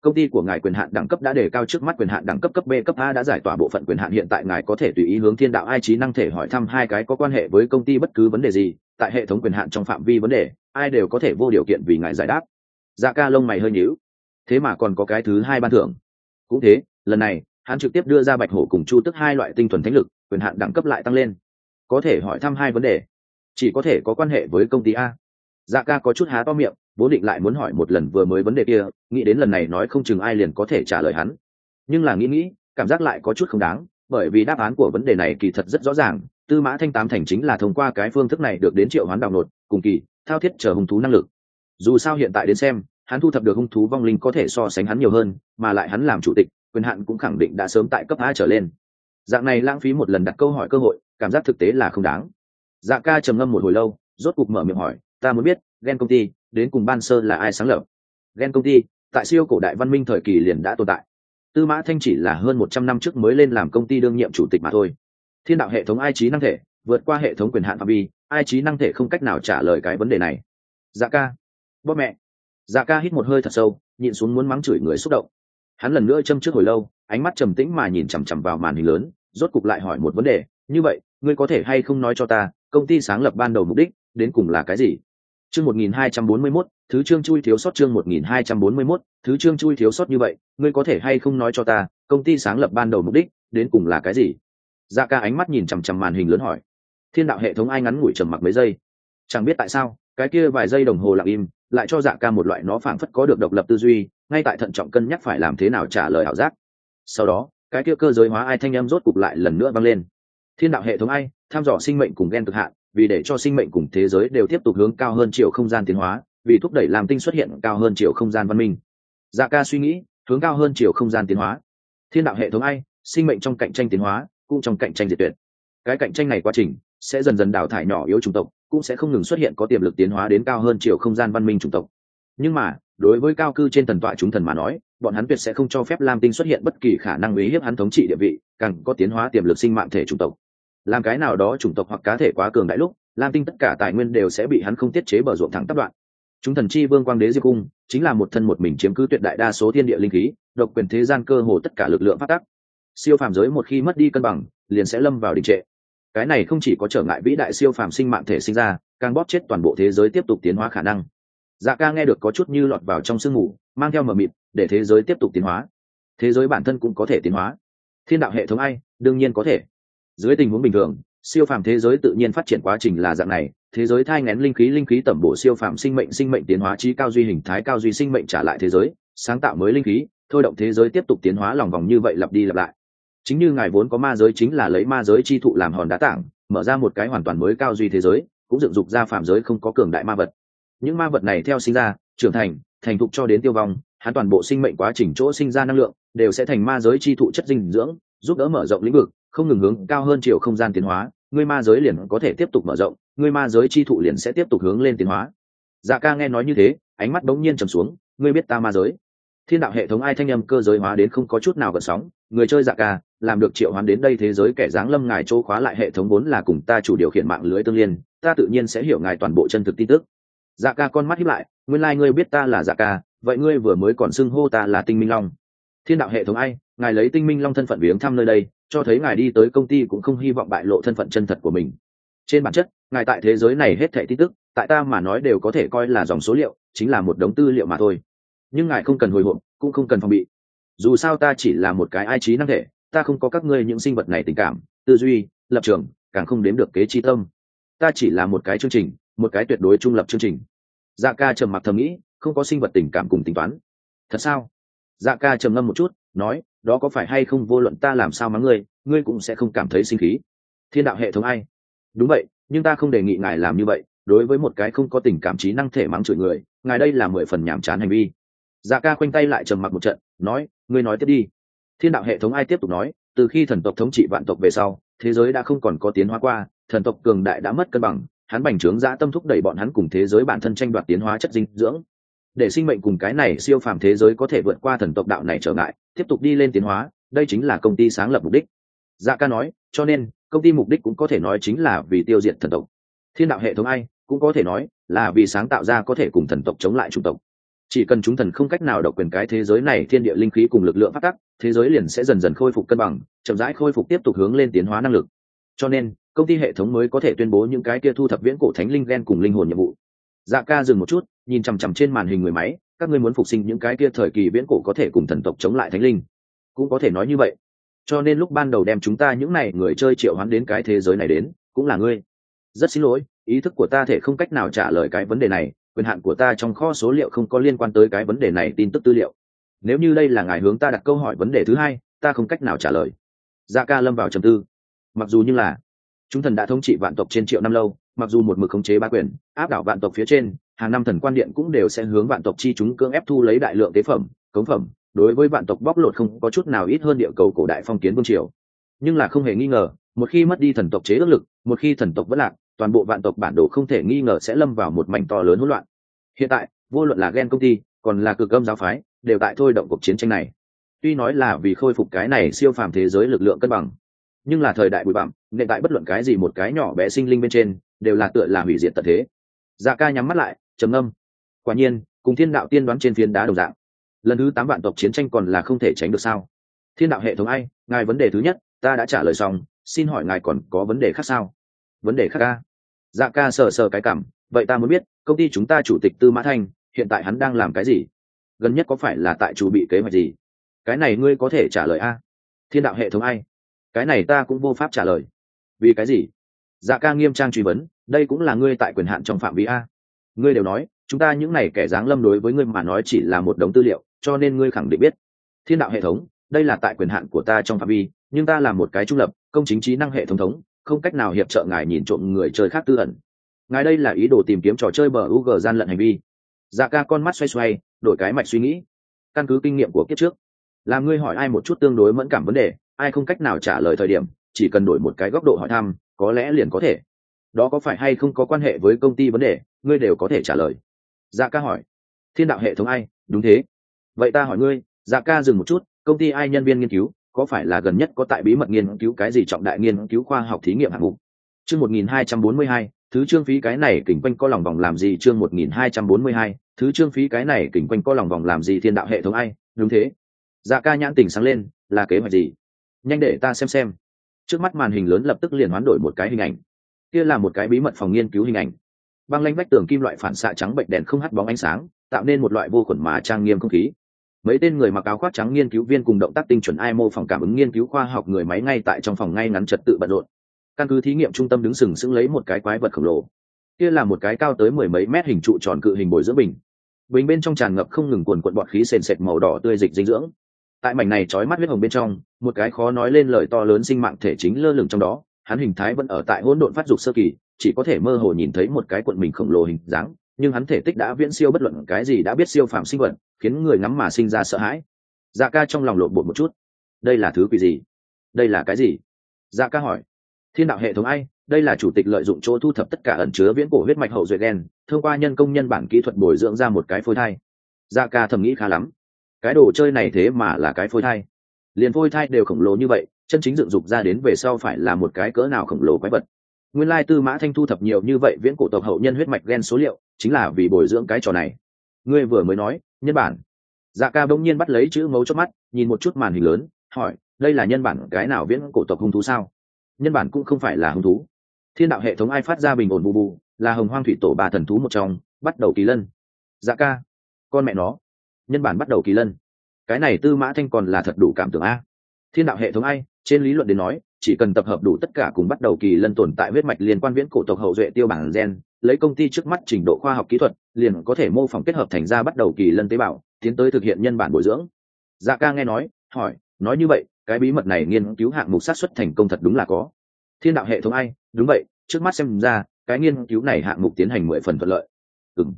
Công ty của ngài quyền hạn đẳng cấp đã đề cao trước mắt quyền hạn đẳng cấp cấp b, cấp a đã giải tỏa bộ phận quyền hạn, hiện tại ngài có thể tùy ý hướng thiên đạo ai trí năng thể hỏi thăm hai cái có quan hệ với công ty bất cứ vấn đề gì, tại hệ thống quyền hạn trong phạm vi vấn đề, ai đều có thể vô điều kiện vì ngài giải đáp. Dạ ca lông mày hơi nhíu. Thế mà còn có cái thứ hai ban thưởng. Cũng thế, lần này, hắn trực tiếp đưa ra bạch hổ cùng chu tức hai loại tinh thuần thánh lực, quyền hạn đẳng cấp lại tăng lên. Có thể hỏi thăm hai vấn đề. Chỉ có thể có quan hệ với công ty a. Dạ ca có chút há to miệng bố định lại muốn hỏi một lần vừa mới vấn đề kia, nghĩ đến lần này nói không chừng ai liền có thể trả lời hắn. Nhưng là nghĩ nghĩ, cảm giác lại có chút không đáng, bởi vì đáp án của vấn đề này kỳ thật rất rõ ràng, tư mã thanh tám thành chính là thông qua cái phương thức này được đến triệu hoán đào nột, cùng kỳ, thao thiết chờ hung thú năng lực. Dù sao hiện tại đến xem, hắn thu thập được hung thú vong linh có thể so sánh hắn nhiều hơn, mà lại hắn làm chủ tịch, quyền hạn cũng khẳng định đã sớm tại cấp a trở lên. Dạng này lãng phí một lần đặt câu hỏi cơ hội, cảm giác thực tế là không đáng. Dạ ca trầm ngâm một hồi lâu, rốt cục mở miệng hỏi, ta muốn biết ghen công ty đến cùng ban sơ là ai sáng lập. Ghen công ty, tại siêu cổ đại văn minh thời kỳ liền đã tồn tại. Tư mã thanh chỉ là hơn một trăm năm trước mới lên làm công ty đương nhiệm chủ tịch mà thôi. Thiên đạo hệ thống ai trí năng thể, vượt qua hệ thống quyền hạn phạm vi, ai trí năng thể không cách nào trả lời cái vấn đề này. Dạ ca. Bố mẹ. Dạ ca hít một hơi thật sâu, nhịn xuống muốn mắng chửi người xúc động. Hắn lần nữa châm trước hồi lâu, ánh mắt trầm tĩnh mà nhìn chằm chằm vào màn hình lớn, rốt cục lại hỏi một vấn đề, như vậy, ngươi có thể hay không nói cho ta, công ty sáng lập ban đầu mục đích đến cùng là cái gì? Chương một nghìn hai trăm bốn mươi mốt, thứ chương chui thiếu sót chương một nghìn hai trăm bốn mươi mốt, thứ chương chui thiếu sót như vậy, ngươi có thể hay không nói cho ta, công ty sáng lập ban đầu mục đích, đến cùng là cái gì? Dạ ca ánh mắt nhìn chằm chằm màn hình lớn hỏi. Thiên đạo hệ thống ai ngắn ngủi trầm mặc mấy giây? Chẳng biết tại sao, cái kia vài giây đồng hồ lặng im, lại cho dạ ca một loại nó phảng phất có được độc lập tư duy, ngay tại thận trọng cân nhắc phải làm thế nào trả lời ảo giác. Sau đó, cái kia cơ giới hóa ai thanh em rốt cục lại lần nữa vang lên. Thiên đạo hệ thống ai tham dò sinh mệnh cùng gen cực hạn, vì để cho sinh mệnh cùng thế giới đều tiếp tục hướng cao hơn chiều không gian tiến hóa, vì thúc đẩy làm tinh xuất hiện cao hơn chiều không gian văn minh. Dạ ca suy nghĩ, hướng cao hơn chiều không gian tiến hóa. Thiên đạo hệ thống ai sinh mệnh trong cạnh tranh tiến hóa, cũng trong cạnh tranh diệt tuyệt. Cái cạnh tranh này quá trình sẽ dần dần đào thải nhỏ yếu chủng tộc, cũng sẽ không ngừng xuất hiện có tiềm lực tiến hóa đến cao hơn chiều không gian văn minh chủng tộc. Nhưng mà, đối với cao cư trên thần tọa chúng thần mà nói, bọn hắn tuyệt sẽ không cho phép lam tinh xuất hiện bất kỳ khả năng uy hiếp hắn thống trị địa vị, càng có tiến hóa tiềm lực sinh mạng thể chủng tộc làm cái nào đó chủng tộc hoặc cá thể quá cường đại lúc, lam tinh tất cả tài nguyên đều sẽ bị hắn không tiết chế bờ ruộng thẳng tắp đoạn. Chúng thần chi vương quang đế diệp cung chính là một thân một mình chiếm cứ tuyệt đại đa số thiên địa linh khí, độc quyền thế gian cơ hồ tất cả lực lượng phát tắc siêu phàm giới một khi mất đi cân bằng, liền sẽ lâm vào đình trệ. Cái này không chỉ có trở ngại vĩ đại siêu phàm sinh mạng thể sinh ra, càng bóp chết toàn bộ thế giới tiếp tục tiến hóa khả năng. Dạ ca nghe được có chút như lọt vào trong sương mù, mang theo mờ mịt, để thế giới tiếp tục tiến hóa. Thế giới bản thân cũng có thể tiến hóa. Thiên đạo hệ thống ai, đương nhiên có thể dưới tình huống bình thường, siêu phàm thế giới tự nhiên phát triển quá trình là dạng này, thế giới thai ngén linh khí linh khí tẩm bổ siêu phàm sinh mệnh sinh mệnh tiến hóa trí cao duy hình thái, cao duy sinh mệnh trả lại thế giới, sáng tạo mới linh khí, thôi động thế giới tiếp tục tiến hóa lòng vòng như vậy lặp đi lặp lại. Chính như ngài vốn có ma giới chính là lấy ma giới chi thụ làm hòn đá tảng, mở ra một cái hoàn toàn mới cao duy thế giới, cũng dựng dục ra phàm giới không có cường đại ma vật. Những ma vật này theo sinh ra, trưởng thành thành thục cho đến tiêu vong, hắn toàn bộ sinh mệnh quá trình chỗ sinh ra năng lượng, đều sẽ thành ma giới chi thụ chất dinh dưỡng, giúp đỡ mở rộng lĩnh vực không ngừng hướng cao hơn chiều không gian tiến hóa, ngươi ma giới liền có thể tiếp tục mở rộng, ngươi ma giới chi thụ liền sẽ tiếp tục hướng lên tiến hóa. Dạ ca nghe nói như thế, ánh mắt bỗng nhiên trầm xuống, ngươi biết ta ma giới. Thiên đạo hệ thống ai thanh âm cơ giới hóa đến không có chút nào gần sóng, người chơi dạ ca, làm được triệu hoán đến đây thế giới kẻ dáng lâm ngài chỗ khóa lại hệ thống vốn là cùng ta chủ điều khiển mạng lưới tương liên, ta tự nhiên sẽ hiểu ngài toàn bộ chân thực tin tức. Dạ ca con mắt hiếp lại, nguyên lai、like、ngươi biết ta là dạ ca, vậy ngươi vừa mới còn xưng hô ta là tinh minh long. Thiên đạo hệ thống ai, ngài lấy tinh minh long thân phận viếng thăm nơi đây cho thấy ngài đi tới công ty cũng không hy vọng bại lộ thân phận chân thật của mình. Trên bản chất, ngài tại thế giới này hết thẻ tin tức, tại ta mà nói đều có thể coi là dòng số liệu, chính là một đống tư liệu mà thôi. Nhưng ngài không cần hồi hộp, cũng không cần phòng bị. Dù sao ta chỉ là một cái ai trí năng thể, ta không có các ngươi những sinh vật này tình cảm, tư duy, lập trường, càng không đếm được kế chi tâm. Ta chỉ là một cái chương trình, một cái tuyệt đối trung lập chương trình. Dạ ca trầm mặc thầm nghĩ, không có sinh vật tình cảm cùng tính toán. Thật sao? Dạ ca trầm ngâm một chút, nói đó có phải hay không vô luận ta làm sao mắng ngươi ngươi cũng sẽ không cảm thấy sinh khí. Thiên đạo hệ thống ai? Đúng vậy, nhưng ta không đề nghị ngài làm như vậy, đối với một cái không có tình cảm trí năng thể mắng chửi người, ngài đây là mười phần nhàm chán hành vi. Dạ ca khoanh tay lại trầm mặc một trận, nói, ngươi nói tiếp đi. Thiên đạo hệ thống ai tiếp tục nói, từ khi thần tộc thống trị vạn tộc về sau, thế giới đã không còn có tiến hóa qua, thần tộc cường đại đã mất cân bằng, hắn bành trướng dã tâm thúc đẩy bọn hắn cùng thế giới bản thân tranh đoạt tiến hóa chất dinh dưỡng để sinh mệnh cùng cái này siêu phàm thế giới có thể vượt qua thần tộc đạo này trở ngại, tiếp tục đi lên tiến hóa, đây chính là công ty sáng lập mục đích. Dạ ca nói, cho nên, công ty mục đích cũng có thể nói chính là vì tiêu diệt thần tộc. Thiên đạo hệ thống ai, cũng có thể nói là vì sáng tạo ra có thể cùng thần tộc chống lại chủng tộc. Chỉ cần chúng thần không cách nào độc quyền cái thế giới này, thiên địa linh khí cùng lực lượng phát tắc thế giới liền sẽ dần dần khôi phục cân bằng, chậm rãi khôi phục tiếp tục hướng lên tiến hóa năng lực. Cho nên, công ty hệ thống mới có thể tuyên bố những cái kia thu thập viễn cổ thánh linh gen cùng linh hồn nhiệm vụ dạ ca dừng một chút, nhìn chằm chằm trên màn hình người máy, các ngươi muốn phục sinh những cái kia thời kỳ viễn cổ có thể cùng thần tộc chống lại thánh linh. Cũng có thể nói như vậy. Cho nên lúc ban đầu đem chúng ta những này người chơi triệu hoán đến cái thế giới này đến, cũng là ngươi. Rất xin lỗi, ý thức của ta thể không cách nào trả lời cái vấn đề này, quyền hạn của ta trong kho số liệu không có liên quan tới cái vấn đề này, tin tức tư liệu. Nếu như đây là ngài hướng ta đặt câu hỏi vấn đề thứ hai, ta không cách nào trả lời. Dạ ca lâm vào trầm tư. Mặc dù như là, chúng thần đã thống trị vạn tộc trên triệu năm lâu mặc dù một mực khống chế ba quyền, áp đảo vạn tộc phía trên, hàng năm thần quan điện cũng đều sẽ hướng vạn tộc chi chúng cưỡng ép thu lấy đại lượng tế phẩm, cống phẩm, đối với vạn tộc bóc lột không có chút nào ít hơn địa cầu cổ đại phong kiến vương triều. Nhưng là không hề nghi ngờ, một khi mất đi thần tộc chế ước lực, một khi thần tộc vất lạc, toàn bộ vạn tộc bản đồ không thể nghi ngờ sẽ lâm vào một mảnh to lớn hỗn loạn. Hiện tại, vô luận là ghen công ty, còn là cực âm giáo phái, đều tại thôi động cuộc chiến tranh này. Tuy nói là vì khôi phục cái này siêu phàm thế giới lực lượng cân bằng, nhưng là thời đại bụi bặm, nên tại bất luận cái gì một cái nhỏ bé sinh linh bên trên đều là tựa là hủy diệt tận thế. Dạ ca nhắm mắt lại, trầm âm quả nhiên, cùng thiên đạo tiên đoán trên phiến đá đồng dạng. Lần thứ tám vạn tộc chiến tranh còn là không thể tránh được sao? Thiên đạo hệ thống ai, ngài vấn đề thứ nhất, ta đã trả lời xong, xin hỏi ngài còn có vấn đề khác sao? Vấn đề khác ca dạ ca sờ sờ cái cảm, vậy ta muốn biết, công ty chúng ta chủ tịch tư mã thanh, hiện tại hắn đang làm cái gì? Gần nhất có phải là tại chủ bị kế hoạch gì? Cái này ngươi có thể trả lời a? Thiên đạo hệ thống ai? Cái này ta cũng vô pháp trả lời. Vì cái gì? Dạ ca nghiêm trang truy vấn, đây cũng là ngươi tại quyền hạn trong phạm vi a. Ngươi đều nói, chúng ta những này kẻ dáng lâm đối với ngươi mà nói chỉ là một đống tư liệu, cho nên ngươi khẳng định biết. Thiên đạo hệ thống, đây là tại quyền hạn của ta trong phạm vi, nhưng ta là một cái trung lập, công chính trí năng hệ thống thống, không cách nào hiệp trợ ngài nhìn trộm người chơi khác tư ẩn. Ngài đây là ý đồ tìm kiếm trò chơi bờ u g gian lận hành vi. Dạ ca con mắt xoay xoay, đổi cái mạch suy nghĩ. Căn cứ kinh nghiệm của kiếp trước làm ngươi hỏi ai một chút tương đối mẫn cảm vấn đề, ai không cách nào trả lời thời điểm, chỉ cần đổi một cái góc độ hỏi thăm có lẽ liền có thể. Đó có phải hay không có quan hệ với công ty vấn đề, ngươi đều có thể trả lời. Dạ ca hỏi. Thiên đạo hệ thống ai? Đúng thế. Vậy ta hỏi ngươi dạ ca dừng một chút, công ty ai nhân viên nghiên cứu, có phải là gần nhất có tại bí mật nghiên cứu cái gì trọng đại nghiên cứu khoa học thí nghiệm hạng mục? Chương một nghìn hai trăm bốn mươi hai, thứ trương phí cái này kỉnh quanh có lòng vòng làm gì? Chương một nghìn hai trăm bốn mươi hai, thứ trương phí cái này kỉnh quanh có lòng vòng làm gì? Thiên đạo hệ thống ai? Đúng thế. Dạ ca nhãn tình sáng lên, là kế hoạch gì? Nhanh để ta xem xem trước mắt màn hình lớn lập tức liền hoán đổi một cái hình ảnh. Kia là một cái bí mật phòng nghiên cứu hình ảnh. Băng lanh vách tường kim loại phản xạ trắng bệnh đèn không hắt bóng ánh sáng, tạo nên một loại vô khuẩn mà trang nghiêm không khí. Mấy tên người mặc áo khoác trắng nghiên cứu viên cùng động tác tinh chuẩn ai mô phòng cảm ứng nghiên cứu khoa học người máy ngay tại trong phòng ngay ngắn trật tự bận rộn. Căn cứ thí nghiệm trung tâm đứng sừng sững lấy một cái quái vật khổng lồ. Kia là một cái cao tới mười mấy mét hình trụ tròn cự hình bồi dưỡng bình. Bình bên trong tràn ngập không ngừng cuồn cuộn bọt khí sền sệt màu đỏ tươi dịch dinh dưỡng tại mảnh này trói mắt huyết hồng bên trong, một cái khó nói lên lời to lớn sinh mạng thể chính lơ lửng trong đó, hắn hình thái vẫn ở tại hỗn độn phát dục sơ kỳ, chỉ có thể mơ hồ nhìn thấy một cái cuộn mình khổng lồ hình dáng, nhưng hắn thể tích đã viễn siêu bất luận cái gì đã biết siêu phàm sinh vật, khiến người ngắm mà sinh ra sợ hãi. Dạ ca trong lòng lộn bột một chút. Đây là thứ quỷ gì? Đây là cái gì? Dạ ca hỏi. Thiên đạo hệ thống ai? Đây là chủ tịch lợi dụng chỗ thu thập tất cả ẩn chứa viễn cổ huyết mạch hậu duệ đen thông qua nhân công nhân bản kỹ thuật bồi dưỡng ra một cái phôi thai. Dạ ca thầm nghĩ khá lắm cái đồ chơi này thế mà là cái phôi thai. Liền phôi thai đều khổng lồ như vậy, chân chính dựng dục ra đến về sau phải là một cái cỡ nào khổng lồ quái vật. Nguyên lai tư mã thanh thu thập nhiều như vậy viễn cổ tộc hậu nhân huyết mạch gen số liệu, chính là vì bồi dưỡng cái trò này. Ngươi vừa mới nói, nhân bản. Dạ ca bỗng nhiên bắt lấy chữ mấu chót mắt, nhìn một chút màn hình lớn, hỏi, đây là nhân bản cái nào viễn cổ tộc hung thú sao? Nhân bản cũng không phải là hung thú. Thiên đạo hệ thống ai phát ra bình ổn bù bù, là hồng hoang thủy tổ ba thần thú một trong, bắt đầu kỳ lân. Dạ ca, con mẹ nó nhân bản bắt đầu kỳ lân. Cái này tư mã thanh còn là thật đủ cảm tưởng a. Thiên đạo hệ thống ai, trên lý luận đến nói, chỉ cần tập hợp đủ tất cả cùng bắt đầu kỳ lân tồn tại huyết mạch liên quan viễn cổ tộc hậu duệ tiêu bản gen, lấy công ty trước mắt trình độ khoa học kỹ thuật, liền có thể mô phỏng kết hợp thành ra bắt đầu kỳ lân tế bào, tiến tới thực hiện nhân bản bồi dưỡng. Dạ ca nghe nói, hỏi, nói như vậy, cái bí mật này nghiên cứu hạng mục sát xuất thành công thật đúng là có. Thiên đạo hệ thống ai, đúng vậy, trước mắt xem ra, cái nghiên cứu này hạng mục tiến hành mười phần thuận lợi. Ừng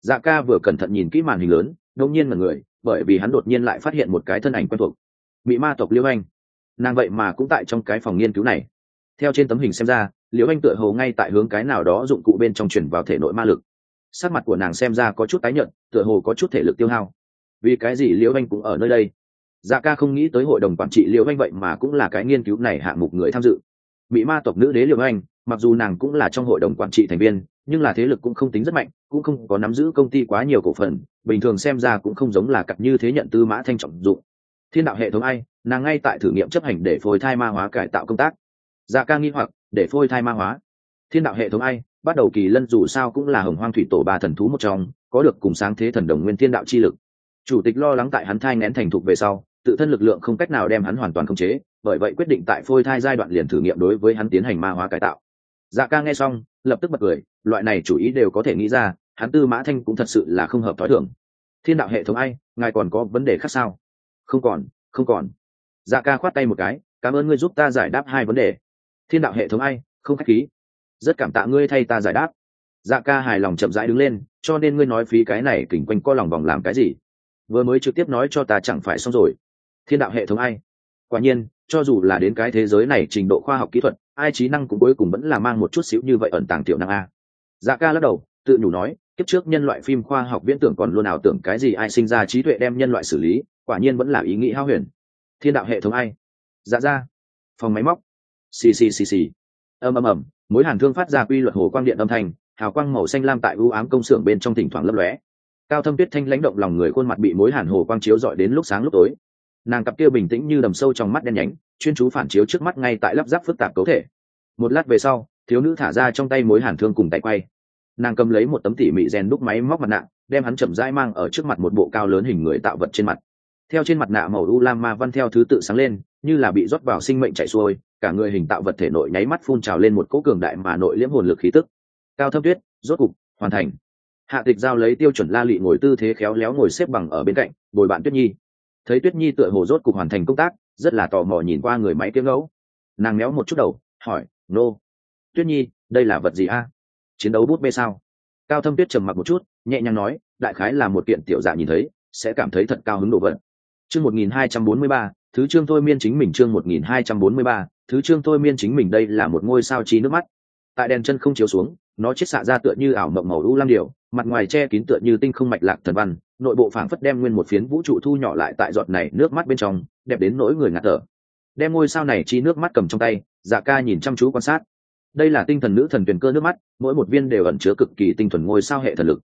dạ ca vừa cẩn thận nhìn kỹ màn hình lớn đông nhiên là người, bởi vì hắn đột nhiên lại phát hiện một cái thân ảnh quen thuộc. Bị ma tộc liêu anh. Nàng vậy mà cũng tại trong cái phòng nghiên cứu này. Theo trên tấm hình xem ra, liễu anh tựa hồ ngay tại hướng cái nào đó dụng cụ bên trong chuyển vào thể nội ma lực. Sắc mặt của nàng xem ra có chút tái nhợt, tựa hồ có chút thể lực tiêu hao. Vì cái gì liễu anh cũng ở nơi đây? Dạ ca không nghĩ tới hội đồng quản trị liễu anh vậy mà cũng là cái nghiên cứu này hạng mục người tham dự. Bị ma tộc nữ đế liễu anh, mặc dù nàng cũng là trong hội đồng quản trị thành viên nhưng là thế lực cũng không tính rất mạnh, cũng không có nắm giữ công ty quá nhiều cổ phần, bình thường xem ra cũng không giống là cặp như thế nhận tư mã thanh trọng dụng. Thiên đạo hệ thống ai, nàng ngay tại thử nghiệm chấp hành để phôi thai ma hóa cải tạo công tác. Dạ ca nghi hoặc, để phôi thai ma hóa. Thiên đạo hệ thống ai, bắt đầu kỳ lân dù sao cũng là hồng hoang thủy tổ ba thần thú một trong, có được cùng sáng thế thần đồng nguyên thiên đạo chi lực. Chủ tịch lo lắng tại hắn thai ngén thành thục về sau, tự thân lực lượng không cách nào đem hắn hoàn toàn khống chế, bởi vậy quyết định tại phôi thai giai đoạn liền thử nghiệm đối với hắn tiến hành ma hóa cải tạo. Dạ ca nghe xong lập tức bật cười, loại này chủ ý đều có thể nghĩ ra, hắn tư mã thanh cũng thật sự là không hợp t h ó i thưởng thiên đạo hệ thống ai, ngài còn có vấn đề khác sao? Không còn không còn. Dạ ca khoát tay một cái, cảm ơn ngươi giúp ta giải đáp hai vấn đề. Thiên đạo hệ thống ai, không k h á c h khí. Rất cảm tạ ngươi thay ta giải đáp. Dạ ca hài lòng chậm rãi đứng lên, cho nên ngươi nói phí cái này kỉnh quanh co lòng vòng làm cái gì? Vừa mới trực tiếp nói cho ta chẳng phải xong rồi. Thiên đạo hệ thống ai? Quả nhiên cho dù là đến cái thế giới này trình độ khoa học kỹ thuật, ai trí năng cũng cuối cùng vẫn là mang một chút xíu như vậy ẩn tàng tiểu năng a. Dạ ca lắc đầu, tự nhủ nói, kiếp trước nhân loại phim khoa học viễn tưởng còn luôn ảo tưởng cái gì ai sinh ra trí tuệ đem nhân loại xử lý, quả nhiên vẫn là ý nghĩ hao huyền. Thiên đạo hệ thống ai? Dạ ra. Phòng máy móc. Xì xì xì xì. Ầm ầm ầm, mối hàn thương phát ra quy luật hồ quang điện âm thanh, hào quang màu xanh lam tại ưu ám công xưởng bên trong thỉnh thoảng lấp lóe. Cao thâm tuyết thanh lãnh động lòng người, khuôn mặt bị mối hàn hồ quang chiếu dọi đến lúc sáng lúc tối nàng cặp kia bình tĩnh như đầm sâu trong mắt đen nhánh, chuyên chú phản chiếu trước mắt ngay tại lắp ráp phức tạp cấu thể. Một lát về sau, thiếu nữ thả ra trong tay mối hàn thương cùng tay quay. Nàng cầm lấy một tấm tỉ mị rèn đúc máy móc mặt nạ, đem hắn chậm rãi mang ở trước mặt một bộ cao lớn hình người tạo vật trên mặt. Theo trên mặt nạ màu u lam ma văn theo thứ tự sáng lên, như là bị rót vào sinh mệnh chạy xuôi, cả người hình tạo vật thể nội nháy mắt phun trào lên một cỗ cường đại mà nội liễm hồn lực khí tức. Cao thâm tuyết, rốt cục, hoàn thành. Hạ tịch giao lấy tiêu chuẩn la lị ngồi tư thế khéo léo ngồi xếp bằng ở bên cạnh, bồi bạn tuyết nhi thấy tuyết nhi tựa hồ rốt cục hoàn thành công tác, rất là tò mò nhìn qua người máy tiếng ngẫu. Nàng méo một chút đầu, hỏi, nô、no. tuyết nhi, đây là vật gì a? Chiến đấu bút bê sao? Cao thâm tuyết trầm mặc một chút, nhẹ nhàng nói, đại khái là một kiện tiểu dạ nhìn thấy, sẽ cảm thấy thật cao hứng độ vận chương một nghìn hai trăm bốn mươi ba, thứ trương thôi miên chính mình chương một nghìn hai trăm bốn mươi ba, thứ trương thôi miên chính mình đây là một ngôi sao trí nước mắt. Tại đèn chân không chiếu xuống, nó chết xạ ra tựa như ảo mộng màu u lam điều mặt ngoài che kín tựa như tinh không mạch lạc thần văn nội bộ phảng phất đem nguyên một phiến vũ trụ thu nhỏ lại tại giọt này nước mắt bên trong, đẹp đến nỗi người ngạt thở. Đem ngôi sao này chi nước mắt cầm trong tay dạ ca nhìn chăm chú quan sát. Đây là tinh thần nữ thần tuyển cơ nước mắt, mỗi một viên đều ẩn chứa cực kỳ tinh thuần ngôi sao hệ thần lực.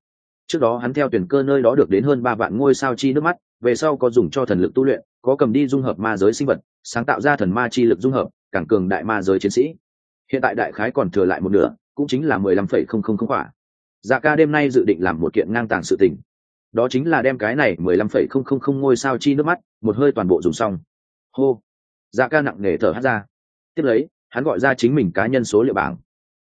Trước đó hắn theo tuyển cơ nơi đó được đến hơn ba vạn ngôi sao chi nước mắt, về sau có dùng cho thần lực tu luyện, có cầm đi dung hợp ma giới sinh vật, sáng tạo ra thần ma chi lực dung hợp, càng cường đại ma giới chiến sĩ. Hiện tại đại khái còn thừa lại một nửa, cũng chính là mười lăm phẩy không không không quả. Dạ ca đêm nay dự định làm một kiện ngang tàng sự tình đó chính là đem cái này mười lăm phẩy không không không ngôi sao chi nước mắt một hơi toàn bộ dùng xong hô dạ ca nặng nề thở hát ra tiếp lấy hắn gọi ra chính mình cá nhân số liệu bảng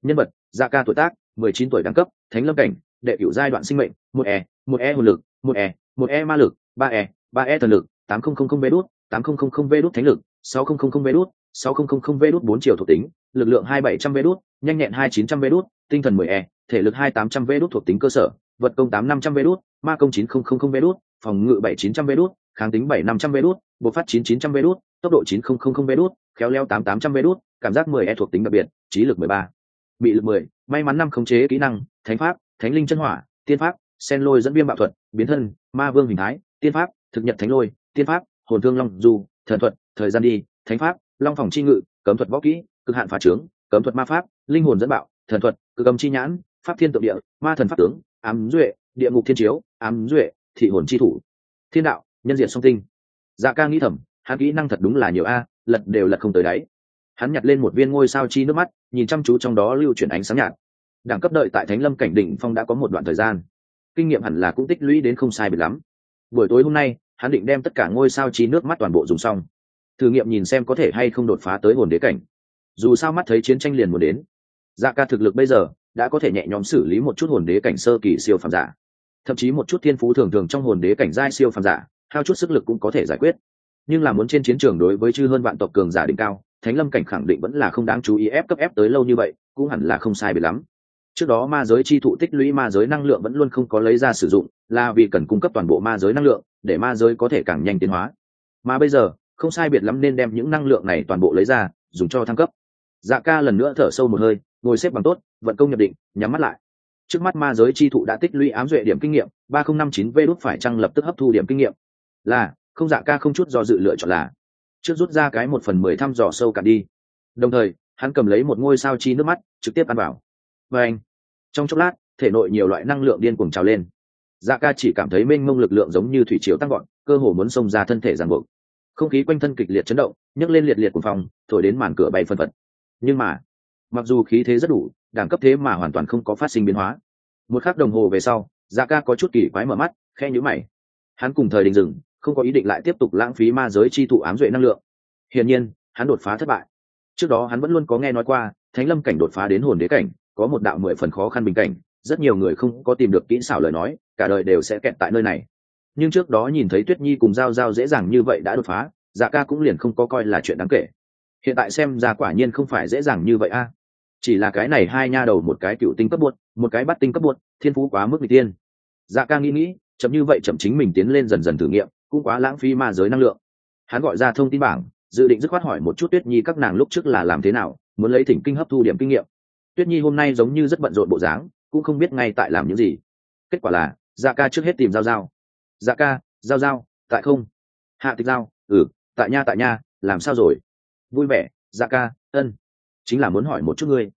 nhân vật dạ ca tuổi tác mười chín tuổi đẳng cấp thánh lâm cảnh đệ cửu giai đoạn sinh mệnh một e một e hồn lực một e một e ma lực ba e ba e thần lực tám không không không v đốt tám không không không v đốt thánh lực sáu không không không v đốt sáu không không không v đốt bốn triệu thuộc tính lực lượng hai bảy trăm v đốt nhanh nhẹn hai chín trăm v đốt tinh thần mười e thể lực hai tám trăm v đốt thuộc tính cơ sở vật công tám năm trăm v đốt ma công chín không không không đút, phòng ngự bảy chín trăm đút, kháng tính bảy năm trăm đút bộ phát chín chín trăm đút, tốc độ chín không không không đút, khéo leo tám tám trăm đút, cảm giác mười e thuộc tính đặc biệt, trí lực mười ba, bị lực mười, may mắn năm khống chế kỹ năng, thánh pháp, thánh linh chân hỏa, tiên pháp, sen lôi dẫn viêm bạo thuật, biến thân, ma vương hình thái, tiên pháp, thực nhật thánh lôi, tiên pháp, hồn thương long du thần thuật, thời gian đi, thánh pháp, long phòng c h i ngự, cấm thuật võ kỹ, cực hạn phá trướng, cấm thuật ma pháp, linh hồn dẫn bạo, thần thuật, cực âm chi nhãn, pháp thiên tượng địa, ma thần pháp tướng, ám duệ địa ngục thiên chiếu, ám duệ, thị hồn chi thủ. Thiên đạo, nhân diện song tinh. Dạ ca nghĩ thầm, hắn kỹ năng thật đúng là nhiều a, lật đều lật không tới đáy. Hắn nhặt lên một viên ngôi sao chi nước mắt, nhìn chăm chú trong đó lưu chuyển ánh sáng nhạt. Đẳng cấp đợi tại thánh lâm cảnh đỉnh phong đã có một đoạn thời gian. Kinh nghiệm hẳn là cũng tích lũy đến không sai biệt lắm. Buổi tối hôm nay, hắn định đem tất cả ngôi sao chi nước mắt toàn bộ dùng xong. Thử nghiệm nhìn xem có thể hay không đột phá tới hồn đế cảnh. Dù sao mắt thấy chiến tranh liền muốn đến. Dạ ca thực lực bây giờ, đã có thể nhẹ nhõm xử lý một chút hồn đế cảnh sơ kỳ siêu phàm giả thậm chí một chút thiên phú thường thường trong hồn đế cảnh giai siêu phàm giả, hao chút sức lực cũng có thể giải quyết. Nhưng là muốn trên chiến trường đối với chư hơn vạn tộc cường giả đỉnh cao, thánh lâm cảnh khẳng định vẫn là không đáng chú ý ép cấp ép tới lâu như vậy, cũng hẳn là không sai bị lắm. Trước đó ma giới chi thụ tích lũy ma giới năng lượng vẫn luôn không có lấy ra sử dụng, là vì cần cung cấp toàn bộ ma giới năng lượng, để ma giới có thể càng nhanh tiến hóa. Mà bây giờ, không sai biệt lắm nên đem những năng lượng này toàn bộ lấy ra, dùng cho thăng cấp. Dạ ca lần nữa thở sâu một hơi, ngồi xếp bằng tốt, vận công nhập định, nhắm mắt lại trước mắt ma giới chi thụ đã tích lũy ám duệ điểm kinh nghiệm, ba nghìn năm chín v đốt phải chăng lập tức hấp thu điểm kinh nghiệm? Là, không dạ ca không chút do dự lựa chọn là, trước rút ra cái một phần mười thăm dò sâu cả đi. Đồng thời, hắn cầm lấy một ngôi sao chi nước mắt, trực tiếp ăn vào. Và anh, trong chốc lát, thể nội nhiều loại năng lượng điên cuồng trào lên. Dạ ca chỉ cảm thấy mênh mông lực lượng giống như thủy chiều tăng gọn cơ hồ muốn xông ra thân thể ràng buộc. Không khí quanh thân kịch liệt chấn động, nhấc lên liệt liệt của phòng thổi đến màn cửa bay phân phật. Nhưng mà, mặc dù khí thế rất đủ đẳng cấp thế mà hoàn toàn không có phát sinh biến hóa. Một khắc đồng hồ về sau dạ ca có chút kỳ quái mở mắt khe nhữ mày. Hắn cùng thời đình dừng, không có ý định lại tiếp tục lãng phí ma giới chi thụ ám duệ năng lượng. Hiển nhiên, hắn đột phá thất bại. Trước đó hắn vẫn luôn có nghe nói qua, thánh lâm cảnh đột phá đến hồn đế cảnh, có một đạo mười phần khó khăn bình cảnh, rất nhiều người không có tìm được kỹ xảo lời nói, cả đời đều sẽ kẹt tại nơi này. Nhưng trước đó nhìn thấy tuyết nhi cùng giao giao dễ dàng như vậy đã đột phá dạ ca cũng liền không có coi là chuyện đáng kể. Hiện tại xem ra quả nhiên không phải dễ dàng như vậy a chỉ là cái này hai nha đầu một cái cựu tinh cấp buốt, một cái bắt tinh cấp buốt, thiên phú quá mức vị tiên. Dạ ca nghĩ nghĩ, chậm như vậy chậm chính mình tiến lên dần dần thử nghiệm, cũng quá lãng phí ma giới năng lượng. Hắn gọi ra thông tin bảng, dự định dứt khoát hỏi một chút tuyết nhi các nàng lúc trước là làm thế nào, muốn lấy thỉnh kinh hấp thu điểm kinh nghiệm. Tuyết nhi hôm nay giống như rất bận rộn bộ dáng, cũng không biết ngay tại làm những gì. Kết quả là dạ ca trước hết tìm giao giao. Dạ ca, giao giao, tại không? Hạ tịch giao ừ tại nha tại nha, làm sao rồi? Vui vẻ dạ ca, ân chính là muốn hỏi một chút ngươi.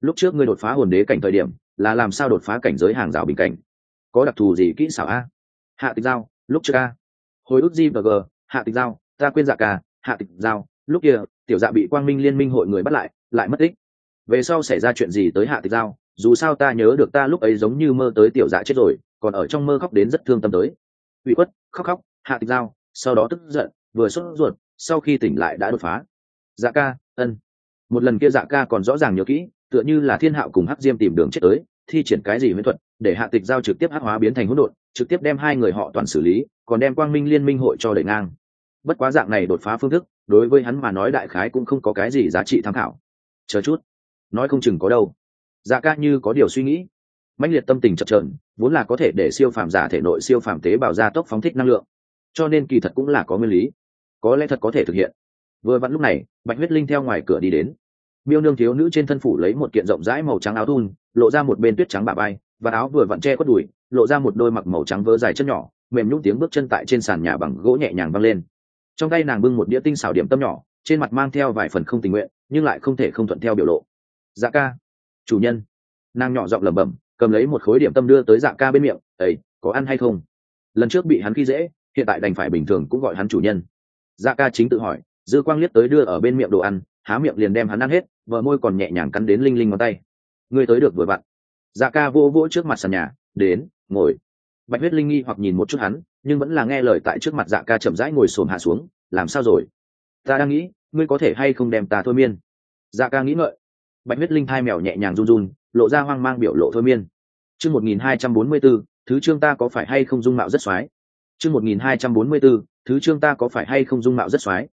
Lúc trước ngươi đột phá hồn đế cảnh thời điểm, là làm sao đột phá cảnh giới hàng rào bình cảnh? Có đặc thù gì kỹ xảo a? Hạ tịch giao, lúc trước a. Hồi ức g và g, hạ tịch giao, ta quên dạ ca, hạ tịch giao, lúc kia, tiểu dạ bị quang minh liên minh hội người bắt lại lại mất tích. Về sau xảy ra chuyện gì tới hạ tịch giao, dù sao ta nhớ được ta lúc ấy giống như mơ tới tiểu dạ chết rồi, còn ở trong mơ khóc đến rất thương tâm tới. Uy khuất, khóc khóc, hạ tịch giao, sau đó tức giận, vừa sốt ruột, sau khi tỉnh lại đã đột phá. Dạ ca, ân một lần kia dạ ca còn rõ ràng nhớ kỹ, tựa như là thiên hạo cùng hắc diêm tìm đường chết tới, thi triển cái gì huyễn thuật, để hạ tịch giao trực tiếp hắc hóa biến thành hỗn độn, trực tiếp đem hai người họ toàn xử lý, còn đem quang minh liên minh hội cho đẩy ngang. Bất quá dạng này đột phá phương thức, đối với hắn mà nói đại khái cũng không có cái gì giá trị tham khảo. Chờ chút. Nói không chừng có đâu. Dạ ca như có điều suy nghĩ. Mãnh liệt tâm tình chập trờn vốn là có thể để siêu phàm giả thể nội siêu phàm tế bào gia tốc phóng thích năng lượng. Cho nên kỳ thật cũng là có nguyên lý. Có lẽ thật có thể thực hiện. Vừa vặn lúc này, bạch huyết linh theo ngoài cửa đi đến miêu nương thiếu nữ trên thân phủ lấy một kiện rộng rãi màu trắng áo thun, lộ ra một bên tuyết trắng bà bay và áo vừa vặn che quất đùi, lộ ra một đôi mặc màu trắng vỡ dài chân nhỏ, mềm nhũng tiếng bước chân tại trên sàn nhà bằng gỗ nhẹ nhàng văng lên. Trong tay nàng bưng một đĩa tinh xảo điểm tâm nhỏ, trên mặt mang theo vài phần không tình nguyện, nhưng lại không thể không thuận theo biểu lộ. Dạ ca. Chủ nhân. Nàng nhỏ giọng lẩm bẩm, cầm lấy một khối điểm tâm đưa tới dạ ca bên miệng ấy có ăn hay không? Lần trước bị hắn khi dễ, hiện tại đành phải bình thường cũng gọi hắn chủ nhân. Dạ ca chính tự hỏi, dư quang liếc tới đưa ở bên miệng đồ ăn, há miệng liền đem hắn ăn hết vợ môi còn nhẹ nhàng cắn đến linh linh ngón tay. Ngươi tới được vừa vặn. Dạ ca vô vỗ trước mặt sàn nhà, đến, ngồi. Bạch huyết linh nghi hoặc nhìn một chút hắn, nhưng vẫn là nghe lời tại trước mặt dạ ca chậm rãi ngồi xổm hạ xuống, làm sao rồi? Ta đang nghĩ, ngươi có thể hay không đem ta thôi miên? Dạ ca nghĩ ngợi. Bạch huyết linh thai mèo nhẹ nhàng run run, lộ ra hoang mang biểu lộ thôi miên. Chương một nghìn hai trăm bốn mươi b ố thứ chương ta có phải hay không dung mạo rất x o á i chương một nghìn hai trăm bốn mươi b ố thứ chương ta có phải hay không dung mạo rất x o á i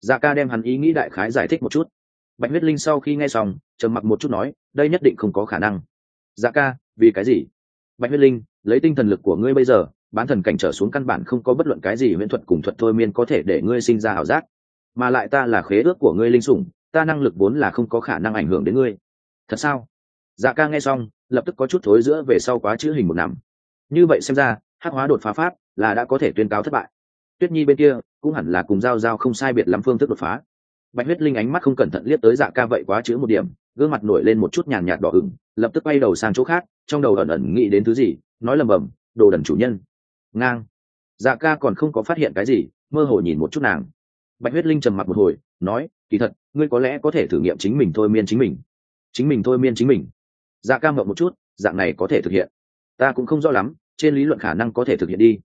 dạ ca đem hắn ý nghĩ đại khái giải thích một chút bạch huyết linh sau khi nghe xong, trầm mặc một chút nói, đây nhất định không có khả năng. Dạ ca, vì cái gì? Bạch huyết linh, lấy tinh thần lực của ngươi bây giờ, bán thần cảnh trở xuống căn bản không có bất luận cái gì huyễn thuật cùng thuật thôi miên có thể để ngươi sinh ra ảo giác. Mà lại ta là khế ước của ngươi linh sủng, ta năng lực vốn là không có khả năng ảnh hưởng đến ngươi. Thật sao? Dạ ca nghe xong, lập tức có chút thối giữa về sau quá chữ hình một nằm. Như vậy xem ra, hắc hóa đột phá pháp là đã có thể tuyên cáo thất bại. Tuyết nhi bên kia cũng hẳn là cùng giao giao không sai biệt lắm phương thức đột phá bạch huyết linh ánh mắt không cẩn thận liếc tới dạ ca vậy quá chữ một điểm, gương mặt nổi lên một chút nhàn nhạt đỏ ửng, lập tức bay đầu sang chỗ khác, trong đầu ẩn ẩn nghĩ đến thứ gì, nói lầm bầm, đồ đần chủ nhân. Ngang. Dạ ca còn không có phát hiện cái gì, mơ hồ nhìn một chút nàng. Bạch huyết linh trầm mặt một hồi, nói, kỳ thật, ngươi có lẽ có thể thử nghiệm chính mình thôi miên chính mình. Chính mình thôi miên chính mình? Dạ ca ngậm một chút, dạng này có thể thực hiện. Ta cũng không rõ lắm, trên lý luận khả năng có thể thực hiện đi.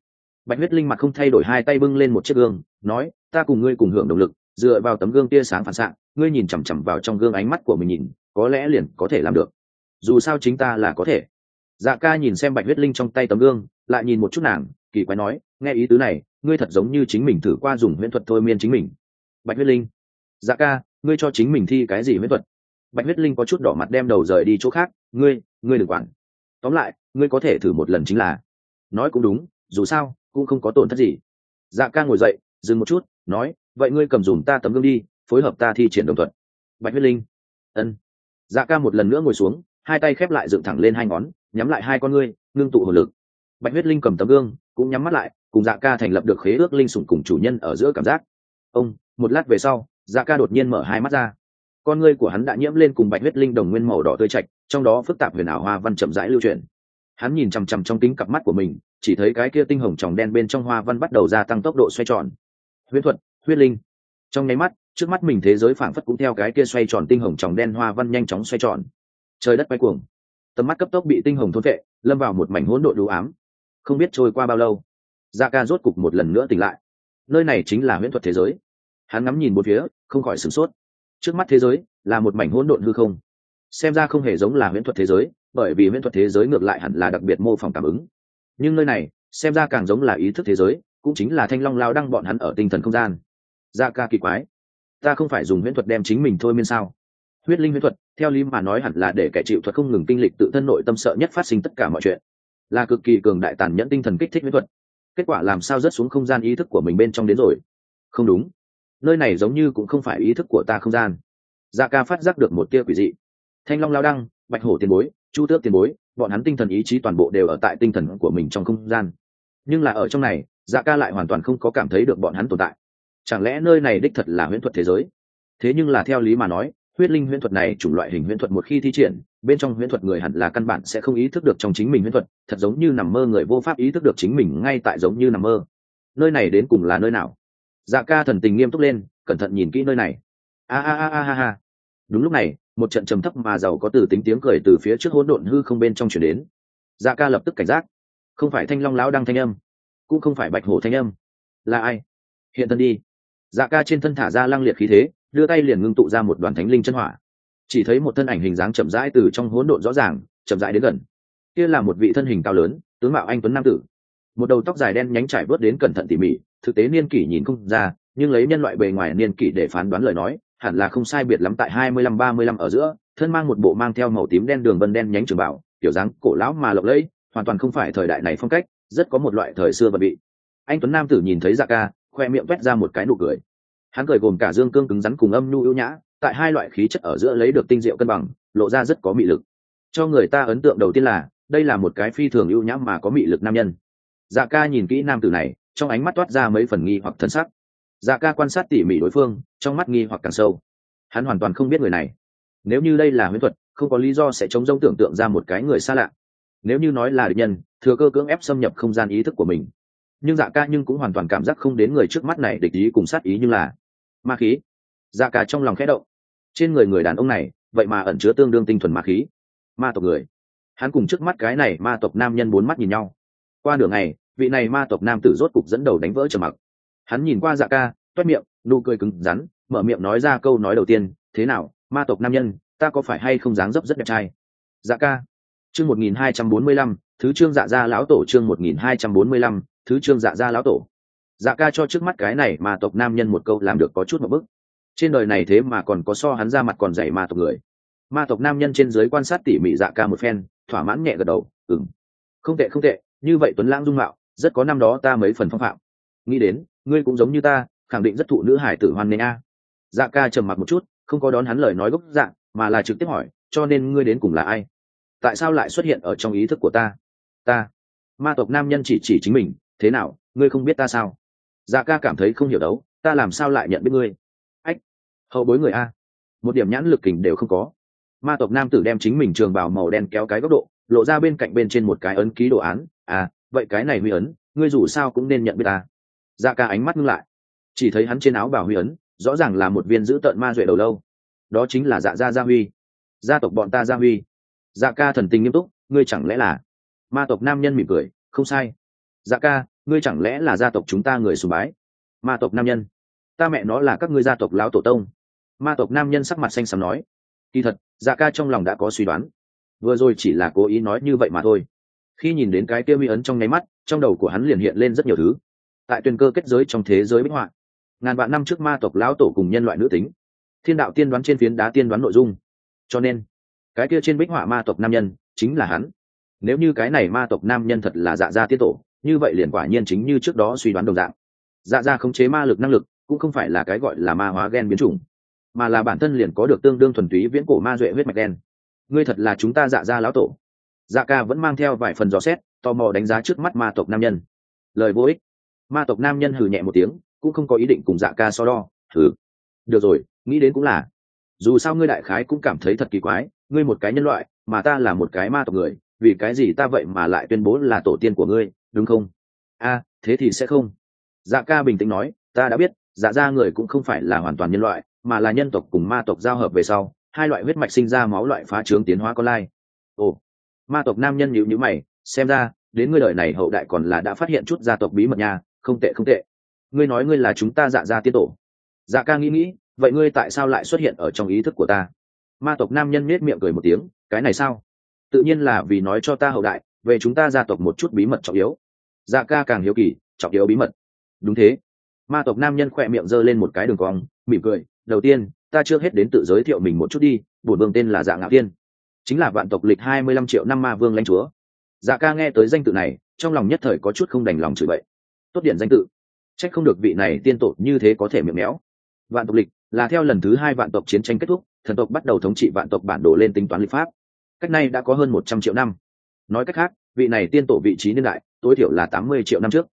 Bạch huyết linh mặt không thay đổi hai tay bưng lên một chiếc gương, nói, ta cùng ngươi cùng hưởng động lực dựa vào tấm gương tia sáng phản xạ, ngươi nhìn chằm chằm vào trong gương ánh mắt của mình nhìn, có lẽ liền có thể làm được. Dù sao chính ta là có thể. Dạ ca nhìn xem bạch huyết linh trong tay tấm gương, lại nhìn một chút nàng, kỳ quái nói, nghe ý tứ này, ngươi thật giống như chính mình thử qua dùng huyễn thuật thôi miên chính mình. Bạch huyết linh. Dạ ca, ngươi cho chính mình thi cái gì huyễn thuật? Bạch huyết linh có chút đỏ mặt đem đầu rời đi chỗ khác, ngươi ngươi đừng quản. Tóm lại, ngươi có thể thử một lần chính là. Nói cũng đúng, dù sao, cũng không có tổn thất gì. Dạ ca ngồi dậy, dừng một chút, nói vậy ngươi cầm dùm ta tấm gương đi, phối hợp ta thi triển đồng thuận bạch huyết linh. Ân. Dạ ca một lần nữa ngồi xuống, hai tay khép lại dựng thẳng lên hai ngón, nhắm lại hai con ngươi, ngưng tụ hồn lực. Bạch huyết linh cầm tấm gương, cũng nhắm mắt lại, cùng dạ ca thành lập được khế ước linh sủng cùng chủ nhân ở giữa cảm giác. Ông, một lát về sau dạ ca đột nhiên mở hai mắt ra. Con ngươi của hắn đã nhiễm lên cùng bạch huyết linh đồng nguyên màu đỏ tươi chạch trong đó phức tạp huyền ảo hoa văn chậm rãi lưu truyền hắn nhìn chằm chằm trong kính cặp mắt của mình, chỉ thấy cái kia tinh hồng tròng đen bên trong hoa văn bắt đầu gia tăng tốc độ xoay tròn. Huyễn thuật huyết linh. Trong nháy mắt, trước mắt mình thế giới phảng phất cũng theo cái kia xoay tròn tinh hồng tròng đen hoa văn nhanh chóng xoay tròn. Trời đất quay cuồng. Tầm mắt cấp tốc bị tinh hồng thôn vệ, lâm vào một mảnh hỗn độn đũ ám. Không biết trôi qua bao lâu da ca rốt cục một lần nữa tỉnh lại. Nơi này chính là huyễn thuật thế giới. Hắn ngắm nhìn một phía, không khỏi sửng sốt. Trước mắt thế giới là một mảnh hỗn độn hư không. Xem ra không hề giống là huyễn thuật thế giới, bởi vì huyễn thuật thế giới ngược lại hẳn là đặc biệt mô phỏng cảm ứng. Nhưng nơi này, xem ra càng giống là ý thức thế giới, cũng chính là thanh long lao đăng bọn hắn ở tinh thần không gian dạ ca kỳ quái. Ta không phải dùng huyễn thuật đem chính mình thôi miên sao? Huyết linh huyễn thuật, theo lý mà nói hẳn là để kẻ chịu thuật không ngừng kinh lịch tự thân nội tâm sợ nhất phát sinh tất cả mọi chuyện. Là cực kỳ cường đại tàn nhẫn tinh thần kích thích huyễn thuật. Kết quả làm sao rớt xuống không gian ý thức của mình bên trong đến rồi? Không đúng. Nơi này giống như cũng không phải ý thức của ta không gian. Dạ ca phát giác được một tia quỷ dị. Thanh long lao đăng, bạch hổ tiền bối, chu tước tiền bối, bọn hắn tinh thần ý chí toàn bộ đều ở tại tinh thần của mình trong không gian. Nhưng là ở trong này dạ ca lại hoàn toàn không có cảm thấy được bọn hắn tồn tại chẳng lẽ nơi này đích thật là huyễn thuật thế giới? Thế nhưng là theo lý mà nói, huyết linh huyễn thuật này chủng loại hình huyễn thuật một khi thi triển, bên trong huyễn thuật người hẳn là căn bản sẽ không ý thức được trong chính mình huyễn thuật, thật giống như nằm mơ người vô pháp ý thức được chính mình ngay tại giống như nằm mơ. Nơi này đến cùng là nơi nào? Dạ ca thần tình nghiêm túc lên, cẩn thận nhìn kỹ nơi này. A a a a ha ha. Đúng lúc này, một trận trầm thấp mà giàu có từ tính tiếng cười từ phía trước hỗn độn hư không bên trong chuyển đến. Dạ ca lập tức cảnh giác. Không phải thanh long lão đang thanh âm, cũng không phải bạch hổ thanh âm. Là ai? Hiện thân đi dạ ca trên thân thả ra lăng liệt khí thế, đưa tay liền ngưng tụ ra một đoàn thánh linh chân hỏa. Chỉ thấy một thân ảnh hình dáng chậm rãi từ trong hỗn độn rõ ràng, chậm rãi đến gần. Kia là một vị thân hình cao lớn, tướng mạo anh tuấn nam tử. Một đầu tóc dài đen nhánh trải bớt đến cẩn thận tỉ mỉ, thực tế niên kỷ nhìn không ra, nhưng lấy nhân loại bề ngoài niên kỷ để phán đoán lời nói, hẳn là không sai biệt lắm tại hai mươi lăm ba mươi lăm ở giữa, thân mang một bộ mang theo màu tím đen đường vân đen nhánh trường bảo, kiểu dáng cổ lão mà lộng lẫy, hoàn toàn không phải thời đại này phong cách, rất có một loại thời xưa và bị anh tuấn nam tử nhìn thấy dạ ca khoe miệng vét ra một cái nụ cười. Hắn cười gồm cả dương cương cứng rắn cùng âm nhu ưu nhã, tại hai loại khí chất ở giữa lấy được tinh diệu cân bằng, lộ ra rất có mị lực. Cho người ta ấn tượng đầu tiên là, đây là một cái phi thường ưu nhã mà có mị lực nam nhân. Dạ ca nhìn kỹ nam tử này, trong ánh mắt toát ra mấy phần nghi hoặc thân sắc. Dạ ca quan sát tỉ mỉ đối phương, trong mắt nghi hoặc càng sâu. Hắn hoàn toàn không biết người này. Nếu như đây là huyễn thuật, không có lý do sẽ chống rông tưởng tượng ra một cái người xa lạ. Nếu như nói là địch nhân, thừa cơ cưỡng ép xâm nhập không gian ý thức của mình nhưng dạ ca nhưng cũng hoàn toàn cảm giác không đến người trước mắt này địch ý cùng sát ý như là ma khí. Dạ ca trong lòng khẽ động. Trên người người đàn ông này, vậy mà ẩn chứa tương đương tinh thuần ma khí. Ma tộc người. Hắn cùng trước mắt cái này ma tộc nam nhân bốn mắt nhìn nhau. Qua nửa ngày, vị này ma tộc nam tử rốt cục dẫn đầu đánh vỡ trầm mặc. Hắn nhìn qua dạ ca, toét miệng, nụ cười cứng rắn, mở miệng nói ra câu nói đầu tiên, thế nào, ma tộc nam nhân, ta có phải hay không dáng dấp rất đẹp trai? Dạ ca. Chương một nghìn hai trăm bốn mươi lăm, thứ trương dạ gia lão tổ chương một nghìn hai trăm bốn mươi lăm thứ trương dạ gia lão tổ. Dạ ca cho trước mắt cái này mà tộc nam nhân một câu làm được có chút một bức trên đời này thế mà còn có so hắn ra mặt còn dày ma tộc người. Ma tộc nam nhân trên giới quan sát tỉ mỉ dạ ca một phen, thỏa mãn nhẹ gật đầu ừng không tệ không tệ, như vậy tuấn lãng dung mạo, rất có năm đó ta mấy phần phong phạm. Nghĩ đến, ngươi cũng giống như ta, khẳng định rất thụ nữ hải tử hoan nghênh a. Dạ ca trầm mặc một chút, không có đón hắn lời nói gốc dạ mà là trực tiếp hỏi, cho nên ngươi đến cùng là ai? Tại sao lại xuất hiện ở trong ý thức của ta? Ta, ma tộc nam nhân chỉ chỉ chính mình thế nào, ngươi không biết ta sao? Dạ ca cảm thấy không hiểu đấu, ta làm sao lại nhận biết ngươi? Ách, hậu bối người a. Một điểm nhãn lực kình đều không có. Ma tộc nam tử đem chính mình trường bảo màu đen kéo cái góc độ, lộ ra bên cạnh bên trên một cái ấn ký đồ án. À vậy cái này huy ấn, ngươi dù sao cũng nên nhận biết ta. Dạ ca ánh mắt ngưng lại. Chỉ thấy hắn trên áo bảo huy ấn, rõ ràng là một viên giữ tợn ma duệ đầu lâu. Đó chính là dạ gia gia huy. Gia tộc bọn ta gia huy. Dạ ca thần tình nghiêm túc, ngươi chẳng lẽ là? Ma tộc nam nhân mỉm cười, không sai dạ ca, ngươi chẳng lẽ là gia tộc chúng ta người sùng bái? Ma tộc nam nhân. Ta mẹ nó là các ngươi gia tộc lão tổ tông. Ma tộc nam nhân sắc mặt xanh xám nói. Kỳ thật dạ ca trong lòng đã có suy đoán. Vừa rồi chỉ là cố ý nói như vậy mà thôi. Khi nhìn đến cái kia mi ấn trong nháy mắt, trong đầu của hắn liền hiện lên rất nhiều thứ. Tại tuyên cơ kết giới trong thế giới bích họa, ngàn vạn năm trước ma tộc lão tổ cùng nhân loại nữ tính, thiên đạo tiên đoán trên phiến đá tiên đoán nội dung. Cho nên, cái kia trên bích họa ma tộc nam nhân chính là hắn. Nếu như cái này ma tộc nam nhân thật là dạ gia tiết tổ như vậy liền quả nhiên chính như trước đó suy đoán đồng dạng. Dạ gia khống chế ma lực năng lực, cũng không phải là cái gọi là ma hóa gen biến chủng, mà là bản thân liền có được tương đương thuần túy viễn cổ ma duệ huyết mạch đen ngươi thật là chúng ta dạ gia lão tổ. Dạ ca vẫn mang theo vài phần dò xét, tò mò đánh giá trước mắt ma tộc nam nhân. Lời vô ích. Ma tộc nam nhân hừ nhẹ một tiếng, cũng không có ý định cùng dạ ca so đo thử được rồi, nghĩ đến cũng là. Dù sao ngươi đại khái cũng cảm thấy thật kỳ quái, ngươi một cái nhân loại, mà ta là một cái ma tộc người, vì cái gì ta vậy mà lại tuyên bố là tổ tiên của ngươi? Đúng không? A, thế thì sẽ không. Dạ ca bình tĩnh nói, ta đã biết dạ ra người cũng không phải là hoàn toàn nhân loại, mà là nhân tộc cùng ma tộc giao hợp về sau, hai loại huyết mạch sinh ra máu loại phá trướng tiến hóa con lai. Ồ, ma tộc nam nhân nhịu nhữ mày, xem ra, đến ngươi đời này hậu đại còn là đã phát hiện chút gia tộc bí mật nha, không tệ không tệ. Ngươi nói ngươi là chúng ta dạ gia tiên tổ. Dạ ca nghĩ nghĩ, vậy ngươi tại sao lại xuất hiện ở trong ý thức của ta? Ma tộc nam nhân nết miệng cười một tiếng, cái này sao? Tự nhiên là vì nói cho ta hậu đại, về chúng ta gia tộc một chút bí mật trọng yếu dạ ca càng hiếu kỳ, trọng yếu bí mật. Đúng thế. Ma tộc nam nhân khỏe miệng giơ lên một cái đường cong, mỉm cười, đầu tiên, ta chưa hết đến tự giới thiệu mình một chút đi, bổn vương tên là dạ ngạo tiên chính là vạn tộc lịch hai mươi lăm triệu năm ma vương lãnh chúa. Dạ ca nghe tới danh tự này, trong lòng nhất thời có chút không đành lòng chửi bậy. Tốt điện danh tự. Trách không được vị này tiên tổ như thế có thể miệng méo. Vạn tộc lịch là theo lần thứ hai vạn tộc chiến tranh kết thúc, thần tộc bắt đầu thống trị vạn tộc bản đồ lên tính toán lịch pháp. Cách nay đã có hơn một trăm triệu năm nói cách khác, vị này tiên tổ vị trí niên đại, tối thiểu là tám mươi triệu năm trước.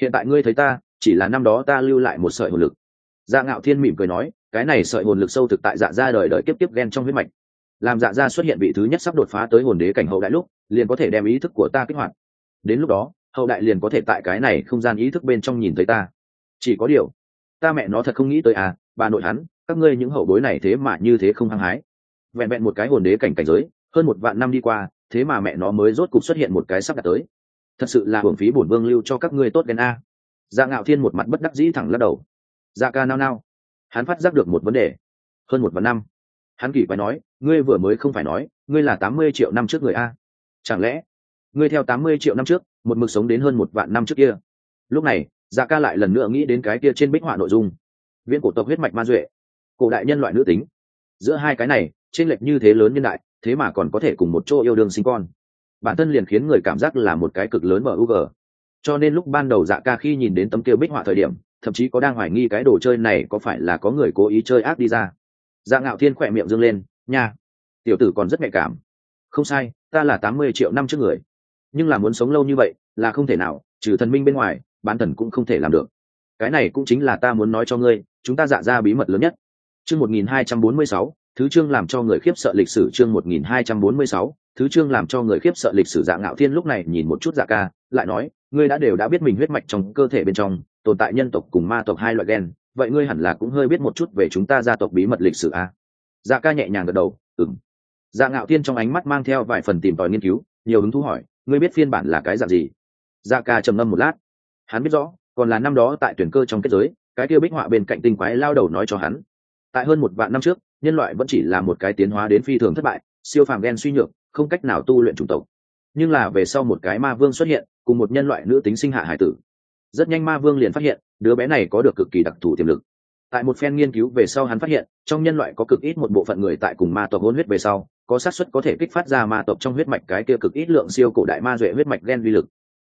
Hiện tại ngươi thấy ta, chỉ là năm đó ta lưu lại một sợi hồn lực. Dạ ngạo thiên mỉm cười nói, cái này sợi hồn lực sâu thực tại dạ ra đời đời kiếp tiếp ghen trong huyết mạch. Làm dạ ra xuất hiện vị thứ nhất sắp đột phá tới hồn đế cảnh hậu đại lúc, liền có thể đem ý thức của ta kích hoạt. Đến lúc đó, hậu đại liền có thể tại cái này không gian ý thức bên trong nhìn thấy ta. Chỉ có điều, ta mẹ nó thật không nghĩ tới à bà nội hắn, các ngươi những hậu bối này thế mà như thế không hăng hái. Vẹn vẹn một cái hồn đế cảnh cảnh giới, hơn một vạn năm đi qua thế mà mẹ nó mới rốt cục xuất hiện một cái sắp đặt tới. Thật sự là hưởng phí bổn vương lưu cho các ngươi tốt ghen a. Dạ ngạo thiên một mặt bất đắc dĩ thẳng lắc đầu. Dạ ca nao nao. Hắn phát giác được một vấn đề. Hơn một vạn năm. Hắn kỳ quái nói, ngươi vừa mới không phải nói, ngươi là tám mươi triệu năm trước người a. Chẳng lẽ, ngươi theo tám mươi triệu năm trước, một mực sống đến hơn một vạn năm trước kia? Lúc này dạ ca lại lần nữa nghĩ đến cái kia trên bích họa nội dung. Viễn cổ tộc huyết mạch ma duệ. Cổ đại nhân loại nữ tính. Giữa hai cái này trên lệch như thế lớn nhân đại thế mà còn có thể cùng một chỗ yêu đương sinh con. Bản thân liền khiến người cảm giác là một cái cực lớn mở u g cho nên lúc ban đầu dạ ca khi nhìn đến tấm kia bích họa thời điểm, thậm chí có đang hoài nghi cái đồ chơi này có phải là có người cố ý chơi ác đi ra. Dạ ngạo thiên khỏe miệng dâng lên, nha, tiểu tử còn rất nhạy cảm. Không sai, ta là tám mươi triệu năm trước người. Nhưng là muốn sống lâu như vậy, là không thể nào, trừ thần minh bên ngoài, bán thần cũng không thể làm được. Cái này cũng chính là ta muốn nói cho ngươi, chúng ta dạ ra bí mật lớn nhất. Chương một nghìn hai trăm bốn mươi sáu thứ chương làm cho người khiếp sợ lịch sử chương một nghìn hai trăm bốn mươi sáu, thứ chương làm cho người khiếp sợ lịch sử dạ ngạo thiên lúc này nhìn một chút dạ ca, lại nói, ngươi đã đều đã biết mình huyết mạch trong cơ thể bên trong, tồn tại nhân tộc cùng ma tộc hai loại gen, vậy ngươi hẳn là cũng hơi biết một chút về chúng ta gia tộc bí mật lịch sử a dạ ca nhẹ nhàng gật đầu ừng dạ ngạo thiên trong ánh mắt mang theo vài phần tìm tòi nghiên cứu, nhiều hứng thú hỏi, ngươi biết phiên bản là cái dạng gì? Dạ ca trầm ngâm một lát, hắn biết rõ, còn là năm đó tại tuyển cơ trong kết giới, cái kia bích họa bên cạnh tinh quái lao đầu nói cho hắn, tại hơn một vạn năm trước nhân loại vẫn chỉ là một cái tiến hóa đến phi thường thất bại, siêu phàm gen suy nhược, không cách nào tu luyện chủng tộc. Nhưng là về sau một cái ma vương xuất hiện, cùng một nhân loại nữ tính sinh hạ hải tử. Rất nhanh ma vương liền phát hiện, đứa bé này có được cực kỳ đặc thù tiềm lực. Tại một phen nghiên cứu về sau hắn phát hiện, trong nhân loại có cực ít một bộ phận người tại cùng ma tộc hôn huyết về sau, có xác suất có thể kích phát ra ma tộc trong huyết mạch cái kia cực ít lượng siêu cổ đại ma duệ huyết mạch gen vi lực.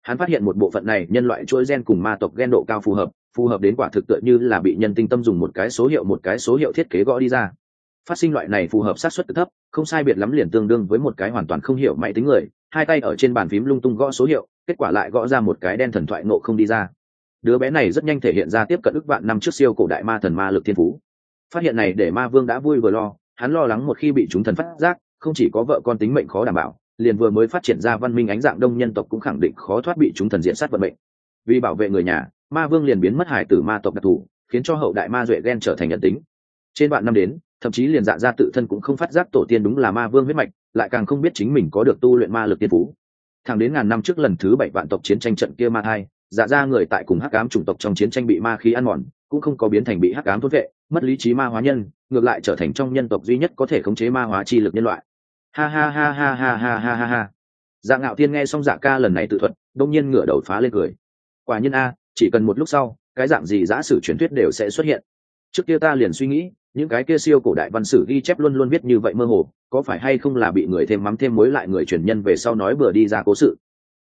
Hắn phát hiện một bộ phận này nhân loại chuỗi gen cùng ma tộc gen độ cao phù hợp phù hợp đến quả thực tựa như là bị nhân tinh tâm dùng một cái số hiệu một cái số hiệu thiết kế gõ đi ra phát sinh loại này phù hợp sát xuất thấp, không sai biệt lắm liền tương đương với một cái hoàn toàn không hiểu máy tính người, hai tay ở trên bàn phím lung tung gõ số hiệu, kết quả lại gõ ra một cái đen thần thoại nộ không đi ra. Đứa bé này rất nhanh thể hiện ra tiếp cận ức vạn năm trước siêu cổ đại ma thần ma lực thiên phú. Phát hiện này để ma vương đã vui vừa lo, hắn lo lắng một khi bị chúng thần phát giác, không chỉ có vợ con tính mệnh khó đảm bảo, liền vừa mới phát triển ra văn minh ánh dạng đông nhân tộc cũng khẳng định khó thoát bị chúng thần diện sát vận mệnh. Vì bảo vệ người nhà, ma vương liền biến mất hải tử ma tộc đặc thù, khiến cho hậu đại ma duệ ghen trở thành nhận tính. Trên vạn năm đến thậm chí liền dạ ra tự thân cũng không phát giác tổ tiên đúng là ma vương huyết mạch, lại càng không biết chính mình có được tu luyện ma lực tiên phú. Thẳng đến ngàn năm trước lần thứ bảy vạn tộc chiến tranh trận kia ma thai dạ ra người tại cùng hắc ám chủng tộc trong chiến tranh bị ma khí ăn mòn, cũng không có biến thành bị hắc ám thốt vệ, mất lý trí ma hóa nhân, ngược lại trở thành trong nhân tộc duy nhất có thể khống chế ma hóa chi lực nhân loại. Ha ha ha ha ha ha ha ha ha. Dạ ngạo tiên nghe xong dạ ca lần này tự thuật, đông nhiên ngửa đầu phá lên cười. Quả nhiên a, chỉ cần một lúc sau, cái dạng gì giả sử truyền thuyết đều sẽ xuất hiện. Trước kia ta liền suy nghĩ những cái kia siêu cổ đại văn sử ghi chép luôn luôn viết như vậy mơ hồ, có phải hay không là bị người thêm mắm thêm mối lại người truyền nhân về sau nói vừa đi ra cố sự?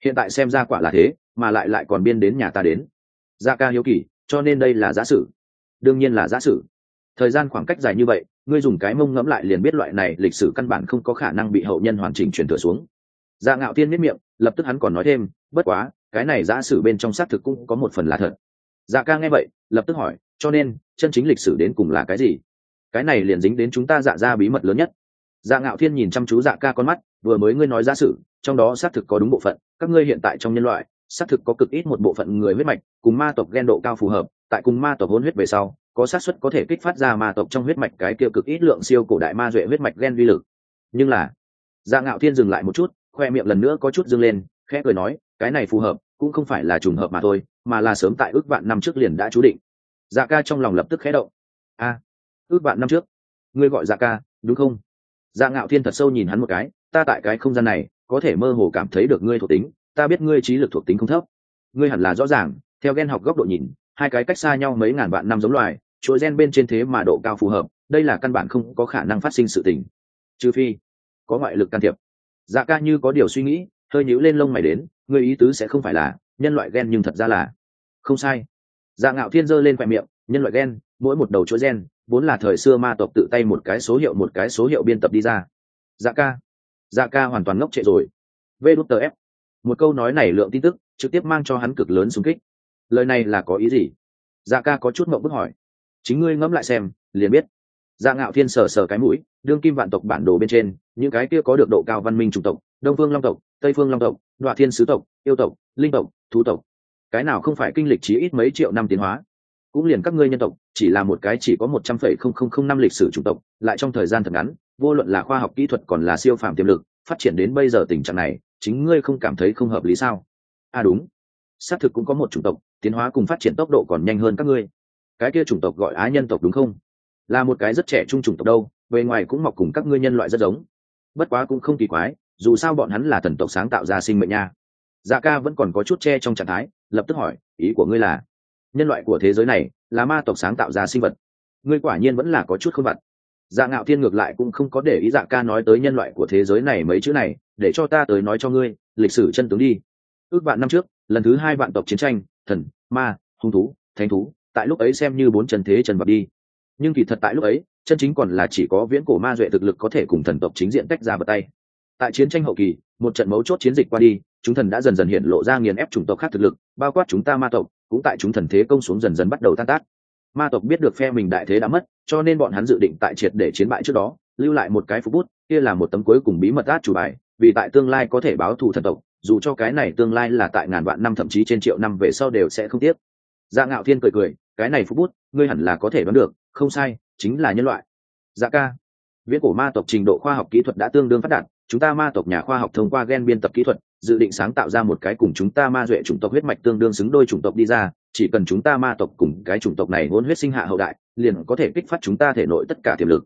Hiện tại xem ra quả là thế, mà lại lại còn biên đến nhà ta đến. Gia ca hiếu kỳ, cho nên đây là giả sử. Đương nhiên là giả sử. Thời gian khoảng cách dài như vậy, ngươi dùng cái mông ngẫm lại liền biết loại này lịch sử căn bản không có khả năng bị hậu nhân hoàn chỉnh truyền thừa xuống. Dạ ngạo tiên miết miệng, lập tức hắn còn nói thêm, bất quá, cái này giả sử bên trong xác thực cũng có một phần là thật. Dạ ca nghe vậy, lập tức hỏi, cho nên, chân chính lịch sử đến cùng là cái gì? Cái này liền dính đến chúng ta dạ ra bí mật lớn nhất. Dạ ngạo thiên nhìn chăm chú dạ ca con mắt, vừa mới ngươi nói giả sử, trong đó xác thực có đúng bộ phận, các ngươi hiện tại trong nhân loại, xác thực có cực ít một bộ phận người huyết mạch, cùng ma tộc ghen độ cao phù hợp, tại cùng ma tộc hôn huyết về sau, có xác suất có thể kích phát ra ma tộc trong huyết mạch cái kia cực ít lượng siêu cổ đại ma duệ huyết mạch ghen vi lực. Nhưng là dạ ngạo thiên dừng lại một chút, khoe miệng lần nữa có chút dâng lên, khẽ cười nói, cái này phù hợp, cũng không phải là trùng hợp mà thôi, mà là sớm tại ước vạn năm trước liền đã chú định. Dạ ca trong lòng lập tức khẽ động. A ước vạn năm trước. Ngươi gọi dạ ca, đúng không? Dạ ngạo thiên thật sâu nhìn hắn một cái, ta tại cái không gian này, có thể mơ hồ cảm thấy được ngươi thuộc tính, ta biết ngươi trí lực thuộc tính không thấp. Ngươi hẳn là rõ ràng, theo gen học góc độ nhìn, hai cái cách xa nhau mấy ngàn vạn năm giống loài, chuỗi gen bên trên thế mà độ cao phù hợp, đây là căn bản không có khả năng phát sinh sự tình. Trừ phi, có ngoại lực can thiệp. Dạ ca như có điều suy nghĩ, hơi nhíu lên lông mày đến, ngươi ý tứ sẽ không phải là, nhân loại gen nhưng thật ra là không sai. Dạ ngạo thiên giơ lên khoe miệng, nhân loại gen, mỗi một đầu chuỗi gen vốn là thời xưa ma tộc tự tay một cái số hiệu một cái số hiệu biên tập đi ra. Dạ ca. Dạ ca hoàn toàn ngốc trệ rồi. Vê đút tờ ép một câu nói này lượng tin tức, trực tiếp mang cho hắn cực lớn xung kích. Lời này là có ý gì? Dạ ca có chút mộng bức hỏi. Chính ngươi ngẫm lại xem, liền biết. Dạ ngạo thiên sờ sờ cái mũi, đương kim vạn tộc bản đồ bên trên, những cái kia có được độ cao văn minh chủng tộc, đông phương long tộc, tây phương long tộc đoạn thiên sứ tộc, yêu tộc, linh tộc, thú tộc. Cái nào không phải kinh lịch chí ít mấy triệu năm tiến hóa? Cũng liền các ngươi nhân tộc chỉ là một cái chỉ có một trăm phẩy không không không năm lịch sử chủng tộc, lại trong thời gian thật ngắn, vô luận là khoa học kỹ thuật còn là siêu phàm tiềm lực, phát triển đến bây giờ tình trạng này, chính ngươi không cảm thấy không hợp lý sao? À đúng. Xác thực cũng có một chủng tộc, tiến hóa cùng phát triển tốc độ còn nhanh hơn các ngươi. Cái kia chủng tộc gọi á nhân tộc đúng không? Là một cái rất trẻ trung chủng tộc đâu, bề ngoài cũng mọc cùng các ngươi nhân loại rất giống. Bất quá cũng không kỳ quái, dù sao bọn hắn là thần tộc sáng tạo ra sinh mệnh nha. Dạ ca vẫn còn có chút che trong trạng thái, lập tức hỏi, ý của ngươi là, nhân loại của thế giới này là ma tộc sáng tạo ra sinh vật. Ngươi quả nhiên vẫn là có chút không vặt. Dạ ngạo thiên ngược lại cũng không có để ý dạ ca nói tới nhân loại của thế giới này mấy chữ này, để cho ta tới nói cho ngươi, lịch sử chân tướng đi. Ước vạn năm trước, lần thứ hai vạn tộc chiến tranh, thần, ma, hung thú, thánh thú, tại lúc ấy xem như bốn trần thế trần vật đi. Nhưng kỳ thật tại lúc ấy, chân chính còn là chỉ có viễn cổ ma duệ thực lực có thể cùng thần tộc chính diện tách ra vào tay. Tại chiến tranh hậu kỳ, một trận mấu chốt chiến dịch qua đi, chúng thần đã dần dần hiện lộ ra nghiền ép chủng tộc khác thực lực, bao quát chúng ta ma tộc cũng tại chúng thần thế công xuống dần dần bắt đầu tan tác. Ma tộc biết được phe mình đại thế đã mất, cho nên bọn hắn dự định tại triệt để chiến bại trước đó, lưu lại một cái phú bút, kia là một tấm cuối cùng bí mật át chủ bài, vì tại tương lai có thể báo thù thần tộc, dù cho cái này tương lai là tại ngàn vạn năm thậm chí trên triệu năm về sau đều sẽ không tiếc. Dạ ngạo thiên cười cười, cái này phú bút, ngươi hẳn là có thể đoán được, không sai, chính là nhân loại. Dạ ca, viễn cổ ma tộc trình độ khoa học kỹ thuật đã tương đương phát đạt, chúng ta ma tộc nhà khoa học thông qua gen biên tập kỹ thuật dự định sáng tạo ra một cái cùng chúng ta ma duệ chủng tộc huyết mạch tương đương xứng đôi chủng tộc đi ra, chỉ cần chúng ta ma tộc cùng cái chủng tộc này hôn huyết sinh hạ hậu đại, liền có thể kích phát chúng ta thể nội tất cả tiềm lực.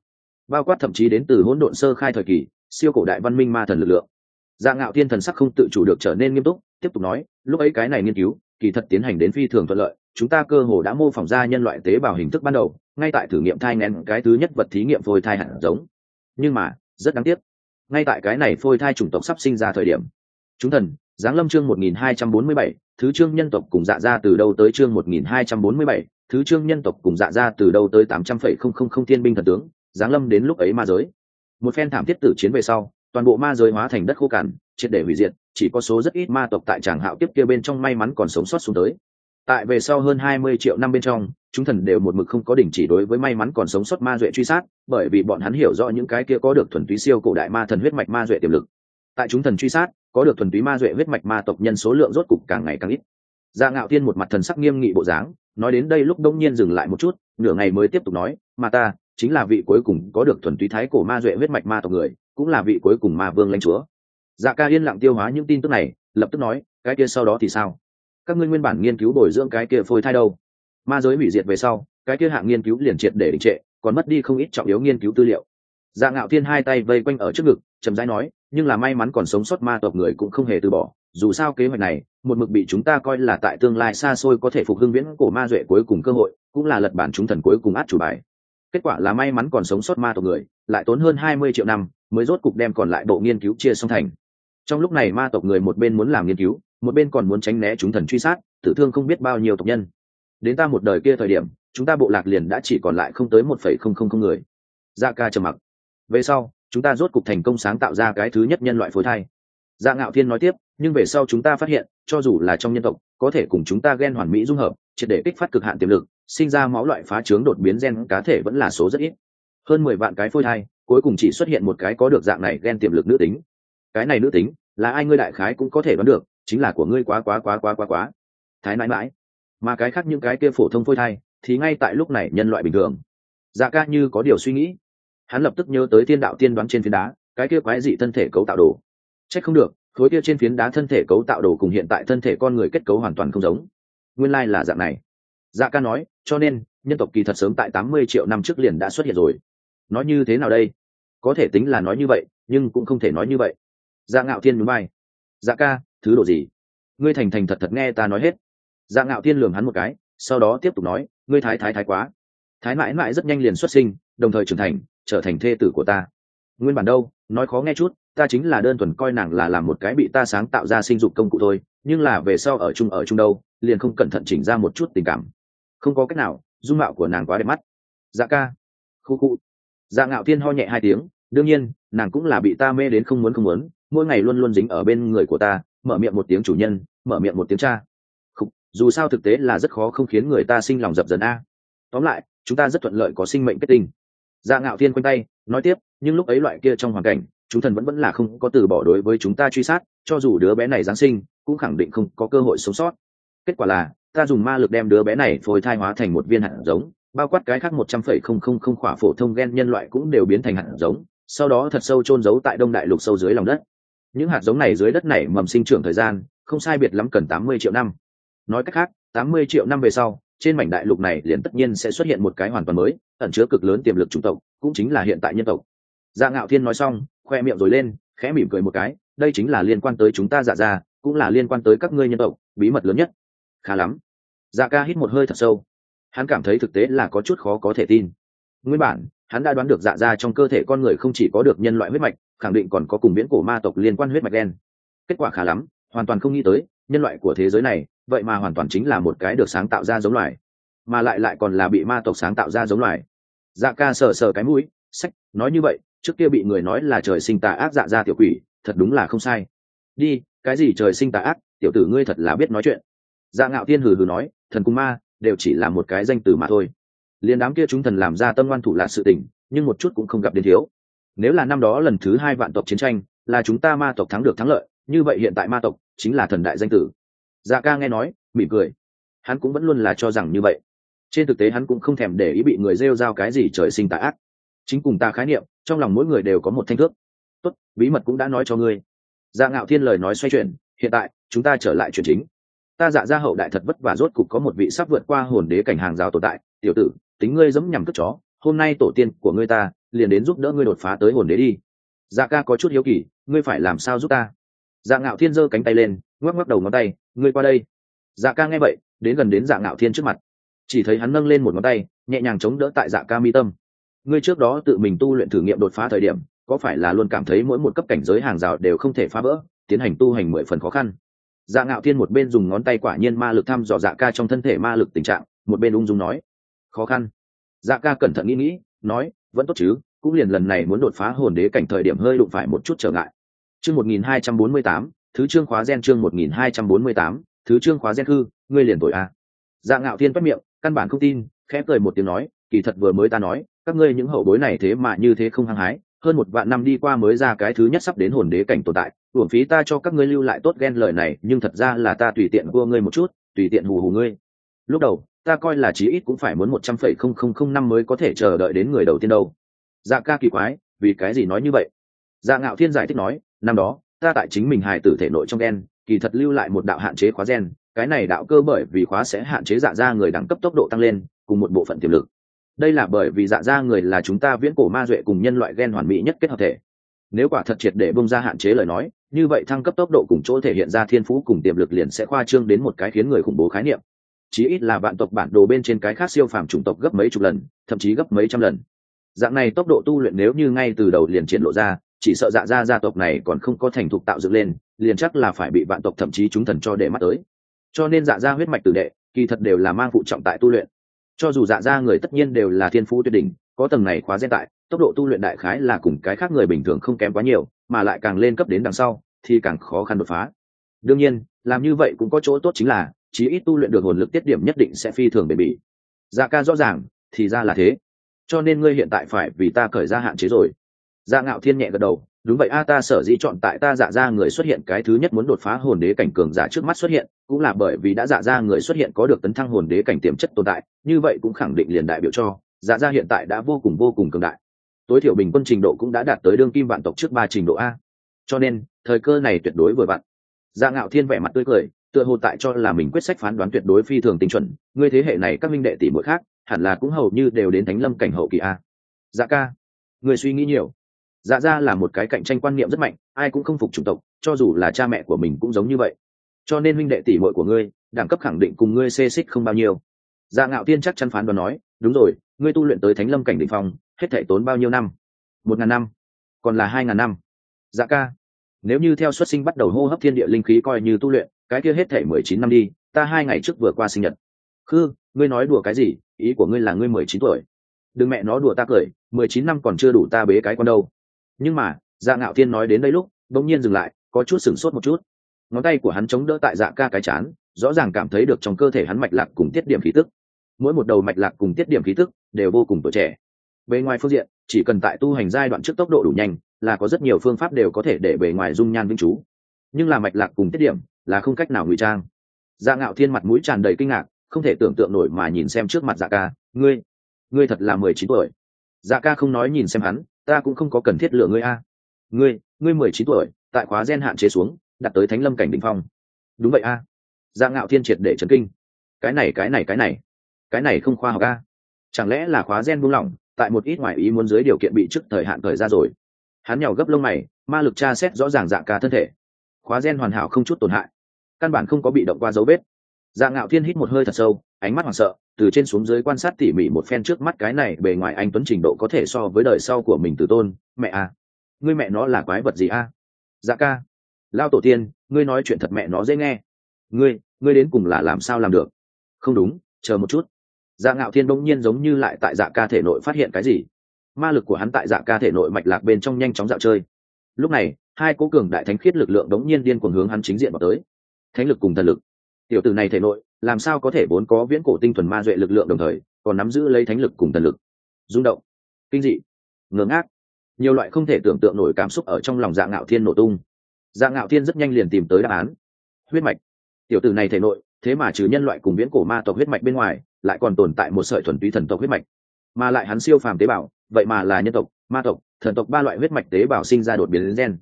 Bao quát thậm chí đến từ hỗn độn sơ khai thời kỳ, siêu cổ đại văn minh ma thần lực lượng. Dạ ngạo thiên thần sắc không tự chủ được trở nên nghiêm túc, tiếp tục nói, lúc ấy cái này nghiên cứu, kỳ thật tiến hành đến phi thường thuận lợi, chúng ta cơ hồ đã mô phỏng ra nhân loại tế bào hình thức ban đầu, ngay tại thử nghiệm thai ngén cái thứ nhất vật thí nghiệm phôi thai hạt giống. Nhưng mà, rất đáng tiếc, ngay tại cái này phôi thai chủng tộc sắp sinh ra thời điểm chúng thần giáng lâm chương 1247, thứ chương nhân tộc cùng dạ ra từ đâu tới chương 1247, thứ chương nhân tộc cùng dạ ra từ đâu tới 800,000 thiên binh thần tướng giáng lâm đến lúc ấy ma giới. Một phen thảm thiết tử chiến về sau toàn bộ ma giới hóa thành đất khô cằn triệt để hủy diệt chỉ có số rất ít ma tộc tại tràng hạo tiếp kia bên trong may mắn còn sống sót xuống tới. Tại về sau hơn hai mươi triệu năm bên trong chúng thần đều một mực không có đỉnh chỉ đối với may mắn còn sống sót ma duệ truy sát bởi vì bọn hắn hiểu rõ những cái kia có được thuần túy siêu cổ đại ma thần huyết mạch ma duệ tiềm lực. Tại chúng thần truy sát có được thuần túy ma duệ huyết mạch ma tộc nhân số lượng rốt cục càng ngày càng ít. Dạ ngạo tiên một mặt thần sắc nghiêm nghị bộ dáng, nói đến đây lúc đông nhiên dừng lại một chút, nửa ngày mới tiếp tục nói, mà ta chính là vị cuối cùng có được thuần túy thái cổ ma duệ huyết mạch ma tộc người, cũng là vị cuối cùng ma vương lãnh chúa. Dạ ca yên lặng tiêu hóa những tin tức này, lập tức nói, cái kia sau đó thì sao? Các ngươi nguyên bản nghiên cứu bồi dưỡng cái kia phôi thai đâu? Ma giới hủy diệt về sau, cái kia hạng nghiên cứu liền triệt để đình trệ, còn mất đi không ít trọng yếu nghiên cứu tư liệu dạ ngạo thiên hai tay vây quanh ở trước ngực, chậm rãi nói, nhưng là may mắn còn sống sót ma tộc người cũng không hề từ bỏ, dù sao kế hoạch này, một mực bị chúng ta coi là tại tương lai xa xôi có thể phục hưng viễn cổ ma duệ cuối cùng cơ hội, cũng là lật bản chúng thần cuối cùng át chủ bài. Kết quả là may mắn còn sống sót ma tộc người, lại tốn hơn hai mươi triệu năm, mới rốt cục đem còn lại bộ nghiên cứu chia xong thành. Trong lúc này ma tộc người một bên muốn làm nghiên cứu, một bên còn muốn tránh né chúng thần truy sát, tử thương không biết bao nhiêu tộc nhân. Đến ta một đời kia thời điểm, chúng ta bộ lạc liền đã chỉ còn lại không tới một phẩy không không không người. Da ca trầm mặc về sau, chúng ta rốt cục thành công sáng tạo ra cái thứ nhất nhân loại phối thai. Dạ ngạo thiên nói tiếp, nhưng về sau chúng ta phát hiện, cho dù là trong nhân tộc, có thể cùng chúng ta ghen hoàn mỹ dung hợp, triệt để kích phát cực hạn tiềm lực, sinh ra máu loại phá trướng đột biến gen cá thể vẫn là số rất ít. Hơn mười vạn cái phôi thai, cuối cùng chỉ xuất hiện một cái có được dạng này ghen tiềm lực nữ tính. Cái này nữ tính, là ai ngươi đại khái cũng có thể đoán được, chính là của ngươi quá quá quá quá quá quá. Thái mãi mãi. Mà cái khác những cái kia phổ thông phôi thai, thì ngay tại lúc này nhân loại bình thường. Dạ ca như có điều suy nghĩ hắn lập tức nhớ tới thiên đạo tiên đoán trên phiến đá, cái kia quái dị thân thể cấu tạo đồ. C h ắ c không được, khối kia trên phiến đá thân thể cấu tạo đồ cùng hiện tại thân thể con người kết cấu hoàn toàn không giống. Nguyên lai、like、là dạng này. Dạ ca nói, cho nên, nhân tộc kỳ thật sớm tại tám mươi triệu năm trước liền đã xuất hiện rồi. Nói như thế nào đây? Có thể tính là nói như vậy, nhưng cũng không thể nói như vậy. Dạ ngạo thiên núi bay dạ ca, thứ đồ gì? Ngươi thành thành thật thật nghe ta nói hết. Dạ ngạo thiên lường hắn một cái, sau đó tiếp tục nói, ngươi thái thái thái quá. Thái mãi mãi rất nhanh liền xuất sinh, đồng thời trưởng thành trở thành thê tử của ta. Nguyên bản đâu nói khó nghe chút ta chính là đơn thuần coi nàng là làm một cái bị ta sáng tạo ra sinh dục công cụ thôi nhưng là về sau ở chung ở chung đâu liền không cẩn thận chỉnh ra một chút tình cảm. Không có cách nào dung mạo của nàng quá đẹp mắt. Dạ ca. Khu khu. Dạ ngạo thiên ho nhẹ hai tiếng đương nhiên nàng cũng là bị ta mê đến không muốn không muốn mỗi ngày luôn luôn dính ở bên người của ta mở miệng một tiếng chủ nhân mở miệng một tiếng cha. Khúc, dù sao thực tế là rất khó không khiến người ta sinh lòng dập dần a. Tóm lại chúng ta rất thuận lợi có sinh mệnh kết tinh dạ ngạo thiên quanh tay, nói tiếp, nhưng lúc ấy loại kia trong hoàn cảnh chúng thần vẫn vẫn là không có từ bỏ đối với chúng ta truy sát, cho dù đứa bé này giáng sinh, cũng khẳng định không có cơ hội sống sót. Kết quả là, ta dùng ma lực đem đứa bé này phôi thai hóa thành một viên hạt giống, bao quát cái khác một trăm phẩy không không không khỏa phổ thông gen nhân loại cũng đều biến thành hạt giống, sau đó thật sâu chôn giấu tại đông đại lục sâu dưới lòng đất. Những hạt giống này dưới đất này mầm sinh trưởng thời gian, không sai biệt lắm cần tám mươi triệu năm. Nói cách khác, tám mươi triệu năm về sau trên mảnh đại lục này liền tất nhiên sẽ xuất hiện một cái hoàn toàn mới, ẩn chứa cực lớn tiềm lực chủng tộc, cũng chính là hiện tại nhân tộc. Dạ ngạo thiên nói xong, khoe miệng rồi lên, khẽ mỉm cười một cái, đây chính là liên quan tới chúng ta dạ ra, cũng là liên quan tới các ngươi nhân tộc, bí mật lớn nhất. Khá lắm. Dạ ca hít một hơi thật sâu. Hắn cảm thấy thực tế là có chút khó có thể tin. Nguyên bản, hắn đã đoán được dạ ra trong cơ thể con người không chỉ có được nhân loại huyết mạch, khẳng định còn có cùng viễn cổ ma tộc liên quan huyết mạch đen kết quả khá lắm, hoàn toàn không nghĩ tới, nhân loại của thế giới này vậy mà hoàn toàn chính là một cái được sáng tạo ra giống loài, mà lại lại còn là bị ma tộc sáng tạo ra giống loài. Dạ ca sờ sờ cái mũi, sách, nói như vậy, trước kia bị người nói là trời sinh tà ác dạ ra tiểu quỷ, thật đúng là không sai. Đi, cái gì trời sinh tà ác, tiểu tử ngươi thật là biết nói chuyện. Dạ ngạo thiên hừ hừ nói, thần cung ma, đều chỉ là một cái danh từ mà thôi. Liền đám kia chúng thần làm ra tâm ngoan thủ là sự tình, nhưng một chút cũng không gặp đến thiếu. Nếu là năm đó lần thứ hai vạn tộc chiến tranh, là chúng ta ma tộc thắng được thắng lợi, như vậy hiện tại ma tộc chính là thần đại danh tử dạ ca nghe nói, mỉm cười. Hắn cũng vẫn luôn là cho rằng như vậy. Trên thực tế hắn cũng không thèm để ý bị người rêu rao cái gì trời sinh tà ác. Chính cùng ta khái niệm, trong lòng mỗi người đều có một thanh thước. Tốt, bí mật cũng đã nói cho ngươi. Dạ ngạo thiên lời nói xoay chuyển, hiện tại, chúng ta trở lại chuyện chính. Ta dạ ra hậu đại thật vất và rốt cục có một vị sắp vượt qua hồn đế cảnh hàng rào tồn tại. Tiểu tử, tính ngươi giống nhằm cất chó, hôm nay tổ tiên của ngươi ta, liền đến giúp đỡ ngươi đột phá tới hồn đế đi. Dạ ca có chút hiếu kỳ, ngươi phải làm sao giúp ta? Dạ ngạo thiên giơ cánh tay lên ngoắc ngoắc đầu ngón tay, ngươi qua đây. Dạ ca nghe vậy, đến gần đến dạ ngạo thiên trước mặt. Chỉ thấy hắn nâng lên một ngón tay, nhẹ nhàng chống đỡ tại dạ ca mi tâm. Ngươi trước đó tự mình tu luyện thử nghiệm đột phá thời điểm, có phải là luôn cảm thấy mỗi một cấp cảnh giới hàng rào đều không thể phá vỡ, tiến hành tu hành mười phần khó khăn? Dạ ngạo thiên một bên dùng ngón tay quả nhiên ma lực thăm dò dạ ca trong thân thể ma lực tình trạng, một bên ung dung nói, khó khăn. Dạ ca cẩn thận nghĩ nghĩ, nói, vẫn tốt chứ, cũng liền lần này muốn đột phá hồn đế cảnh thời điểm hơi đụng phải một chút trở ngại. Chương một nghìn hai trăm bốn mươi tám thứ chương khóa gen chương một nghìn hai trăm bốn mươi tám, thứ chương khóa gen hư ngươi liền tội a dạ ngạo thiên bắt miệng, căn bản không tin, khẽ cười một tiếng nói, kỳ thật vừa mới ta nói, các ngươi những hậu bối này thế mà như thế không hăng hái, hơn một vạn năm đi qua mới ra cái thứ nhất sắp đến hồn đế cảnh tồn tại uổng phí ta cho các ngươi lưu lại tốt ghen lời này, nhưng thật ra là ta tùy tiện vua ngươi một chút, tùy tiện hù hù ngươi. Lúc đầu, ta coi là chí ít cũng phải muốn một trăm phẩy không không không năm mới có thể chờ đợi đến người đầu tiên đâu. Dạ ca kỳ quái, vì cái gì nói như vậy? Dạ ngạo thiên giải thích nói, năm đó ta tại chính mình hài tử thể nội trong gen, kỳ thật lưu lại một đạo hạn chế khóa gen, cái này đạo cơ bởi vì khóa sẽ hạn chế dạ ra người đẳng cấp tốc độ tăng lên, cùng một bộ phận tiềm lực. Đây là bởi vì dạ ra người là chúng ta viễn cổ ma duệ cùng nhân loại gen hoàn mỹ nhất kết hợp thể. Nếu quả thật triệt để bông ra hạn chế lời nói, như vậy thăng cấp tốc độ cùng chỗ thể hiện ra thiên phú cùng tiềm lực liền sẽ khoa trương đến một cái khiến người khủng bố khái niệm. Chí ít là bạn tộc bản đồ bên trên cái khác siêu phàm chủng tộc gấp mấy chục lần, thậm chí gấp mấy trăm lần. Dạng này tốc độ tu luyện nếu như ngay từ đầu liền triển lộ ra chỉ sợ dạ Gia gia tộc này còn không có thành thục tạo dựng lên, liền chắc là phải bị vạn tộc thậm chí chúng thần cho để mắt tới. Cho nên dạ Gia huyết mạch tử đệ, kỳ thật đều là mang phụ trọng tại tu luyện. Cho dù dạ Gia người tất nhiên đều là thiên phú tuyệt đỉnh, có tầng này khóa gen tại, tốc độ tu luyện đại khái là cùng cái khác người bình thường không kém quá nhiều, mà lại càng lên cấp đến đằng sau, thì càng khó khăn đột phá. Đương nhiên, làm như vậy cũng có chỗ tốt chính là, chí ít tu luyện được hồn lực tiết điểm nhất định sẽ phi thường bền bỉ. Dạ ca rõ ràng, thì ra là thế. Cho nên ngươi hiện tại phải vì ta cởi ra hạn chế rồi dạ ngạo thiên nhẹ gật đầu, đúng vậy a, ta sở dĩ chọn tại ta dạ ra người xuất hiện, cái thứ nhất muốn đột phá hồn đế cảnh cường giả trước mắt xuất hiện, cũng là bởi vì đã dạ ra người xuất hiện có được tấn thăng hồn đế cảnh tiềm chất tồn tại, như vậy cũng khẳng định liền đại biểu cho dạ ra hiện tại đã vô cùng vô cùng cường đại. Tối thiểu bình quân trình độ cũng đã đạt tới đương kim vạn tộc trước ba trình độ a. Cho nên, thời cơ này tuyệt đối vừa vặn. Dạ ngạo thiên vẻ mặt tươi cười, tựa hồ tại cho là mình quyết sách phán đoán tuyệt đối phi thường tinh chuẩn, ngươi thế hệ này các minh đệ tỷ muội khác, hẳn là cũng hầu như đều đến thánh lâm cảnh hậu kỳ a. Dạ ca người suy nghĩ nhiều dạ ra là một cái cạnh tranh quan niệm rất mạnh, ai cũng không phục chủng tộc, cho dù là cha mẹ của mình cũng giống như vậy. Cho nên minh đệ tỷ muội của ngươi, đẳng cấp khẳng định cùng ngươi xê xích không bao nhiêu. Dạ ngạo tiên chắc chắn phán đoán nói, đúng rồi, ngươi tu luyện tới thánh lâm cảnh đ ỉ n h hết thể tốn bao nhiêu năm? Một ngàn năm, còn là hai ngàn năm. Dạ ca, nếu như theo xuất sinh bắt đầu hô hấp thiên địa linh khí coi như tu luyện, cái kia hết thể mười chín năm đi, ta hai ngày trước vừa qua sinh nhật. Khư, ngươi nói đùa cái gì? Ý của ngươi là ngươi mười chín tuổi. Đừng mẹ nó đùa ta cười, mười chín năm còn chưa đủ ta bế cái con đâu nhưng mà dạ ngạo thiên nói đến đây lúc, bỗng nhiên dừng lại, có chút sửng sốt một chút. Ngón tay của hắn chống đỡ tại dạ ca cái chán, rõ ràng cảm thấy được trong cơ thể hắn mạch lạc cùng tiết điểm khí tức. Mỗi một đầu mạch lạc cùng tiết điểm khí tức đều vô cùng tuổi trẻ. Bề ngoài phương diện, chỉ cần tại tu hành giai đoạn trước tốc độ đủ nhanh, là có rất nhiều phương pháp đều có thể để bề ngoài dung nhan vĩnh chú nhưng là mạch lạc cùng tiết điểm là không cách nào ngụy trang. Dạ ngạo thiên mặt mũi tràn đầy kinh ngạc, không thể tưởng tượng nổi mà nhìn xem trước mặt dạ ca. Ngươi ngươi thật là mười chín tuổi. Dạ ca không nói nhìn xem hắn ta cũng không có cần thiết lựa ngươi a. Ngươi ngươi mười chín tuổi, tại khóa gen hạn chế xuống đặt tới thánh lâm cảnh đ ỉ n h phong. Đúng vậy a. Dạ ngạo thiên triệt để trấn kinh. Cái này cái này cái này. Cái này không khoa học a. Chẳng lẽ là khóa gen buông lỏng, tại một ít ngoại ý muốn dưới điều kiện bị trước thời hạn thời ra rồi. Hắn nhào gấp lông mày, ma lực tra xét rõ ràng dạng ca thân thể. Khóa gen hoàn hảo không chút tổn hại. Căn bản không có bị động qua dấu vết dạ ngạo thiên hít một hơi thật sâu, ánh mắt hoảng sợ, từ trên xuống dưới quan sát tỉ mỉ một phen trước mắt cái này bề ngoài anh tuấn trình độ có thể so với đời sau của mình từ tôn. Mẹ a ngươi mẹ nó là quái vật gì a? Dạ ca, lao tổ tiên, ngươi nói chuyện thật mẹ nó dễ nghe. Ngươi ngươi đến cùng là làm sao làm được? Không đúng, chờ một chút. Dạ ngạo thiên bỗng nhiên giống như lại tại dạ ca thể nội phát hiện cái gì. Ma lực của hắn tại dạ ca thể nội mạch lạc bên trong nhanh chóng dạo chơi. Lúc này, hai cố cường đại thánh khiết lực lượng đống nhiên điên cuồng hướng hắn chính diện vào tới. Thánh lực cùng thần lực tiểu tử này thể nội, làm sao có thể vốn có viễn cổ tinh thuần ma duệ lực lượng đồng thời, còn nắm giữ lấy thánh lực cùng thần lực? Rung động. Kinh dị. Ngưỡng ác nhiều loại không thể tưởng tượng nổi cảm xúc ở trong lòng dạng ngạo thiên nổ tung. Dạng ngạo thiên rất nhanh liền tìm tới đáp án. Huyết mạch. Tiểu tử này thể nội, thế mà trừ nhân loại cùng viễn cổ ma tộc huyết mạch bên ngoài, lại còn tồn tại một sợi thuần túy thần tộc huyết mạch. Mà lại hắn siêu phàm tế bào, vậy mà là nhân tộc, ma tộc, thần tộc ba loại huyết mạch tế bào sinh ra đột biến gen.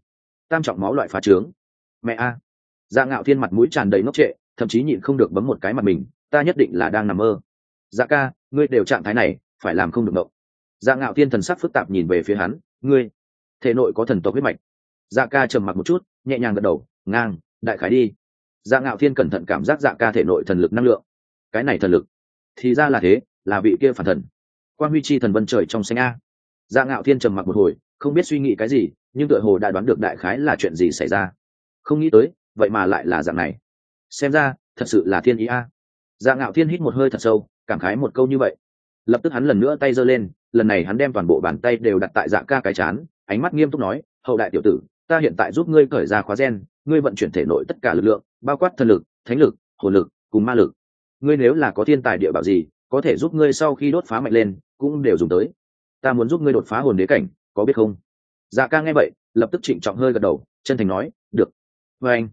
Tam trọng máu loại phá trướng. Mẹ a. Dạ ngạo thiên mặt mũi tràn đầy ngốc trệ thậm chí nhịn không được bấm một cái mặt mình, ta nhất định là đang nằm mơ. Dạ ca, ngươi đều trạng thái này, phải làm không được mộng dạ ngạo thiên thần sắc phức tạp nhìn về phía hắn, ngươi, thể nội có thần tộc huyết mạch. Dạ ca trầm mặc một chút, nhẹ nhàng gật đầu, ngang, đại khái đi. Dạ ngạo thiên cẩn thận cảm giác dạ ca thể nội thần lực năng lượng. Cái này thần lực, thì ra là thế, là vị kia phản thần. Quan huy chi thần vân trời trong xanh a. Dạ ngạo thiên trầm mặc một hồi, không biết suy nghĩ cái gì, nhưng tựa hồ đã đoán được đại khái là chuyện gì xảy ra. Không nghĩ tới, vậy mà lại là dạng này xem ra, thật sự là thiên ý a. Dạ ngạo thiên hít một hơi thật sâu, cảm khái một câu như vậy. Lập tức hắn lần nữa tay giơ lên, lần này hắn đem toàn bộ bàn tay đều đặt tại dạ ca cái chán, ánh mắt nghiêm túc nói, hậu đại tiểu tử, ta hiện tại giúp ngươi khởi ra khóa gen, ngươi vận chuyển thể nội tất cả lực lượng, bao quát thần lực, thánh lực, hồn lực, cùng ma lực. Ngươi nếu là có thiên tài địa bảo gì, có thể giúp ngươi sau khi đốt phá mạnh lên, cũng đều dùng tới. Ta muốn giúp ngươi đột phá hồn đế cảnh, có biết không? Dạ ca nghe vậy, lập tức trịnh trọng hơi gật đầu, chân thành nói, được. Vê anh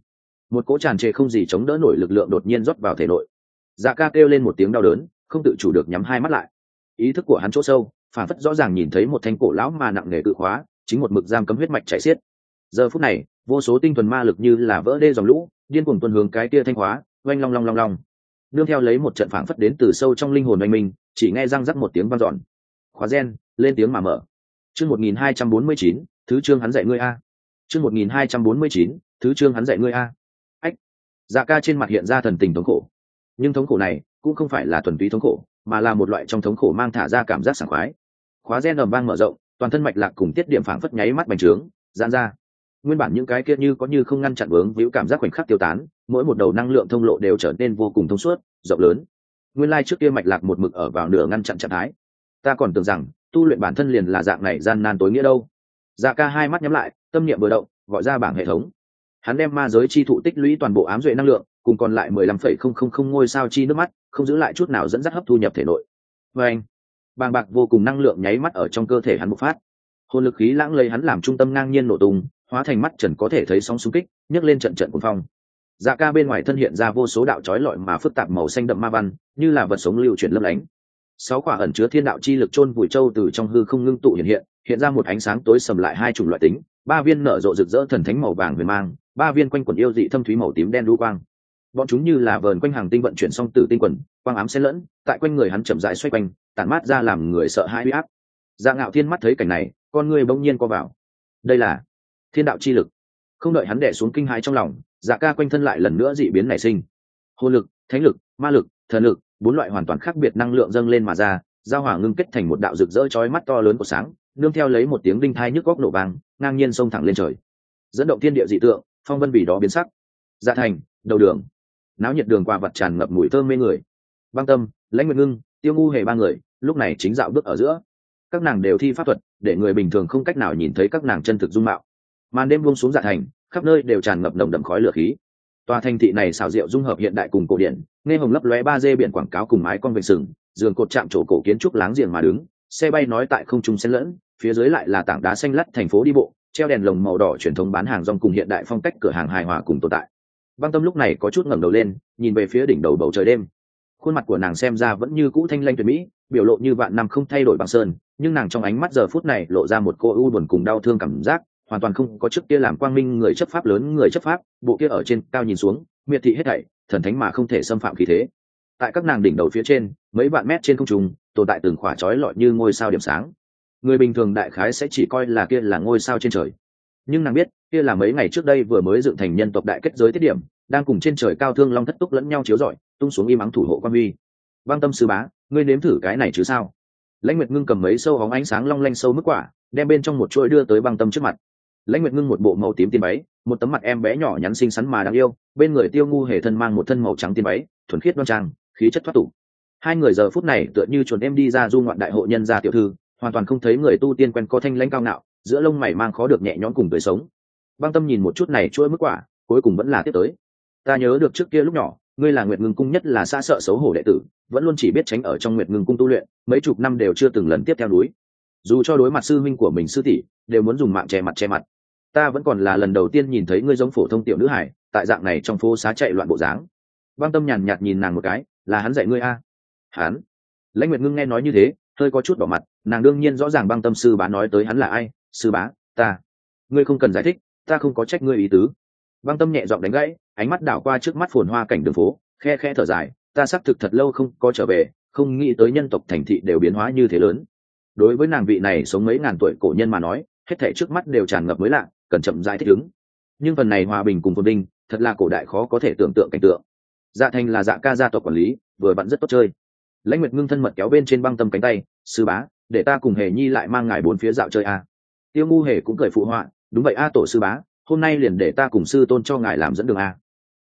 một cỗ tràn trề không gì chống đỡ nổi lực lượng đột nhiên rót vào thể nội. Dạ ca kêu lên một tiếng đau đớn, không tự chủ được nhắm hai mắt lại. Ý thức của hắn chỗ sâu, phản phất rõ ràng nhìn thấy một thanh cổ lão mà nặng nề cự khóa, chính một mực giam cấm huyết mạch chảy xiết. Giờ phút này, vô số tinh thuần ma lực như là vỡ đê dòng lũ, điên cuồng tuân hướng cái kia thanh hóa oanh long long long long. Nương theo lấy một trận phảng phất đến từ sâu trong linh hồn oanh minh, chỉ nghe răng rắc một tiếng vang dọn. Khóa gen, lên tiếng mà mở. Chương một nghìn hai trăm bốn mươi chín, thứ chương hắn dạy ngươi a. Chương một nghìn hai trăm bốn mươi chín, thứ chương hắn dạy ngươi a dạ ca trên mặt hiện ra thần tình thống khổ. Nhưng thống khổ này cũng không phải là thuần túy thống khổ, mà là một loại trong thống khổ mang thả ra cảm giác sảng khoái. Khóa gen ầm vang mở rộng, toàn thân mạch lạc cùng tiết điểm phảng phất nháy mắt bành trướng, giãn ra. Nguyên bản những cái kia như có như không ngăn chặn vướng víu cảm giác khoảnh khắc tiêu tán, mỗi một đầu năng lượng thông lộ đều trở nên vô cùng thông suốt, rộng lớn. Nguyên lai trước kia mạch lạc một mực ở vào nửa ngăn chặn trạng thái. Ta còn tưởng rằng, tu luyện bản thân liền là dạng này gian nan tối nghĩa đâu. Dạ ca hai mắt nhắm lại, tâm niệm vừa động, gọi ra bảng hệ thống hắn đem ma giới chi thụ tích lũy toàn bộ ám duệ năng lượng, cùng còn lại mười lăm phẩy không không không ngôi sao chi nước mắt, không giữ lại chút nào dẫn dắt hấp thu nhập thể nội. Vê anh, bàng bạc vô cùng năng lượng nháy mắt ở trong cơ thể hắn bộc phát. Hồn lực khí lãng lấy hắn làm trung tâm ngang nhiên nổ tung, hóa thành mắt trần có thể thấy sóng xung kích, nhấc lên trận trận cuồng phong. Dạ ca bên ngoài thân hiện ra vô số đạo trói lọi mà phức tạp màu xanh đậm ma văn, như là vật sống lưu chuyển lấp lánh. Sáu quả ẩn chứa thiên đạo chi lực chôn vùi châu từ trong hư không ngưng tụ hiện hiện hiện ra một ánh sáng tối sầm lại hai chủng loại tính, ba viên nở rộ rực rỡ thần thánh màu vàng huyền mang ba viên quanh quần yêu dị thâm thúy màu tím đen đu quang. Bọn chúng như là vờn quanh hàng tinh vận chuyển song từ tinh quần, quang ám xen lẫn, tại quanh người hắn chậm rãi xoay quanh, tản mát ra làm người sợ hãi uy áp. Dạ ngạo thiên mắt thấy cảnh này, con người bỗng nhiên co vào. Đây là thiên đạo chi lực. Không đợi hắn đẻ xuống kinh hãi trong lòng dạ ca quanh thân lại lần nữa dị biến nảy sinh. Hồn lực, thánh lực, ma lực, thần lực, bốn loại hoàn toàn khác biệt năng lượng dâng lên mà ra, giao hỏa ngưng kết thành một đạo rực rỡ chói mắt to lớn của sáng, nương theo lấy một tiếng đinh thai nhức góc nổ vang, ngang nhiên xông thẳng lên trời. Dẫn động thiên địa dị tượng phong vân vì đó biến sắc. Dạ thành, đầu đường. Náo nhiệt đường qua vật tràn ngập mùi thơm mê người. Băng tâm, lãnh nguyệt ngưng, tiêu ngu hề ba người, lúc này chính dạo bước ở giữa. Các nàng đều thi pháp thuật, để người bình thường không cách nào nhìn thấy các nàng chân thực dung mạo. Màn đêm buông xuống dạ thành, khắp nơi đều tràn ngập nồng đậm khói lửa khí. Tòa thành thị này xảo diệu dung hợp hiện đại cùng cổ điển, nghe hồng lấp lóe ba dê biển quảng cáo cùng mái con vệ sừng, giường cột chạm trổ cổ kiến trúc láng giềng mà đứng, xe bay nói tại không trung xen lẫn, phía dưới lại là tảng đá xanh lắt thành phố đi bộ treo đèn lồng màu đỏ truyền thống bán hàng rong cùng hiện đại phong cách cửa hàng hài hòa cùng tồn tại. Băng tâm lúc này có chút ngẩng đầu lên, nhìn về phía đỉnh đầu bầu trời đêm. Khuôn mặt của nàng xem ra vẫn như cũ thanh lanh tuyệt mỹ, biểu lộ như vạn năm không thay đổi bằng sơn, nhưng nàng trong ánh mắt giờ phút này lộ ra một cô u buồn cùng đau thương cảm giác, hoàn toàn không có trước kia làm quang minh người chấp pháp lớn người chấp pháp, bộ kia ở trên cao nhìn xuống, miệt thị hết thảy, thần thánh mà không thể xâm phạm khí thế. Tại các nàng đỉnh đầu phía trên, mấy vạn mét trên không trung, tồn tại từng khỏa trói lọi như ngôi sao điểm sáng người bình thường đại khái sẽ chỉ coi là kia là ngôi sao trên trời. Nhưng nàng biết, kia là mấy ngày trước đây vừa mới dựng thành nhân tộc đại kết giới tiết điểm, đang cùng trên trời cao thương long thất túc lẫn nhau chiếu rọi, tung xuống im ắng thủ hộ quan vi băng tâm sư bá, ngươi nếm thử cái này chứ sao? Lãnh nguyệt ngưng cầm mấy sâu hóng ánh sáng long lanh sâu mức quả, đem bên trong một chuỗi đưa tới băng tâm trước mặt. Lãnh nguyệt ngưng một bộ màu tím tiên váy, một tấm mặt em bé nhỏ nhắn xinh xắn mà đáng yêu, bên người tiêu ngu hề thân mang một thân màu trắng tiên váy, thuần khiết đoan trang, khí chất thoát tục. Hai người giờ phút này tựa như chuồn em đi ra du ngoạn đại hộ nhân gia tiểu thư hoàn toàn không thấy người tu tiên quen có thanh lãnh cao ngạo, giữa lông mày mang khó được nhẹ nhõm cùng đời sống. Băng tâm nhìn một chút này chuỗi mức quả, cuối cùng vẫn là tiếp tới. Ta nhớ được trước kia lúc nhỏ, ngươi là nguyệt ngưng cung nhất là xa sợ xấu hổ đệ tử, vẫn luôn chỉ biết tránh ở trong nguyệt ngưng cung tu luyện, mấy chục năm đều chưa từng lần tiếp theo núi. Dù cho đối mặt sư minh của mình sư tỷ, đều muốn dùng mạng che mặt che mặt. Ta vẫn còn là lần đầu tiên nhìn thấy ngươi giống phổ thông tiểu nữ hải tại dạng này trong phố xá chạy loạn bộ dáng. Băng tâm nhàn nhạt nhìn nàng một cái, là hắn dạy ngươi a? Hắn? Lãnh nguyệt ngưng nghe nói như thế, hơi có chút đỏ mặt nàng đương nhiên rõ ràng băng tâm sư bá nói tới hắn là ai, sư bá, ta. Ngươi không cần giải thích, ta không có trách ngươi ý tứ. Băng tâm nhẹ giọng đánh gãy, ánh mắt đảo qua trước mắt phồn hoa cảnh đường phố, khe khe thở dài, ta xác thực thật lâu không có trở về, không nghĩ tới nhân tộc thành thị đều biến hóa như thế lớn. Đối với nàng vị này sống mấy ngàn tuổi cổ nhân mà nói, hết thể trước mắt đều tràn ngập mới lạ, cần chậm rãi thích ứng. Nhưng phần này hòa bình cùng phồn vinh, thật là cổ đại khó có thể tưởng tượng cảnh tượng. Dạ thành là dạ ca gia tộc quản lý, vừa bận rất tốt chơi. Lãnh nguyệt ngưng thân mật kéo bên trên băng tâm cánh tay, sư bá để ta cùng hề nhi lại mang ngài bốn phía dạo chơi a tiêu ngu hề cũng cười phụ họa, đúng vậy a tổ sư bá, hôm nay liền để ta cùng sư tôn cho ngài làm dẫn đường a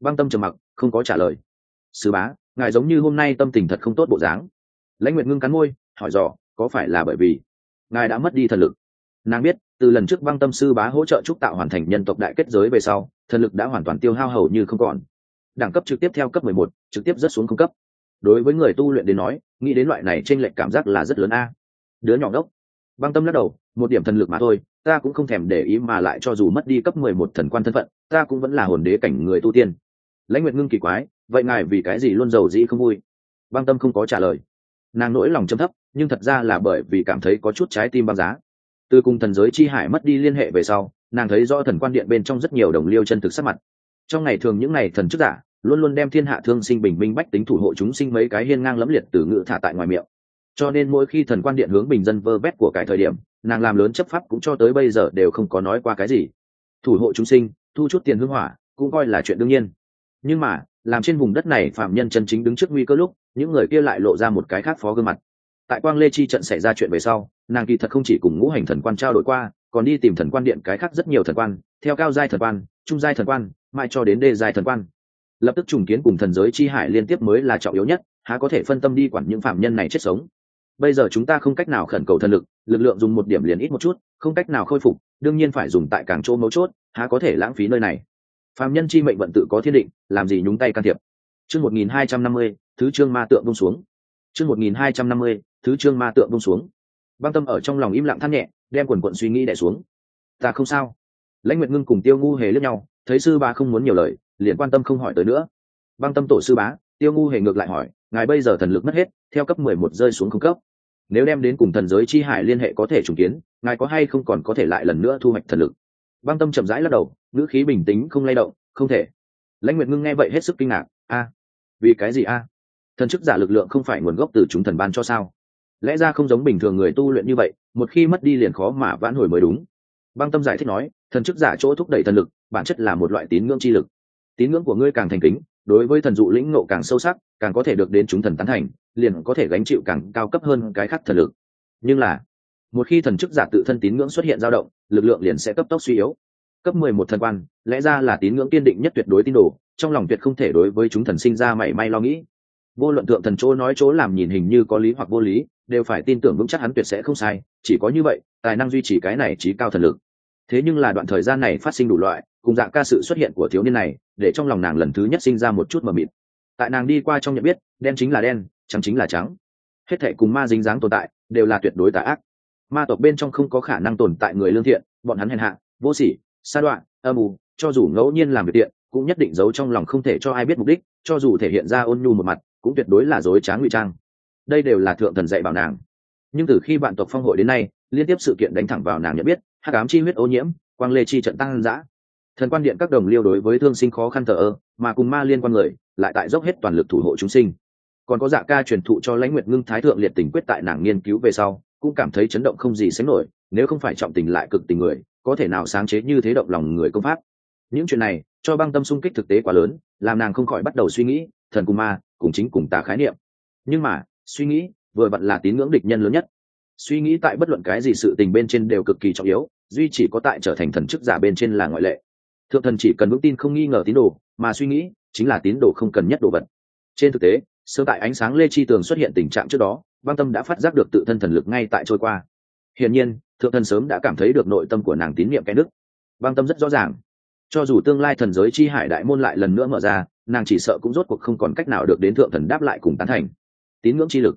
băng tâm trầm mặc, không có trả lời. Sư bá, ngài giống như hôm nay tâm tình thật không tốt bộ dáng. Lãnh nguyệt ngưng cắn môi, hỏi dò, có phải là bởi vì ngài đã mất đi thần lực? Nàng biết, từ lần trước băng tâm sư bá hỗ trợ trúc tạo hoàn thành nhân tộc đại kết giới về sau, thần lực đã hoàn toàn tiêu hao hầu như không còn. Đẳng cấp trực tiếp theo cấp mười một, trực tiếp rất xuống không cấp. Đối với người tu luyện đến nói, nghĩ đến loại này t r ê n lệch cảm giác là rất lớn a đứa nhỏ đốc băng tâm lắc đầu, một điểm thần lực mà thôi, ta cũng không thèm để ý mà lại cho dù mất đi cấp mười một thần quan thân phận, ta cũng vẫn là hồn đế cảnh người tu tiên. Lãnh nguyệt ngưng kỳ quái, vậy ngài vì cái gì luôn giàu dĩ không vui? Băng tâm không có trả lời. Nàng nỗi lòng châm thấp, nhưng thật ra là bởi vì cảm thấy có chút trái tim băng giá. Từ cùng thần giới chi hải mất đi liên hệ về sau, nàng thấy do thần quan điện bên trong rất nhiều đồng liêu chân thực sắc mặt. Trong ngày thường những ngày thần chức giả, luôn luôn đem thiên hạ thương sinh bình minh bách tính thủ hộ chúng sinh mấy cái hiên ngang lẫm liệt từ ngữ thả tại ngoài miệng cho nên mỗi khi thần quan điện hướng bình dân vơ vét của cải thời điểm, nàng làm lớn chấp pháp cũng cho tới bây giờ đều không có nói qua cái gì. Thủ hộ chúng sinh, thu chút tiền hưng hỏa, cũng coi là chuyện đương nhiên. Nhưng mà, làm trên vùng đất này phạm nhân chân chính đứng trước nguy cơ lúc, những người kia lại lộ ra một cái khác phó gương mặt. Tại quang lê chi trận xảy ra chuyện về sau, nàng kỳ thật không chỉ cùng ngũ hành thần quan trao đổi qua, còn đi tìm thần quan điện cái khác rất nhiều thần quan, theo cao giai thần quan, trung giai thần quan mai cho đến đê giai thần quan. Lập tức trùng kiến cùng thần giới chi hải liên tiếp mới là trọng yếu nhất, há có thể phân tâm đi quản những phạm nhân này chết sống bây giờ chúng ta không cách nào khẩn cầu thần lực lực lượng dùng một điểm liền ít một chút, không cách nào khôi phục, đương nhiên phải dùng tại càng chỗ mấu chốt, há có thể lãng phí nơi này. Phạm nhân chi mệnh vận tự có thiên định, làm gì nhúng tay can thiệp. Chương một nghìn hai trăm năm mươi, thứ trương ma tượng bông xuống. Chương một nghìn hai trăm năm mươi, thứ trương ma tượng bông xuống. Băng tâm ở trong lòng im lặng than nhẹ, đem quần quận suy nghĩ đẻ xuống. Ta không sao. Lãnh nguyệt ngưng cùng tiêu ngu hề lướt nhau, thấy sư bá không muốn nhiều lời, liền quan tâm không hỏi tới nữa. Băng tâm tổ sư bá, tiêu ngu hề ngược lại hỏi, ngài bây giờ thần lực mất hết, theo cấp mười một rơi xuống không cấp nếu đem đến cùng thần giới chi hải liên hệ có thể trùng kiến, ngài có hay không còn có thể lại lần nữa thu hoạch thần lực? Băng tâm chậm rãi lắc đầu, ngữ khí bình tĩnh, không lay động, không thể. Lãnh nguyệt ngưng nghe vậy hết sức kinh ngạc, a, vì cái gì a? Thần chức giả lực lượng không phải nguồn gốc từ chúng thần ban cho sao? Lẽ ra không giống bình thường người tu luyện như vậy, một khi mất đi liền khó mà vãn hồi mới đúng. Băng tâm giải thích nói, thần chức giả chỗ thúc đẩy thần lực, bản chất là một loại tín ngưỡng chi lực. Tín ngưỡng của ngươi càng thành kính đối với thần dụ lĩnh ngộ càng sâu sắc, càng có thể được đến chúng thần tán thành, liền có thể gánh chịu càng cao cấp hơn cái khác thần lực. Nhưng là, một khi thần chức giả tự thân tín ngưỡng xuất hiện dao động, lực lượng liền sẽ cấp tốc suy yếu. Cấp mười một thần quan, lẽ ra là tín ngưỡng kiên định nhất tuyệt đối tín đồ, trong lòng tuyệt không thể đối với chúng thần sinh ra mảy may lo nghĩ. Vô luận thượng thần chỗ nói chỗ làm nhìn hình như có lý hoặc vô lý, đều phải tin tưởng vững chắc hắn tuyệt sẽ không sai, chỉ có như vậy, tài năng duy trì cái này trí cao thần lực. Thế nhưng là đoạn thời gian này phát sinh đủ loại cùng dạng ca sự xuất hiện của thiếu niên này, để trong lòng nàng lần thứ nhất sinh ra một chút mờ mịt. Tại nàng đi qua trong nhận biết, đen chính là đen, trắng chính là trắng. Hết thệ cùng ma dính dáng tồn tại, đều là tuyệt đối tà ác. Ma tộc bên trong không có khả năng tồn tại người lương thiện, bọn hắn hèn hạ, vô sỉ, sa đoạn âm ù cho dù ngẫu nhiên làm việc tiện, cũng nhất định giấu trong lòng không thể cho ai biết mục đích, cho dù thể hiện ra ôn nhu một mặt, cũng tuyệt đối là dối trá ngụy trang. Đây đều là thượng thần dạy bảo nàng. Nhưng từ khi bạn tộc phong hội đến nay, liên tiếp sự kiện đánh thẳng vào nàng nhận biết, hắc ám chi huyết ô nhiễm, quang lê chi trận tăng giã thần quan điện các đồng liêu đối với thương sinh khó khăn thờ ơ, mà cùng ma liên quan người, lại tại dốc hết toàn lực thủ hộ chúng sinh. Còn có dạ ca truyền thụ cho lãnh nguyệt ngưng thái thượng liệt tình quyết tại nàng nghiên cứu về sau, cũng cảm thấy chấn động không gì sánh nổi, nếu không phải trọng tình lại cực tình người, có thể nào sáng chế như thế động lòng người công pháp? Những chuyện này, cho băng tâm xung kích thực tế quá lớn, làm nàng không khỏi bắt đầu suy nghĩ, thần cùng ma, cùng chính cùng tà khái niệm. Nhưng mà, suy nghĩ, vừa vặn là tín ngưỡng địch nhân lớn nhất. Suy nghĩ tại bất luận cái gì sự tình bên trên đều cực kỳ trọng yếu, duy chỉ có tại trở thành thần chức giả bên trên là ngoại lệ thượng thần chỉ cần vững tin không nghi ngờ tín đồ, mà suy nghĩ chính là tín đồ không cần nhất đồ vật. Trên thực tế, sơ tại ánh sáng lê chi tường xuất hiện tình trạng trước đó, băng tâm đã phát giác được tự thân thần lực ngay tại trôi qua. Hiển nhiên, thượng thần sớm đã cảm thấy được nội tâm của nàng tín niệm cái đức băng tâm rất rõ ràng. Cho dù tương lai thần giới chi hải đại môn lại lần nữa mở ra, nàng chỉ sợ cũng rốt cuộc không còn cách nào được đến thượng thần đáp lại cùng tán thành. Tín ngưỡng chi lực.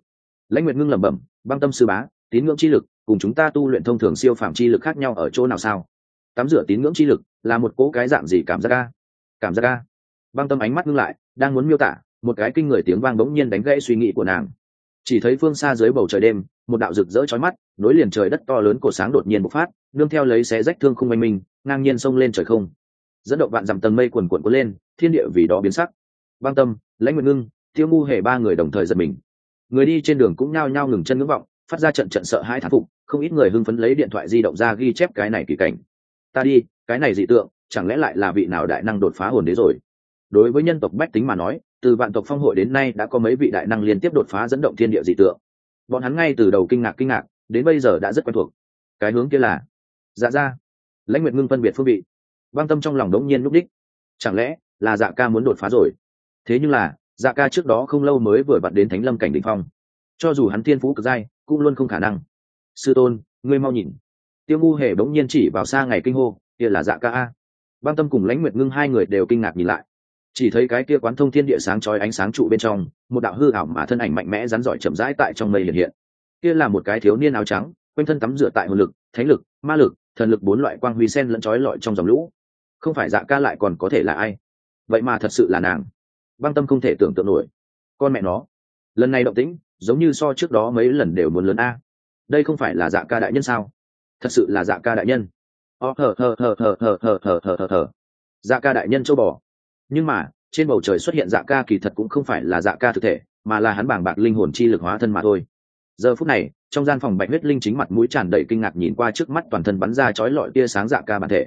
Lãnh nguyệt ngưng lẩm bẩm, băng tâm sư bá, tín ngưỡng chi lực, cùng chúng ta tu luyện thông thường siêu phạm chi lực khác nhau ở chỗ nào sao? Tắm rửa tín ngưỡng chi lực là một cỗ cái dạng gì cảm giác ca? Cảm giác ca? Băng tâm ánh mắt ngưng lại, đang muốn miêu tả, một cái kinh người tiếng vang bỗng nhiên đánh gãy suy nghĩ của nàng. Chỉ thấy phương xa dưới bầu trời đêm, một đạo rực rỡ chói mắt, nối liền trời đất to lớn cổ sáng đột nhiên bộc phát, nương theo lấy xé rách thương không oanh minh, ngang nhiên xông lên trời không. Dẫn động vạn dặm tầng mây quần quần cuốn lên, thiên địa vì đó biến sắc. Băng tâm, lãnh nguyện ngưng, tiêu ngu hề ba người đồng thời giật mình. Người đi trên đường cũng nhao nhao ngừng chân ngưỡng vọng, phát ra trận trận sợ hai thán phục, không ít người hưng phấn lấy điện thoại di động ra ghi chép cái này kỳ cảnh ta đi, cái này dị tượng, chẳng lẽ lại là vị nào đại năng đột phá hồn đế rồi? Đối với nhân tộc bách tính mà nói, từ vạn tộc phong hội đến nay đã có mấy vị đại năng liên tiếp đột phá dẫn động thiên địa dị tượng. Bọn hắn ngay từ đầu kinh ngạc kinh ngạc, đến bây giờ đã rất quen thuộc. Cái hướng kia là dạ ra lãnh nguyệt ngưng phân biệt phương vị. Băng tâm trong lòng đống nhiên lúc đích. Chẳng lẽ là dạ ca muốn đột phá rồi? Thế nhưng là dạ ca trước đó không lâu mới vừa vặn đến thánh lâm cảnh đ ỉ n h phong. Cho dù hắn thiên phú cực dai cũng luôn không khả năng. Sư tôn, ngươi mau nhìn tiêu ngu hề bỗng nhiên chỉ vào xa ngày kinh hô, kia là dạ ca a. Băng tâm cùng lãnh nguyệt ngưng hai người đều kinh ngạc nhìn lại. Chỉ thấy cái kia quán thông thiên địa sáng chói ánh sáng trụ bên trong, một đạo hư ảo mà thân ảnh mạnh mẽ rắn giỏi chậm rãi tại trong mây hiện hiện. Kia là một cái thiếu niên áo trắng, quanh thân tắm rửa tại hồn lực, thánh lực, ma lực, thần lực bốn loại quang huy sen lẫn trói lọi trong dòng lũ. Không phải dạ ca lại còn có thể là ai? Vậy mà thật sự là nàng. Băng tâm không thể tưởng tượng nổi. Con mẹ nó. Lần này động tĩnh, giống như so trước đó mấy lần đều muốn lớn a. Đây không phải là dạ ca đại nhân sao? Thật sự là dạ ca đại nhân. Ó thờ thờ thờ thờ thờ thờ thờ thờ thờ thờ. Dạ ca đại nhân châu bò. Nhưng mà, trên bầu trời xuất hiện dạ ca kỳ thật cũng không phải là dạ ca thực thể, mà là hắn bảng bạc linh hồn chi lực hóa thân mà thôi. Giờ phút này, trong gian phòng bạch huyết linh chính mặt mũi tràn đầy kinh ngạc nhìn qua trước mắt toàn thân bắn ra chói lọi tia sáng dạ ca bản thể.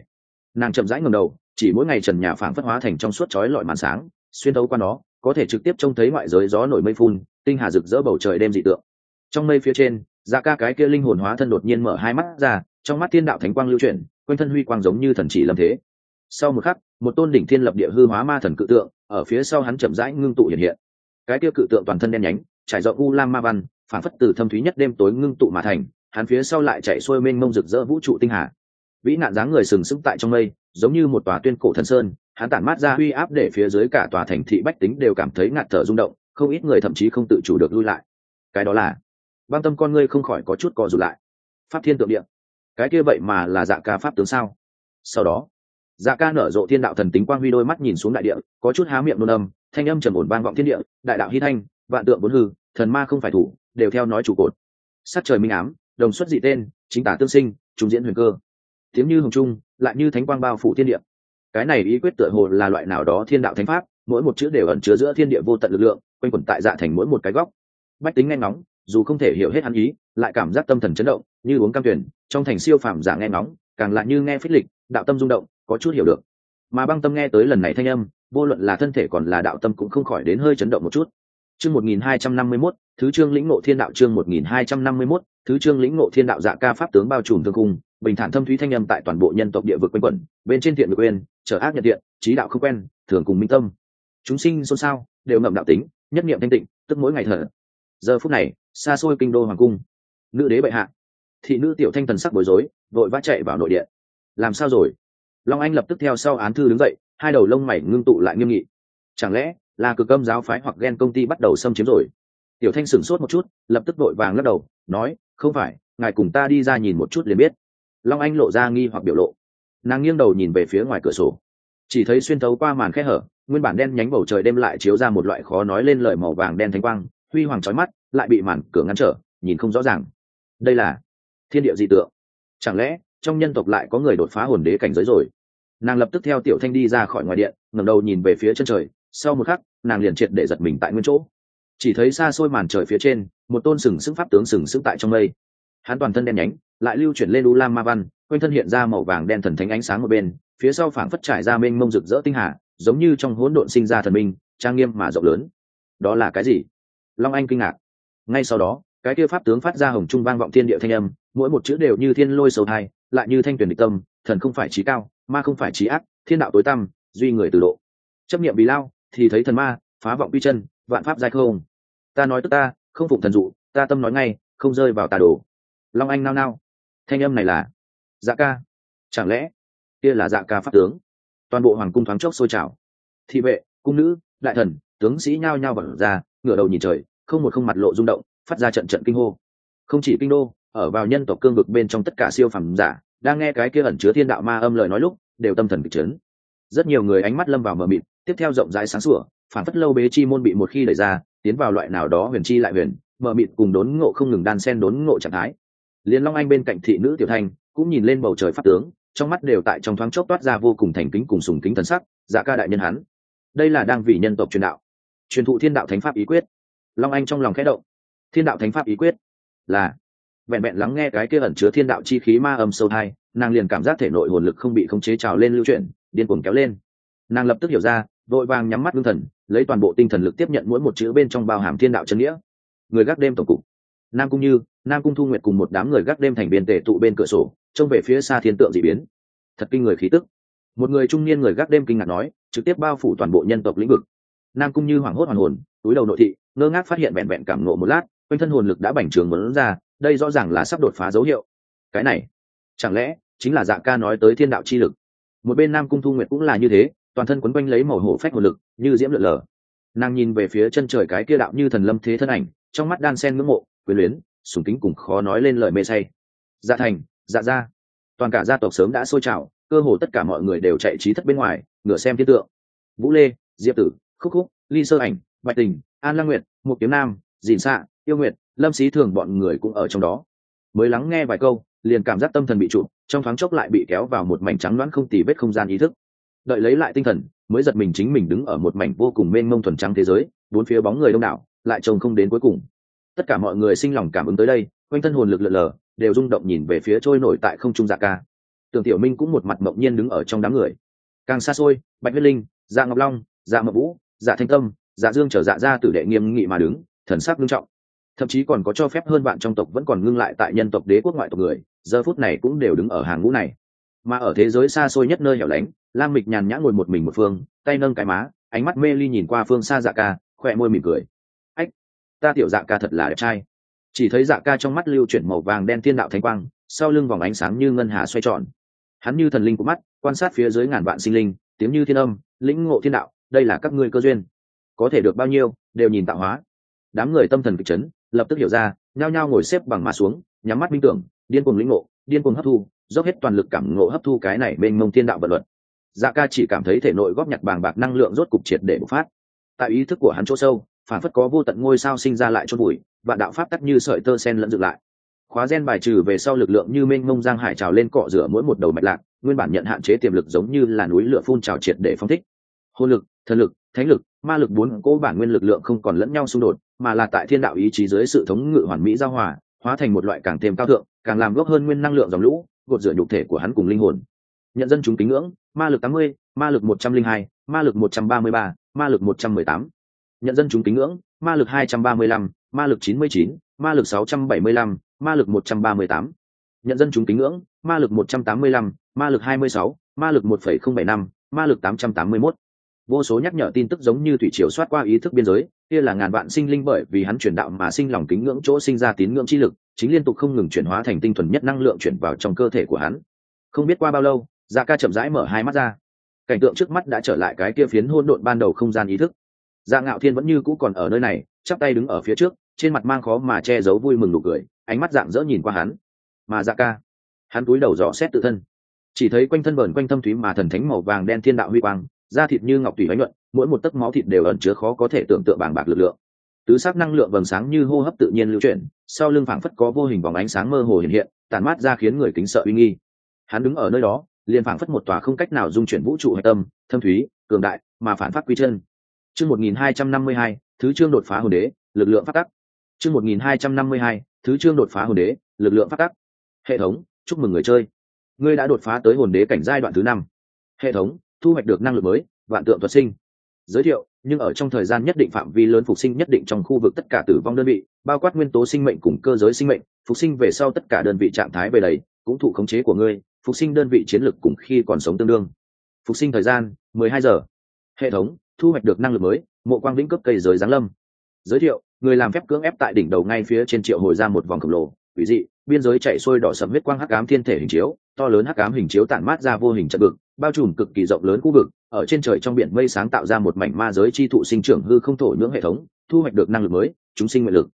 Nàng chậm rãi ngầm đầu, chỉ mỗi ngày trần nhà phảng phất hóa thành trong suốt chói lọi màn sáng, xuyên thấu qua nó, có thể trực tiếp trông thấy ngoại giới gió nổi mây phun, tinh hà rực rỡ bầu trời đêm dị tượng. Trong mây phía trên dạ ca cái kia linh hồn hóa thân đột nhiên mở hai mắt ra, trong mắt thiên đạo thánh quang lưu chuyển, quanh thân huy quang giống như thần chỉ lâm thế. Sau một khắc, một tôn đỉnh thiên lập địa hư hóa ma thần cự tượng, ở phía sau hắn chậm rãi ngưng tụ hiện hiện. Cái kia cự tượng toàn thân đen nhánh, trải rộng u lam ma văn, phản phất từ thâm thúy nhất đêm tối ngưng tụ mà thành, hắn phía sau lại chạy xuôi mênh mông rực rỡ vũ trụ tinh hà. Vĩ nạn dáng người sừng sững tại trong mây, giống như một tòa tuyên cổ thần sơn, hắn tản mát ra uy áp để phía dưới cả tòa thành thị bách tính đều cảm thấy ngạt thở rung động, không ít người thậm chí không tự chủ được lui lại. Cái đó là băng tâm con ngươi không khỏi có chút co rụt lại. Pháp thiên tượng địa. Cái kia vậy mà là dạ ca pháp tướng sao? Sau đó dạ ca nở rộ thiên đạo thần tính quang huy đôi mắt nhìn xuống đại địa, có chút há miệng nôn âm, thanh âm trầm ổn vang vọng thiên địa, đại đạo hy thanh, vạn tượng vốn hư, thần ma không phải thủ, đều theo nói chủ cột. Sát trời minh ám, đồng xuất dị tên, chính tả tương sinh trung diễn huyền cơ. Tiếng như hồng trung, lại như thánh quang bao phủ thiên địa. Cái này ý quyết tựa hồ là loại nào đó thiên đạo thánh pháp, mỗi một chữ đều ẩn chứa giữa thiên địa vô tận lực lượng, quanh quẩn tại dạ thành mỗi một cái góc. Bách tính nghe ngóng dù không thể hiểu hết hắn ý, lại cảm giác tâm thần chấn động, như uống cam tuyển, trong thành siêu phàm giả nghe ngóng, càng lại như nghe phích lịch, đạo tâm rung động, có chút hiểu được. Mà băng tâm nghe tới lần này thanh âm, vô luận là thân thể còn là đạo tâm cũng không khỏi đến hơi chấn động một chút. Chương một nghìn hai trăm năm mươi mốt, thứ trương lĩnh ngộ thiên đạo chương một nghìn hai trăm năm mươi mốt, thứ trương lĩnh ngộ thiên đạo dạ ca pháp tướng bao trùm thương cung, bình thản thâm thúy thanh âm tại toàn bộ nhân tộc địa vực quanh quẩn, bên trên thiện được quên trở ác nhận thiện, trí đạo không quen, thường cùng minh tâm. Chúng sinh xôn xao, đều ngậm đạo tính, nhất niệm thanh tịnh, tức mỗi ngày thở. Giờ phút này xa xôi kinh đô hoàng cung. Nữ đế bệ hạ. Thị nữ tiểu thanh thần sắc bối rối, vội vã chạy vào nội điện. Làm sao rồi? Long anh lập tức theo sau án thư đứng dậy, hai đầu lông mày ngưng tụ lại nghiêm nghị. Chẳng lẽ là cực âm giáo phái hoặc ghen công ty bắt đầu xâm chiếm rồi? Tiểu thanh sửng sốt một chút, lập tức vội vàng lắc đầu, nói, không phải, ngài cùng ta đi ra nhìn một chút liền biết. Long anh lộ ra nghi hoặc biểu lộ. Nàng nghiêng đầu nhìn về phía ngoài cửa sổ. Chỉ thấy xuyên thấu qua màn khe hở, nguyên bản đen nhánh bầu trời đêm lại chiếu ra một loại khó nói lên lời màu vàng đen thanh quang, huy hoàng trói mắt lại bị màn cửa ngăn trở, nhìn không rõ ràng. Đây là thiên địa dị tượng. Chẳng lẽ trong nhân tộc lại có người đột phá hồn đế cảnh giới rồi? Nàng lập tức theo tiểu thanh đi ra khỏi ngoài điện, ngẩng đầu nhìn về phía chân trời. Sau một khắc, nàng liền triệt để giật mình tại nguyên chỗ. Chỉ thấy xa xôi màn trời phía trên, một tôn sừng sững pháp tướng sừng sững tại trong mây. Hắn toàn thân đen nhánh, lại lưu chuyển lên u lam ma văn, quanh thân hiện ra màu vàng đen thần thánh ánh sáng một bên, phía sau phảng phất trải ra mênh mông rực rỡ tinh hà, giống như trong hỗn độn sinh ra thần minh, trang nghiêm mà rộng lớn. Đó là cái gì? Long anh kinh ngạc ngay sau đó, cái kia pháp tướng phát ra hồng trung vang vọng thiên địa thanh âm, mỗi một chữ đều như thiên lôi sầu thai, lại như thanh tuyển địch tâm, thần không phải trí cao, ma không phải trí ác, thiên đạo tối tăm, duy người từ độ. Chấp nghiệm vì lao, thì thấy thần ma, phá vọng quy chân, vạn pháp giai không. Ta nói tức ta, không phụng thần dụ, ta tâm nói ngay, không rơi vào tà đồ. Long anh nao nao. Thanh âm này là dạ ca. Chẳng lẽ, kia là dạ ca pháp tướng? Toàn bộ hoàng cung thoáng chốc sôi trào. Thị vệ, cung nữ, đại thần, tướng sĩ nhao nhao vật ra, ngửa đầu nhìn trời không một không mặt lộ rung động, phát ra trận trận kinh hô. Không chỉ kinh đô, ở vào nhân tộc cương vực bên trong tất cả siêu phẩm giả, đang nghe cái kia ẩn chứa thiên đạo ma âm lời nói lúc, đều tâm thần kịch chấn. Rất nhiều người ánh mắt lâm vào mờ mịt, tiếp theo rộng rãi sáng sủa, phản phất lâu bế chi môn bị một khi đẩy ra, tiến vào loại nào đó huyền chi lại huyền, mờ mịt cùng đốn ngộ không ngừng đan sen đốn ngộ trạng thái. Liên long anh bên cạnh thị nữ tiểu thanh, cũng nhìn lên bầu trời pháp tướng, trong mắt đều tại trong thoáng chốc toát ra vô cùng thành kính cùng sùng kính thần sắc dạ ca đại nhân hắn. Đây là đang vì nhân tộc truyền đạo, truyền thụ thiên đạo thánh pháp ý quyết long anh trong lòng khẽ động. Thiên đạo thánh pháp ý quyết là vẹn vẹn lắng nghe cái kia ẩn chứa thiên đạo chi khí ma âm sâu thai, nàng liền cảm giác thể nội hồn lực không bị khống chế trào lên lưu chuyển, điên cuồng kéo lên. Nàng lập tức hiểu ra, vội vàng nhắm mắt ngưng thần, lấy toàn bộ tinh thần lực tiếp nhận mỗi một chữ bên trong bao hàm thiên đạo chân nghĩa. Người gác đêm tổng cục. Nam cung như, nam cung thu nguyệt cùng một đám người gác đêm thành viên tề tụ bên cửa sổ, trông về phía xa thiên tượng dị biến. Thật kinh người khí tức. Một người trung niên người gác đêm kinh ngạc nói, trực tiếp bao phủ toàn bộ nhân tộc lĩnh vực. Nam cung như hoảng hốt hoàn hồn, túi đầu nội thị ngơ ngác phát hiện vẹn vẹn cảm nộ một lát, quanh thân hồn lực đã bành trường muốn ra, đây rõ ràng là sắp đột phá dấu hiệu. Cái này, chẳng lẽ chính là dạ ca nói tới thiên đạo chi lực? Một bên nam cung thu nguyệt cũng là như thế, toàn thân quấn quanh lấy màu hổ phách hồn lực, như diễm lượn lờ. Nàng nhìn về phía chân trời cái kia đạo như thần lâm thế thân ảnh, trong mắt đan sen ngưỡng mộ quyền luyến, sùng kính cùng khó nói lên lời mê say. Dạ thành dạ gia. Toàn cả gia tộc sớm đã sôi trào, cơ hồ tất cả mọi người đều chạy trí thất bên ngoài ngửa xem thiên tượng. Vũ lê, diệp tử, khúc khúc, ly sơ ảnh bạch tình, an lang nguyệt mục kiếm nam, dìn xạ yêu nguyệt, lâm xí thường bọn người cũng ở trong đó. Mới lắng nghe vài câu, liền cảm giác tâm thần bị trụ, trong thoáng chốc lại bị kéo vào một mảnh trắng loãng không tì vết không gian ý thức. Đợi lấy lại tinh thần, mới giật mình chính mình đứng ở một mảnh vô cùng mênh mông thuần trắng thế giới, bốn phía bóng người đông đảo, lại trông không đến cuối cùng. Tất cả mọi người sinh lòng cảm ứng tới đây, quanh thân hồn lực lượn lờ, đều rung động nhìn về phía trôi nổi tại không trung dạ ca. Tưởng tiểu minh cũng một mặt mộng nhiên đứng ở trong đám người. Càng xa xôi, bạch huyết linh dạ ngọc long dạ mậu vũ dạ thanh tâm dạ dương trở dạ ra tử đệ nghiêm nghị mà đứng, thần sắc nghiêm trọng. Thậm chí còn có cho phép hơn bạn trong tộc vẫn còn ngưng lại tại nhân tộc đế quốc ngoại tộc người, giờ phút này cũng đều đứng ở hàng ngũ này. Mà ở thế giới xa xôi nhất nơi hẻo lánh, lam mịch nhàn nhã ngồi một mình một phương, tay nâng cái má, ánh mắt mê ly nhìn qua phương xa dạ ca, khỏe môi mỉm cười. Ách, ta tiểu dạ ca thật là đẹp trai. Chỉ thấy dạ ca trong mắt lưu chuyển màu vàng đen thiên đạo thánh quang, sau lưng vòng ánh sáng như ngân hà xoay tròn. Hắn như thần linh của mắt, quan sát phía dưới ngàn vạn sinh linh, tiếng như thiên âm, lĩnh ngộ thiên đạo, đây là các ngươi cơ duyên có thể được bao nhiêu, đều nhìn tạo hóa. Đám người tâm thần kịch chấn, lập tức hiểu ra, nhao nhao ngồi xếp bằng mà xuống, nhắm mắt minh tưởng, điên cuồng lĩnh ngộ, điên cuồng hấp thu, dốc hết toàn lực cảm ngộ hấp thu cái này bên mông thiên đạo vận luật. Dạ ca chỉ cảm thấy thể nội góp nhặt bàng bạc năng lượng rốt cục triệt để bộc phát. Tại ý thức của hắn chỗ sâu, phản phất có vô tận ngôi sao sinh ra lại chôn bụi và đạo pháp tắt như sợi tơ sen lẫn dựng lại. Khóa gen bài trừ về sau lực lượng như mênh mông giang hải trào lên cọ rửa mỗi một đầu mạch lạc, nguyên bản nhận hạn chế tiềm lực giống như là núi lửa phun trào triệt để phong thích. Hôn lực, thần lực, thánh lực ma lực bốn cỗ bản nguyên lực lượng không còn lẫn nhau xung đột mà là tại thiên đạo ý chí dưới sự thống ngự hoàn mỹ giao hòa hóa thành một loại càng thêm cao thượng càng làm gốc hơn nguyên năng lượng dòng lũ gột rửa nhục thể của hắn cùng linh hồn nhận dân chúng kính ngưỡng ma lực tám mươi ma lực một trăm linh hai ma lực một trăm ba mươi ba ma lực một trăm mười tám nhận dân chúng kính ngưỡng ma lực hai trăm ba mươi lăm ma lực chín mươi chín ma lực sáu trăm bảy mươi lăm ma lực một trăm ba mươi tám nhận dân chúng kính ngưỡng ma lực một trăm tám mươi lăm ma lực hai mươi sáu ma lực một phẩy không bảy năm ma lực tám trăm tám mươi mốt vô số nhắc nhở tin tức giống như thủy triều xoát qua ý thức biên giới, kia là ngàn vạn sinh linh bởi vì hắn chuyển đạo mà sinh lòng kính ngưỡng chỗ sinh ra tín ngưỡng chi lực, chính liên tục không ngừng chuyển hóa thành tinh thuần nhất năng lượng chuyển vào trong cơ thể của hắn. Không biết qua bao lâu dạ ca chậm rãi mở hai mắt ra. Cảnh tượng trước mắt đã trở lại cái kia phiến hôn độn ban đầu không gian ý thức. Dạ ngạo thiên vẫn như cũ còn ở nơi này, chắp tay đứng ở phía trước, trên mặt mang khó mà che giấu vui mừng nụ cười, ánh mắt dạng dỡ nhìn qua hắn. Mà dạ ca, hắn cúi đầu dò xét tự thân. Chỉ thấy quanh thân vờn quanh thâm thúy mà thần thánh màu vàng đen thiên đạo huy quang da thịt như ngọc tùy bánh nhuận, mỗi một tấc máu thịt đều ẩn chứa khó có thể tưởng tượng bàng bạc lực lượng. Tứ sắc năng lượng vầng sáng như hô hấp tự nhiên lưu chuyển, sau lưng phảng phất có vô hình vòng ánh sáng mơ hồ hiện hiện tàn mát ra khiến người kính sợ uy nghi. Hắn đứng ở nơi đó, liền phảng phất một tòa không cách nào dung chuyển vũ trụ hạch tâm, thâm thúy, cường đại, mà phản phát quy chân. Chương một nghìn hai trăm năm mươi hai, thứ chương đột phá hồn đế, lực lượng phát tắc. Chương một nghìn hai trăm năm mươi hai, thứ chương đột phá hồn đế, lực lượng phát tắc. Hệ thống, chúc mừng người chơi. Ngươi đã đột phá tới hồn đế cảnh giai đoạn thứ năm. Hệ thống thu hoạch được năng lực mới, vạn tượng thuật sinh. Giới thiệu, nhưng ở trong thời gian nhất định phạm vi lớn phục sinh nhất định trong khu vực tất cả tử vong đơn vị, bao quát nguyên tố sinh mệnh cùng cơ giới sinh mệnh, phục sinh về sau tất cả đơn vị trạng thái về đầy cũng thụ khống chế của ngươi, phục sinh đơn vị chiến lược cùng khi còn sống tương đương. Phục sinh thời gian 12 giờ. Hệ thống, thu hoạch được năng lực mới, mộ quang vĩnh cấp cây giới giáng lâm. Giới thiệu, người làm phép cưỡng ép tại đỉnh đầu ngay phía trên triệu hồi ra một vòng khổng lồ, quỷ dị, biên giới chạy xuôi đỏ sầm huyết quang hắc ám thiên thể hình chiếu to lớn hắc ám hình chiếu tản mát ra vô hình trận vực, bao trùm cực kỳ rộng lớn khu vực, ở trên trời trong biển mây sáng tạo ra một mảnh ma giới chi thụ sinh trưởng hư không thổ nhưỡng hệ thống, thu hoạch được năng lực mới, chúng sinh nguyện lực.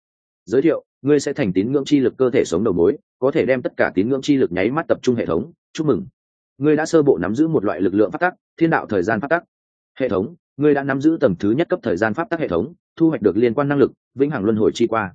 Giới thiệu, ngươi sẽ thành tín ngưỡng chi lực cơ thể sống đầu mối, có thể đem tất cả tín ngưỡng chi lực nháy mắt tập trung hệ thống. Chúc mừng. Ngươi đã sơ bộ nắm giữ một loại lực lượng phát tắc, thiên đạo thời gian phát tắc. Hệ thống, ngươi đã nắm giữ tầng thứ nhất cấp thời gian pháp tắc hệ thống, thu hoạch được liên quan năng lực, vĩnh hằng luân hồi chi qua.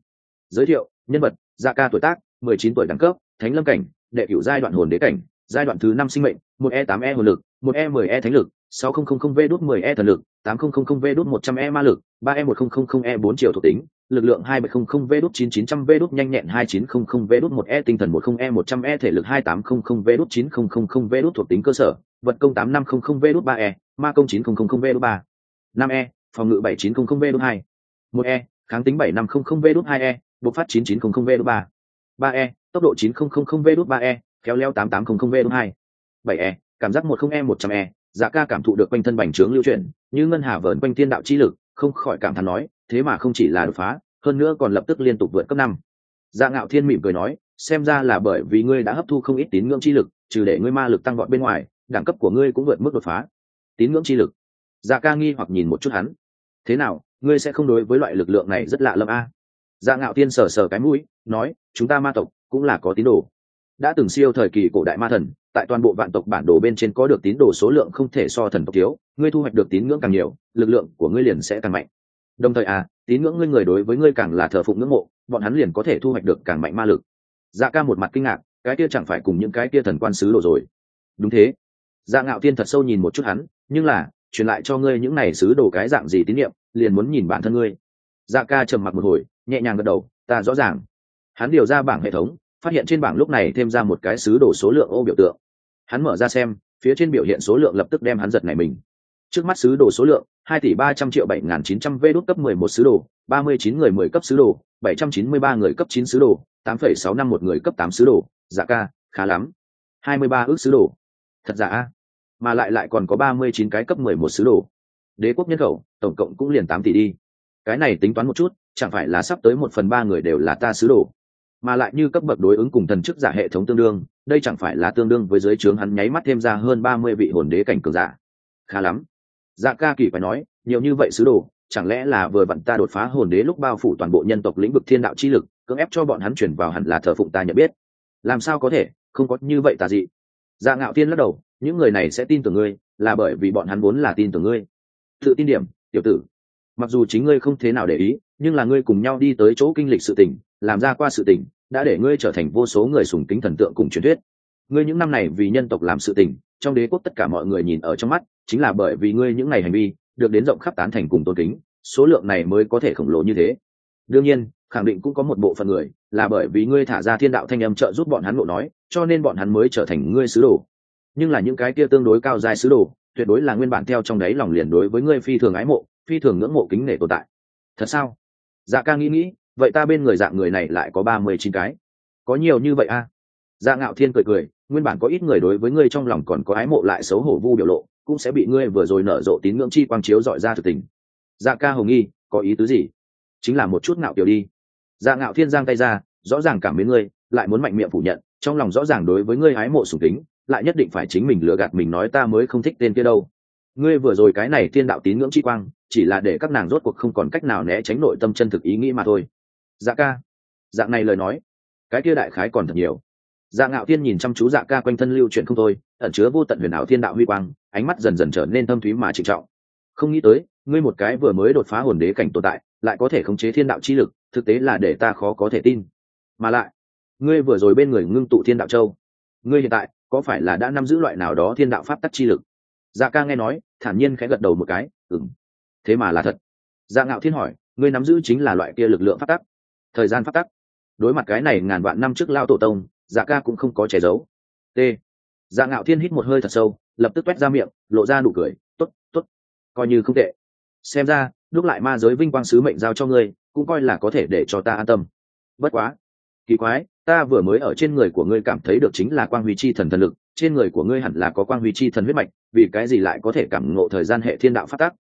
Giới thiệu, nhân vật, gia ca tuổi tác, mười chín tuổi đẳng cấp, thánh lâm cảnh đệ cửu giai đoạn hồn đế cảnh giai đoạn thứ năm sinh mệnh một e tám e hồn lực một e mười e thánh lực sáu không không không v đốt mười e thần lực tám không không không v đốt một trăm e ma lực ba e một không không không e bốn triệu thuộc tính lực lượng hai bảy không không v đốt chín chín trăm v đốt nhanh nhẹn hai chín không không v đốt một e tinh thần một không e một trăm e thể lực hai tám không không v đốt chín không không không v đốt thuộc tính cơ sở vật công tám năm không không v đốt ba e ma công chín không không không v đốt ba năm e phòng ngự bảy chín không không v đốt hai một e kháng tính bảy năm không không v đốt hai e bộc phát chín chín không không v đốt ba ba e tốc độ chín không không không v đút 3E, khéo leo tám tám không không v đút 2. 7E, cảm giác một không e một trăm e. Dạ ca cảm thụ được quanh thân bành trướng lưu chuyển như ngân hà vờn quanh thiên đạo chi lực không khỏi cảm thán nói thế mà không chỉ là đột phá hơn nữa còn lập tức liên tục vượt cấp năm. Dạ ngạo thiên mỉm cười nói xem ra là bởi vì ngươi đã hấp thu không ít tín ngưỡng chi lực trừ để ngươi ma lực tăng vọt bên ngoài đẳng cấp của ngươi cũng vượt mức đột phá. Tín ngưỡng chi lực. Dạ ca nghi hoặc nhìn một chút hắn. Thế nào ngươi sẽ không đối với loại lực lượng này rất lạ lẫm a? Dạ ngạo Thiên sờ sờ cái mũi nói chúng ta ma tộc cũng là có tín đồ. Đã từng siêu thời kỳ cổ đại ma thần, tại toàn bộ vạn tộc bản đồ bên trên có được tín đồ số lượng không thể so thần tộc thiếu, ngươi thu hoạch được tín ngưỡng càng nhiều, lực lượng của ngươi liền sẽ càng mạnh. Đồng thời à tín ngưỡng ngươi người đối với ngươi càng là thờ phụng ngưỡng mộ, bọn hắn liền có thể thu hoạch được càng mạnh ma lực. Dạ ca một mặt kinh ngạc, cái kia chẳng phải cùng những cái kia thần quan sứ đồ rồi. Đúng thế. Dạ ngạo tiên thật sâu nhìn một chút hắn, nhưng là, truyền lại cho ngươi những này sứ đồ cái dạng gì tín nhiệm liền muốn nhìn bản thân ngươi. Dạ ca trầm mặc một hồi, nhẹ nhàng gật đầu, ta rõ ràng hắn điều ra bảng hệ thống, phát hiện trên bảng lúc này thêm ra một cái sứ đồ số lượng ô biểu tượng. Hắn mở ra xem, phía trên biểu hiện số lượng lập tức đem hắn giật này mình. Trước mắt sứ đồ số lượng, hai tỷ ba trăm triệu bảy n chín trăm v đốt cấp mười một sứ đồ, ba mươi chín người mười cấp sứ đồ, bảy trăm chín mươi ba người cấp chín sứ đồ, tám phẩy sáu năm một người cấp tám sứ đồ. Dạ ca, khá lắm. Hai mươi ba ước sứ đồ. Thật giả? A mà lại lại còn có ba mươi chín cái cấp mười một sứ đồ. Đế quốc nhân khẩu, tổng cộng cũng liền tám tỷ đi. Cái này tính toán một chút, chẳng phải là sắp tới một phần ba người đều là ta sứ đồ mà lại như cấp bậc đối ứng cùng thần chức giả hệ thống tương đương, đây chẳng phải là tương đương với giới trướng hắn nháy mắt thêm ra hơn ba mươi vị hồn đế cảnh cường giả. Khá lắm. Dạ ca kỳ phải nói, nhiều như vậy sứ đồ, chẳng lẽ là vừa vặn ta đột phá hồn đế lúc bao phủ toàn bộ nhân tộc lĩnh vực thiên đạo chi lực, cưỡng ép cho bọn hắn chuyển vào hẳn là thờ phụng ta nhận biết. Làm sao có thể, không có như vậy tà dị. Dạ ngạo tiên lắc đầu, những người này sẽ tin tưởng ngươi, là bởi vì bọn hắn vốn là tin tưởng ngươi. Tự tin điểm, tiểu tử. Mặc dù chính ngươi không thế nào để ý, nhưng là ngươi cùng nhau đi tới chỗ kinh lịch sự tình làm ra qua sự tình, đã để ngươi trở thành vô số người sùng kính thần tượng cùng truyền thuyết. Ngươi những năm này vì nhân tộc làm sự tình, trong đế quốc tất cả mọi người nhìn ở trong mắt, chính là bởi vì ngươi những ngày hành vi, được đến rộng khắp tán thành cùng tôn kính, số lượng này mới có thể khổng lồ như thế. Đương nhiên, khẳng định cũng có một bộ phận người là bởi vì ngươi thả ra thiên đạo thanh âm trợ giúp bọn hắn ngộ nói, cho nên bọn hắn mới trở thành ngươi sứ đồ. Nhưng là những cái kia tương đối cao dài sứ đồ, tuyệt đối là nguyên bản theo trong đấy lòng liền đối với ngươi phi thường ái mộ, phi thường ngưỡng mộ kính nể tồn tại. Thật sao? Dạ ca nghĩ nghĩ vậy ta bên người dạng người này lại có ba mươi chín cái. Có nhiều như vậy a à? dạ ngạo thiên cười cười, nguyên bản có ít người đối với ngươi trong lòng còn có ái mộ lại xấu hổ vu biểu lộ, cũng sẽ bị ngươi vừa rồi nở rộ tín ngưỡng chi quang chiếu dọi ra thực tình. Dạ ca hồng nghi, có ý tứ gì? Chính là một chút ngạo kiểu đi. Dạ ngạo thiên giang tay ra, rõ ràng cảm mến ngươi, lại muốn mạnh miệng phủ nhận, trong lòng rõ ràng đối với ngươi ái mộ sùng kính, lại nhất định phải chính mình lừa gạt mình nói ta mới không thích tên kia đâu. Ngươi vừa rồi cái này thiên đạo tín ngưỡng chi quang, chỉ là để các nàng rốt cuộc không còn cách nào né tránh nội tâm chân thực ý nghĩ mà thôi dạ ca. Dạng này lời nói. Cái kia đại khái còn thật nhiều. Dạ ngạo thiên nhìn chăm chú dạ ca quanh thân lưu chuyện không thôi, ẩn chứa vô tận huyền ảo thiên đạo huy quang, ánh mắt dần dần trở nên thâm thúy mà trịnh trọng. Không nghĩ tới, ngươi một cái vừa mới đột phá hồn đế cảnh tồn tại, lại có thể khống chế thiên đạo chi lực, thực tế là để ta khó có thể tin. Mà lại, ngươi vừa rồi bên người ngưng tụ thiên đạo châu. Ngươi hiện tại, có phải là đã nắm giữ loại nào đó thiên đạo pháp tắc chi lực? Dạ ca nghe nói, thản nhiên khẽ gật đầu một cái ừng thế mà là thật. Dạ ngạo thiên hỏi, ngươi nắm giữ chính là loại kia lực lượng pháp tắc? Thời gian phát tắc. Đối mặt cái này ngàn vạn năm trước lao tổ tông dạ ca cũng không có che giấu. T. Dạ ngạo thiên hít một hơi thật sâu, lập tức quét ra miệng, lộ ra nụ cười t ố t t ố t coi như không tệ. Xem ra, lúc lại ma giới vinh quang sứ mệnh giao cho ngươi, cũng coi là có thể để cho ta an tâm. Bất quá, kỳ quái, ta vừa mới ở trên người của ngươi cảm thấy được chính là quang huy chi thần thần lực, trên người của ngươi hẳn là có quang huy chi thần huyết mạch, vì cái gì lại có thể cảm ngộ thời gian hệ thiên đạo phát tác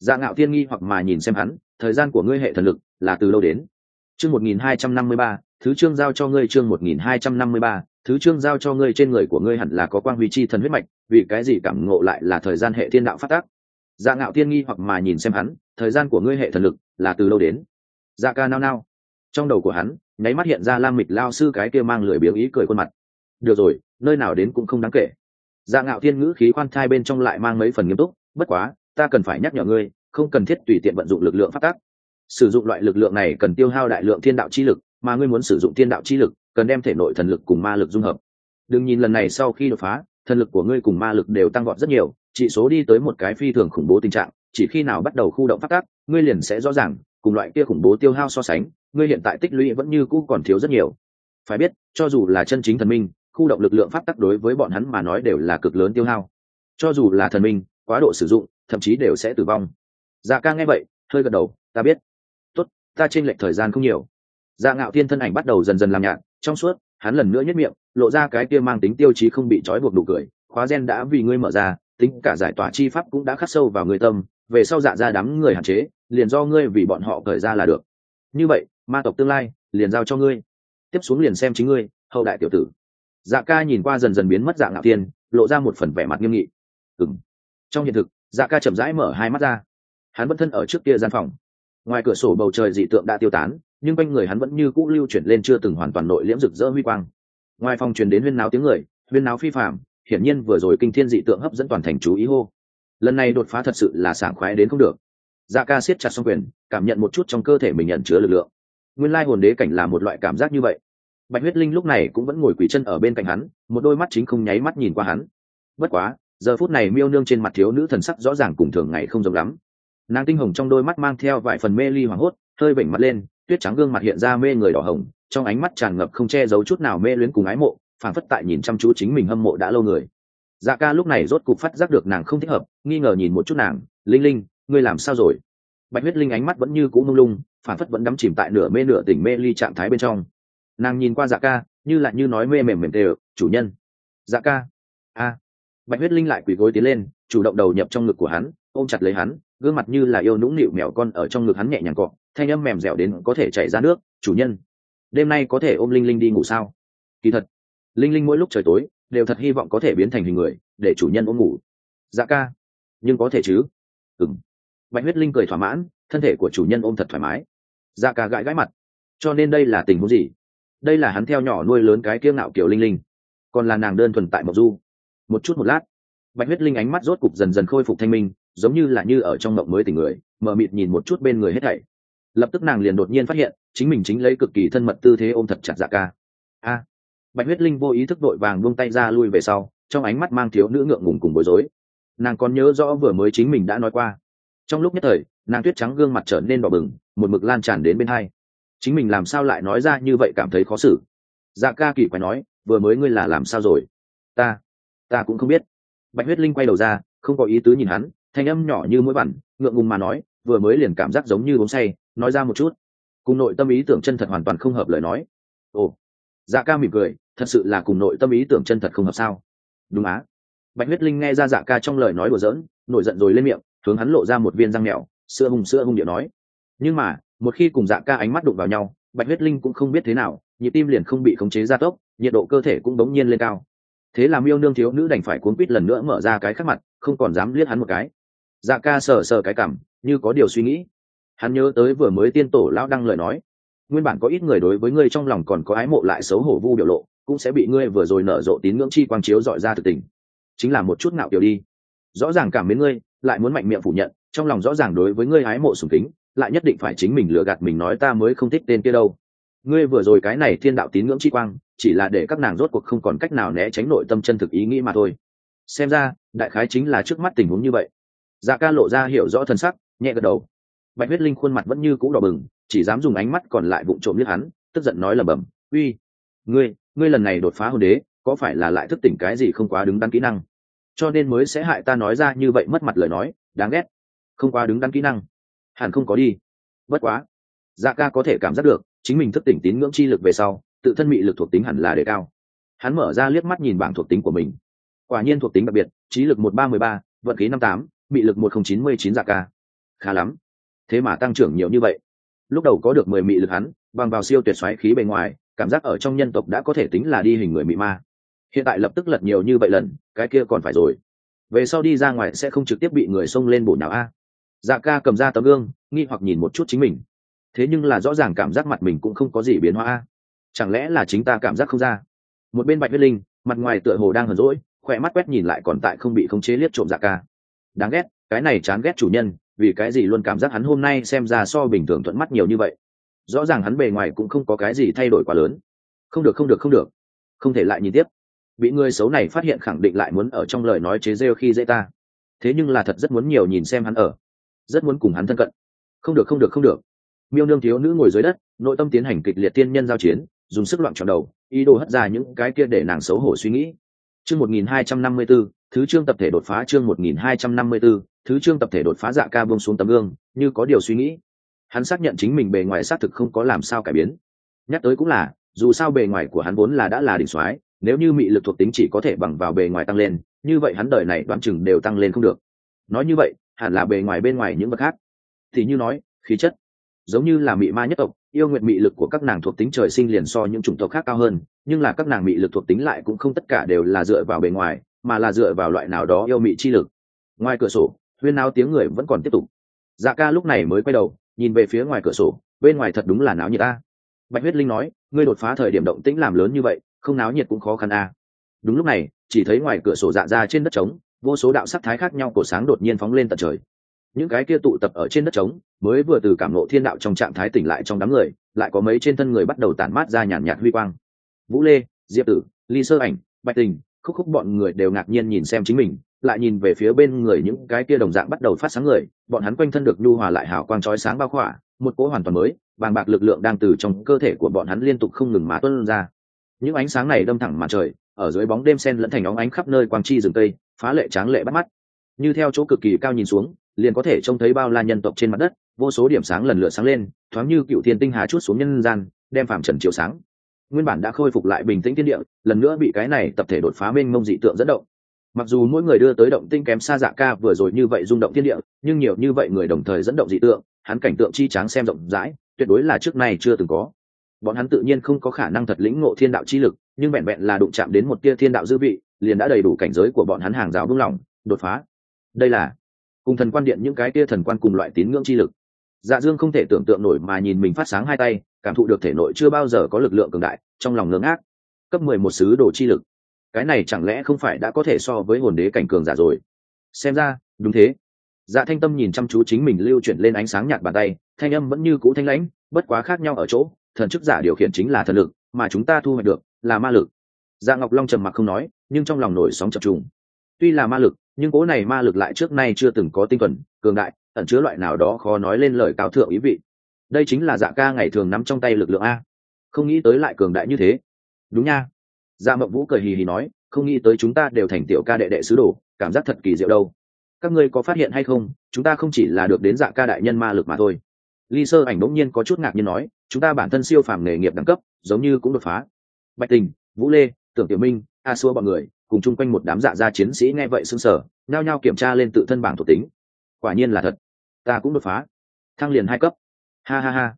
dạ ngạo thiên nghi hoặc mà nhìn xem hắn, thời gian của ngươi hệ thần lực là từ lâu đến? Chương một nghìn hai trăm năm mươi ba, thứ chương giao cho ngươi chương một nghìn hai trăm năm mươi ba, thứ chương giao cho ngươi trên người của ngươi hẳn là có quang huy chi thần huyết mạch, vì cái gì cảm ngộ lại là thời gian hệ thiên đạo phát tác? Dạ ngạo tiên nghi hoặc mà nhìn xem hắn, thời gian của ngươi hệ thần lực là từ lâu đến? Dạ ca nao nao. Trong đầu của hắn, nháy mắt hiện ra lam mịch lao sư cái kia mang lười biếng ý cười khuôn mặt. Được rồi, nơi nào đến cũng không đáng kể. Dạ ngạo thiên ngữ khí khoan thai bên trong lại mang mấy phần nghiêm túc, bất quá, ta cần phải nhắc nhở ngươi, không cần thiết tùy tiện vận dụng lực lượng phát tác sử dụng loại lực lượng này cần tiêu hao đại lượng thiên đạo chi lực, mà ngươi muốn sử dụng thiên đạo chi lực, cần đem thể nội thần lực cùng ma lực dung hợp. Đừng nhìn lần này sau khi đột phá, thần lực của ngươi cùng ma lực đều tăng vọt rất nhiều, chỉ số đi tới một cái phi thường khủng bố tình trạng, chỉ khi nào bắt đầu khu động phát tác, ngươi liền sẽ rõ ràng, cùng loại kia khủng bố tiêu hao so sánh, ngươi hiện tại tích lũy vẫn như cũ còn thiếu rất nhiều. Phải biết, cho dù là chân chính thần minh, khu động lực lượng phát tắc đối với bọn hắn mà nói đều là cực lớn tiêu hao. Cho dù là thần minh, quá độ sử dụng, thậm chí đều sẽ tử vong. Dạ ca nghe vậy, hơi gật đầu, ta biết ta t r ê n lệch thời gian không nhiều. Dạ ngạo thiên thân ảnh bắt đầu dần dần làm nhạt trong suốt hắn lần nữa nhất miệng lộ ra cái kia mang tính tiêu chí không bị trói buộc đủ cười khóa gen đã vì ngươi mở ra tính cả giải tỏa chi pháp cũng đã khắc sâu vào người tâm về sau dạ ra đám người hạn chế liền do ngươi vì bọn họ cởi ra là được. Như vậy ma tộc tương lai liền giao cho ngươi. Tiếp xuống liền xem chính ngươi hậu đại tiểu tử. Dạ ca nhìn qua dần dần biến mất dạng ngạo thiên, lộ ra một phần vẻ mặt nghiêm nghị. Ừng trong hiện thực dạ ca chậm rãi mở hai mắt ra. Hắn vẫn thân ở trước kia gian phòng ngoài cửa sổ bầu trời dị tượng đã tiêu tán, nhưng quanh người hắn vẫn như cũ lưu chuyển lên chưa từng hoàn toàn nội liễm rực rỡ huy quang. Ngoài phòng truyền đến huyên náo tiếng người, huyên náo phi phạm hiển nhiên vừa rồi kinh thiên dị tượng hấp dẫn toàn thành chú ý hô. Lần này đột phá thật sự là sảng khoái đến không được. Dạ ca siết chặt xong quyền, cảm nhận một chút trong cơ thể mình nhận chứa lực lượng. Nguyên lai hồn đế cảnh là một loại cảm giác như vậy. Bạch huyết linh lúc này cũng vẫn ngồi quỳ chân ở bên cạnh hắn, một đôi mắt chính không nháy mắt nhìn qua hắn. Bất quá, giờ phút này miêu nương trên mặt thiếu nữ thần sắc rõ ràng cùng thường ngày không giống lắm nàng tinh hồng trong đôi mắt mang theo vài phần mê ly hoảng hốt, hơi vểnh mặt lên, tuyết trắng gương mặt hiện ra mê người đỏ hồng, trong ánh mắt tràn ngập không che giấu chút nào mê luyến cùng ái mộ phản phất tại nhìn chăm chú chính mình hâm mộ đã lâu người. Dạ ca lúc này rốt cục phát giác được nàng không thích hợp, nghi ngờ nhìn một chút nàng, linh linh, ngươi làm sao rồi? Bạch huyết linh ánh mắt vẫn như cũ mông lung phản phất vẫn đắm chìm tại nửa mê nửa tỉnh mê ly trạng thái bên trong. Nàng nhìn qua dạ ca, như lại như nói mê mềm mềm tề chủ nhân. Dạ ca. A. Bạch huyết linh lại quỳ gối tiến lên, chủ động đầu nhập trong ngực của hắn, ôm chặt lấy hắn gương mặt như là yêu nũng nịu mèo con ở trong ngực hắn nhẹ nhàng cọ, thanh âm mềm dẻo đến có thể chảy ra nước, chủ nhân, đêm nay có thể ôm linh linh đi ngủ sao? Kỳ thật, linh linh mỗi lúc trời tối đều thật hy vọng có thể biến thành hình người, để chủ nhân ôm ngủ. Dạ ca, nhưng có thể chứ. Ừng bạch huyết linh cười thỏa mãn, thân thể của chủ nhân ôm thật thoải mái. Dạ ca gãi gãi mặt. Cho nên đây là tình huống gì? Đây là hắn theo nhỏ nuôi lớn cái kiêng ngạo kiểu linh linh, còn là nàng đơn thuần tại mộc du. Một chút một lát, bạch huyết linh ánh mắt rốt cục dần dần khôi phục thanh minh giống như là như ở trong mộng mới tỉnh người, mờ mịt nhìn một chút bên người hết thảy. Lập tức nàng liền đột nhiên phát hiện, chính mình chính lấy cực kỳ thân mật tư thế ôm thật chặt dạ ca. A! Bạch huyết linh vô ý thức đội vàng buông tay ra lui về sau, trong ánh mắt mang thiếu nữ ngượng ngùng cùng bối rối. Nàng còn nhớ rõ vừa mới chính mình đã nói qua. Trong lúc nhất thời, nàng tuyết trắng gương mặt trở nên đỏ bừng, một mực lan tràn đến bên hai. Chính mình làm sao lại nói ra như vậy cảm thấy khó xử? Dạ ca kỳ quái nói, vừa mới ngươi là làm sao rồi? Ta ta cũng không biết. Bạch huyết linh quay đầu ra, không có ý tứ nhìn hắn thanh âm nhỏ như mũi bẩn, ngượng ngùng mà nói, vừa mới liền cảm giác giống như uống say, nói ra một chút. Cùng nội tâm ý tưởng chân thật hoàn toàn không hợp lời nói. Ồ dạ ca mỉm cười, thật sự là cùng nội tâm ý tưởng chân thật không hợp sao? Đúng á. Bạch huyết linh nghe ra dạ ca trong lời nói đùa giỡn, nổi giận rồi lên miệng, hướng hắn lộ ra một viên răng mèo, sữa hùng sữa hùng điệu nói. Nhưng mà, một khi cùng dạ ca ánh mắt đụng vào nhau, bạch huyết linh cũng không biết thế nào, nhịp tim liền không bị khống chế gia tốc, nhiệt độ cơ thể cũng đống nhiên lên cao. Thế là miêu nương thiếu nữ đành phải cuốn quýt lần nữa mở ra cái khắc mặt, không còn dám liếc hắn một cái dạ ca sờ sờ cái cảm, như có điều suy nghĩ. Hắn nhớ tới vừa mới tiên tổ lão đăng lời nói. Nguyên bản có ít người đối với ngươi trong lòng còn có ái mộ lại xấu hổ vu biểu lộ, cũng sẽ bị ngươi vừa rồi nở rộ tín ngưỡng chi quang chiếu dọi ra thực tình. Chính là một chút ngạo kiểu đi. Rõ ràng cảm mến ngươi, lại muốn mạnh miệng phủ nhận, trong lòng rõ ràng đối với ngươi ái mộ sùng kính, lại nhất định phải chính mình lừa gạt mình nói ta mới không thích tên kia đâu. Ngươi vừa rồi cái này thiên đạo tín ngưỡng chi quang, chỉ là để các nàng rốt cuộc không còn cách nào né tránh nội tâm chân thực ý nghĩ mà thôi. Xem ra, đại khái chính là trước mắt tình huống như vậy dạ ca lộ ra hiểu rõ thân sắc, nhẹ gật đầu. Bạch huyết linh khuôn mặt vẫn như cũ đỏ bừng, chỉ dám dùng ánh mắt còn lại vụng trộm liếc hắn, tức giận nói lầm bầm uy, ngươi ngươi lần này đột phá hồn đế, có phải là lại thức tỉnh cái gì không quá đứng đắn kỹ năng? Cho nên mới sẽ hại ta nói ra như vậy mất mặt lời nói, đáng ghét. Không quá đứng đắn kỹ năng. Hẳn không có đi. Bất quá dạ ca có thể cảm giác được, chính mình thức tỉnh tín ngưỡng chi lực về sau, tự thân mị lực thuộc tính hẳn là đề cao. Hắn mở ra liếc mắt nhìn bảng thuộc tính của mình. Quả nhiên thuộc tính đặc biệt, trí lực một ba mười ba, vận khí năm tám mị lực một không chín mươi chín dạ ca. Khá lắm. Thế mà tăng trưởng nhiều như vậy. Lúc đầu có được mười mị lực hắn, bằng vào siêu tuyệt xoáy khí bề ngoài, cảm giác ở trong nhân tộc đã có thể tính là đi hình người mị ma. Hiện tại lập tức lật nhiều như vậy lần, cái kia còn phải rồi. Về sau đi ra ngoài sẽ không trực tiếp bị người xông lên bổ nhào a. Dạ ca cầm ra tấm gương, nghi hoặc nhìn một chút chính mình. Thế nhưng là rõ ràng cảm giác mặt mình cũng không có gì biến hóa a. Chẳng lẽ là chính ta cảm giác không ra? Một bên bạch huyết linh, mặt ngoài tựa hồ đang hờn rỗi khỏe mắt quét nhìn lại còn tại không bị khống chế liếc trộm dạ ca đáng ghét, cái này chán ghét chủ nhân, vì cái gì luôn cảm giác hắn hôm nay xem ra so bình thường thuận mắt nhiều như vậy. Rõ ràng hắn bề ngoài cũng không có cái gì thay đổi quá lớn. Không được không được không được. Không thể lại nhìn tiếp. Bị người xấu này phát hiện khẳng định lại muốn ở trong lời nói chế rêu khi dễ ta. Thế nhưng là thật rất muốn nhiều nhìn xem hắn ở. Rất muốn cùng hắn thân cận. Không được không được không được. Miêu nương thiếu nữ ngồi dưới đất, nội tâm tiến hành kịch liệt tiên nhân giao chiến, dùng sức loạn trọn đầu, ý đồ hất ra những cái kia để nàng xấu hổ suy nghĩ. Chương một nghìn hai trăm năm mươi bốn thứ chương tập thể đột phá chương một nghìn hai trăm năm mươi b ố thứ chương tập thể đột phá dạ ca buông xuống tấm gương, như có điều suy nghĩ. Hắn xác nhận chính mình bề ngoài xác thực không có làm sao cải biến. Nhắc tới cũng là, dù sao bề ngoài của hắn vốn là đã là đỉnh soái, nếu như mị lực thuộc tính chỉ có thể bằng vào bề ngoài tăng lên, như vậy hắn đời này đoán chừng đều tăng lên không được. Nói như vậy, hẳn là bề ngoài bên ngoài những vật khác. Thì như nói, khí chất. Giống như là mị ma nhất tộc, yêu nguyện mị lực của các nàng thuộc tính trời sinh liền so những chủng tộc khác cao hơn, nhưng là các nàng mị lực thuộc tính lại cũng không tất cả đều là dựa vào bề ngoài mà là dựa vào loại nào đó yêu mị chi lực ngoài cửa sổ, huyên náo tiếng người vẫn còn tiếp tục dạ ca lúc này mới quay đầu, nhìn về phía ngoài cửa sổ, bên ngoài thật đúng là náo nhiệt à? bạch huyết linh nói, ngươi đột phá thời điểm động tĩnh làm lớn như vậy, không náo nhiệt cũng khó khăn a à. đúng lúc này, chỉ thấy ngoài cửa sổ dạ ra trên đất trống, vô số đạo sắc thái khác nhau cổ sáng đột nhiên phóng lên tận trời những cái kia tụ tập ở trên đất trống, mới vừa từ cảm nộ thiên đạo trong trạng thái tỉnh lại trong đám người, lại có mấy trên thân người bắt đầu tản mát ra nhàn nhạt huy quang vũ lê, diệp tử, ly sơ ảnh, bạch tình khúc khúc bọn người đều ngạc nhiên nhìn xem chính mình, lại nhìn về phía bên người những cái kia đồng dạng bắt đầu phát sáng người, bọn hắn quanh thân được nhu hòa lại hào quang chói sáng bao khỏa, một cỗ hoàn toàn mới, bàng bạc lực lượng đang từ trong cơ thể của bọn hắn liên tục không ngừng mà tuân ra. Những ánh sáng này đâm thẳng mặt trời, ở dưới bóng đêm sen lẫn thành óng ánh khắp nơi quang chi rừng cây phá lệ tráng lệ bắt mắt. Như theo chỗ cực kỳ cao nhìn xuống, liền có thể trông thấy bao la nhân tộc trên mặt đất, vô số điểm sáng lần lượt sáng lên, thoáng như cựu thiên tinh hà chút xuống nhân gian, đem phạm trần chiếu sáng nguyên bản đã khôi phục lại bình tĩnh thiên địa lần nữa bị cái này tập thể đột phá mênh mông dị tượng dẫn động. Mặc dù mỗi người đưa tới động tinh kém xa dạ ca vừa rồi như vậy rung động thiên địa nhưng nhiều như vậy người đồng thời dẫn động dị tượng hắn cảnh tượng chi tráng xem rộng rãi tuyệt đối là trước nay chưa từng có. Bọn hắn tự nhiên không có khả năng thật lĩnh ngộ thiên đạo chi lực nhưng vẹn vẹn là đụng chạm đến một tia thiên đạo dư vị liền đã đầy đủ cảnh giới của bọn hắn hàng rào buông lòng, đột phá. Đây là cùng thần quan điện những cái tia thần quan cùng loại tín ngưỡng chi lực. Dạ dương không thể tưởng tượng nổi mà nhìn mình phát sáng hai tay cảm thụ được thể nội chưa bao giờ có lực lượng cường đại, trong lòng ngưỡng ác. Cấp mười một sứ đồ chi lực. Cái này chẳng lẽ không phải đã có thể so với hồn đế cảnh cường giả rồi? Xem ra, đúng thế. Dạ thanh tâm nhìn chăm chú chính mình lưu chuyển lên ánh sáng nhạt bàn tay, thanh âm vẫn như cũ thanh lãnh, bất quá khác nhau ở chỗ, thần chức giả điều khiển chính là thần lực, mà chúng ta thu hoạch được là ma lực. Dạ ngọc long trầm mặc không nói, nhưng trong lòng nổi sóng chập trùng. Tuy là ma lực, nhưng cố này ma lực lại trước nay chưa từng có tinh thuần, cường đại, ẩn chứa loại nào đó khó nói lên lời cao thượng ý vị đây chính là dạ ca ngày thường nắm trong tay lực lượng a. Không nghĩ tới lại cường đại như thế. Đúng nha. Dạ mộng vũ cười hì hì nói, không nghĩ tới chúng ta đều thành tiểu ca đệ đệ sứ đồ, cảm giác thật kỳ diệu đâu. Các ngươi có phát hiện hay không, chúng ta không chỉ là được đến dạ ca đại nhân ma lực mà thôi. Ly sơ ảnh bỗng nhiên có chút ngạc nhiên nói, chúng ta bản thân siêu phàm nghề nghiệp đẳng cấp, giống như cũng đột phá. Bạch tình, vũ lê, tưởng tiểu minh, a xua bọn người, cùng chung quanh một đám dạ gia chiến sĩ nghe vậy xứng sở nhao nhao kiểm tra lên tự thân bảng thuộc tính. Quả nhiên là thật. Ta cũng đột phá. Thăng liền hai cấp ha ha ha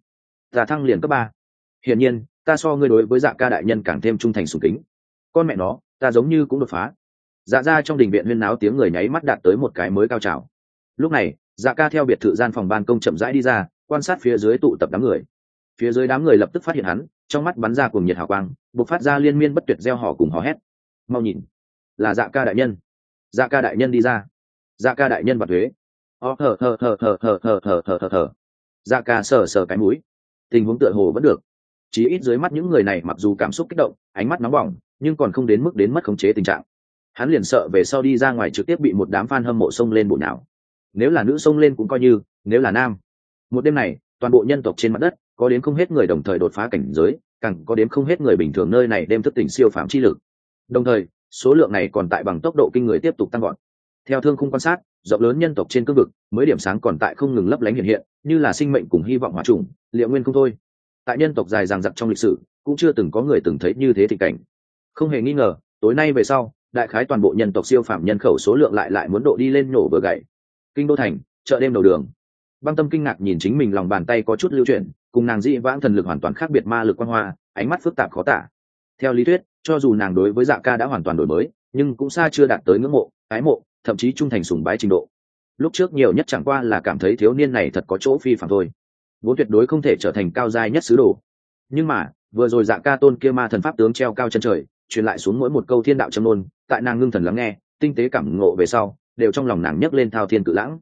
giả thăng liền cấp ba hiển nhiên ta so ngươi đối với dạ ca đại nhân càng thêm trung thành sùng kính con mẹ nó ta giống như cũng đột phá dạ ra trong đình viện huyên náo tiếng người nháy mắt đạt tới một cái mới cao trào lúc này dạ ca theo biệt thự gian phòng ban công chậm rãi đi ra quan sát phía dưới tụ tập đám người phía dưới đám người lập tức phát hiện hắn trong mắt bắn ra cùng nhiệt hào quang buộc phát ra liên miên bất tuyệt gieo họ cùng hò hét mau nhìn là dạ ca đại nhân dạ ca đại nhân đi ra dạ ca đại nhân và thuế ó thở thở thở thở thở thở thở thở thở thở dạ ca sờ sờ cái mũi. Tình huống tựa hồ vẫn được. Chỉ ít dưới mắt những người này mặc dù cảm xúc kích động, ánh mắt nóng bỏng, nhưng còn không đến mức đến mất khống chế tình trạng. Hắn liền sợ về sau đi ra ngoài trực tiếp bị một đám fan hâm mộ xông lên bộ não nếu là nữ xông lên cũng coi như, nếu là nam. Một đêm này, toàn bộ nhân tộc trên mặt đất, có đến không hết người đồng thời đột phá cảnh giới, càng có đến không hết người bình thường nơi này đem thức tỉnh siêu phạm chi lực. Đồng thời, số lượng này còn tại bằng tốc độ kinh người tiếp tục tăng gọn theo thương khung quan sát, rộng lớn nhân tộc trên cương vực, mới điểm sáng còn tại không ngừng lấp lánh hiện hiện, như là sinh mệnh cùng hy vọng hòa trùng, liệu nguyên không thôi. Tại nhân tộc dài dằng dặc trong lịch sử, cũng chưa từng có người từng thấy như thế thị cảnh. Không hề nghi ngờ, tối nay về sau, đại khái toàn bộ nhân tộc siêu phạm nhân khẩu số lượng lại lại muốn độ đi lên nổ vừa gậy kinh đô thành, chợ đêm đầu đường. Băng tâm kinh ngạc nhìn chính mình lòng bàn tay có chút lưu chuyển, cùng nàng dị vãng thần lực hoàn toàn khác biệt ma lực quan hoa, ánh mắt phức tạp khó tả. Theo lý thuyết, cho dù nàng đối với dạ ca đã hoàn toàn đổi mới, nhưng cũng xa chưa đạt tới ngưỡng mộ, ái mộ thậm chí trung thành sùng bái trình độ. Lúc trước nhiều nhất chẳng qua là cảm thấy thiếu niên này thật có chỗ phi phạm thôi. Vốn tuyệt đối không thể trở thành cao giai nhất sứ đồ. Nhưng mà, vừa rồi dạ ca tôn kia ma thần pháp tướng treo cao chân trời, truyền lại xuống mỗi một câu thiên đạo châm nôn tại nàng ngưng thần lắng nghe, tinh tế cảm ngộ về sau, đều trong lòng nàng nhấc lên thao thiên cự lãng.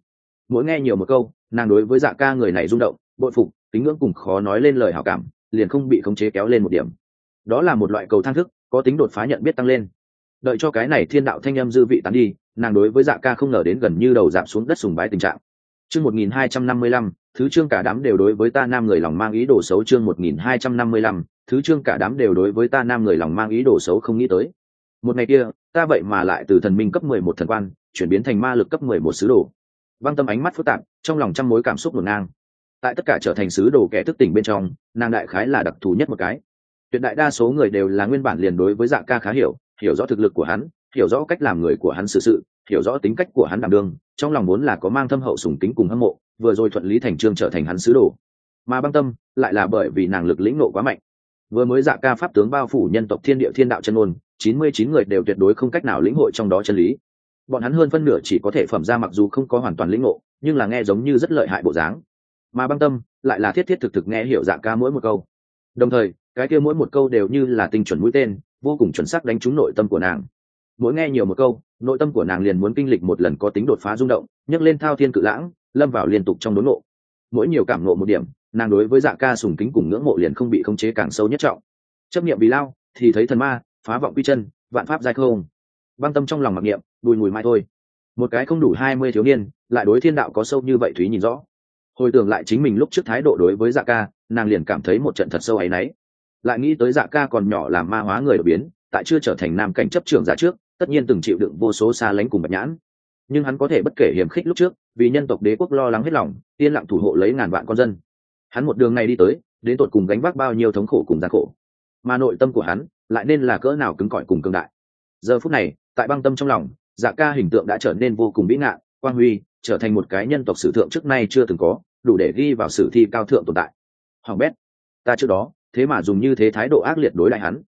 Mỗi nghe nhiều một câu, nàng đối với dạ ca người này rung động, bội phục tính ngưỡng cùng khó nói lên lời hảo cảm, liền không bị khống chế kéo lên một điểm. Đó là một loại cầu thang thức, có tính đột phá nhận biết tăng lên. Đợi cho cái này thiên đạo thanh âm dư vị tán đi nàng đối với dạ ca không ngờ đến gần như đầu giảm xuống đất sùng bái tình trạng. Chương một nghìn hai trăm năm mươi lăm thứ chương cả đám đều đối với ta nam người lòng mang ý đồ xấu chương một nghìn hai trăm năm mươi lăm thứ chương cả đám đều đối với ta nam người lòng mang ý đồ xấu không nghĩ tới. Một ngày kia ta vậy mà lại từ thần minh cấp mười một thần quan chuyển biến thành ma lực cấp mười một sứ đồ. Băng tâm ánh mắt phức tạp trong lòng trăm mối cảm xúc ngổn ngang. Tại tất cả trở thành sứ đồ kẻ thức tỉnh bên trong nàng đại khái là đặc thù nhất một cái. Tuyệt đại đa số người đều là nguyên bản liền đối với dạ ca khá hiểu hiểu rõ thực lực của hắn hiểu rõ cách làm người của hắn xử sự, sự hiểu rõ tính cách của hắn đảm đương, trong lòng muốn là có mang thâm hậu sùng kính cùng hâm mộ, vừa rồi thuận lý thành trương trở thành hắn sứ đồ. Mà băng tâm, lại là bởi vì nàng lực lĩnh nộ quá mạnh. Vừa mới dạ ca pháp tướng bao phủ nhân tộc thiên địa thiên đạo chân ôn chín mươi chín người đều tuyệt đối không cách nào lĩnh hội trong đó chân lý. Bọn hắn hơn phân nửa chỉ có thể phẩm ra mặc dù không có hoàn toàn lĩnh ngộ, nhưng là nghe giống như rất lợi hại bộ dáng. Mà băng tâm, lại là thiết thiết thực thực nghe hiểu dạ ca mỗi một câu. Đồng thời, cái kia mỗi một câu đều như là tinh chuẩn mũi tên, vô cùng chuẩn xác đánh trúng nội tâm của nàng mỗi nghe nhiều một câu, nội tâm của nàng liền muốn kinh lịch một lần có tính đột phá rung động, nhấc lên thao thiên cự lãng, lâm vào liên tục trong đốn nộ mỗi nhiều cảm nộ một điểm, nàng đối với dạ ca sùng kính cùng ngưỡng mộ liền không bị khống chế càng sâu nhất trọng. Chấp nghiệm vì lao, thì thấy thần ma, phá vọng quy chân, vạn pháp giai không. Băng tâm trong lòng mặc niệm đùi mùi mai thôi. Một cái không đủ hai mươi thiếu niên, lại đối thiên đạo có sâu như vậy thúy nhìn rõ. Hồi tưởng lại chính mình lúc trước thái độ đối với dạ ca, nàng liền cảm thấy một trận thật sâu ấ y n ấ y lại nghĩ tới dạ ca còn nhỏ làm ma hóa người đột biến, tại chưa trở thành nam cảnh chấp trưởng giả trước tất nhiên từng chịu đựng vô số xa lánh cùng bạch nhãn. Nhưng hắn có thể bất kể hiểm khích lúc trước, vì nhân tộc đế quốc lo lắng hết lòng, yên lặng thủ hộ lấy ngàn vạn con dân. Hắn một đường này đi tới, đến tột cùng gánh vác bao nhiêu thống khổ cùng gian khổ. Mà nội tâm của hắn lại nên là cỡ nào cứng cỏi cùng cương đại. Giờ phút này, tại băng tâm trong lòng dạ ca hình tượng đã trở nên vô cùng vĩ ngạn quang huy, trở thành một cái nhân tộc sử thượng trước nay chưa từng có, đủ để ghi vào sử thi cao thượng tồn tại. Hoàng bét, ta trước đó, thế mà dùng như thế thái độ ác liệt đối lại hắn.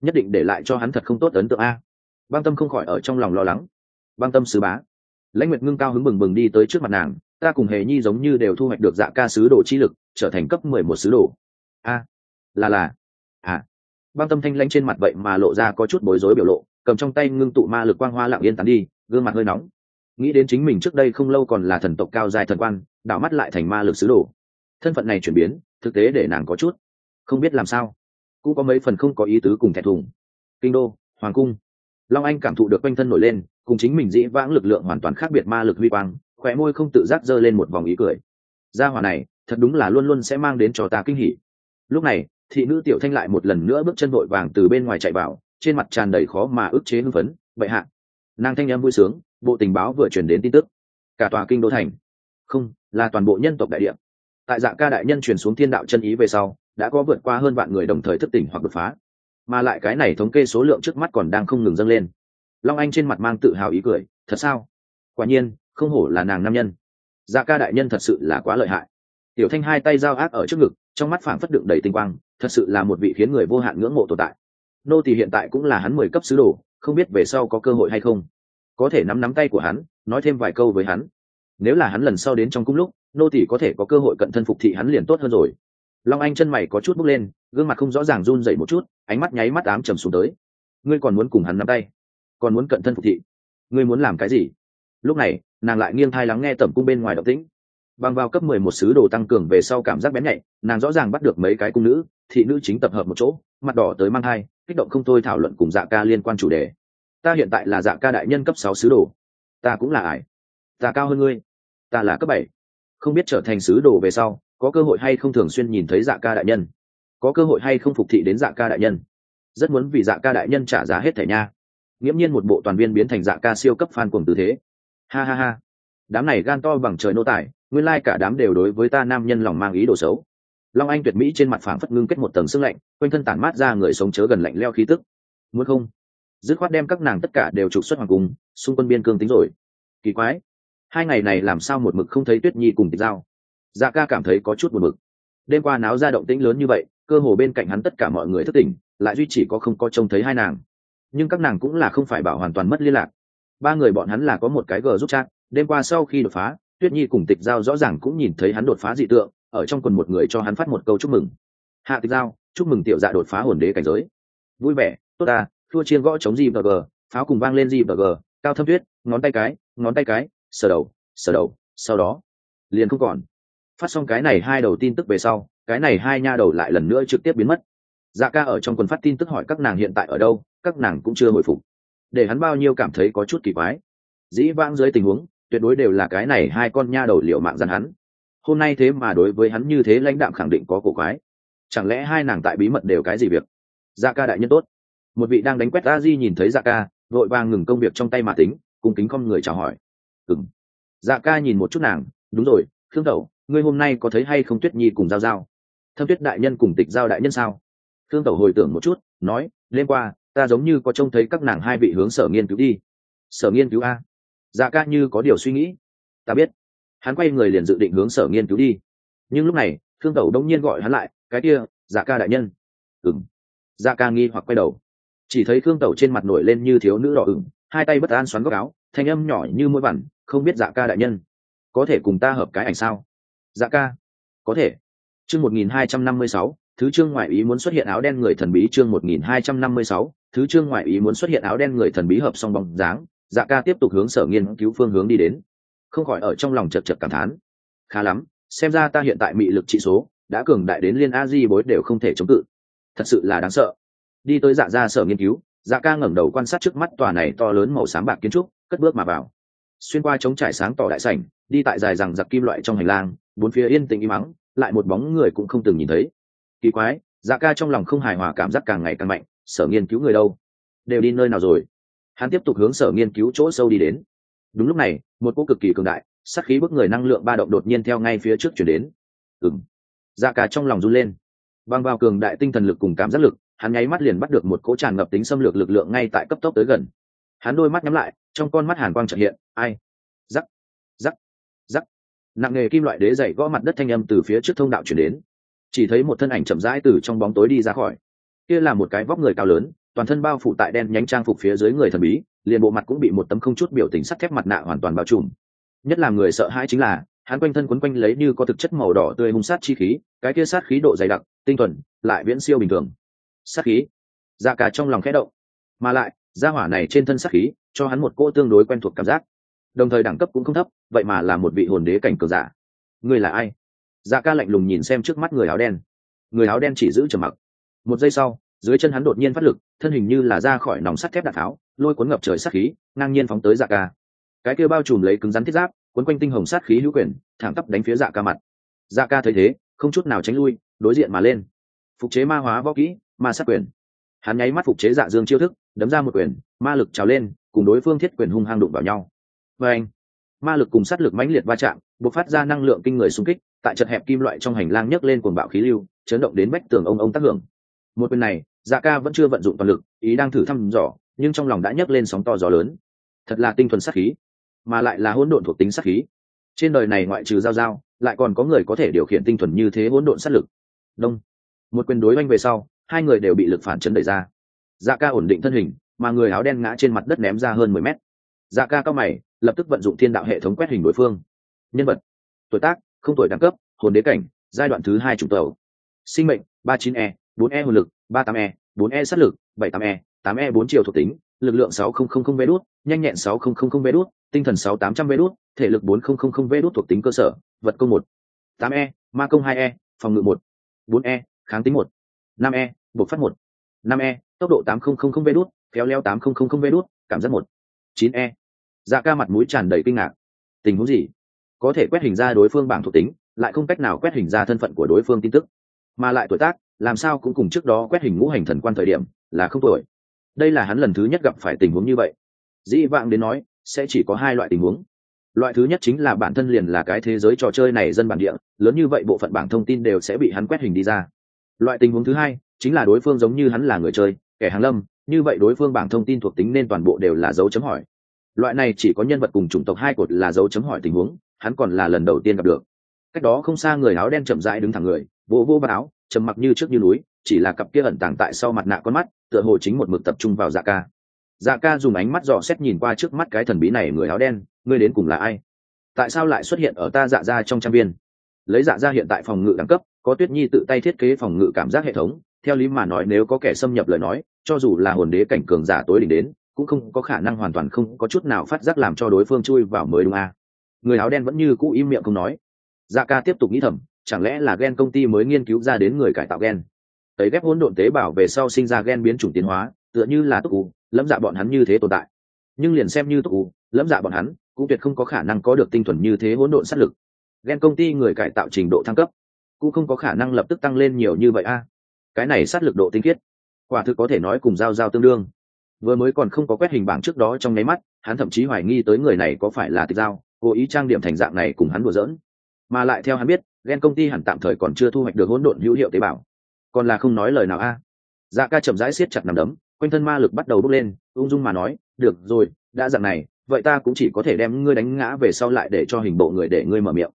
Nhất định để lại cho hắn thật không tốt ấn tượng a băng tâm không khỏi ở trong lòng lo lắng. Băng tâm sứ bá. Lãnh nguyệt ngưng cao hứng bừng bừng đi tới trước mặt nàng, ta cùng hề nhi giống như đều thu hoạch được dạ ca sứ đồ chi lực, trở thành cấp mười một sứ đồ. A. Là là. À. Băng tâm thanh lãnh trên mặt vậy mà lộ ra có chút bối rối biểu lộ, cầm trong tay ngưng tụ ma lực quang hoa lặng yên tán đi, gương mặt hơi nóng. Nghĩ đến chính mình trước đây không lâu còn là thần tộc cao dài thần quan, đảo mắt lại thành ma lực sứ đồ. Thân phận này chuyển biến, thực tế để nàng có chút không biết làm sao. Cũng có mấy phần không có ý tứ cùng thẹn thùng. Kinh đô, hoàng cung long anh cảm thụ được quanh thân nổi lên, cùng chính mình dĩ vãng lực lượng hoàn toàn khác biệt ma lực huy quang khỏe môi không tự giác giơ lên một vòng ý cười. Gia hỏa này, thật đúng là luôn luôn sẽ mang đến cho ta kinh hỉ. Lúc này, thị nữ tiểu thanh lại một lần nữa bước chân vội vàng từ bên ngoài chạy vào, trên mặt tràn đầy khó mà ức chế hưng phấn, bệ hạ. Nàng thanh em vui sướng, bộ tình báo vừa truyền đến tin tức. Cả tòa kinh đô thành. Không, là toàn bộ nhân tộc đại địa. Tại dạng ca đại nhân truyền xuống thiên đạo chân ý về sau, đã có vượt qua hơn vạn người đồng thời thức tỉnh hoặc đột phá mà lại cái này thống kê số lượng trước mắt còn đang không ngừng dâng lên. Long anh trên mặt mang tự hào ý cười, thật sao? Quả nhiên, không hổ là nàng nam nhân. Dạ ca đại nhân thật sự là quá lợi hại. Tiểu thanh hai tay giao ác ở trước ngực, trong mắt phảng phất đựng đầy tinh quang, thật sự là một vị khiến người vô hạn ngưỡng mộ tồn tại. Nô tỳ hiện tại cũng là hắn mười cấp sứ đồ, không biết về sau có cơ hội hay không. Có thể nắm nắm tay của hắn, nói thêm vài câu với hắn. Nếu là hắn lần sau đến trong cung lúc, nô tỳ có thể có cơ hội cận thân phục thị hắn liền tốt hơn rồi. Long anh chân mày có chút bước lên gương mặt không rõ ràng run dậy một chút, ánh mắt nháy mắt ám trầm xuống tới. Ngươi còn muốn cùng hắn nắm tay, còn muốn cận thân phục thị. Ngươi muốn làm cái gì? Lúc này, nàng lại nghiêng thai lắng nghe tẩm cung bên ngoài động tĩnh. Bằng vào cấp mười một sứ đồ tăng cường về sau cảm giác bén nhạy, nàng rõ ràng bắt được mấy cái cung nữ, thị nữ chính tập hợp một chỗ, mặt đỏ tới mang thai, kích động không thôi thảo luận cùng dạ ca liên quan chủ đề. Ta hiện tại là dạ ca đại nhân cấp sáu sứ đồ. Ta cũng là ải ta cao hơn ngươi. Ta là cấp bảy. Không biết trở thành sứ đồ về sau, có cơ hội hay không thường xuyên nhìn thấy dạ ca đại nhân? Có cơ hội hay không phục thị đến dạ ca đại nhân? Rất muốn vì dạ ca đại nhân trả giá hết thẻ nha. Nghiễm nhiên một bộ toàn viên biến thành dạ ca siêu cấp phan cuồng tư thế. Ha ha ha. Đám này gan to bằng trời nô tài, nguyên lai cả đám đều đối với ta nam nhân lòng mang ý đồ xấu. Long anh tuyệt mỹ trên mặt phảng phất ngưng kết một tầng sương lạnh, quanh thân tản mát ra người sống chớ gần lạnh leo khí tức. Muốn không? Dứt khoát đem các nàng tất cả đều trục xuất hoàng cung, xung quân biên cương tính rồi. Kỳ quái. Hai ngày này làm sao một mực không thấy tuyết nhi cùng tịch giao? Dạ ca cảm thấy có chút buồn mực đêm qua náo ra động tĩnh lớn như vậy cơ hồ bên cạnh hắn tất cả mọi người thất tỉnh lại duy chỉ có không có trông thấy hai nàng. Nhưng các nàng cũng là không phải bảo hoàn toàn mất liên lạc. Ba người bọn hắn là có một cái gờ giúp chat, đêm qua sau khi đột phá, tuyết nhi cùng tịch giao rõ ràng cũng nhìn thấy hắn đột phá dị tượng, ở trong quần một người cho hắn phát một câu chúc mừng. Hạ tịch giao, chúc mừng tiểu dạ đột phá hồn đế cảnh giới. Vui vẻ, tốt ta, thua chiên gõ chống gì gờ pháo cùng vang lên gì gờ cao thâm tuyết, ngón tay cái, ngón tay cái, sờ đầu sờ đầu, sau đó, liền không còn. Phát xong cái này hai đầu tin tức về sau cái này hai nha đầu lại lần nữa trực tiếp biến mất. Dạ ca ở trong quần phát tin tức hỏi các nàng hiện tại ở đâu, các nàng cũng chưa hồi phục. Để hắn bao nhiêu cảm thấy có chút kỳ quái. Dĩ vãng dưới tình huống, tuyệt đối đều là cái này hai con nha đầu liệu mạng dằn hắn. Hôm nay thế mà đối với hắn như thế lãnh đạm khẳng định có cổ quái. Chẳng lẽ hai nàng tại bí mật đều cái gì việc? Dạ ca đại nhân tốt. Một vị đang đánh quét a di nhìn thấy dạ ca, vội vàng ngừng công việc trong tay mà tính cùng kính con người chào hỏi. Ừng dạ ca nhìn một chút nàng, đúng rồi, khương tẩu, ngươi hôm nay có thấy hay không tuyết nhi cùng giao giao? Thâm tuyết đại nhân cùng tịch giao đại nhân sao? Thương tẩu hồi tưởng một chút, nói, đêm qua, ta giống như có trông thấy các nàng hai vị hướng sở nghiên cứu đi. Sở nghiên cứu a? Dạ ca như có điều suy nghĩ. Ta biết. Hắn quay người liền dự định hướng sở nghiên cứu đi. Nhưng lúc này thương tẩu đông nhiên gọi hắn lại, cái kia dạ ca đại nhân. Ừng dạ ca nghi hoặc quay đầu. Chỉ thấy thương tẩu trên mặt nổi lên như thiếu nữ đỏ ửng, hai tay bất an xoắn góc áo, thanh âm nhỏ như mũi vằn, không biết dạ ca đại nhân, có thể cùng ta hợp cái ảnh sao? Dạ ca, có thể chương một nghìn hai trăm năm mươi sáu, thứ trương ngoại ý muốn xuất hiện áo đen người thần bí chương một nghìn hai trăm năm mươi sáu, thứ trương ngoại ý muốn xuất hiện áo đen người thần bí hợp song bóng dáng. Dạ ca tiếp tục hướng sở nghiên cứu phương hướng đi đến. Không khỏi ở trong lòng chật chật cảm thán. Khá lắm, xem ra ta hiện tại mị lực trị số đã cường đại đến liên a di bối đều không thể chống cự. Thật sự là đáng sợ. Đi tới dạ ra sở nghiên cứu dạ ca ngẩng đầu quan sát trước mắt tòa này to lớn màu xám bạc kiến trúc, cất bước mà vào. Xuyên qua chống trải sáng tỏ đại sảnh, đi tại dài rằng giặc kim loại trong hành lang, bốn phía yên tĩnh im mắng lại một bóng người cũng không từng nhìn thấy. Kỳ quái dạ ca trong lòng không hài hòa cảm giác càng ngày càng mạnh, sở nghiên cứu người đâu? Đều đi nơi nào rồi? Hắn tiếp tục hướng sở nghiên cứu chỗ sâu đi đến. Đúng lúc này, một cô cực kỳ cường đại sắc khí bức người năng lượng ba động đột nhiên theo ngay phía trước chuyển đến. Ừng dạ ca trong lòng run lên. Băng vào cường đại tinh thần lực cùng cảm giác lực, hắn nháy mắt liền bắt được một cỗ tràn ngập tính xâm lược lực lượng ngay tại cấp tốc tới gần. Hắn đôi mắt nhắm lại, trong con mắt hàn quang trợ hiện, ai nặng nghề kim loại đế dày gõ mặt đất thanh âm từ phía trước thông đạo chuyển đến. Chỉ thấy một thân ảnh chậm rãi từ trong bóng tối đi ra khỏi. Kia là một cái vóc người cao lớn, toàn thân bao phủ tại đen nhánh trang phục phía dưới người thần bí, liền bộ mặt cũng bị một tấm không chút biểu tình sắt thép mặt nạ hoàn toàn bao trùm. Nhất là người sợ hãi chính là, hắn quanh thân quấn quanh lấy như có thực chất màu đỏ tươi hung sát chi khí, cái kia sát khí độ dày đặc, tinh thuần, lại viễn siêu bình thường. Sát khí. Ra cả trong lòng khẽ động. Mà lại, gia hỏa này trên thân sát khí, cho hắn một cỗ tương đối quen thuộc cảm giác đồng thời đẳng cấp cũng không thấp, vậy mà là một vị hồn đế cảnh cường giả. Người là ai? Dạ ca lạnh lùng nhìn xem trước mắt người áo đen. Người áo đen chỉ giữ trầm mặc. Một giây sau, dưới chân hắn đột nhiên phát lực, thân hình như là ra khỏi nòng sắt thép đạn tháo, lôi cuốn ngập trời sát khí, ngang nhiên phóng tới dạ ca. Cái kia bao trùm lấy cứng rắn thiết giáp, cuốn quanh tinh hồng sát khí hữu quyền, thẳng tắp đánh phía dạ ca mặt. Dạ ca thấy thế, không chút nào tránh lui, đối diện mà lên. Phục chế ma hóa võ kỹ, ma sát quyền. Hắn nháy mắt phục chế dạ dương chiêu thức, đấm ra một quyền, ma lực trào lên, cùng đối phương thiết quyền hung hăng đụng vào nhau và anh, ma lực cùng sát lực mãnh liệt va chạm buộc phát ra năng lượng kinh người xung kích, tại chật hẹp kim loại trong hành lang nhấc lên cuồng bạo khí lưu, chấn động đến bách tường ông ông tác hưởng. Một bên này dạ ca vẫn chưa vận dụng toàn lực, ý đang thử thăm dò, nhưng trong lòng đã nhấc lên sóng to gió lớn. Thật là tinh thuần sát khí, mà lại là hỗn độn thuộc tính sát khí. Trên đời này ngoại trừ giao giao, lại còn có người có thể điều khiển tinh thuần như thế hỗn độn sát lực. Đông. Một quyền đối oanh về sau, hai người đều bị lực phản chấn đẩy ra. Dạ ca ổn định thân hình, mà người áo đen ngã trên mặt đất ném ra hơn mười mét. Dạ ca cao mày lập tức vận dụng thiên đạo hệ thống quét hình đối phương nhân vật tuổi tác không tuổi đẳng cấp hồn đế cảnh giai đoạn thứ hai chủng tàu sinh mệnh ba chín e bốn e hồn lực ba tám e bốn e sát lực bảy tám e tám e bốn chiều thuộc tính lực lượng sáu không không không vê đốt nhanh nhẹn sáu không không không vê đốt tinh thần sáu tám trăm vê đốt thể lực bốn không không không vê đốt thuộc tính cơ sở vật công một tám e ma công hai e phòng ngự một bốn e kháng tính một năm e bộc phát một năm e tốc độ tám không không không vê đốt khéo leo tám không không không vê đốt cảm giác một chín e dạ ca mặt mũi tràn đầy kinh ngạc. Tình huống gì? Có thể quét hình ra đối phương bảng thuộc tính, lại không cách nào quét hình ra thân phận của đối phương tin tức. Mà lại tuổi tác, làm sao cũng cùng trước đó quét hình ngũ hành thần quan thời điểm là không tuổi. Đây là hắn lần thứ nhất gặp phải tình huống như vậy. Dĩ vãng đến nói, sẽ chỉ có hai loại tình huống. Loại thứ nhất chính là bản thân liền là cái thế giới trò chơi này dân bản địa, lớn như vậy bộ phận bảng thông tin đều sẽ bị hắn quét hình đi ra. Loại tình huống thứ hai chính là đối phương giống như hắn là người chơi, kẻ hàng lâm, như vậy đối phương bảng thông tin thuộc tính nên toàn bộ đều là dấu chấm hỏi loại này chỉ có nhân vật cùng chủng tộc hai cột là dấu chấm hỏi tình huống, hắn còn là lần đầu tiên gặp được. Cách đó không xa người áo đen chậm rãi đứng thẳng người, vỗ vỗ vào áo, trầm mặc như trước như núi, chỉ là cặp kia ẩn tàng tại sau mặt nạ con mắt, tựa hồ chính một mực tập trung vào dạ ca. Dạ ca dùng ánh mắt dò xét nhìn qua trước mắt cái thần bí này người áo đen, ngươi đến cùng là ai? Tại sao lại xuất hiện ở ta dạ ra trong trang viên? Lấy dạ ra hiện tại phòng ngự đẳng cấp, có tuyết nhi tự tay thiết kế phòng ngự cảm giác hệ thống, theo lý mà nói nếu có kẻ xâm nhập lời nói, cho dù là hồn đế cảnh cường giả tối đỉnh đến cũng không có khả năng hoàn toàn không có chút nào phát giác làm cho đối phương chui vào mới đúng a à. người áo đen vẫn như cũ im miệng không nói. Dạ ca tiếp tục nghĩ thầm, chẳng lẽ là gen công ty mới nghiên cứu ra đến người cải tạo gen? Tấy ghép hỗn độn tế bào về sau sinh ra gen biến chủng tiến hóa, tựa như là túc u lẫm dạ bọn hắn như thế tồn tại. Nhưng liền xem như túc u lẫm dạ bọn hắn, cũng tuyệt không có khả năng có được tinh thuần như thế hỗn độn sát lực. Gen công ty người cải tạo trình độ thăng cấp, cũng không có khả năng lập tức tăng lên nhiều như vậy a cái này sát lực độ tinh khiết, quả thực có thể nói cùng giao giao tương đương vừa mới còn không có quét hình bảng trước đó trong nháy mắt, hắn thậm chí hoài nghi tới người này có phải là tịch giao, cố ý trang điểm thành dạng này cùng hắn đùa giỡn. Mà lại theo hắn biết ghen công ty hẳn tạm thời còn chưa thu hoạch được hỗn độn hữu hiệu tế bào. Còn là không nói lời nào a. À? Dạ ca chậm rãi siết chặt nằm đấm, quanh thân ma lực bắt đầu bốc lên, ung dung mà nói, được rồi, đã dạng này, vậy ta cũng chỉ có thể đem ngươi đánh ngã về sau lại để cho hình bộ người để ngươi mở miệng.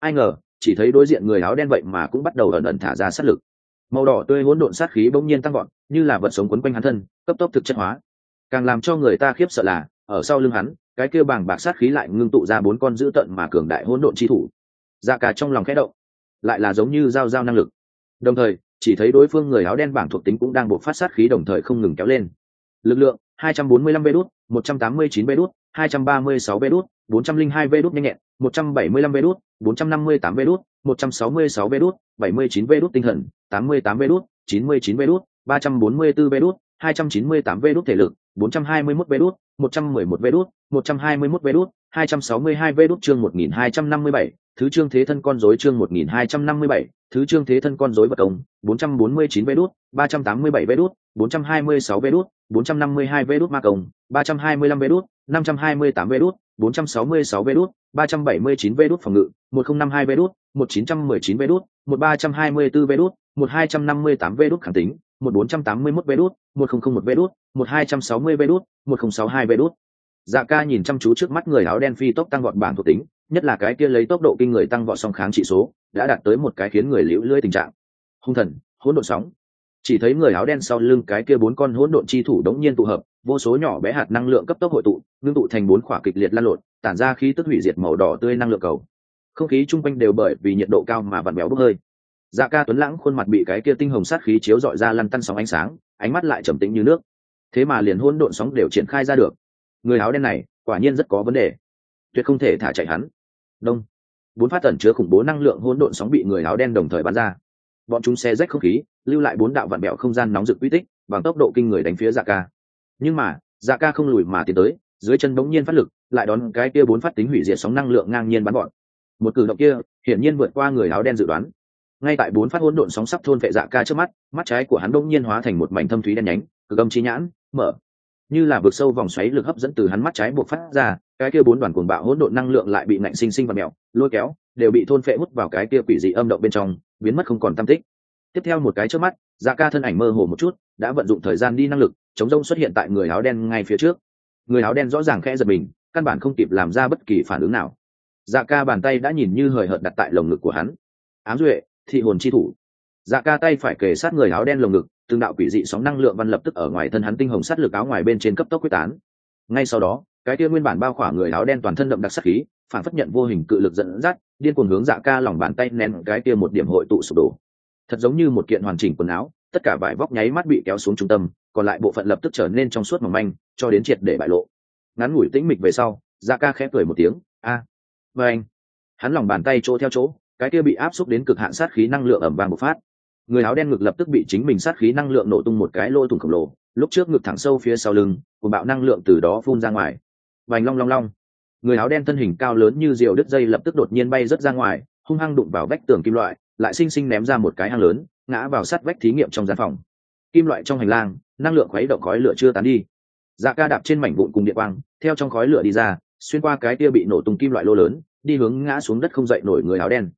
Ai ngờ, chỉ thấy đối diện người áo đen vậy mà cũng bắt đầu ẩn ẩn thả ra sát lực. Màu đỏ tươi hỗn độn sát khí bỗng nhiên tăng gọn như là vật sống quấn quanh hắn thân, cấp tốc thực chất hóa càng làm cho người ta khiếp sợ là, ở sau lưng hắn, cái kia bàng bạc sát khí lại ngưng tụ ra bốn con dữ tận mà cường đại hỗn độn chi thủ. Dạ cả trong lòng khẽ động, lại là giống như giao giao năng lực. Đồng thời, chỉ thấy đối phương người áo đen bảng thuộc tính cũng đang buộc phát sát khí đồng thời không ngừng kéo lên. Lực lượng 245 vê đút 189 vê đút 236 vê đút 402 vê đút nhanh nhẹn 175 vê đút 458 vê đút 166 vê đút 79 vê đút tinh thần 88 vê đút 99 vê đút 344 vê đút 298 vê đút thể lực 421 vê đút 111 vê đút 121 vê đút 262 vê đút chương 1257 thứ chương thế thân con rối chương 1257 thứ chương thế thân con rối bất công 449 vê đút 387 vê đút 426 vê đút 452 vê đút ma công 325 vê đút 528 vê đút 466 vê đút 379 vê đút phòng ngự 1052 vê đút 1919 vê đút 1324 vê đút 1258 vê đốt khẳng tính 1481 vê đút 1001 vê đút 1260 vê đút 1062 vê đốt dạ ca nhìn chăm chú trước mắt người áo đen phi tốc tăng vọt bảng thuộc tính, nhất là cái kia lấy tốc độ kinh người tăng vọt song kháng trị số, đã đạt tới một cái khiến người liễu lưỡi tình trạng. Hung thần, hỗn độn sóng. Chỉ thấy người áo đen sau lưng cái kia bốn con hỗn độn chi thủ đống nhiên tụ hợp, vô số nhỏ bé hạt năng lượng cấp tốc hội tụ, ngưng tụ thành bốn khỏa kịch liệt lan lộn, tản ra khí tức hủy diệt màu đỏ tươi năng lượng cầu. Không khí chung quanh đều bởi vì nhiệt độ cao mà vặn béo bốc hơi dạ ca tuấn lãng khuôn mặt bị cái kia tinh hồng sát khí chiếu dọi ra lăn tăn sóng ánh sáng, ánh mắt lại trầm tĩnh như nước. Thế mà liền hôn độn sóng đều triển khai ra được. Người áo đen này, quả nhiên rất có vấn đề. Tuyệt không thể thả chạy hắn. Đông. Bốn phát tẩn chứa khủng bố năng lượng hỗn độn sóng bị người áo đen đồng thời bắn ra. Bọn chúng xe rách không khí, lưu lại bốn đạo vạn bẹo không gian nóng rực uy tích, bằng tốc độ kinh người đánh phía dạ ca. Nhưng mà dạ ca không lùi mà tiến tới, dưới chân bỗng nhiên phát lực, lại đón cái kia bốn phát tính hủy diệt sóng năng lượng ngang nhiên bắn bọn. một cử động kia, hiển nhiên vượt qua người áo đen dự đoán ngay tại bốn phát hỗn độn sóng sắp thôn vệ dạ ca trước mắt mắt trái của hắn đông nhiên hóa thành một mảnh thâm thúy đen nhánh, cực âm trí nhãn, mở. Như là vượt sâu vòng xoáy lực hấp dẫn từ hắn mắt trái buộc phát ra, cái kia bốn đoàn cuồng bạo hỗn độn năng lượng lại bị nạnh sinh sinh và mèo, lôi kéo, đều bị thôn phệ hút vào cái kia quỷ dị âm động bên trong, biến mất không còn tam tích. Tiếp theo một cái trước mắt dạ ca thân ảnh mơ hồ một chút, đã vận dụng thời gian đi năng lực, chống rông xuất hiện tại người áo đen ngay phía trước. Người áo đen rõ ràng khẽ giật mình, căn bản không kịp làm ra bất kỳ phản ứng nào. Dạ ca bàn tay đã nhìn như hời hợt đặt tại lồng ngực của hắn. Ám duệ thị hồn chi thủ. Dạ ca tay phải kề sát người áo đen lồng ngực tương đạo quỷ dị sóng năng lượng văn lập tức ở ngoài thân hắn tinh hồng sát lực áo ngoài bên trên cấp tốc quyết tán. Ngay sau đó cái kia nguyên bản bao khỏa người áo đen toàn thân đậm đặc sắc khí phản phất nhận vô hình cự lực dẫn dắt điên cuồng hướng dạ ca lòng bàn tay nén cái kia một điểm hội tụ sụp đổ. Thật giống như một kiện hoàn chỉnh quần áo tất cả vải vóc nháy mắt bị kéo xuống trung tâm còn lại bộ phận lập tức trở nên trong suốt mỏng manh cho đến triệt để bại lộ. Ngắn ngủi tĩnh mịch về sau dạ ca khẽ cười một tiếng a à, anh. Hắn lòng bàn tay chỗ theo chỗ cái kia bị áp xúc đến cực hạn sát khí năng lượng ẩm vàng một phát. Người áo đen ngực lập tức bị chính mình sát khí năng lượng nổ tung một cái lỗ thủng khổng lồ, lúc trước ngực thẳng sâu phía sau lưng cùng bạo năng lượng từ đó phun ra ngoài. Vành long long long. Người áo đen thân hình cao lớn như diều đứt dây lập tức đột nhiên bay rớt ra ngoài, hung hăng đụng vào vách tường kim loại, lại xinh xinh ném ra một cái hang lớn, ngã vào sát vách thí nghiệm trong gian phòng. Kim loại trong hành lang, năng lượng khuấy động khói lửa chưa tán đi. Dạ ca đạp trên mảnh vụn cùng địa quang, theo trong khói lửa đi ra, xuyên qua cái kia bị nổ tung kim loại lô lớn, đi hướng ngã xuống đất không dậy nổi người áo đen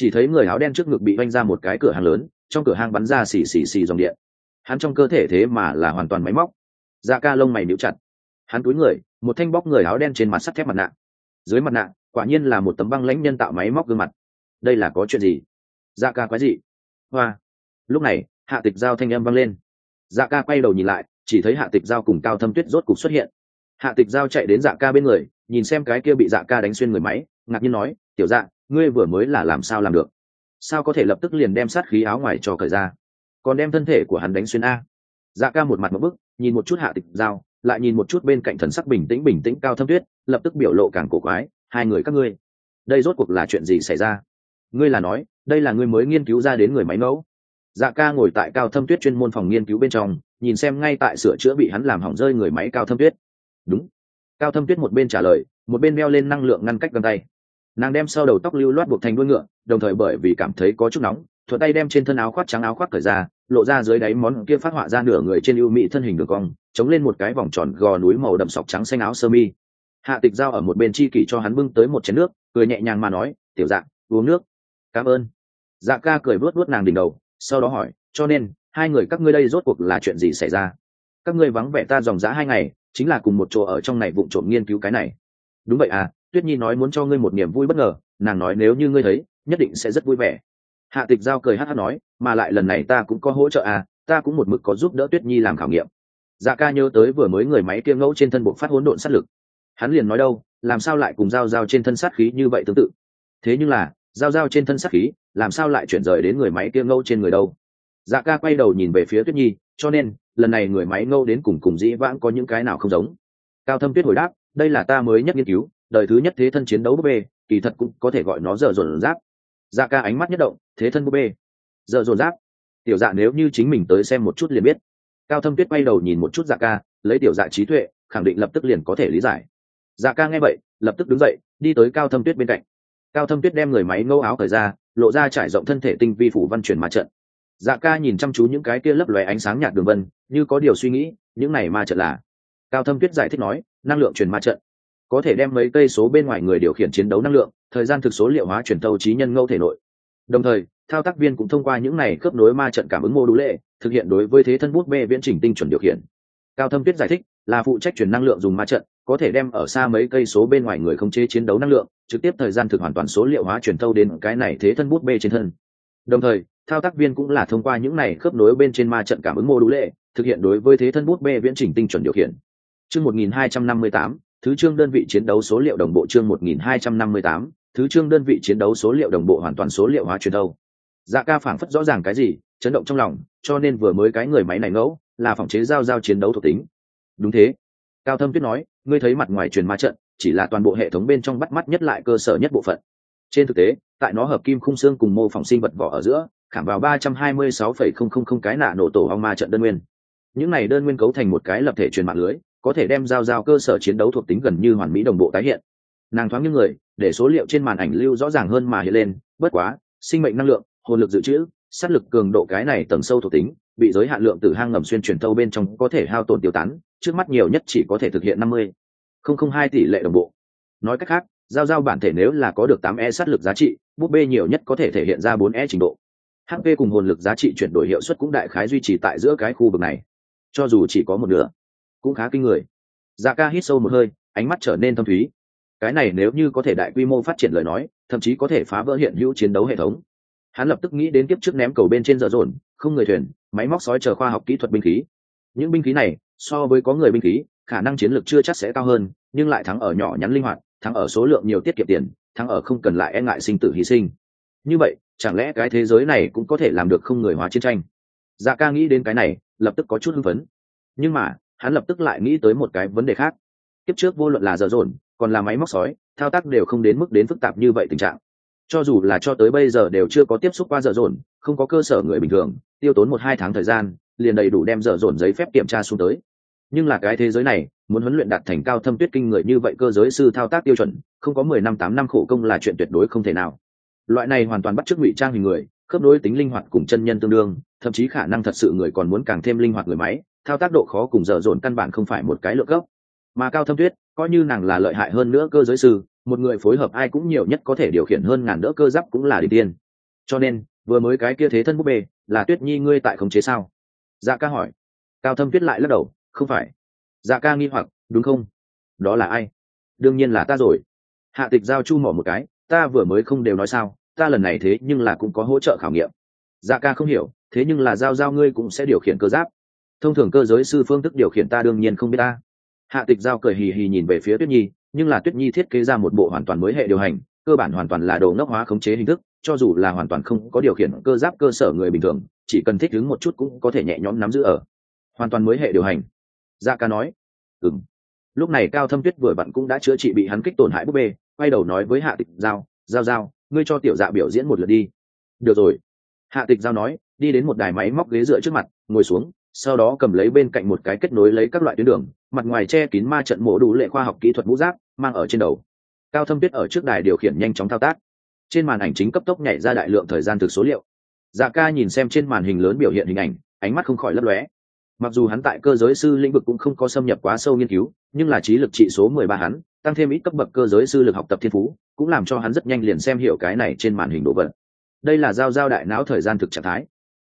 chỉ thấy người áo đen trước ngực bị vanh ra một cái cửa hàng lớn, trong cửa hàng bắn ra xì xì xì dòng điện. Hắn trong cơ thể thế mà là hoàn toàn máy móc. Da ca lông mày níu chặt. Hắn túi người, một thanh bóc người áo đen trên mặt sắt thép mặt nạ. Dưới mặt nạ, quả nhiên là một tấm băng lãnh nhân tạo máy móc gương mặt. Đây là có chuyện gì? Da ca quái gì hoa. Lúc này, hạ tịch giao thanh âm vang lên. Dạ ca quay đầu nhìn lại, chỉ thấy hạ tịch giao cùng cao thâm tuyết rốt cục xuất hiện. Hạ tịch giao chạy đến dạ ca bên người, nhìn xem cái kia bị dạ ca đánh xuyên người máy, ngạc nhiên nói tiểu dạ ngươi vừa mới là làm sao làm được? Sao có thể lập tức liền đem sát khí áo ngoài cho cởi ra? Còn đem thân thể của hắn đánh xuyên a. Dạ ca một mặt một bức nhìn một chút hạ tịch dao, lại nhìn một chút bên cạnh thần sắc bình tĩnh bình tĩnh cao thâm tuyết lập tức biểu lộ càng cổ quái hai người các ngươi đây rốt cuộc là chuyện gì xảy ra? Ngươi là nói đây là ngươi mới nghiên cứu ra đến người máy mẫu? Dạ ca ngồi tại cao thâm tuyết chuyên môn phòng nghiên cứu bên trong nhìn xem ngay tại sửa chữa bị hắn làm hỏng rơi người máy cao thâm tuyết. Đúng. Cao thâm tuyết một bên trả lời một bên đeo lên năng lượng ngăn cách găng tay nàng đem sau đầu tóc lưu loát buộc thành đuôi ngựa, đồng thời bởi vì cảm thấy có chút nóng, thuận tay đem trên thân áo khoác trắng áo khoác cởi ra, lộ ra dưới đáy món kia phát họa ra nửa người trên ưu mỹ thân hình đường cong, chống lên một cái vòng tròn gò núi màu đậm sọc trắng xanh áo sơ mi. Hạ tịch giao ở một bên chi kỷ cho hắn bưng tới một chén nước, cười nhẹ nhàng mà nói, tiểu dạng uống nước. Cảm ơn. Dạ ca cười vuốt vuốt nàng đỉnh đầu, sau đó hỏi, cho nên, hai người các ngươi đây rốt cuộc là chuyện gì xảy ra? Các ngươi vắng vẻ ta dòng dã hai ngày, chính là cùng một chỗ ở trong này vụng trộm nghiên cứu cái này. Đúng vậy à tuyết nhi nói muốn cho ngươi một niềm vui bất ngờ, nàng nói nếu như ngươi thấy, nhất định sẽ rất vui vẻ. Hạ tịch giao cười hát hát nói, mà lại lần này ta cũng có hỗ trợ à ta cũng một mực có giúp đỡ tuyết nhi làm khảo nghiệm. Dạ ca nhớ tới vừa mới người máy kia ngẫu trên thân bộ phát hỗn độn sát lực. Hắn liền nói đâu, làm sao lại cùng dao dao trên thân sát khí như vậy tương tự? Thế nhưng là dao dao trên thân sát khí, làm sao lại chuyển rời đến người máy kia ngẫu trên người đâu? Dạ ca quay đầu nhìn về phía tuyết nhi, cho nên, lần này người máy ngẫu đến cùng cùng dĩ vãng có những cái nào không giống? Cao thâm tuyết hồi đáp, đây là ta mới nhất nghiên cứu đời thứ nhất thế thân chiến đấu búp bê, kỳ thật cũng có thể gọi nó dở dồn giáp dạ ca ánh mắt nhất động, thế thân búp bê. Dở dồn giáp tiểu dạ nếu như chính mình tới xem một chút liền biết. Cao thâm tuyết quay đầu nhìn một chút dạ ca, lấy tiểu dạ trí tuệ, khẳng định lập tức liền có thể lý giải. Dạ ca nghe vậy, lập tức đứng dậy, đi tới cao thâm tuyết bên cạnh. Cao thâm tuyết đem người máy ngâu áo cởi ra, lộ ra trải rộng thân thể tinh vi phủ văn chuyển ma trận. Dạ ca nhìn chăm chú những cái kia lấp lòe ánh sáng nhạt đường vân, như có điều suy nghĩ, những này ma trận là. Cao thâm tuyết giải thích nói, năng lượng truyền ma trận có thể đem mấy cây số bên ngoài người điều khiển chiến đấu năng lượng thời gian thực số liệu hóa chuyển tâu trí nhân ngẫu thể nội. Đồng thời thao tác viên cũng thông qua những này khớp nối ma trận cảm ứng mô đũ lệ thực hiện đối với thế thân bút bê viễn trình tinh chuẩn điều khiển. Cao thâm tuyết giải thích là phụ trách truyền năng lượng dùng ma trận có thể đem ở xa mấy cây số bên ngoài người không chế chiến đấu năng lượng trực tiếp thời gian thực hoàn toàn số liệu hóa chuyển thâu đến cái này thế thân bút bê trên thân. Đồng thời thao tác viên cũng là thông qua những này khớp nối bên trên ma trận cảm ứng mô đũ lệ thực hiện đối với thế thân bút bê viễn trình tinh chuẩn điều khiển. Chương 1258, thứ chương đơn vị chiến đấu số liệu đồng bộ chương 1258, thứ chương đơn vị chiến đấu số liệu đồng bộ hoàn toàn số liệu hóa truyền đâu dạ ca phảng phất rõ ràng cái gì chấn động trong lòng cho nên vừa mới cái người máy này ngẫu là phòng chế giao giao chiến đấu thuộc tính. Đúng thế. Cao thâm tuyết nói ngươi thấy mặt ngoài truyền ma trận chỉ là toàn bộ hệ thống bên trong bắt mắt nhất lại cơ sở nhất bộ phận. Trên thực tế tại nó hợp kim khung xương cùng mô phỏng sinh vật vỏ ở giữa khảm vào ba trăm hai mươi sáu phẩy không không không cái nạ nổ tổ ong ma trận đơn nguyên. Những này đơn nguyên cấu thành một cái lập thể truyền mạng lưới có thể đem giao giao cơ sở chiến đấu thuộc tính gần như hoàn mỹ đồng bộ tái hiện. Nàng thoáng những người, để số liệu trên màn ảnh lưu rõ ràng hơn mà hiện lên, bất quá, sinh mệnh năng lượng, hồn lực dự trữ, sát lực cường độ cái này tầng sâu thuộc tính, bị giới hạn lượng từ hang ngầm xuyên truyền thâu bên trong có thể hao tổn tiêu tán, trước mắt nhiều nhất chỉ có thể thực hiện năm mươi. Không không hai tỷ lệ đồng bộ. Nói cách khác, giao giao bản thể nếu là có được tám e sát lực giá trị, búp bê nhiều nhất có thể thể hiện ra bốn e trình độ. Hp cùng hồn lực giá trị chuyển đổi hiệu suất cũng đại khái duy trì tại giữa cái khu vực này. Cho dù chỉ có một nửa cũng khá kinh người. Dạ ca hít sâu một hơi, ánh mắt trở nên thâm thúy. Cái này nếu như có thể đại quy mô phát triển lời nói, thậm chí có thể phá vỡ hiện hữu chiến đấu hệ thống. Hắn lập tức nghĩ đến kiếp trước ném cầu bên trên dở dồn, không người thuyền, máy móc sói chờ khoa học kỹ thuật binh khí. Những binh khí này, so với có người binh khí, khả năng chiến lược chưa chắc sẽ cao hơn, nhưng lại thắng ở nhỏ nhắn linh hoạt, thắng ở số lượng nhiều tiết kiệm tiền, thắng ở không cần lại e ngại sinh tử hy sinh. Như vậy, chẳng lẽ cái thế giới này cũng có thể làm được không người hóa chiến tranh? Dạ ca nghĩ đến cái này, lập tức có chút hưng phấn. Nhưng mà hắn lập tức lại nghĩ tới một cái vấn đề khác. Kiếp trước vô luận là dở dồn, còn là máy móc sói, thao tác đều không đến mức đến phức tạp như vậy tình trạng. Cho dù là cho tới bây giờ đều chưa có tiếp xúc qua dở dồn, không có cơ sở người bình thường, tiêu tốn một hai tháng thời gian, liền đầy đủ đem dở dồn giấy phép kiểm tra xuống tới. Nhưng là cái thế giới này, muốn huấn luyện đạt thành cao thâm tuyết kinh người như vậy cơ giới sư thao tác tiêu chuẩn, không có mười năm tám năm khổ công là chuyện tuyệt đối không thể nào. Loại này hoàn toàn bắt chước ngụy trang hình người, khớp nối tính linh hoạt cùng chân nhân tương đương thậm chí khả năng thật sự người còn muốn càng thêm linh hoạt người máy, thao tác độ khó cùng dở dồn căn bản không phải một cái lượng gốc. Mà cao thâm tuyết, coi như nàng là lợi hại hơn nữa cơ giới sư, một người phối hợp ai cũng nhiều nhất có thể điều khiển hơn ngàn đỡ cơ giáp cũng là đi tiên. Cho nên, vừa mới cái kia thế thân búp bê, là tuyết nhi ngươi tại khống chế sao? Dạ ca hỏi. Cao thâm tuyết lại lắc đầu, không phải. Dạ ca nghi hoặc, đúng không? Đó là ai? Đương nhiên là ta rồi. Hạ tịch giao chu mỏ một cái, ta vừa mới không đều nói sao, ta lần này thế nhưng là cũng có hỗ trợ khảo nghiệm. Dạ ca không hiểu thế nhưng là giao giao ngươi cũng sẽ điều khiển cơ giáp. Thông thường cơ giới sư phương thức điều khiển ta đương nhiên không biết ta. Hạ tịch giao cười hì hì nhìn về phía tuyết nhi, nhưng là tuyết nhi thiết kế ra một bộ hoàn toàn mới hệ điều hành, cơ bản hoàn toàn là đồ ngốc hóa khống chế hình thức, cho dù là hoàn toàn không có điều khiển cơ giáp cơ sở người bình thường, chỉ cần thích ứng một chút cũng có thể nhẹ nhõm nắm giữ ở. Hoàn toàn mới hệ điều hành. Dạ ca nói. Ừng lúc này cao thâm tuyết vừa vặn cũng đã chữa trị bị hắn kích tổn hại búp bê, quay đầu nói với hạ tịch giao giao giao, ngươi cho tiểu dạ biểu diễn một lượt đi. Được rồi. Hạ tịch giao nói đi đến một đài máy móc ghế dựa trước mặt, ngồi xuống, sau đó cầm lấy bên cạnh một cái kết nối lấy các loại tuyến đường, mặt ngoài che kín ma trận mổ đủ lệ khoa học kỹ thuật mũ giáp, mang ở trên đầu. Cao thâm tuyết ở trước đài điều khiển nhanh chóng thao tác. Trên màn ảnh chính cấp tốc nhảy ra đại lượng thời gian thực số liệu. Dạ ca nhìn xem trên màn hình lớn biểu hiện hình ảnh, ánh mắt không khỏi lấp lóe. Mặc dù hắn tại cơ giới sư lĩnh vực cũng không có xâm nhập quá sâu nghiên cứu, nhưng là trí lực trị số mười ba hắn, tăng thêm ít cấp bậc cơ giới sư lực học tập thiên phú, cũng làm cho hắn rất nhanh liền xem hiểu cái này trên màn hình đồ vật. Đây là giao giao đại não thời gian thực trạng thái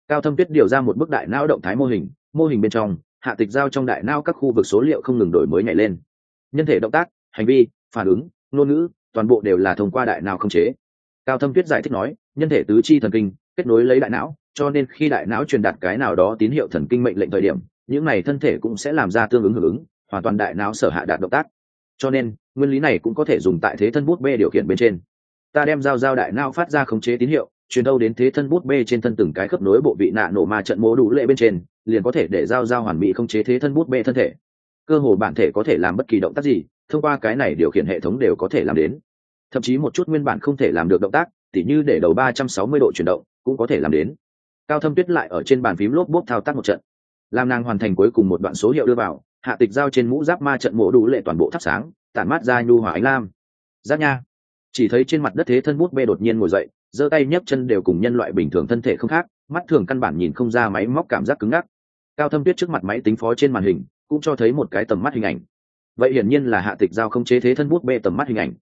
cao thâm tuyết điều ra một bức đại não động thái mô hình mô hình bên trong, hạ tịch giao trong đại não các khu vực số liệu không ngừng đổi mới nhảy lên. Nhân thể động tác, hành vi, phản ứng, ngôn ngữ, toàn bộ đều là thông qua đại não không chế. Cao thâm tuyết giải thích nói, nhân thể tứ chi thần kinh, kết nối lấy đại não, cho nên khi đại não truyền đạt cái nào đó tín hiệu thần kinh mệnh lệnh thời điểm, những này thân thể cũng sẽ làm ra tương ứng hưởng ứng, hoàn toàn đại não sở hạ đạt động tác. Cho nên, nguyên lý này cũng có thể dùng tại thế thân bút bê điều khiển bên trên. Ta đem giao giao đại não phát ra khống chế tín hiệu truyền đâu đến thế thân bút bê trên thân từng cái khớp nối bộ vị nạ nổ ma trận mô đủ lệ bên trên, liền có thể để giao giao hoàn mỹ không chế thế thân bút bê thân thể. Cơ hồ bản thể có thể làm bất kỳ động tác gì, thông qua cái này điều khiển hệ thống đều có thể làm đến. Thậm chí một chút nguyên bản không thể làm được động tác, tỉ như để đầu ba trăm sáu mươi độ chuyển động, cũng có thể làm đến. Cao thâm tuyết lại ở trên bàn phím lốp bốp thao tác một trận. Làm nàng hoàn thành cuối cùng một đoạn số hiệu đưa vào, hạ tịch giao trên mũ giáp ma trận mổ đủ lệ toàn bộ thắp sáng, tản mát ra nhu hỏa ánh lam. Giáp nha. Chỉ thấy trên mặt đất thế thân bút bê đột nhiên ngồi dậy giơ tay nhấc chân đều cùng nhân loại bình thường thân thể không khác, mắt thường căn bản nhìn không ra máy móc cảm giác cứng ngắc. Cao thâm tuyết trước mặt máy tính phó trên màn hình, cũng cho thấy một cái tầm mắt hình ảnh. Vậy hiển nhiên là hạ tịch giao không chế thế thân bút bê tầm mắt hình ảnh.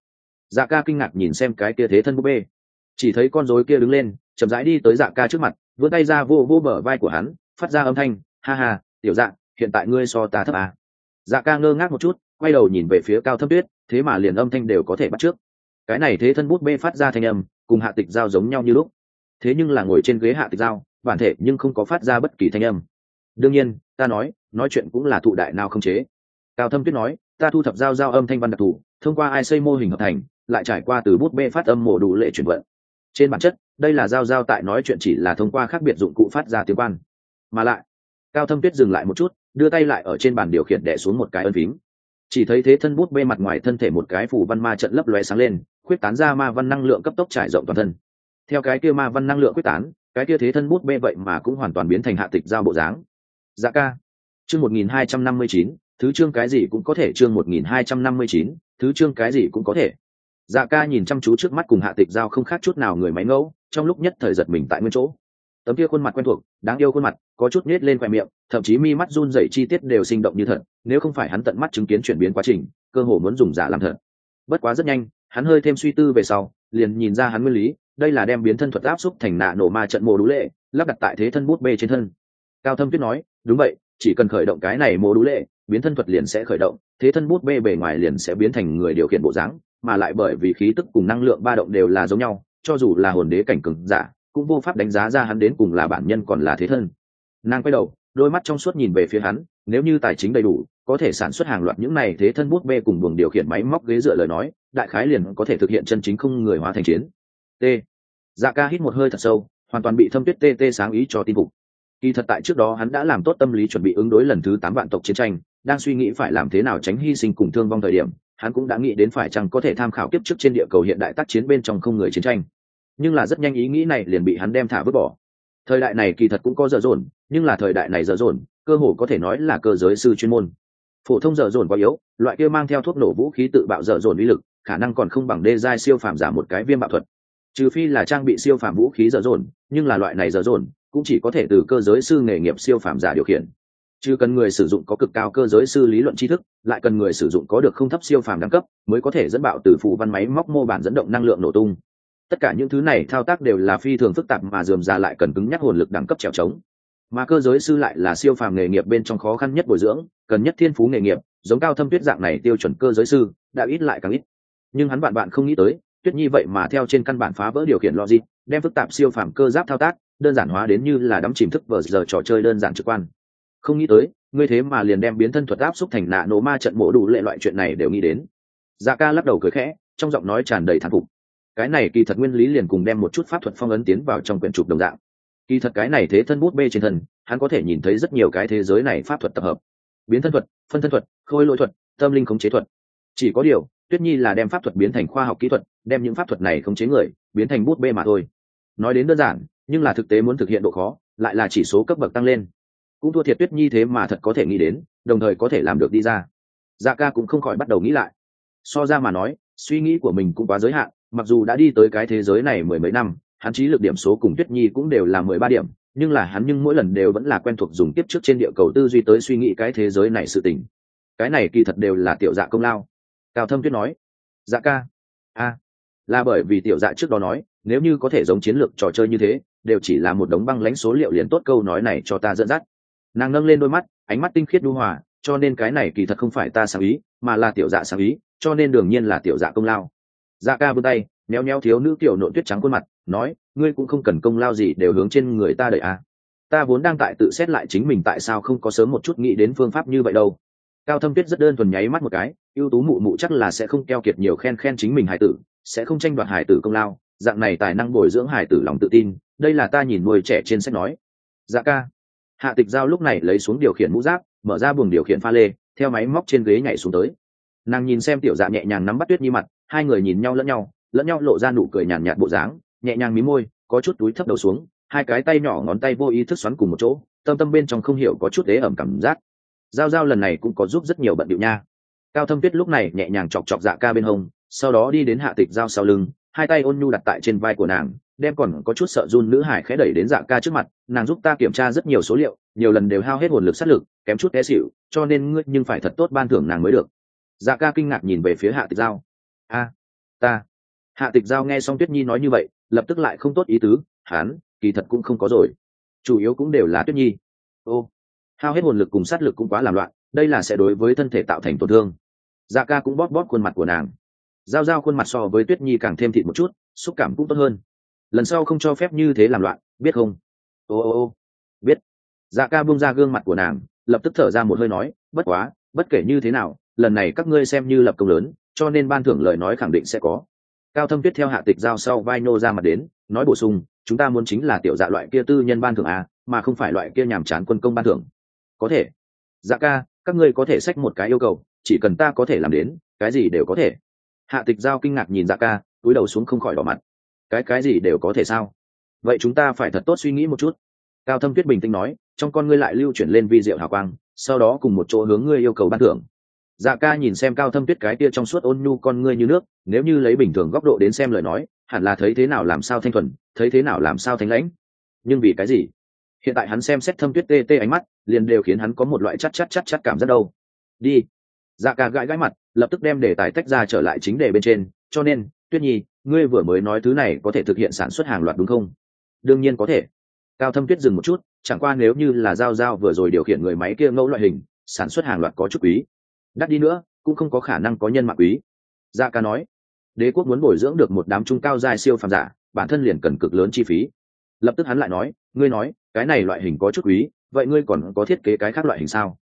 Dạ ca kinh ngạc nhìn xem cái kia thế thân bút bê. Chỉ thấy con rối kia đứng lên, chậm rãi đi tới dạ ca trước mặt, vươn tay ra vô vô bờ vai của hắn, phát ra âm thanh, ha ha, tiểu dạ hiện tại ngươi so ta thấp à. dạ ca ngơ ngác một chút, quay đầu nhìn về phía cao thâm tuyết, thế mà liền âm thanh đều có thể bắt trước cái này thế thân bút bê phát ra thanh âm, cùng hạ tịch giao giống nhau như lúc. Thế nhưng là ngồi trên ghế hạ tịch giao, bản thể nhưng không có phát ra bất kỳ thanh âm. Đương nhiên, ta nói nói chuyện cũng là thụ đại nào không chế. Cao thâm tuyết nói, ta thu thập giao giao âm thanh văn đặc thù, thông qua ai xây mô hình hợp thành, lại trải qua từ bút bê phát âm mổ đủ lệ chuyển vận. Trên bản chất, đây là giao giao tại nói chuyện chỉ là thông qua khác biệt dụng cụ phát ra tiếng quan. Mà lại, cao thâm tuyết dừng lại một chút, đưa tay lại ở trên bàn điều khiển đẻ xuống một cái ân phím. Chỉ thấy thế thân bút bê mặt ngoài thân thể một cái phủ văn ma trận lấp lóe sáng lên khuyết tán ra ma văn năng lượng cấp tốc trải rộng toàn thân. Theo cái kia ma văn năng lượng quyết tán, cái kia thế thân bút bê vậy mà cũng hoàn toàn biến thành hạ tịch giao bộ dáng. Dạ ca. Chương một nghìn hai trăm năm mươi chín, thứ chương cái gì cũng có thể, chương một nghìn hai trăm năm mươi chín, thứ chương cái gì cũng có thể. Dạ ca nhìn chăm chú trước mắt cùng hạ tịch giao không khác chút nào người máy ngẫu, trong lúc nhất thời giật mình tại nguyên chỗ. Tấm kia khuôn mặt quen thuộc, đáng yêu khuôn mặt, có chút nết lên khoe miệng, thậm chí mi mắt run dày chi tiết đều sinh động như thật, nếu không phải hắn tận mắt chứng kiến chuyển biến quá trình, cơ hồ muốn dùng giả làm thật. Bất quá rất nhanh hắn hơi thêm suy tư về sau, liền nhìn ra hắn nguyên lý, đây là đem biến thân thuật áp xúc thành nạ nổ ma trận mô đũ lệ, lắp đặt tại thế thân bút bê trên thân. Cao thâm tuyết nói, đúng vậy, chỉ cần khởi động cái này mô đũ lệ, biến thân thuật liền sẽ khởi động, thế thân bút bê bề ngoài liền sẽ biến thành người điều khiển bộ dáng, mà lại bởi vì khí tức cùng năng lượng ba động đều là giống nhau, cho dù là hồn đế cảnh cường giả, cũng vô pháp đánh giá ra hắn đến cùng là bản nhân còn là thế thân. Nàng quay đầu, đôi mắt trong suốt nhìn về phía hắn, nếu như tài chính đầy đủ, có thể sản xuất hàng loạt những này thế thân bút bê cùng buồng điều khiển máy móc ghế dựa lời nói đại khái liền có thể thực hiện chân chính không người hóa thành chiến. T. Dạ ca hít một hơi thật sâu, hoàn toàn bị thâm tuyết tê tê sáng ý cho tin phục. Kỳ thật tại trước đó hắn đã làm tốt tâm lý chuẩn bị ứng đối lần thứ tám vạn tộc chiến tranh, đang suy nghĩ phải làm thế nào tránh hy sinh cùng thương vong thời điểm, hắn cũng đã nghĩ đến phải chăng có thể tham khảo kiếp trước trên địa cầu hiện đại tác chiến bên trong không người chiến tranh. Nhưng là rất nhanh ý nghĩ này liền bị hắn đem thả vứt bỏ. Thời đại này kỳ thật cũng có dở dồn, nhưng là thời đại này dở dồn, cơ hồ có thể nói là cơ giới sư chuyên môn. Phổ thông dở dồn quá yếu, loại kia mang theo thuốc nổ vũ khí tự bạo dở dồn uy lực khả năng còn không bằng đê giai siêu phàm giả một cái viêm bạo thuật. Trừ phi là trang bị siêu phàm vũ khí dở dồn, nhưng là loại này dở dồn, cũng chỉ có thể từ cơ giới sư nghề nghiệp siêu phàm giả điều khiển. Chứ cần người sử dụng có cực cao cơ giới sư lý luận tri thức, lại cần người sử dụng có được không thấp siêu phàm đẳng cấp, mới có thể dẫn bạo từ phụ văn máy móc mô bản dẫn động năng lượng nổ tung. Tất cả những thứ này thao tác đều là phi thường phức tạp mà dườm ra lại cần cứng nhắc hồn lực đẳng cấp trèo trống. Mà cơ giới sư lại là siêu phàm nghề nghiệp bên trong khó khăn nhất bồi dưỡng, cần nhất thiên phú nghề nghiệp, giống cao thâm tuyết dạng này tiêu chuẩn cơ giới sư, đã ít lại càng ít nhưng hắn bạn bạn không nghĩ tới, tuyết nhi vậy mà theo trên căn bản phá vỡ điều khiển logic, đem phức tạp siêu phàm cơ giáp thao tác, đơn giản hóa đến như là đắm chìm thức vờ giờ trò chơi đơn giản trực quan. Không nghĩ tới, ngươi thế mà liền đem biến thân thuật áp xúc thành nạ nổ ma trận mổ đủ lệ loại chuyện này đều nghĩ đến. Dạ ca lắc đầu cười khẽ, trong giọng nói tràn đầy thán phục. Cái này kỳ thật nguyên lý liền cùng đem một chút pháp thuật phong ấn tiến vào trong quyển trục đồng dạng. Kỳ thật cái này thế thân bút bê trên thân, hắn có thể nhìn thấy rất nhiều cái thế giới này pháp thuật tập hợp. Biến thân thuật, phân thân thuật, khôi lỗi thuật, tâm linh khống chế thuật. Chỉ có điều tuyết nhi là đem pháp thuật biến thành khoa học kỹ thuật, đem những pháp thuật này khống chế người, biến thành bút bê mà thôi. Nói đến đơn giản, nhưng là thực tế muốn thực hiện độ khó, lại là chỉ số cấp bậc tăng lên. Cũng thua thiệt tuyết nhi thế mà thật có thể nghĩ đến, đồng thời có thể làm được đi ra. Dạ ca cũng không khỏi bắt đầu nghĩ lại. So ra mà nói, suy nghĩ của mình cũng quá giới hạn, mặc dù đã đi tới cái thế giới này mười mấy năm, hắn trí lực điểm số cùng tuyết nhi cũng đều là mười ba điểm, nhưng là hắn nhưng mỗi lần đều vẫn là quen thuộc dùng tiếp trước trên địa cầu tư duy tới suy nghĩ cái thế giới này sự tình. Cái này kỳ thật đều là tiểu dạ công lao cao thâm tuyết nói dạ ca. A, là bởi vì tiểu dạ trước đó nói, nếu như có thể giống chiến lược trò chơi như thế, đều chỉ là một đống băng lãnh số liệu liền tốt câu nói này cho ta dẫn dắt. Nàng nâng lên đôi mắt, ánh mắt tinh khiết đu hòa, cho nên cái này kỳ thật không phải ta sáng ý, mà là tiểu dạ sáng ý, cho nên đương nhiên là tiểu dạ công lao. Dạ ca vươn tay, méo méo thiếu nữ tiểu nội tuyết trắng khuôn mặt, nói, ngươi cũng không cần công lao gì, đều hướng trên người ta đợi à. ta vốn đang tại tự xét lại chính mình tại sao không có sớm một chút nghĩ đến phương pháp như vậy đâu. Cao thâm tuyết rất đơn thuần nháy mắt một cái ưu tú mụ mụ chắc là sẽ không keo kiệt nhiều khen khen chính mình hải tử, sẽ không tranh đoạt hải tử công lao. Dạng này tài năng bồi dưỡng hải tử lòng tự tin, đây là ta nhìn nuôi trẻ trên sách nói. Dạ ca. Hạ tịch giao lúc này lấy xuống điều khiển mũ giáp, mở ra buồng điều khiển pha lê, theo máy móc trên ghế nhảy xuống tới. Nàng nhìn xem tiểu dạ nhẹ nhàng nắm bắt tuyết nhi mặt, hai người nhìn nhau lẫn nhau lẫn nhau lộ ra nụ cười nhàn nhạt bộ dáng, nhẹ nhàng mí môi, có chút túi thấp đầu xuống, hai cái tay nhỏ ngón tay vô ý thức xoắn cùng một chỗ, tâm tâm bên trong không hiểu có chút ế ẩm cảm giác. Giao giao lần này cũng có giúp rất nhiều bận điệu nha cao thâm tuyết lúc này nhẹ nhàng chọc chọc dạ ca bên hông, sau đó đi đến hạ tịch giao sau lưng, hai tay ôn nhu đặt tại trên vai của nàng, đem còn có chút sợ run nữ hải khẽ đẩy đến dạ ca trước mặt, nàng giúp ta kiểm tra rất nhiều số liệu, nhiều lần đều hao hết nguồn lực sát lực, kém chút té xịu cho nên ngươi nhưng phải thật tốt ban thưởng nàng mới được. Dạ ca kinh ngạc nhìn về phía hạ tịch giao. A, ta. Hạ tịch giao nghe xong tuyết nhi nói như vậy, lập tức lại không tốt ý tứ hán kỳ thật cũng không có rồi. Chủ yếu cũng đều là tuyết nhi. Ô, hao hết nguồn lực cùng sát lực cũng quá làm loạn, đây là sẽ đối với thân thể tạo thành tổn thương dạ ca cũng bóp bóp khuôn mặt của nàng. Giao giao khuôn mặt so với tuyết nhi càng thêm thịt một chút, xúc cảm cũng tốt hơn. Lần sau không cho phép như thế làm loạn, biết không? Ô ô ô. Biết. Dạ ca bung ra gương mặt của nàng, lập tức thở ra một hơi nói, bất quá, bất kể như thế nào, lần này các ngươi xem như lập công lớn, cho nên ban thưởng lời nói khẳng định sẽ có. Cao thâm tuyết theo hạ tịch giao sau vai nô ra mặt đến, nói bổ sung, chúng ta muốn chính là tiểu dạ loại kia tư nhân ban thưởng à mà không phải loại kia nhàm chán quân công ban thưởng. Có thể. Dạ ca, các ngươi có thể xách một cái yêu cầu chỉ cần ta có thể làm đến, cái gì đều có thể. Hạ tịch giao kinh ngạc nhìn dạ ca, túi đầu xuống không khỏi đỏ mặt. Cái cái gì đều có thể sao? Vậy chúng ta phải thật tốt suy nghĩ một chút. Cao thâm tuyết bình tĩnh nói, trong con ngươi lại lưu chuyển lên vi diệu hào quang, sau đó cùng một chỗ hướng ngươi yêu cầu ban thưởng. Dạ ca nhìn xem cao thâm tuyết cái kia trong suốt ôn nhu con ngươi như nước, nếu như lấy bình thường góc độ đến xem lời nói, hẳn là thấy thế nào làm sao thanh thuần, thấy thế nào làm sao thanh lãnh. Nhưng vì cái gì? Hiện tại hắn xem xét thâm tuyết tê tê ánh mắt, liền đều khiến hắn có một loại chắc chắc chắc chắc cảm rất đâu. Đi dạ ca gãi gãi mặt, lập tức đem đề tài tách ra trở lại chính đề bên trên, cho nên, tuyết nhi, ngươi vừa mới nói thứ này có thể thực hiện sản xuất hàng loạt đúng không? Đương nhiên có thể. Cao thâm tuyết dừng một chút, chẳng qua nếu như là giao giao vừa rồi điều khiển người máy kia ngẫu loại hình, sản xuất hàng loạt có chút quý. Đắt đi nữa, cũng không có khả năng có nhân mạng quý. Dạ ca nói, đế quốc muốn bồi dưỡng được một đám trung cao dài siêu phàm giả, bản thân liền cần cực lớn chi phí. Lập tức hắn lại nói, ngươi nói, cái này loại hình có chút quý, vậy ngươi còn có thiết kế cái khác loại hình sao?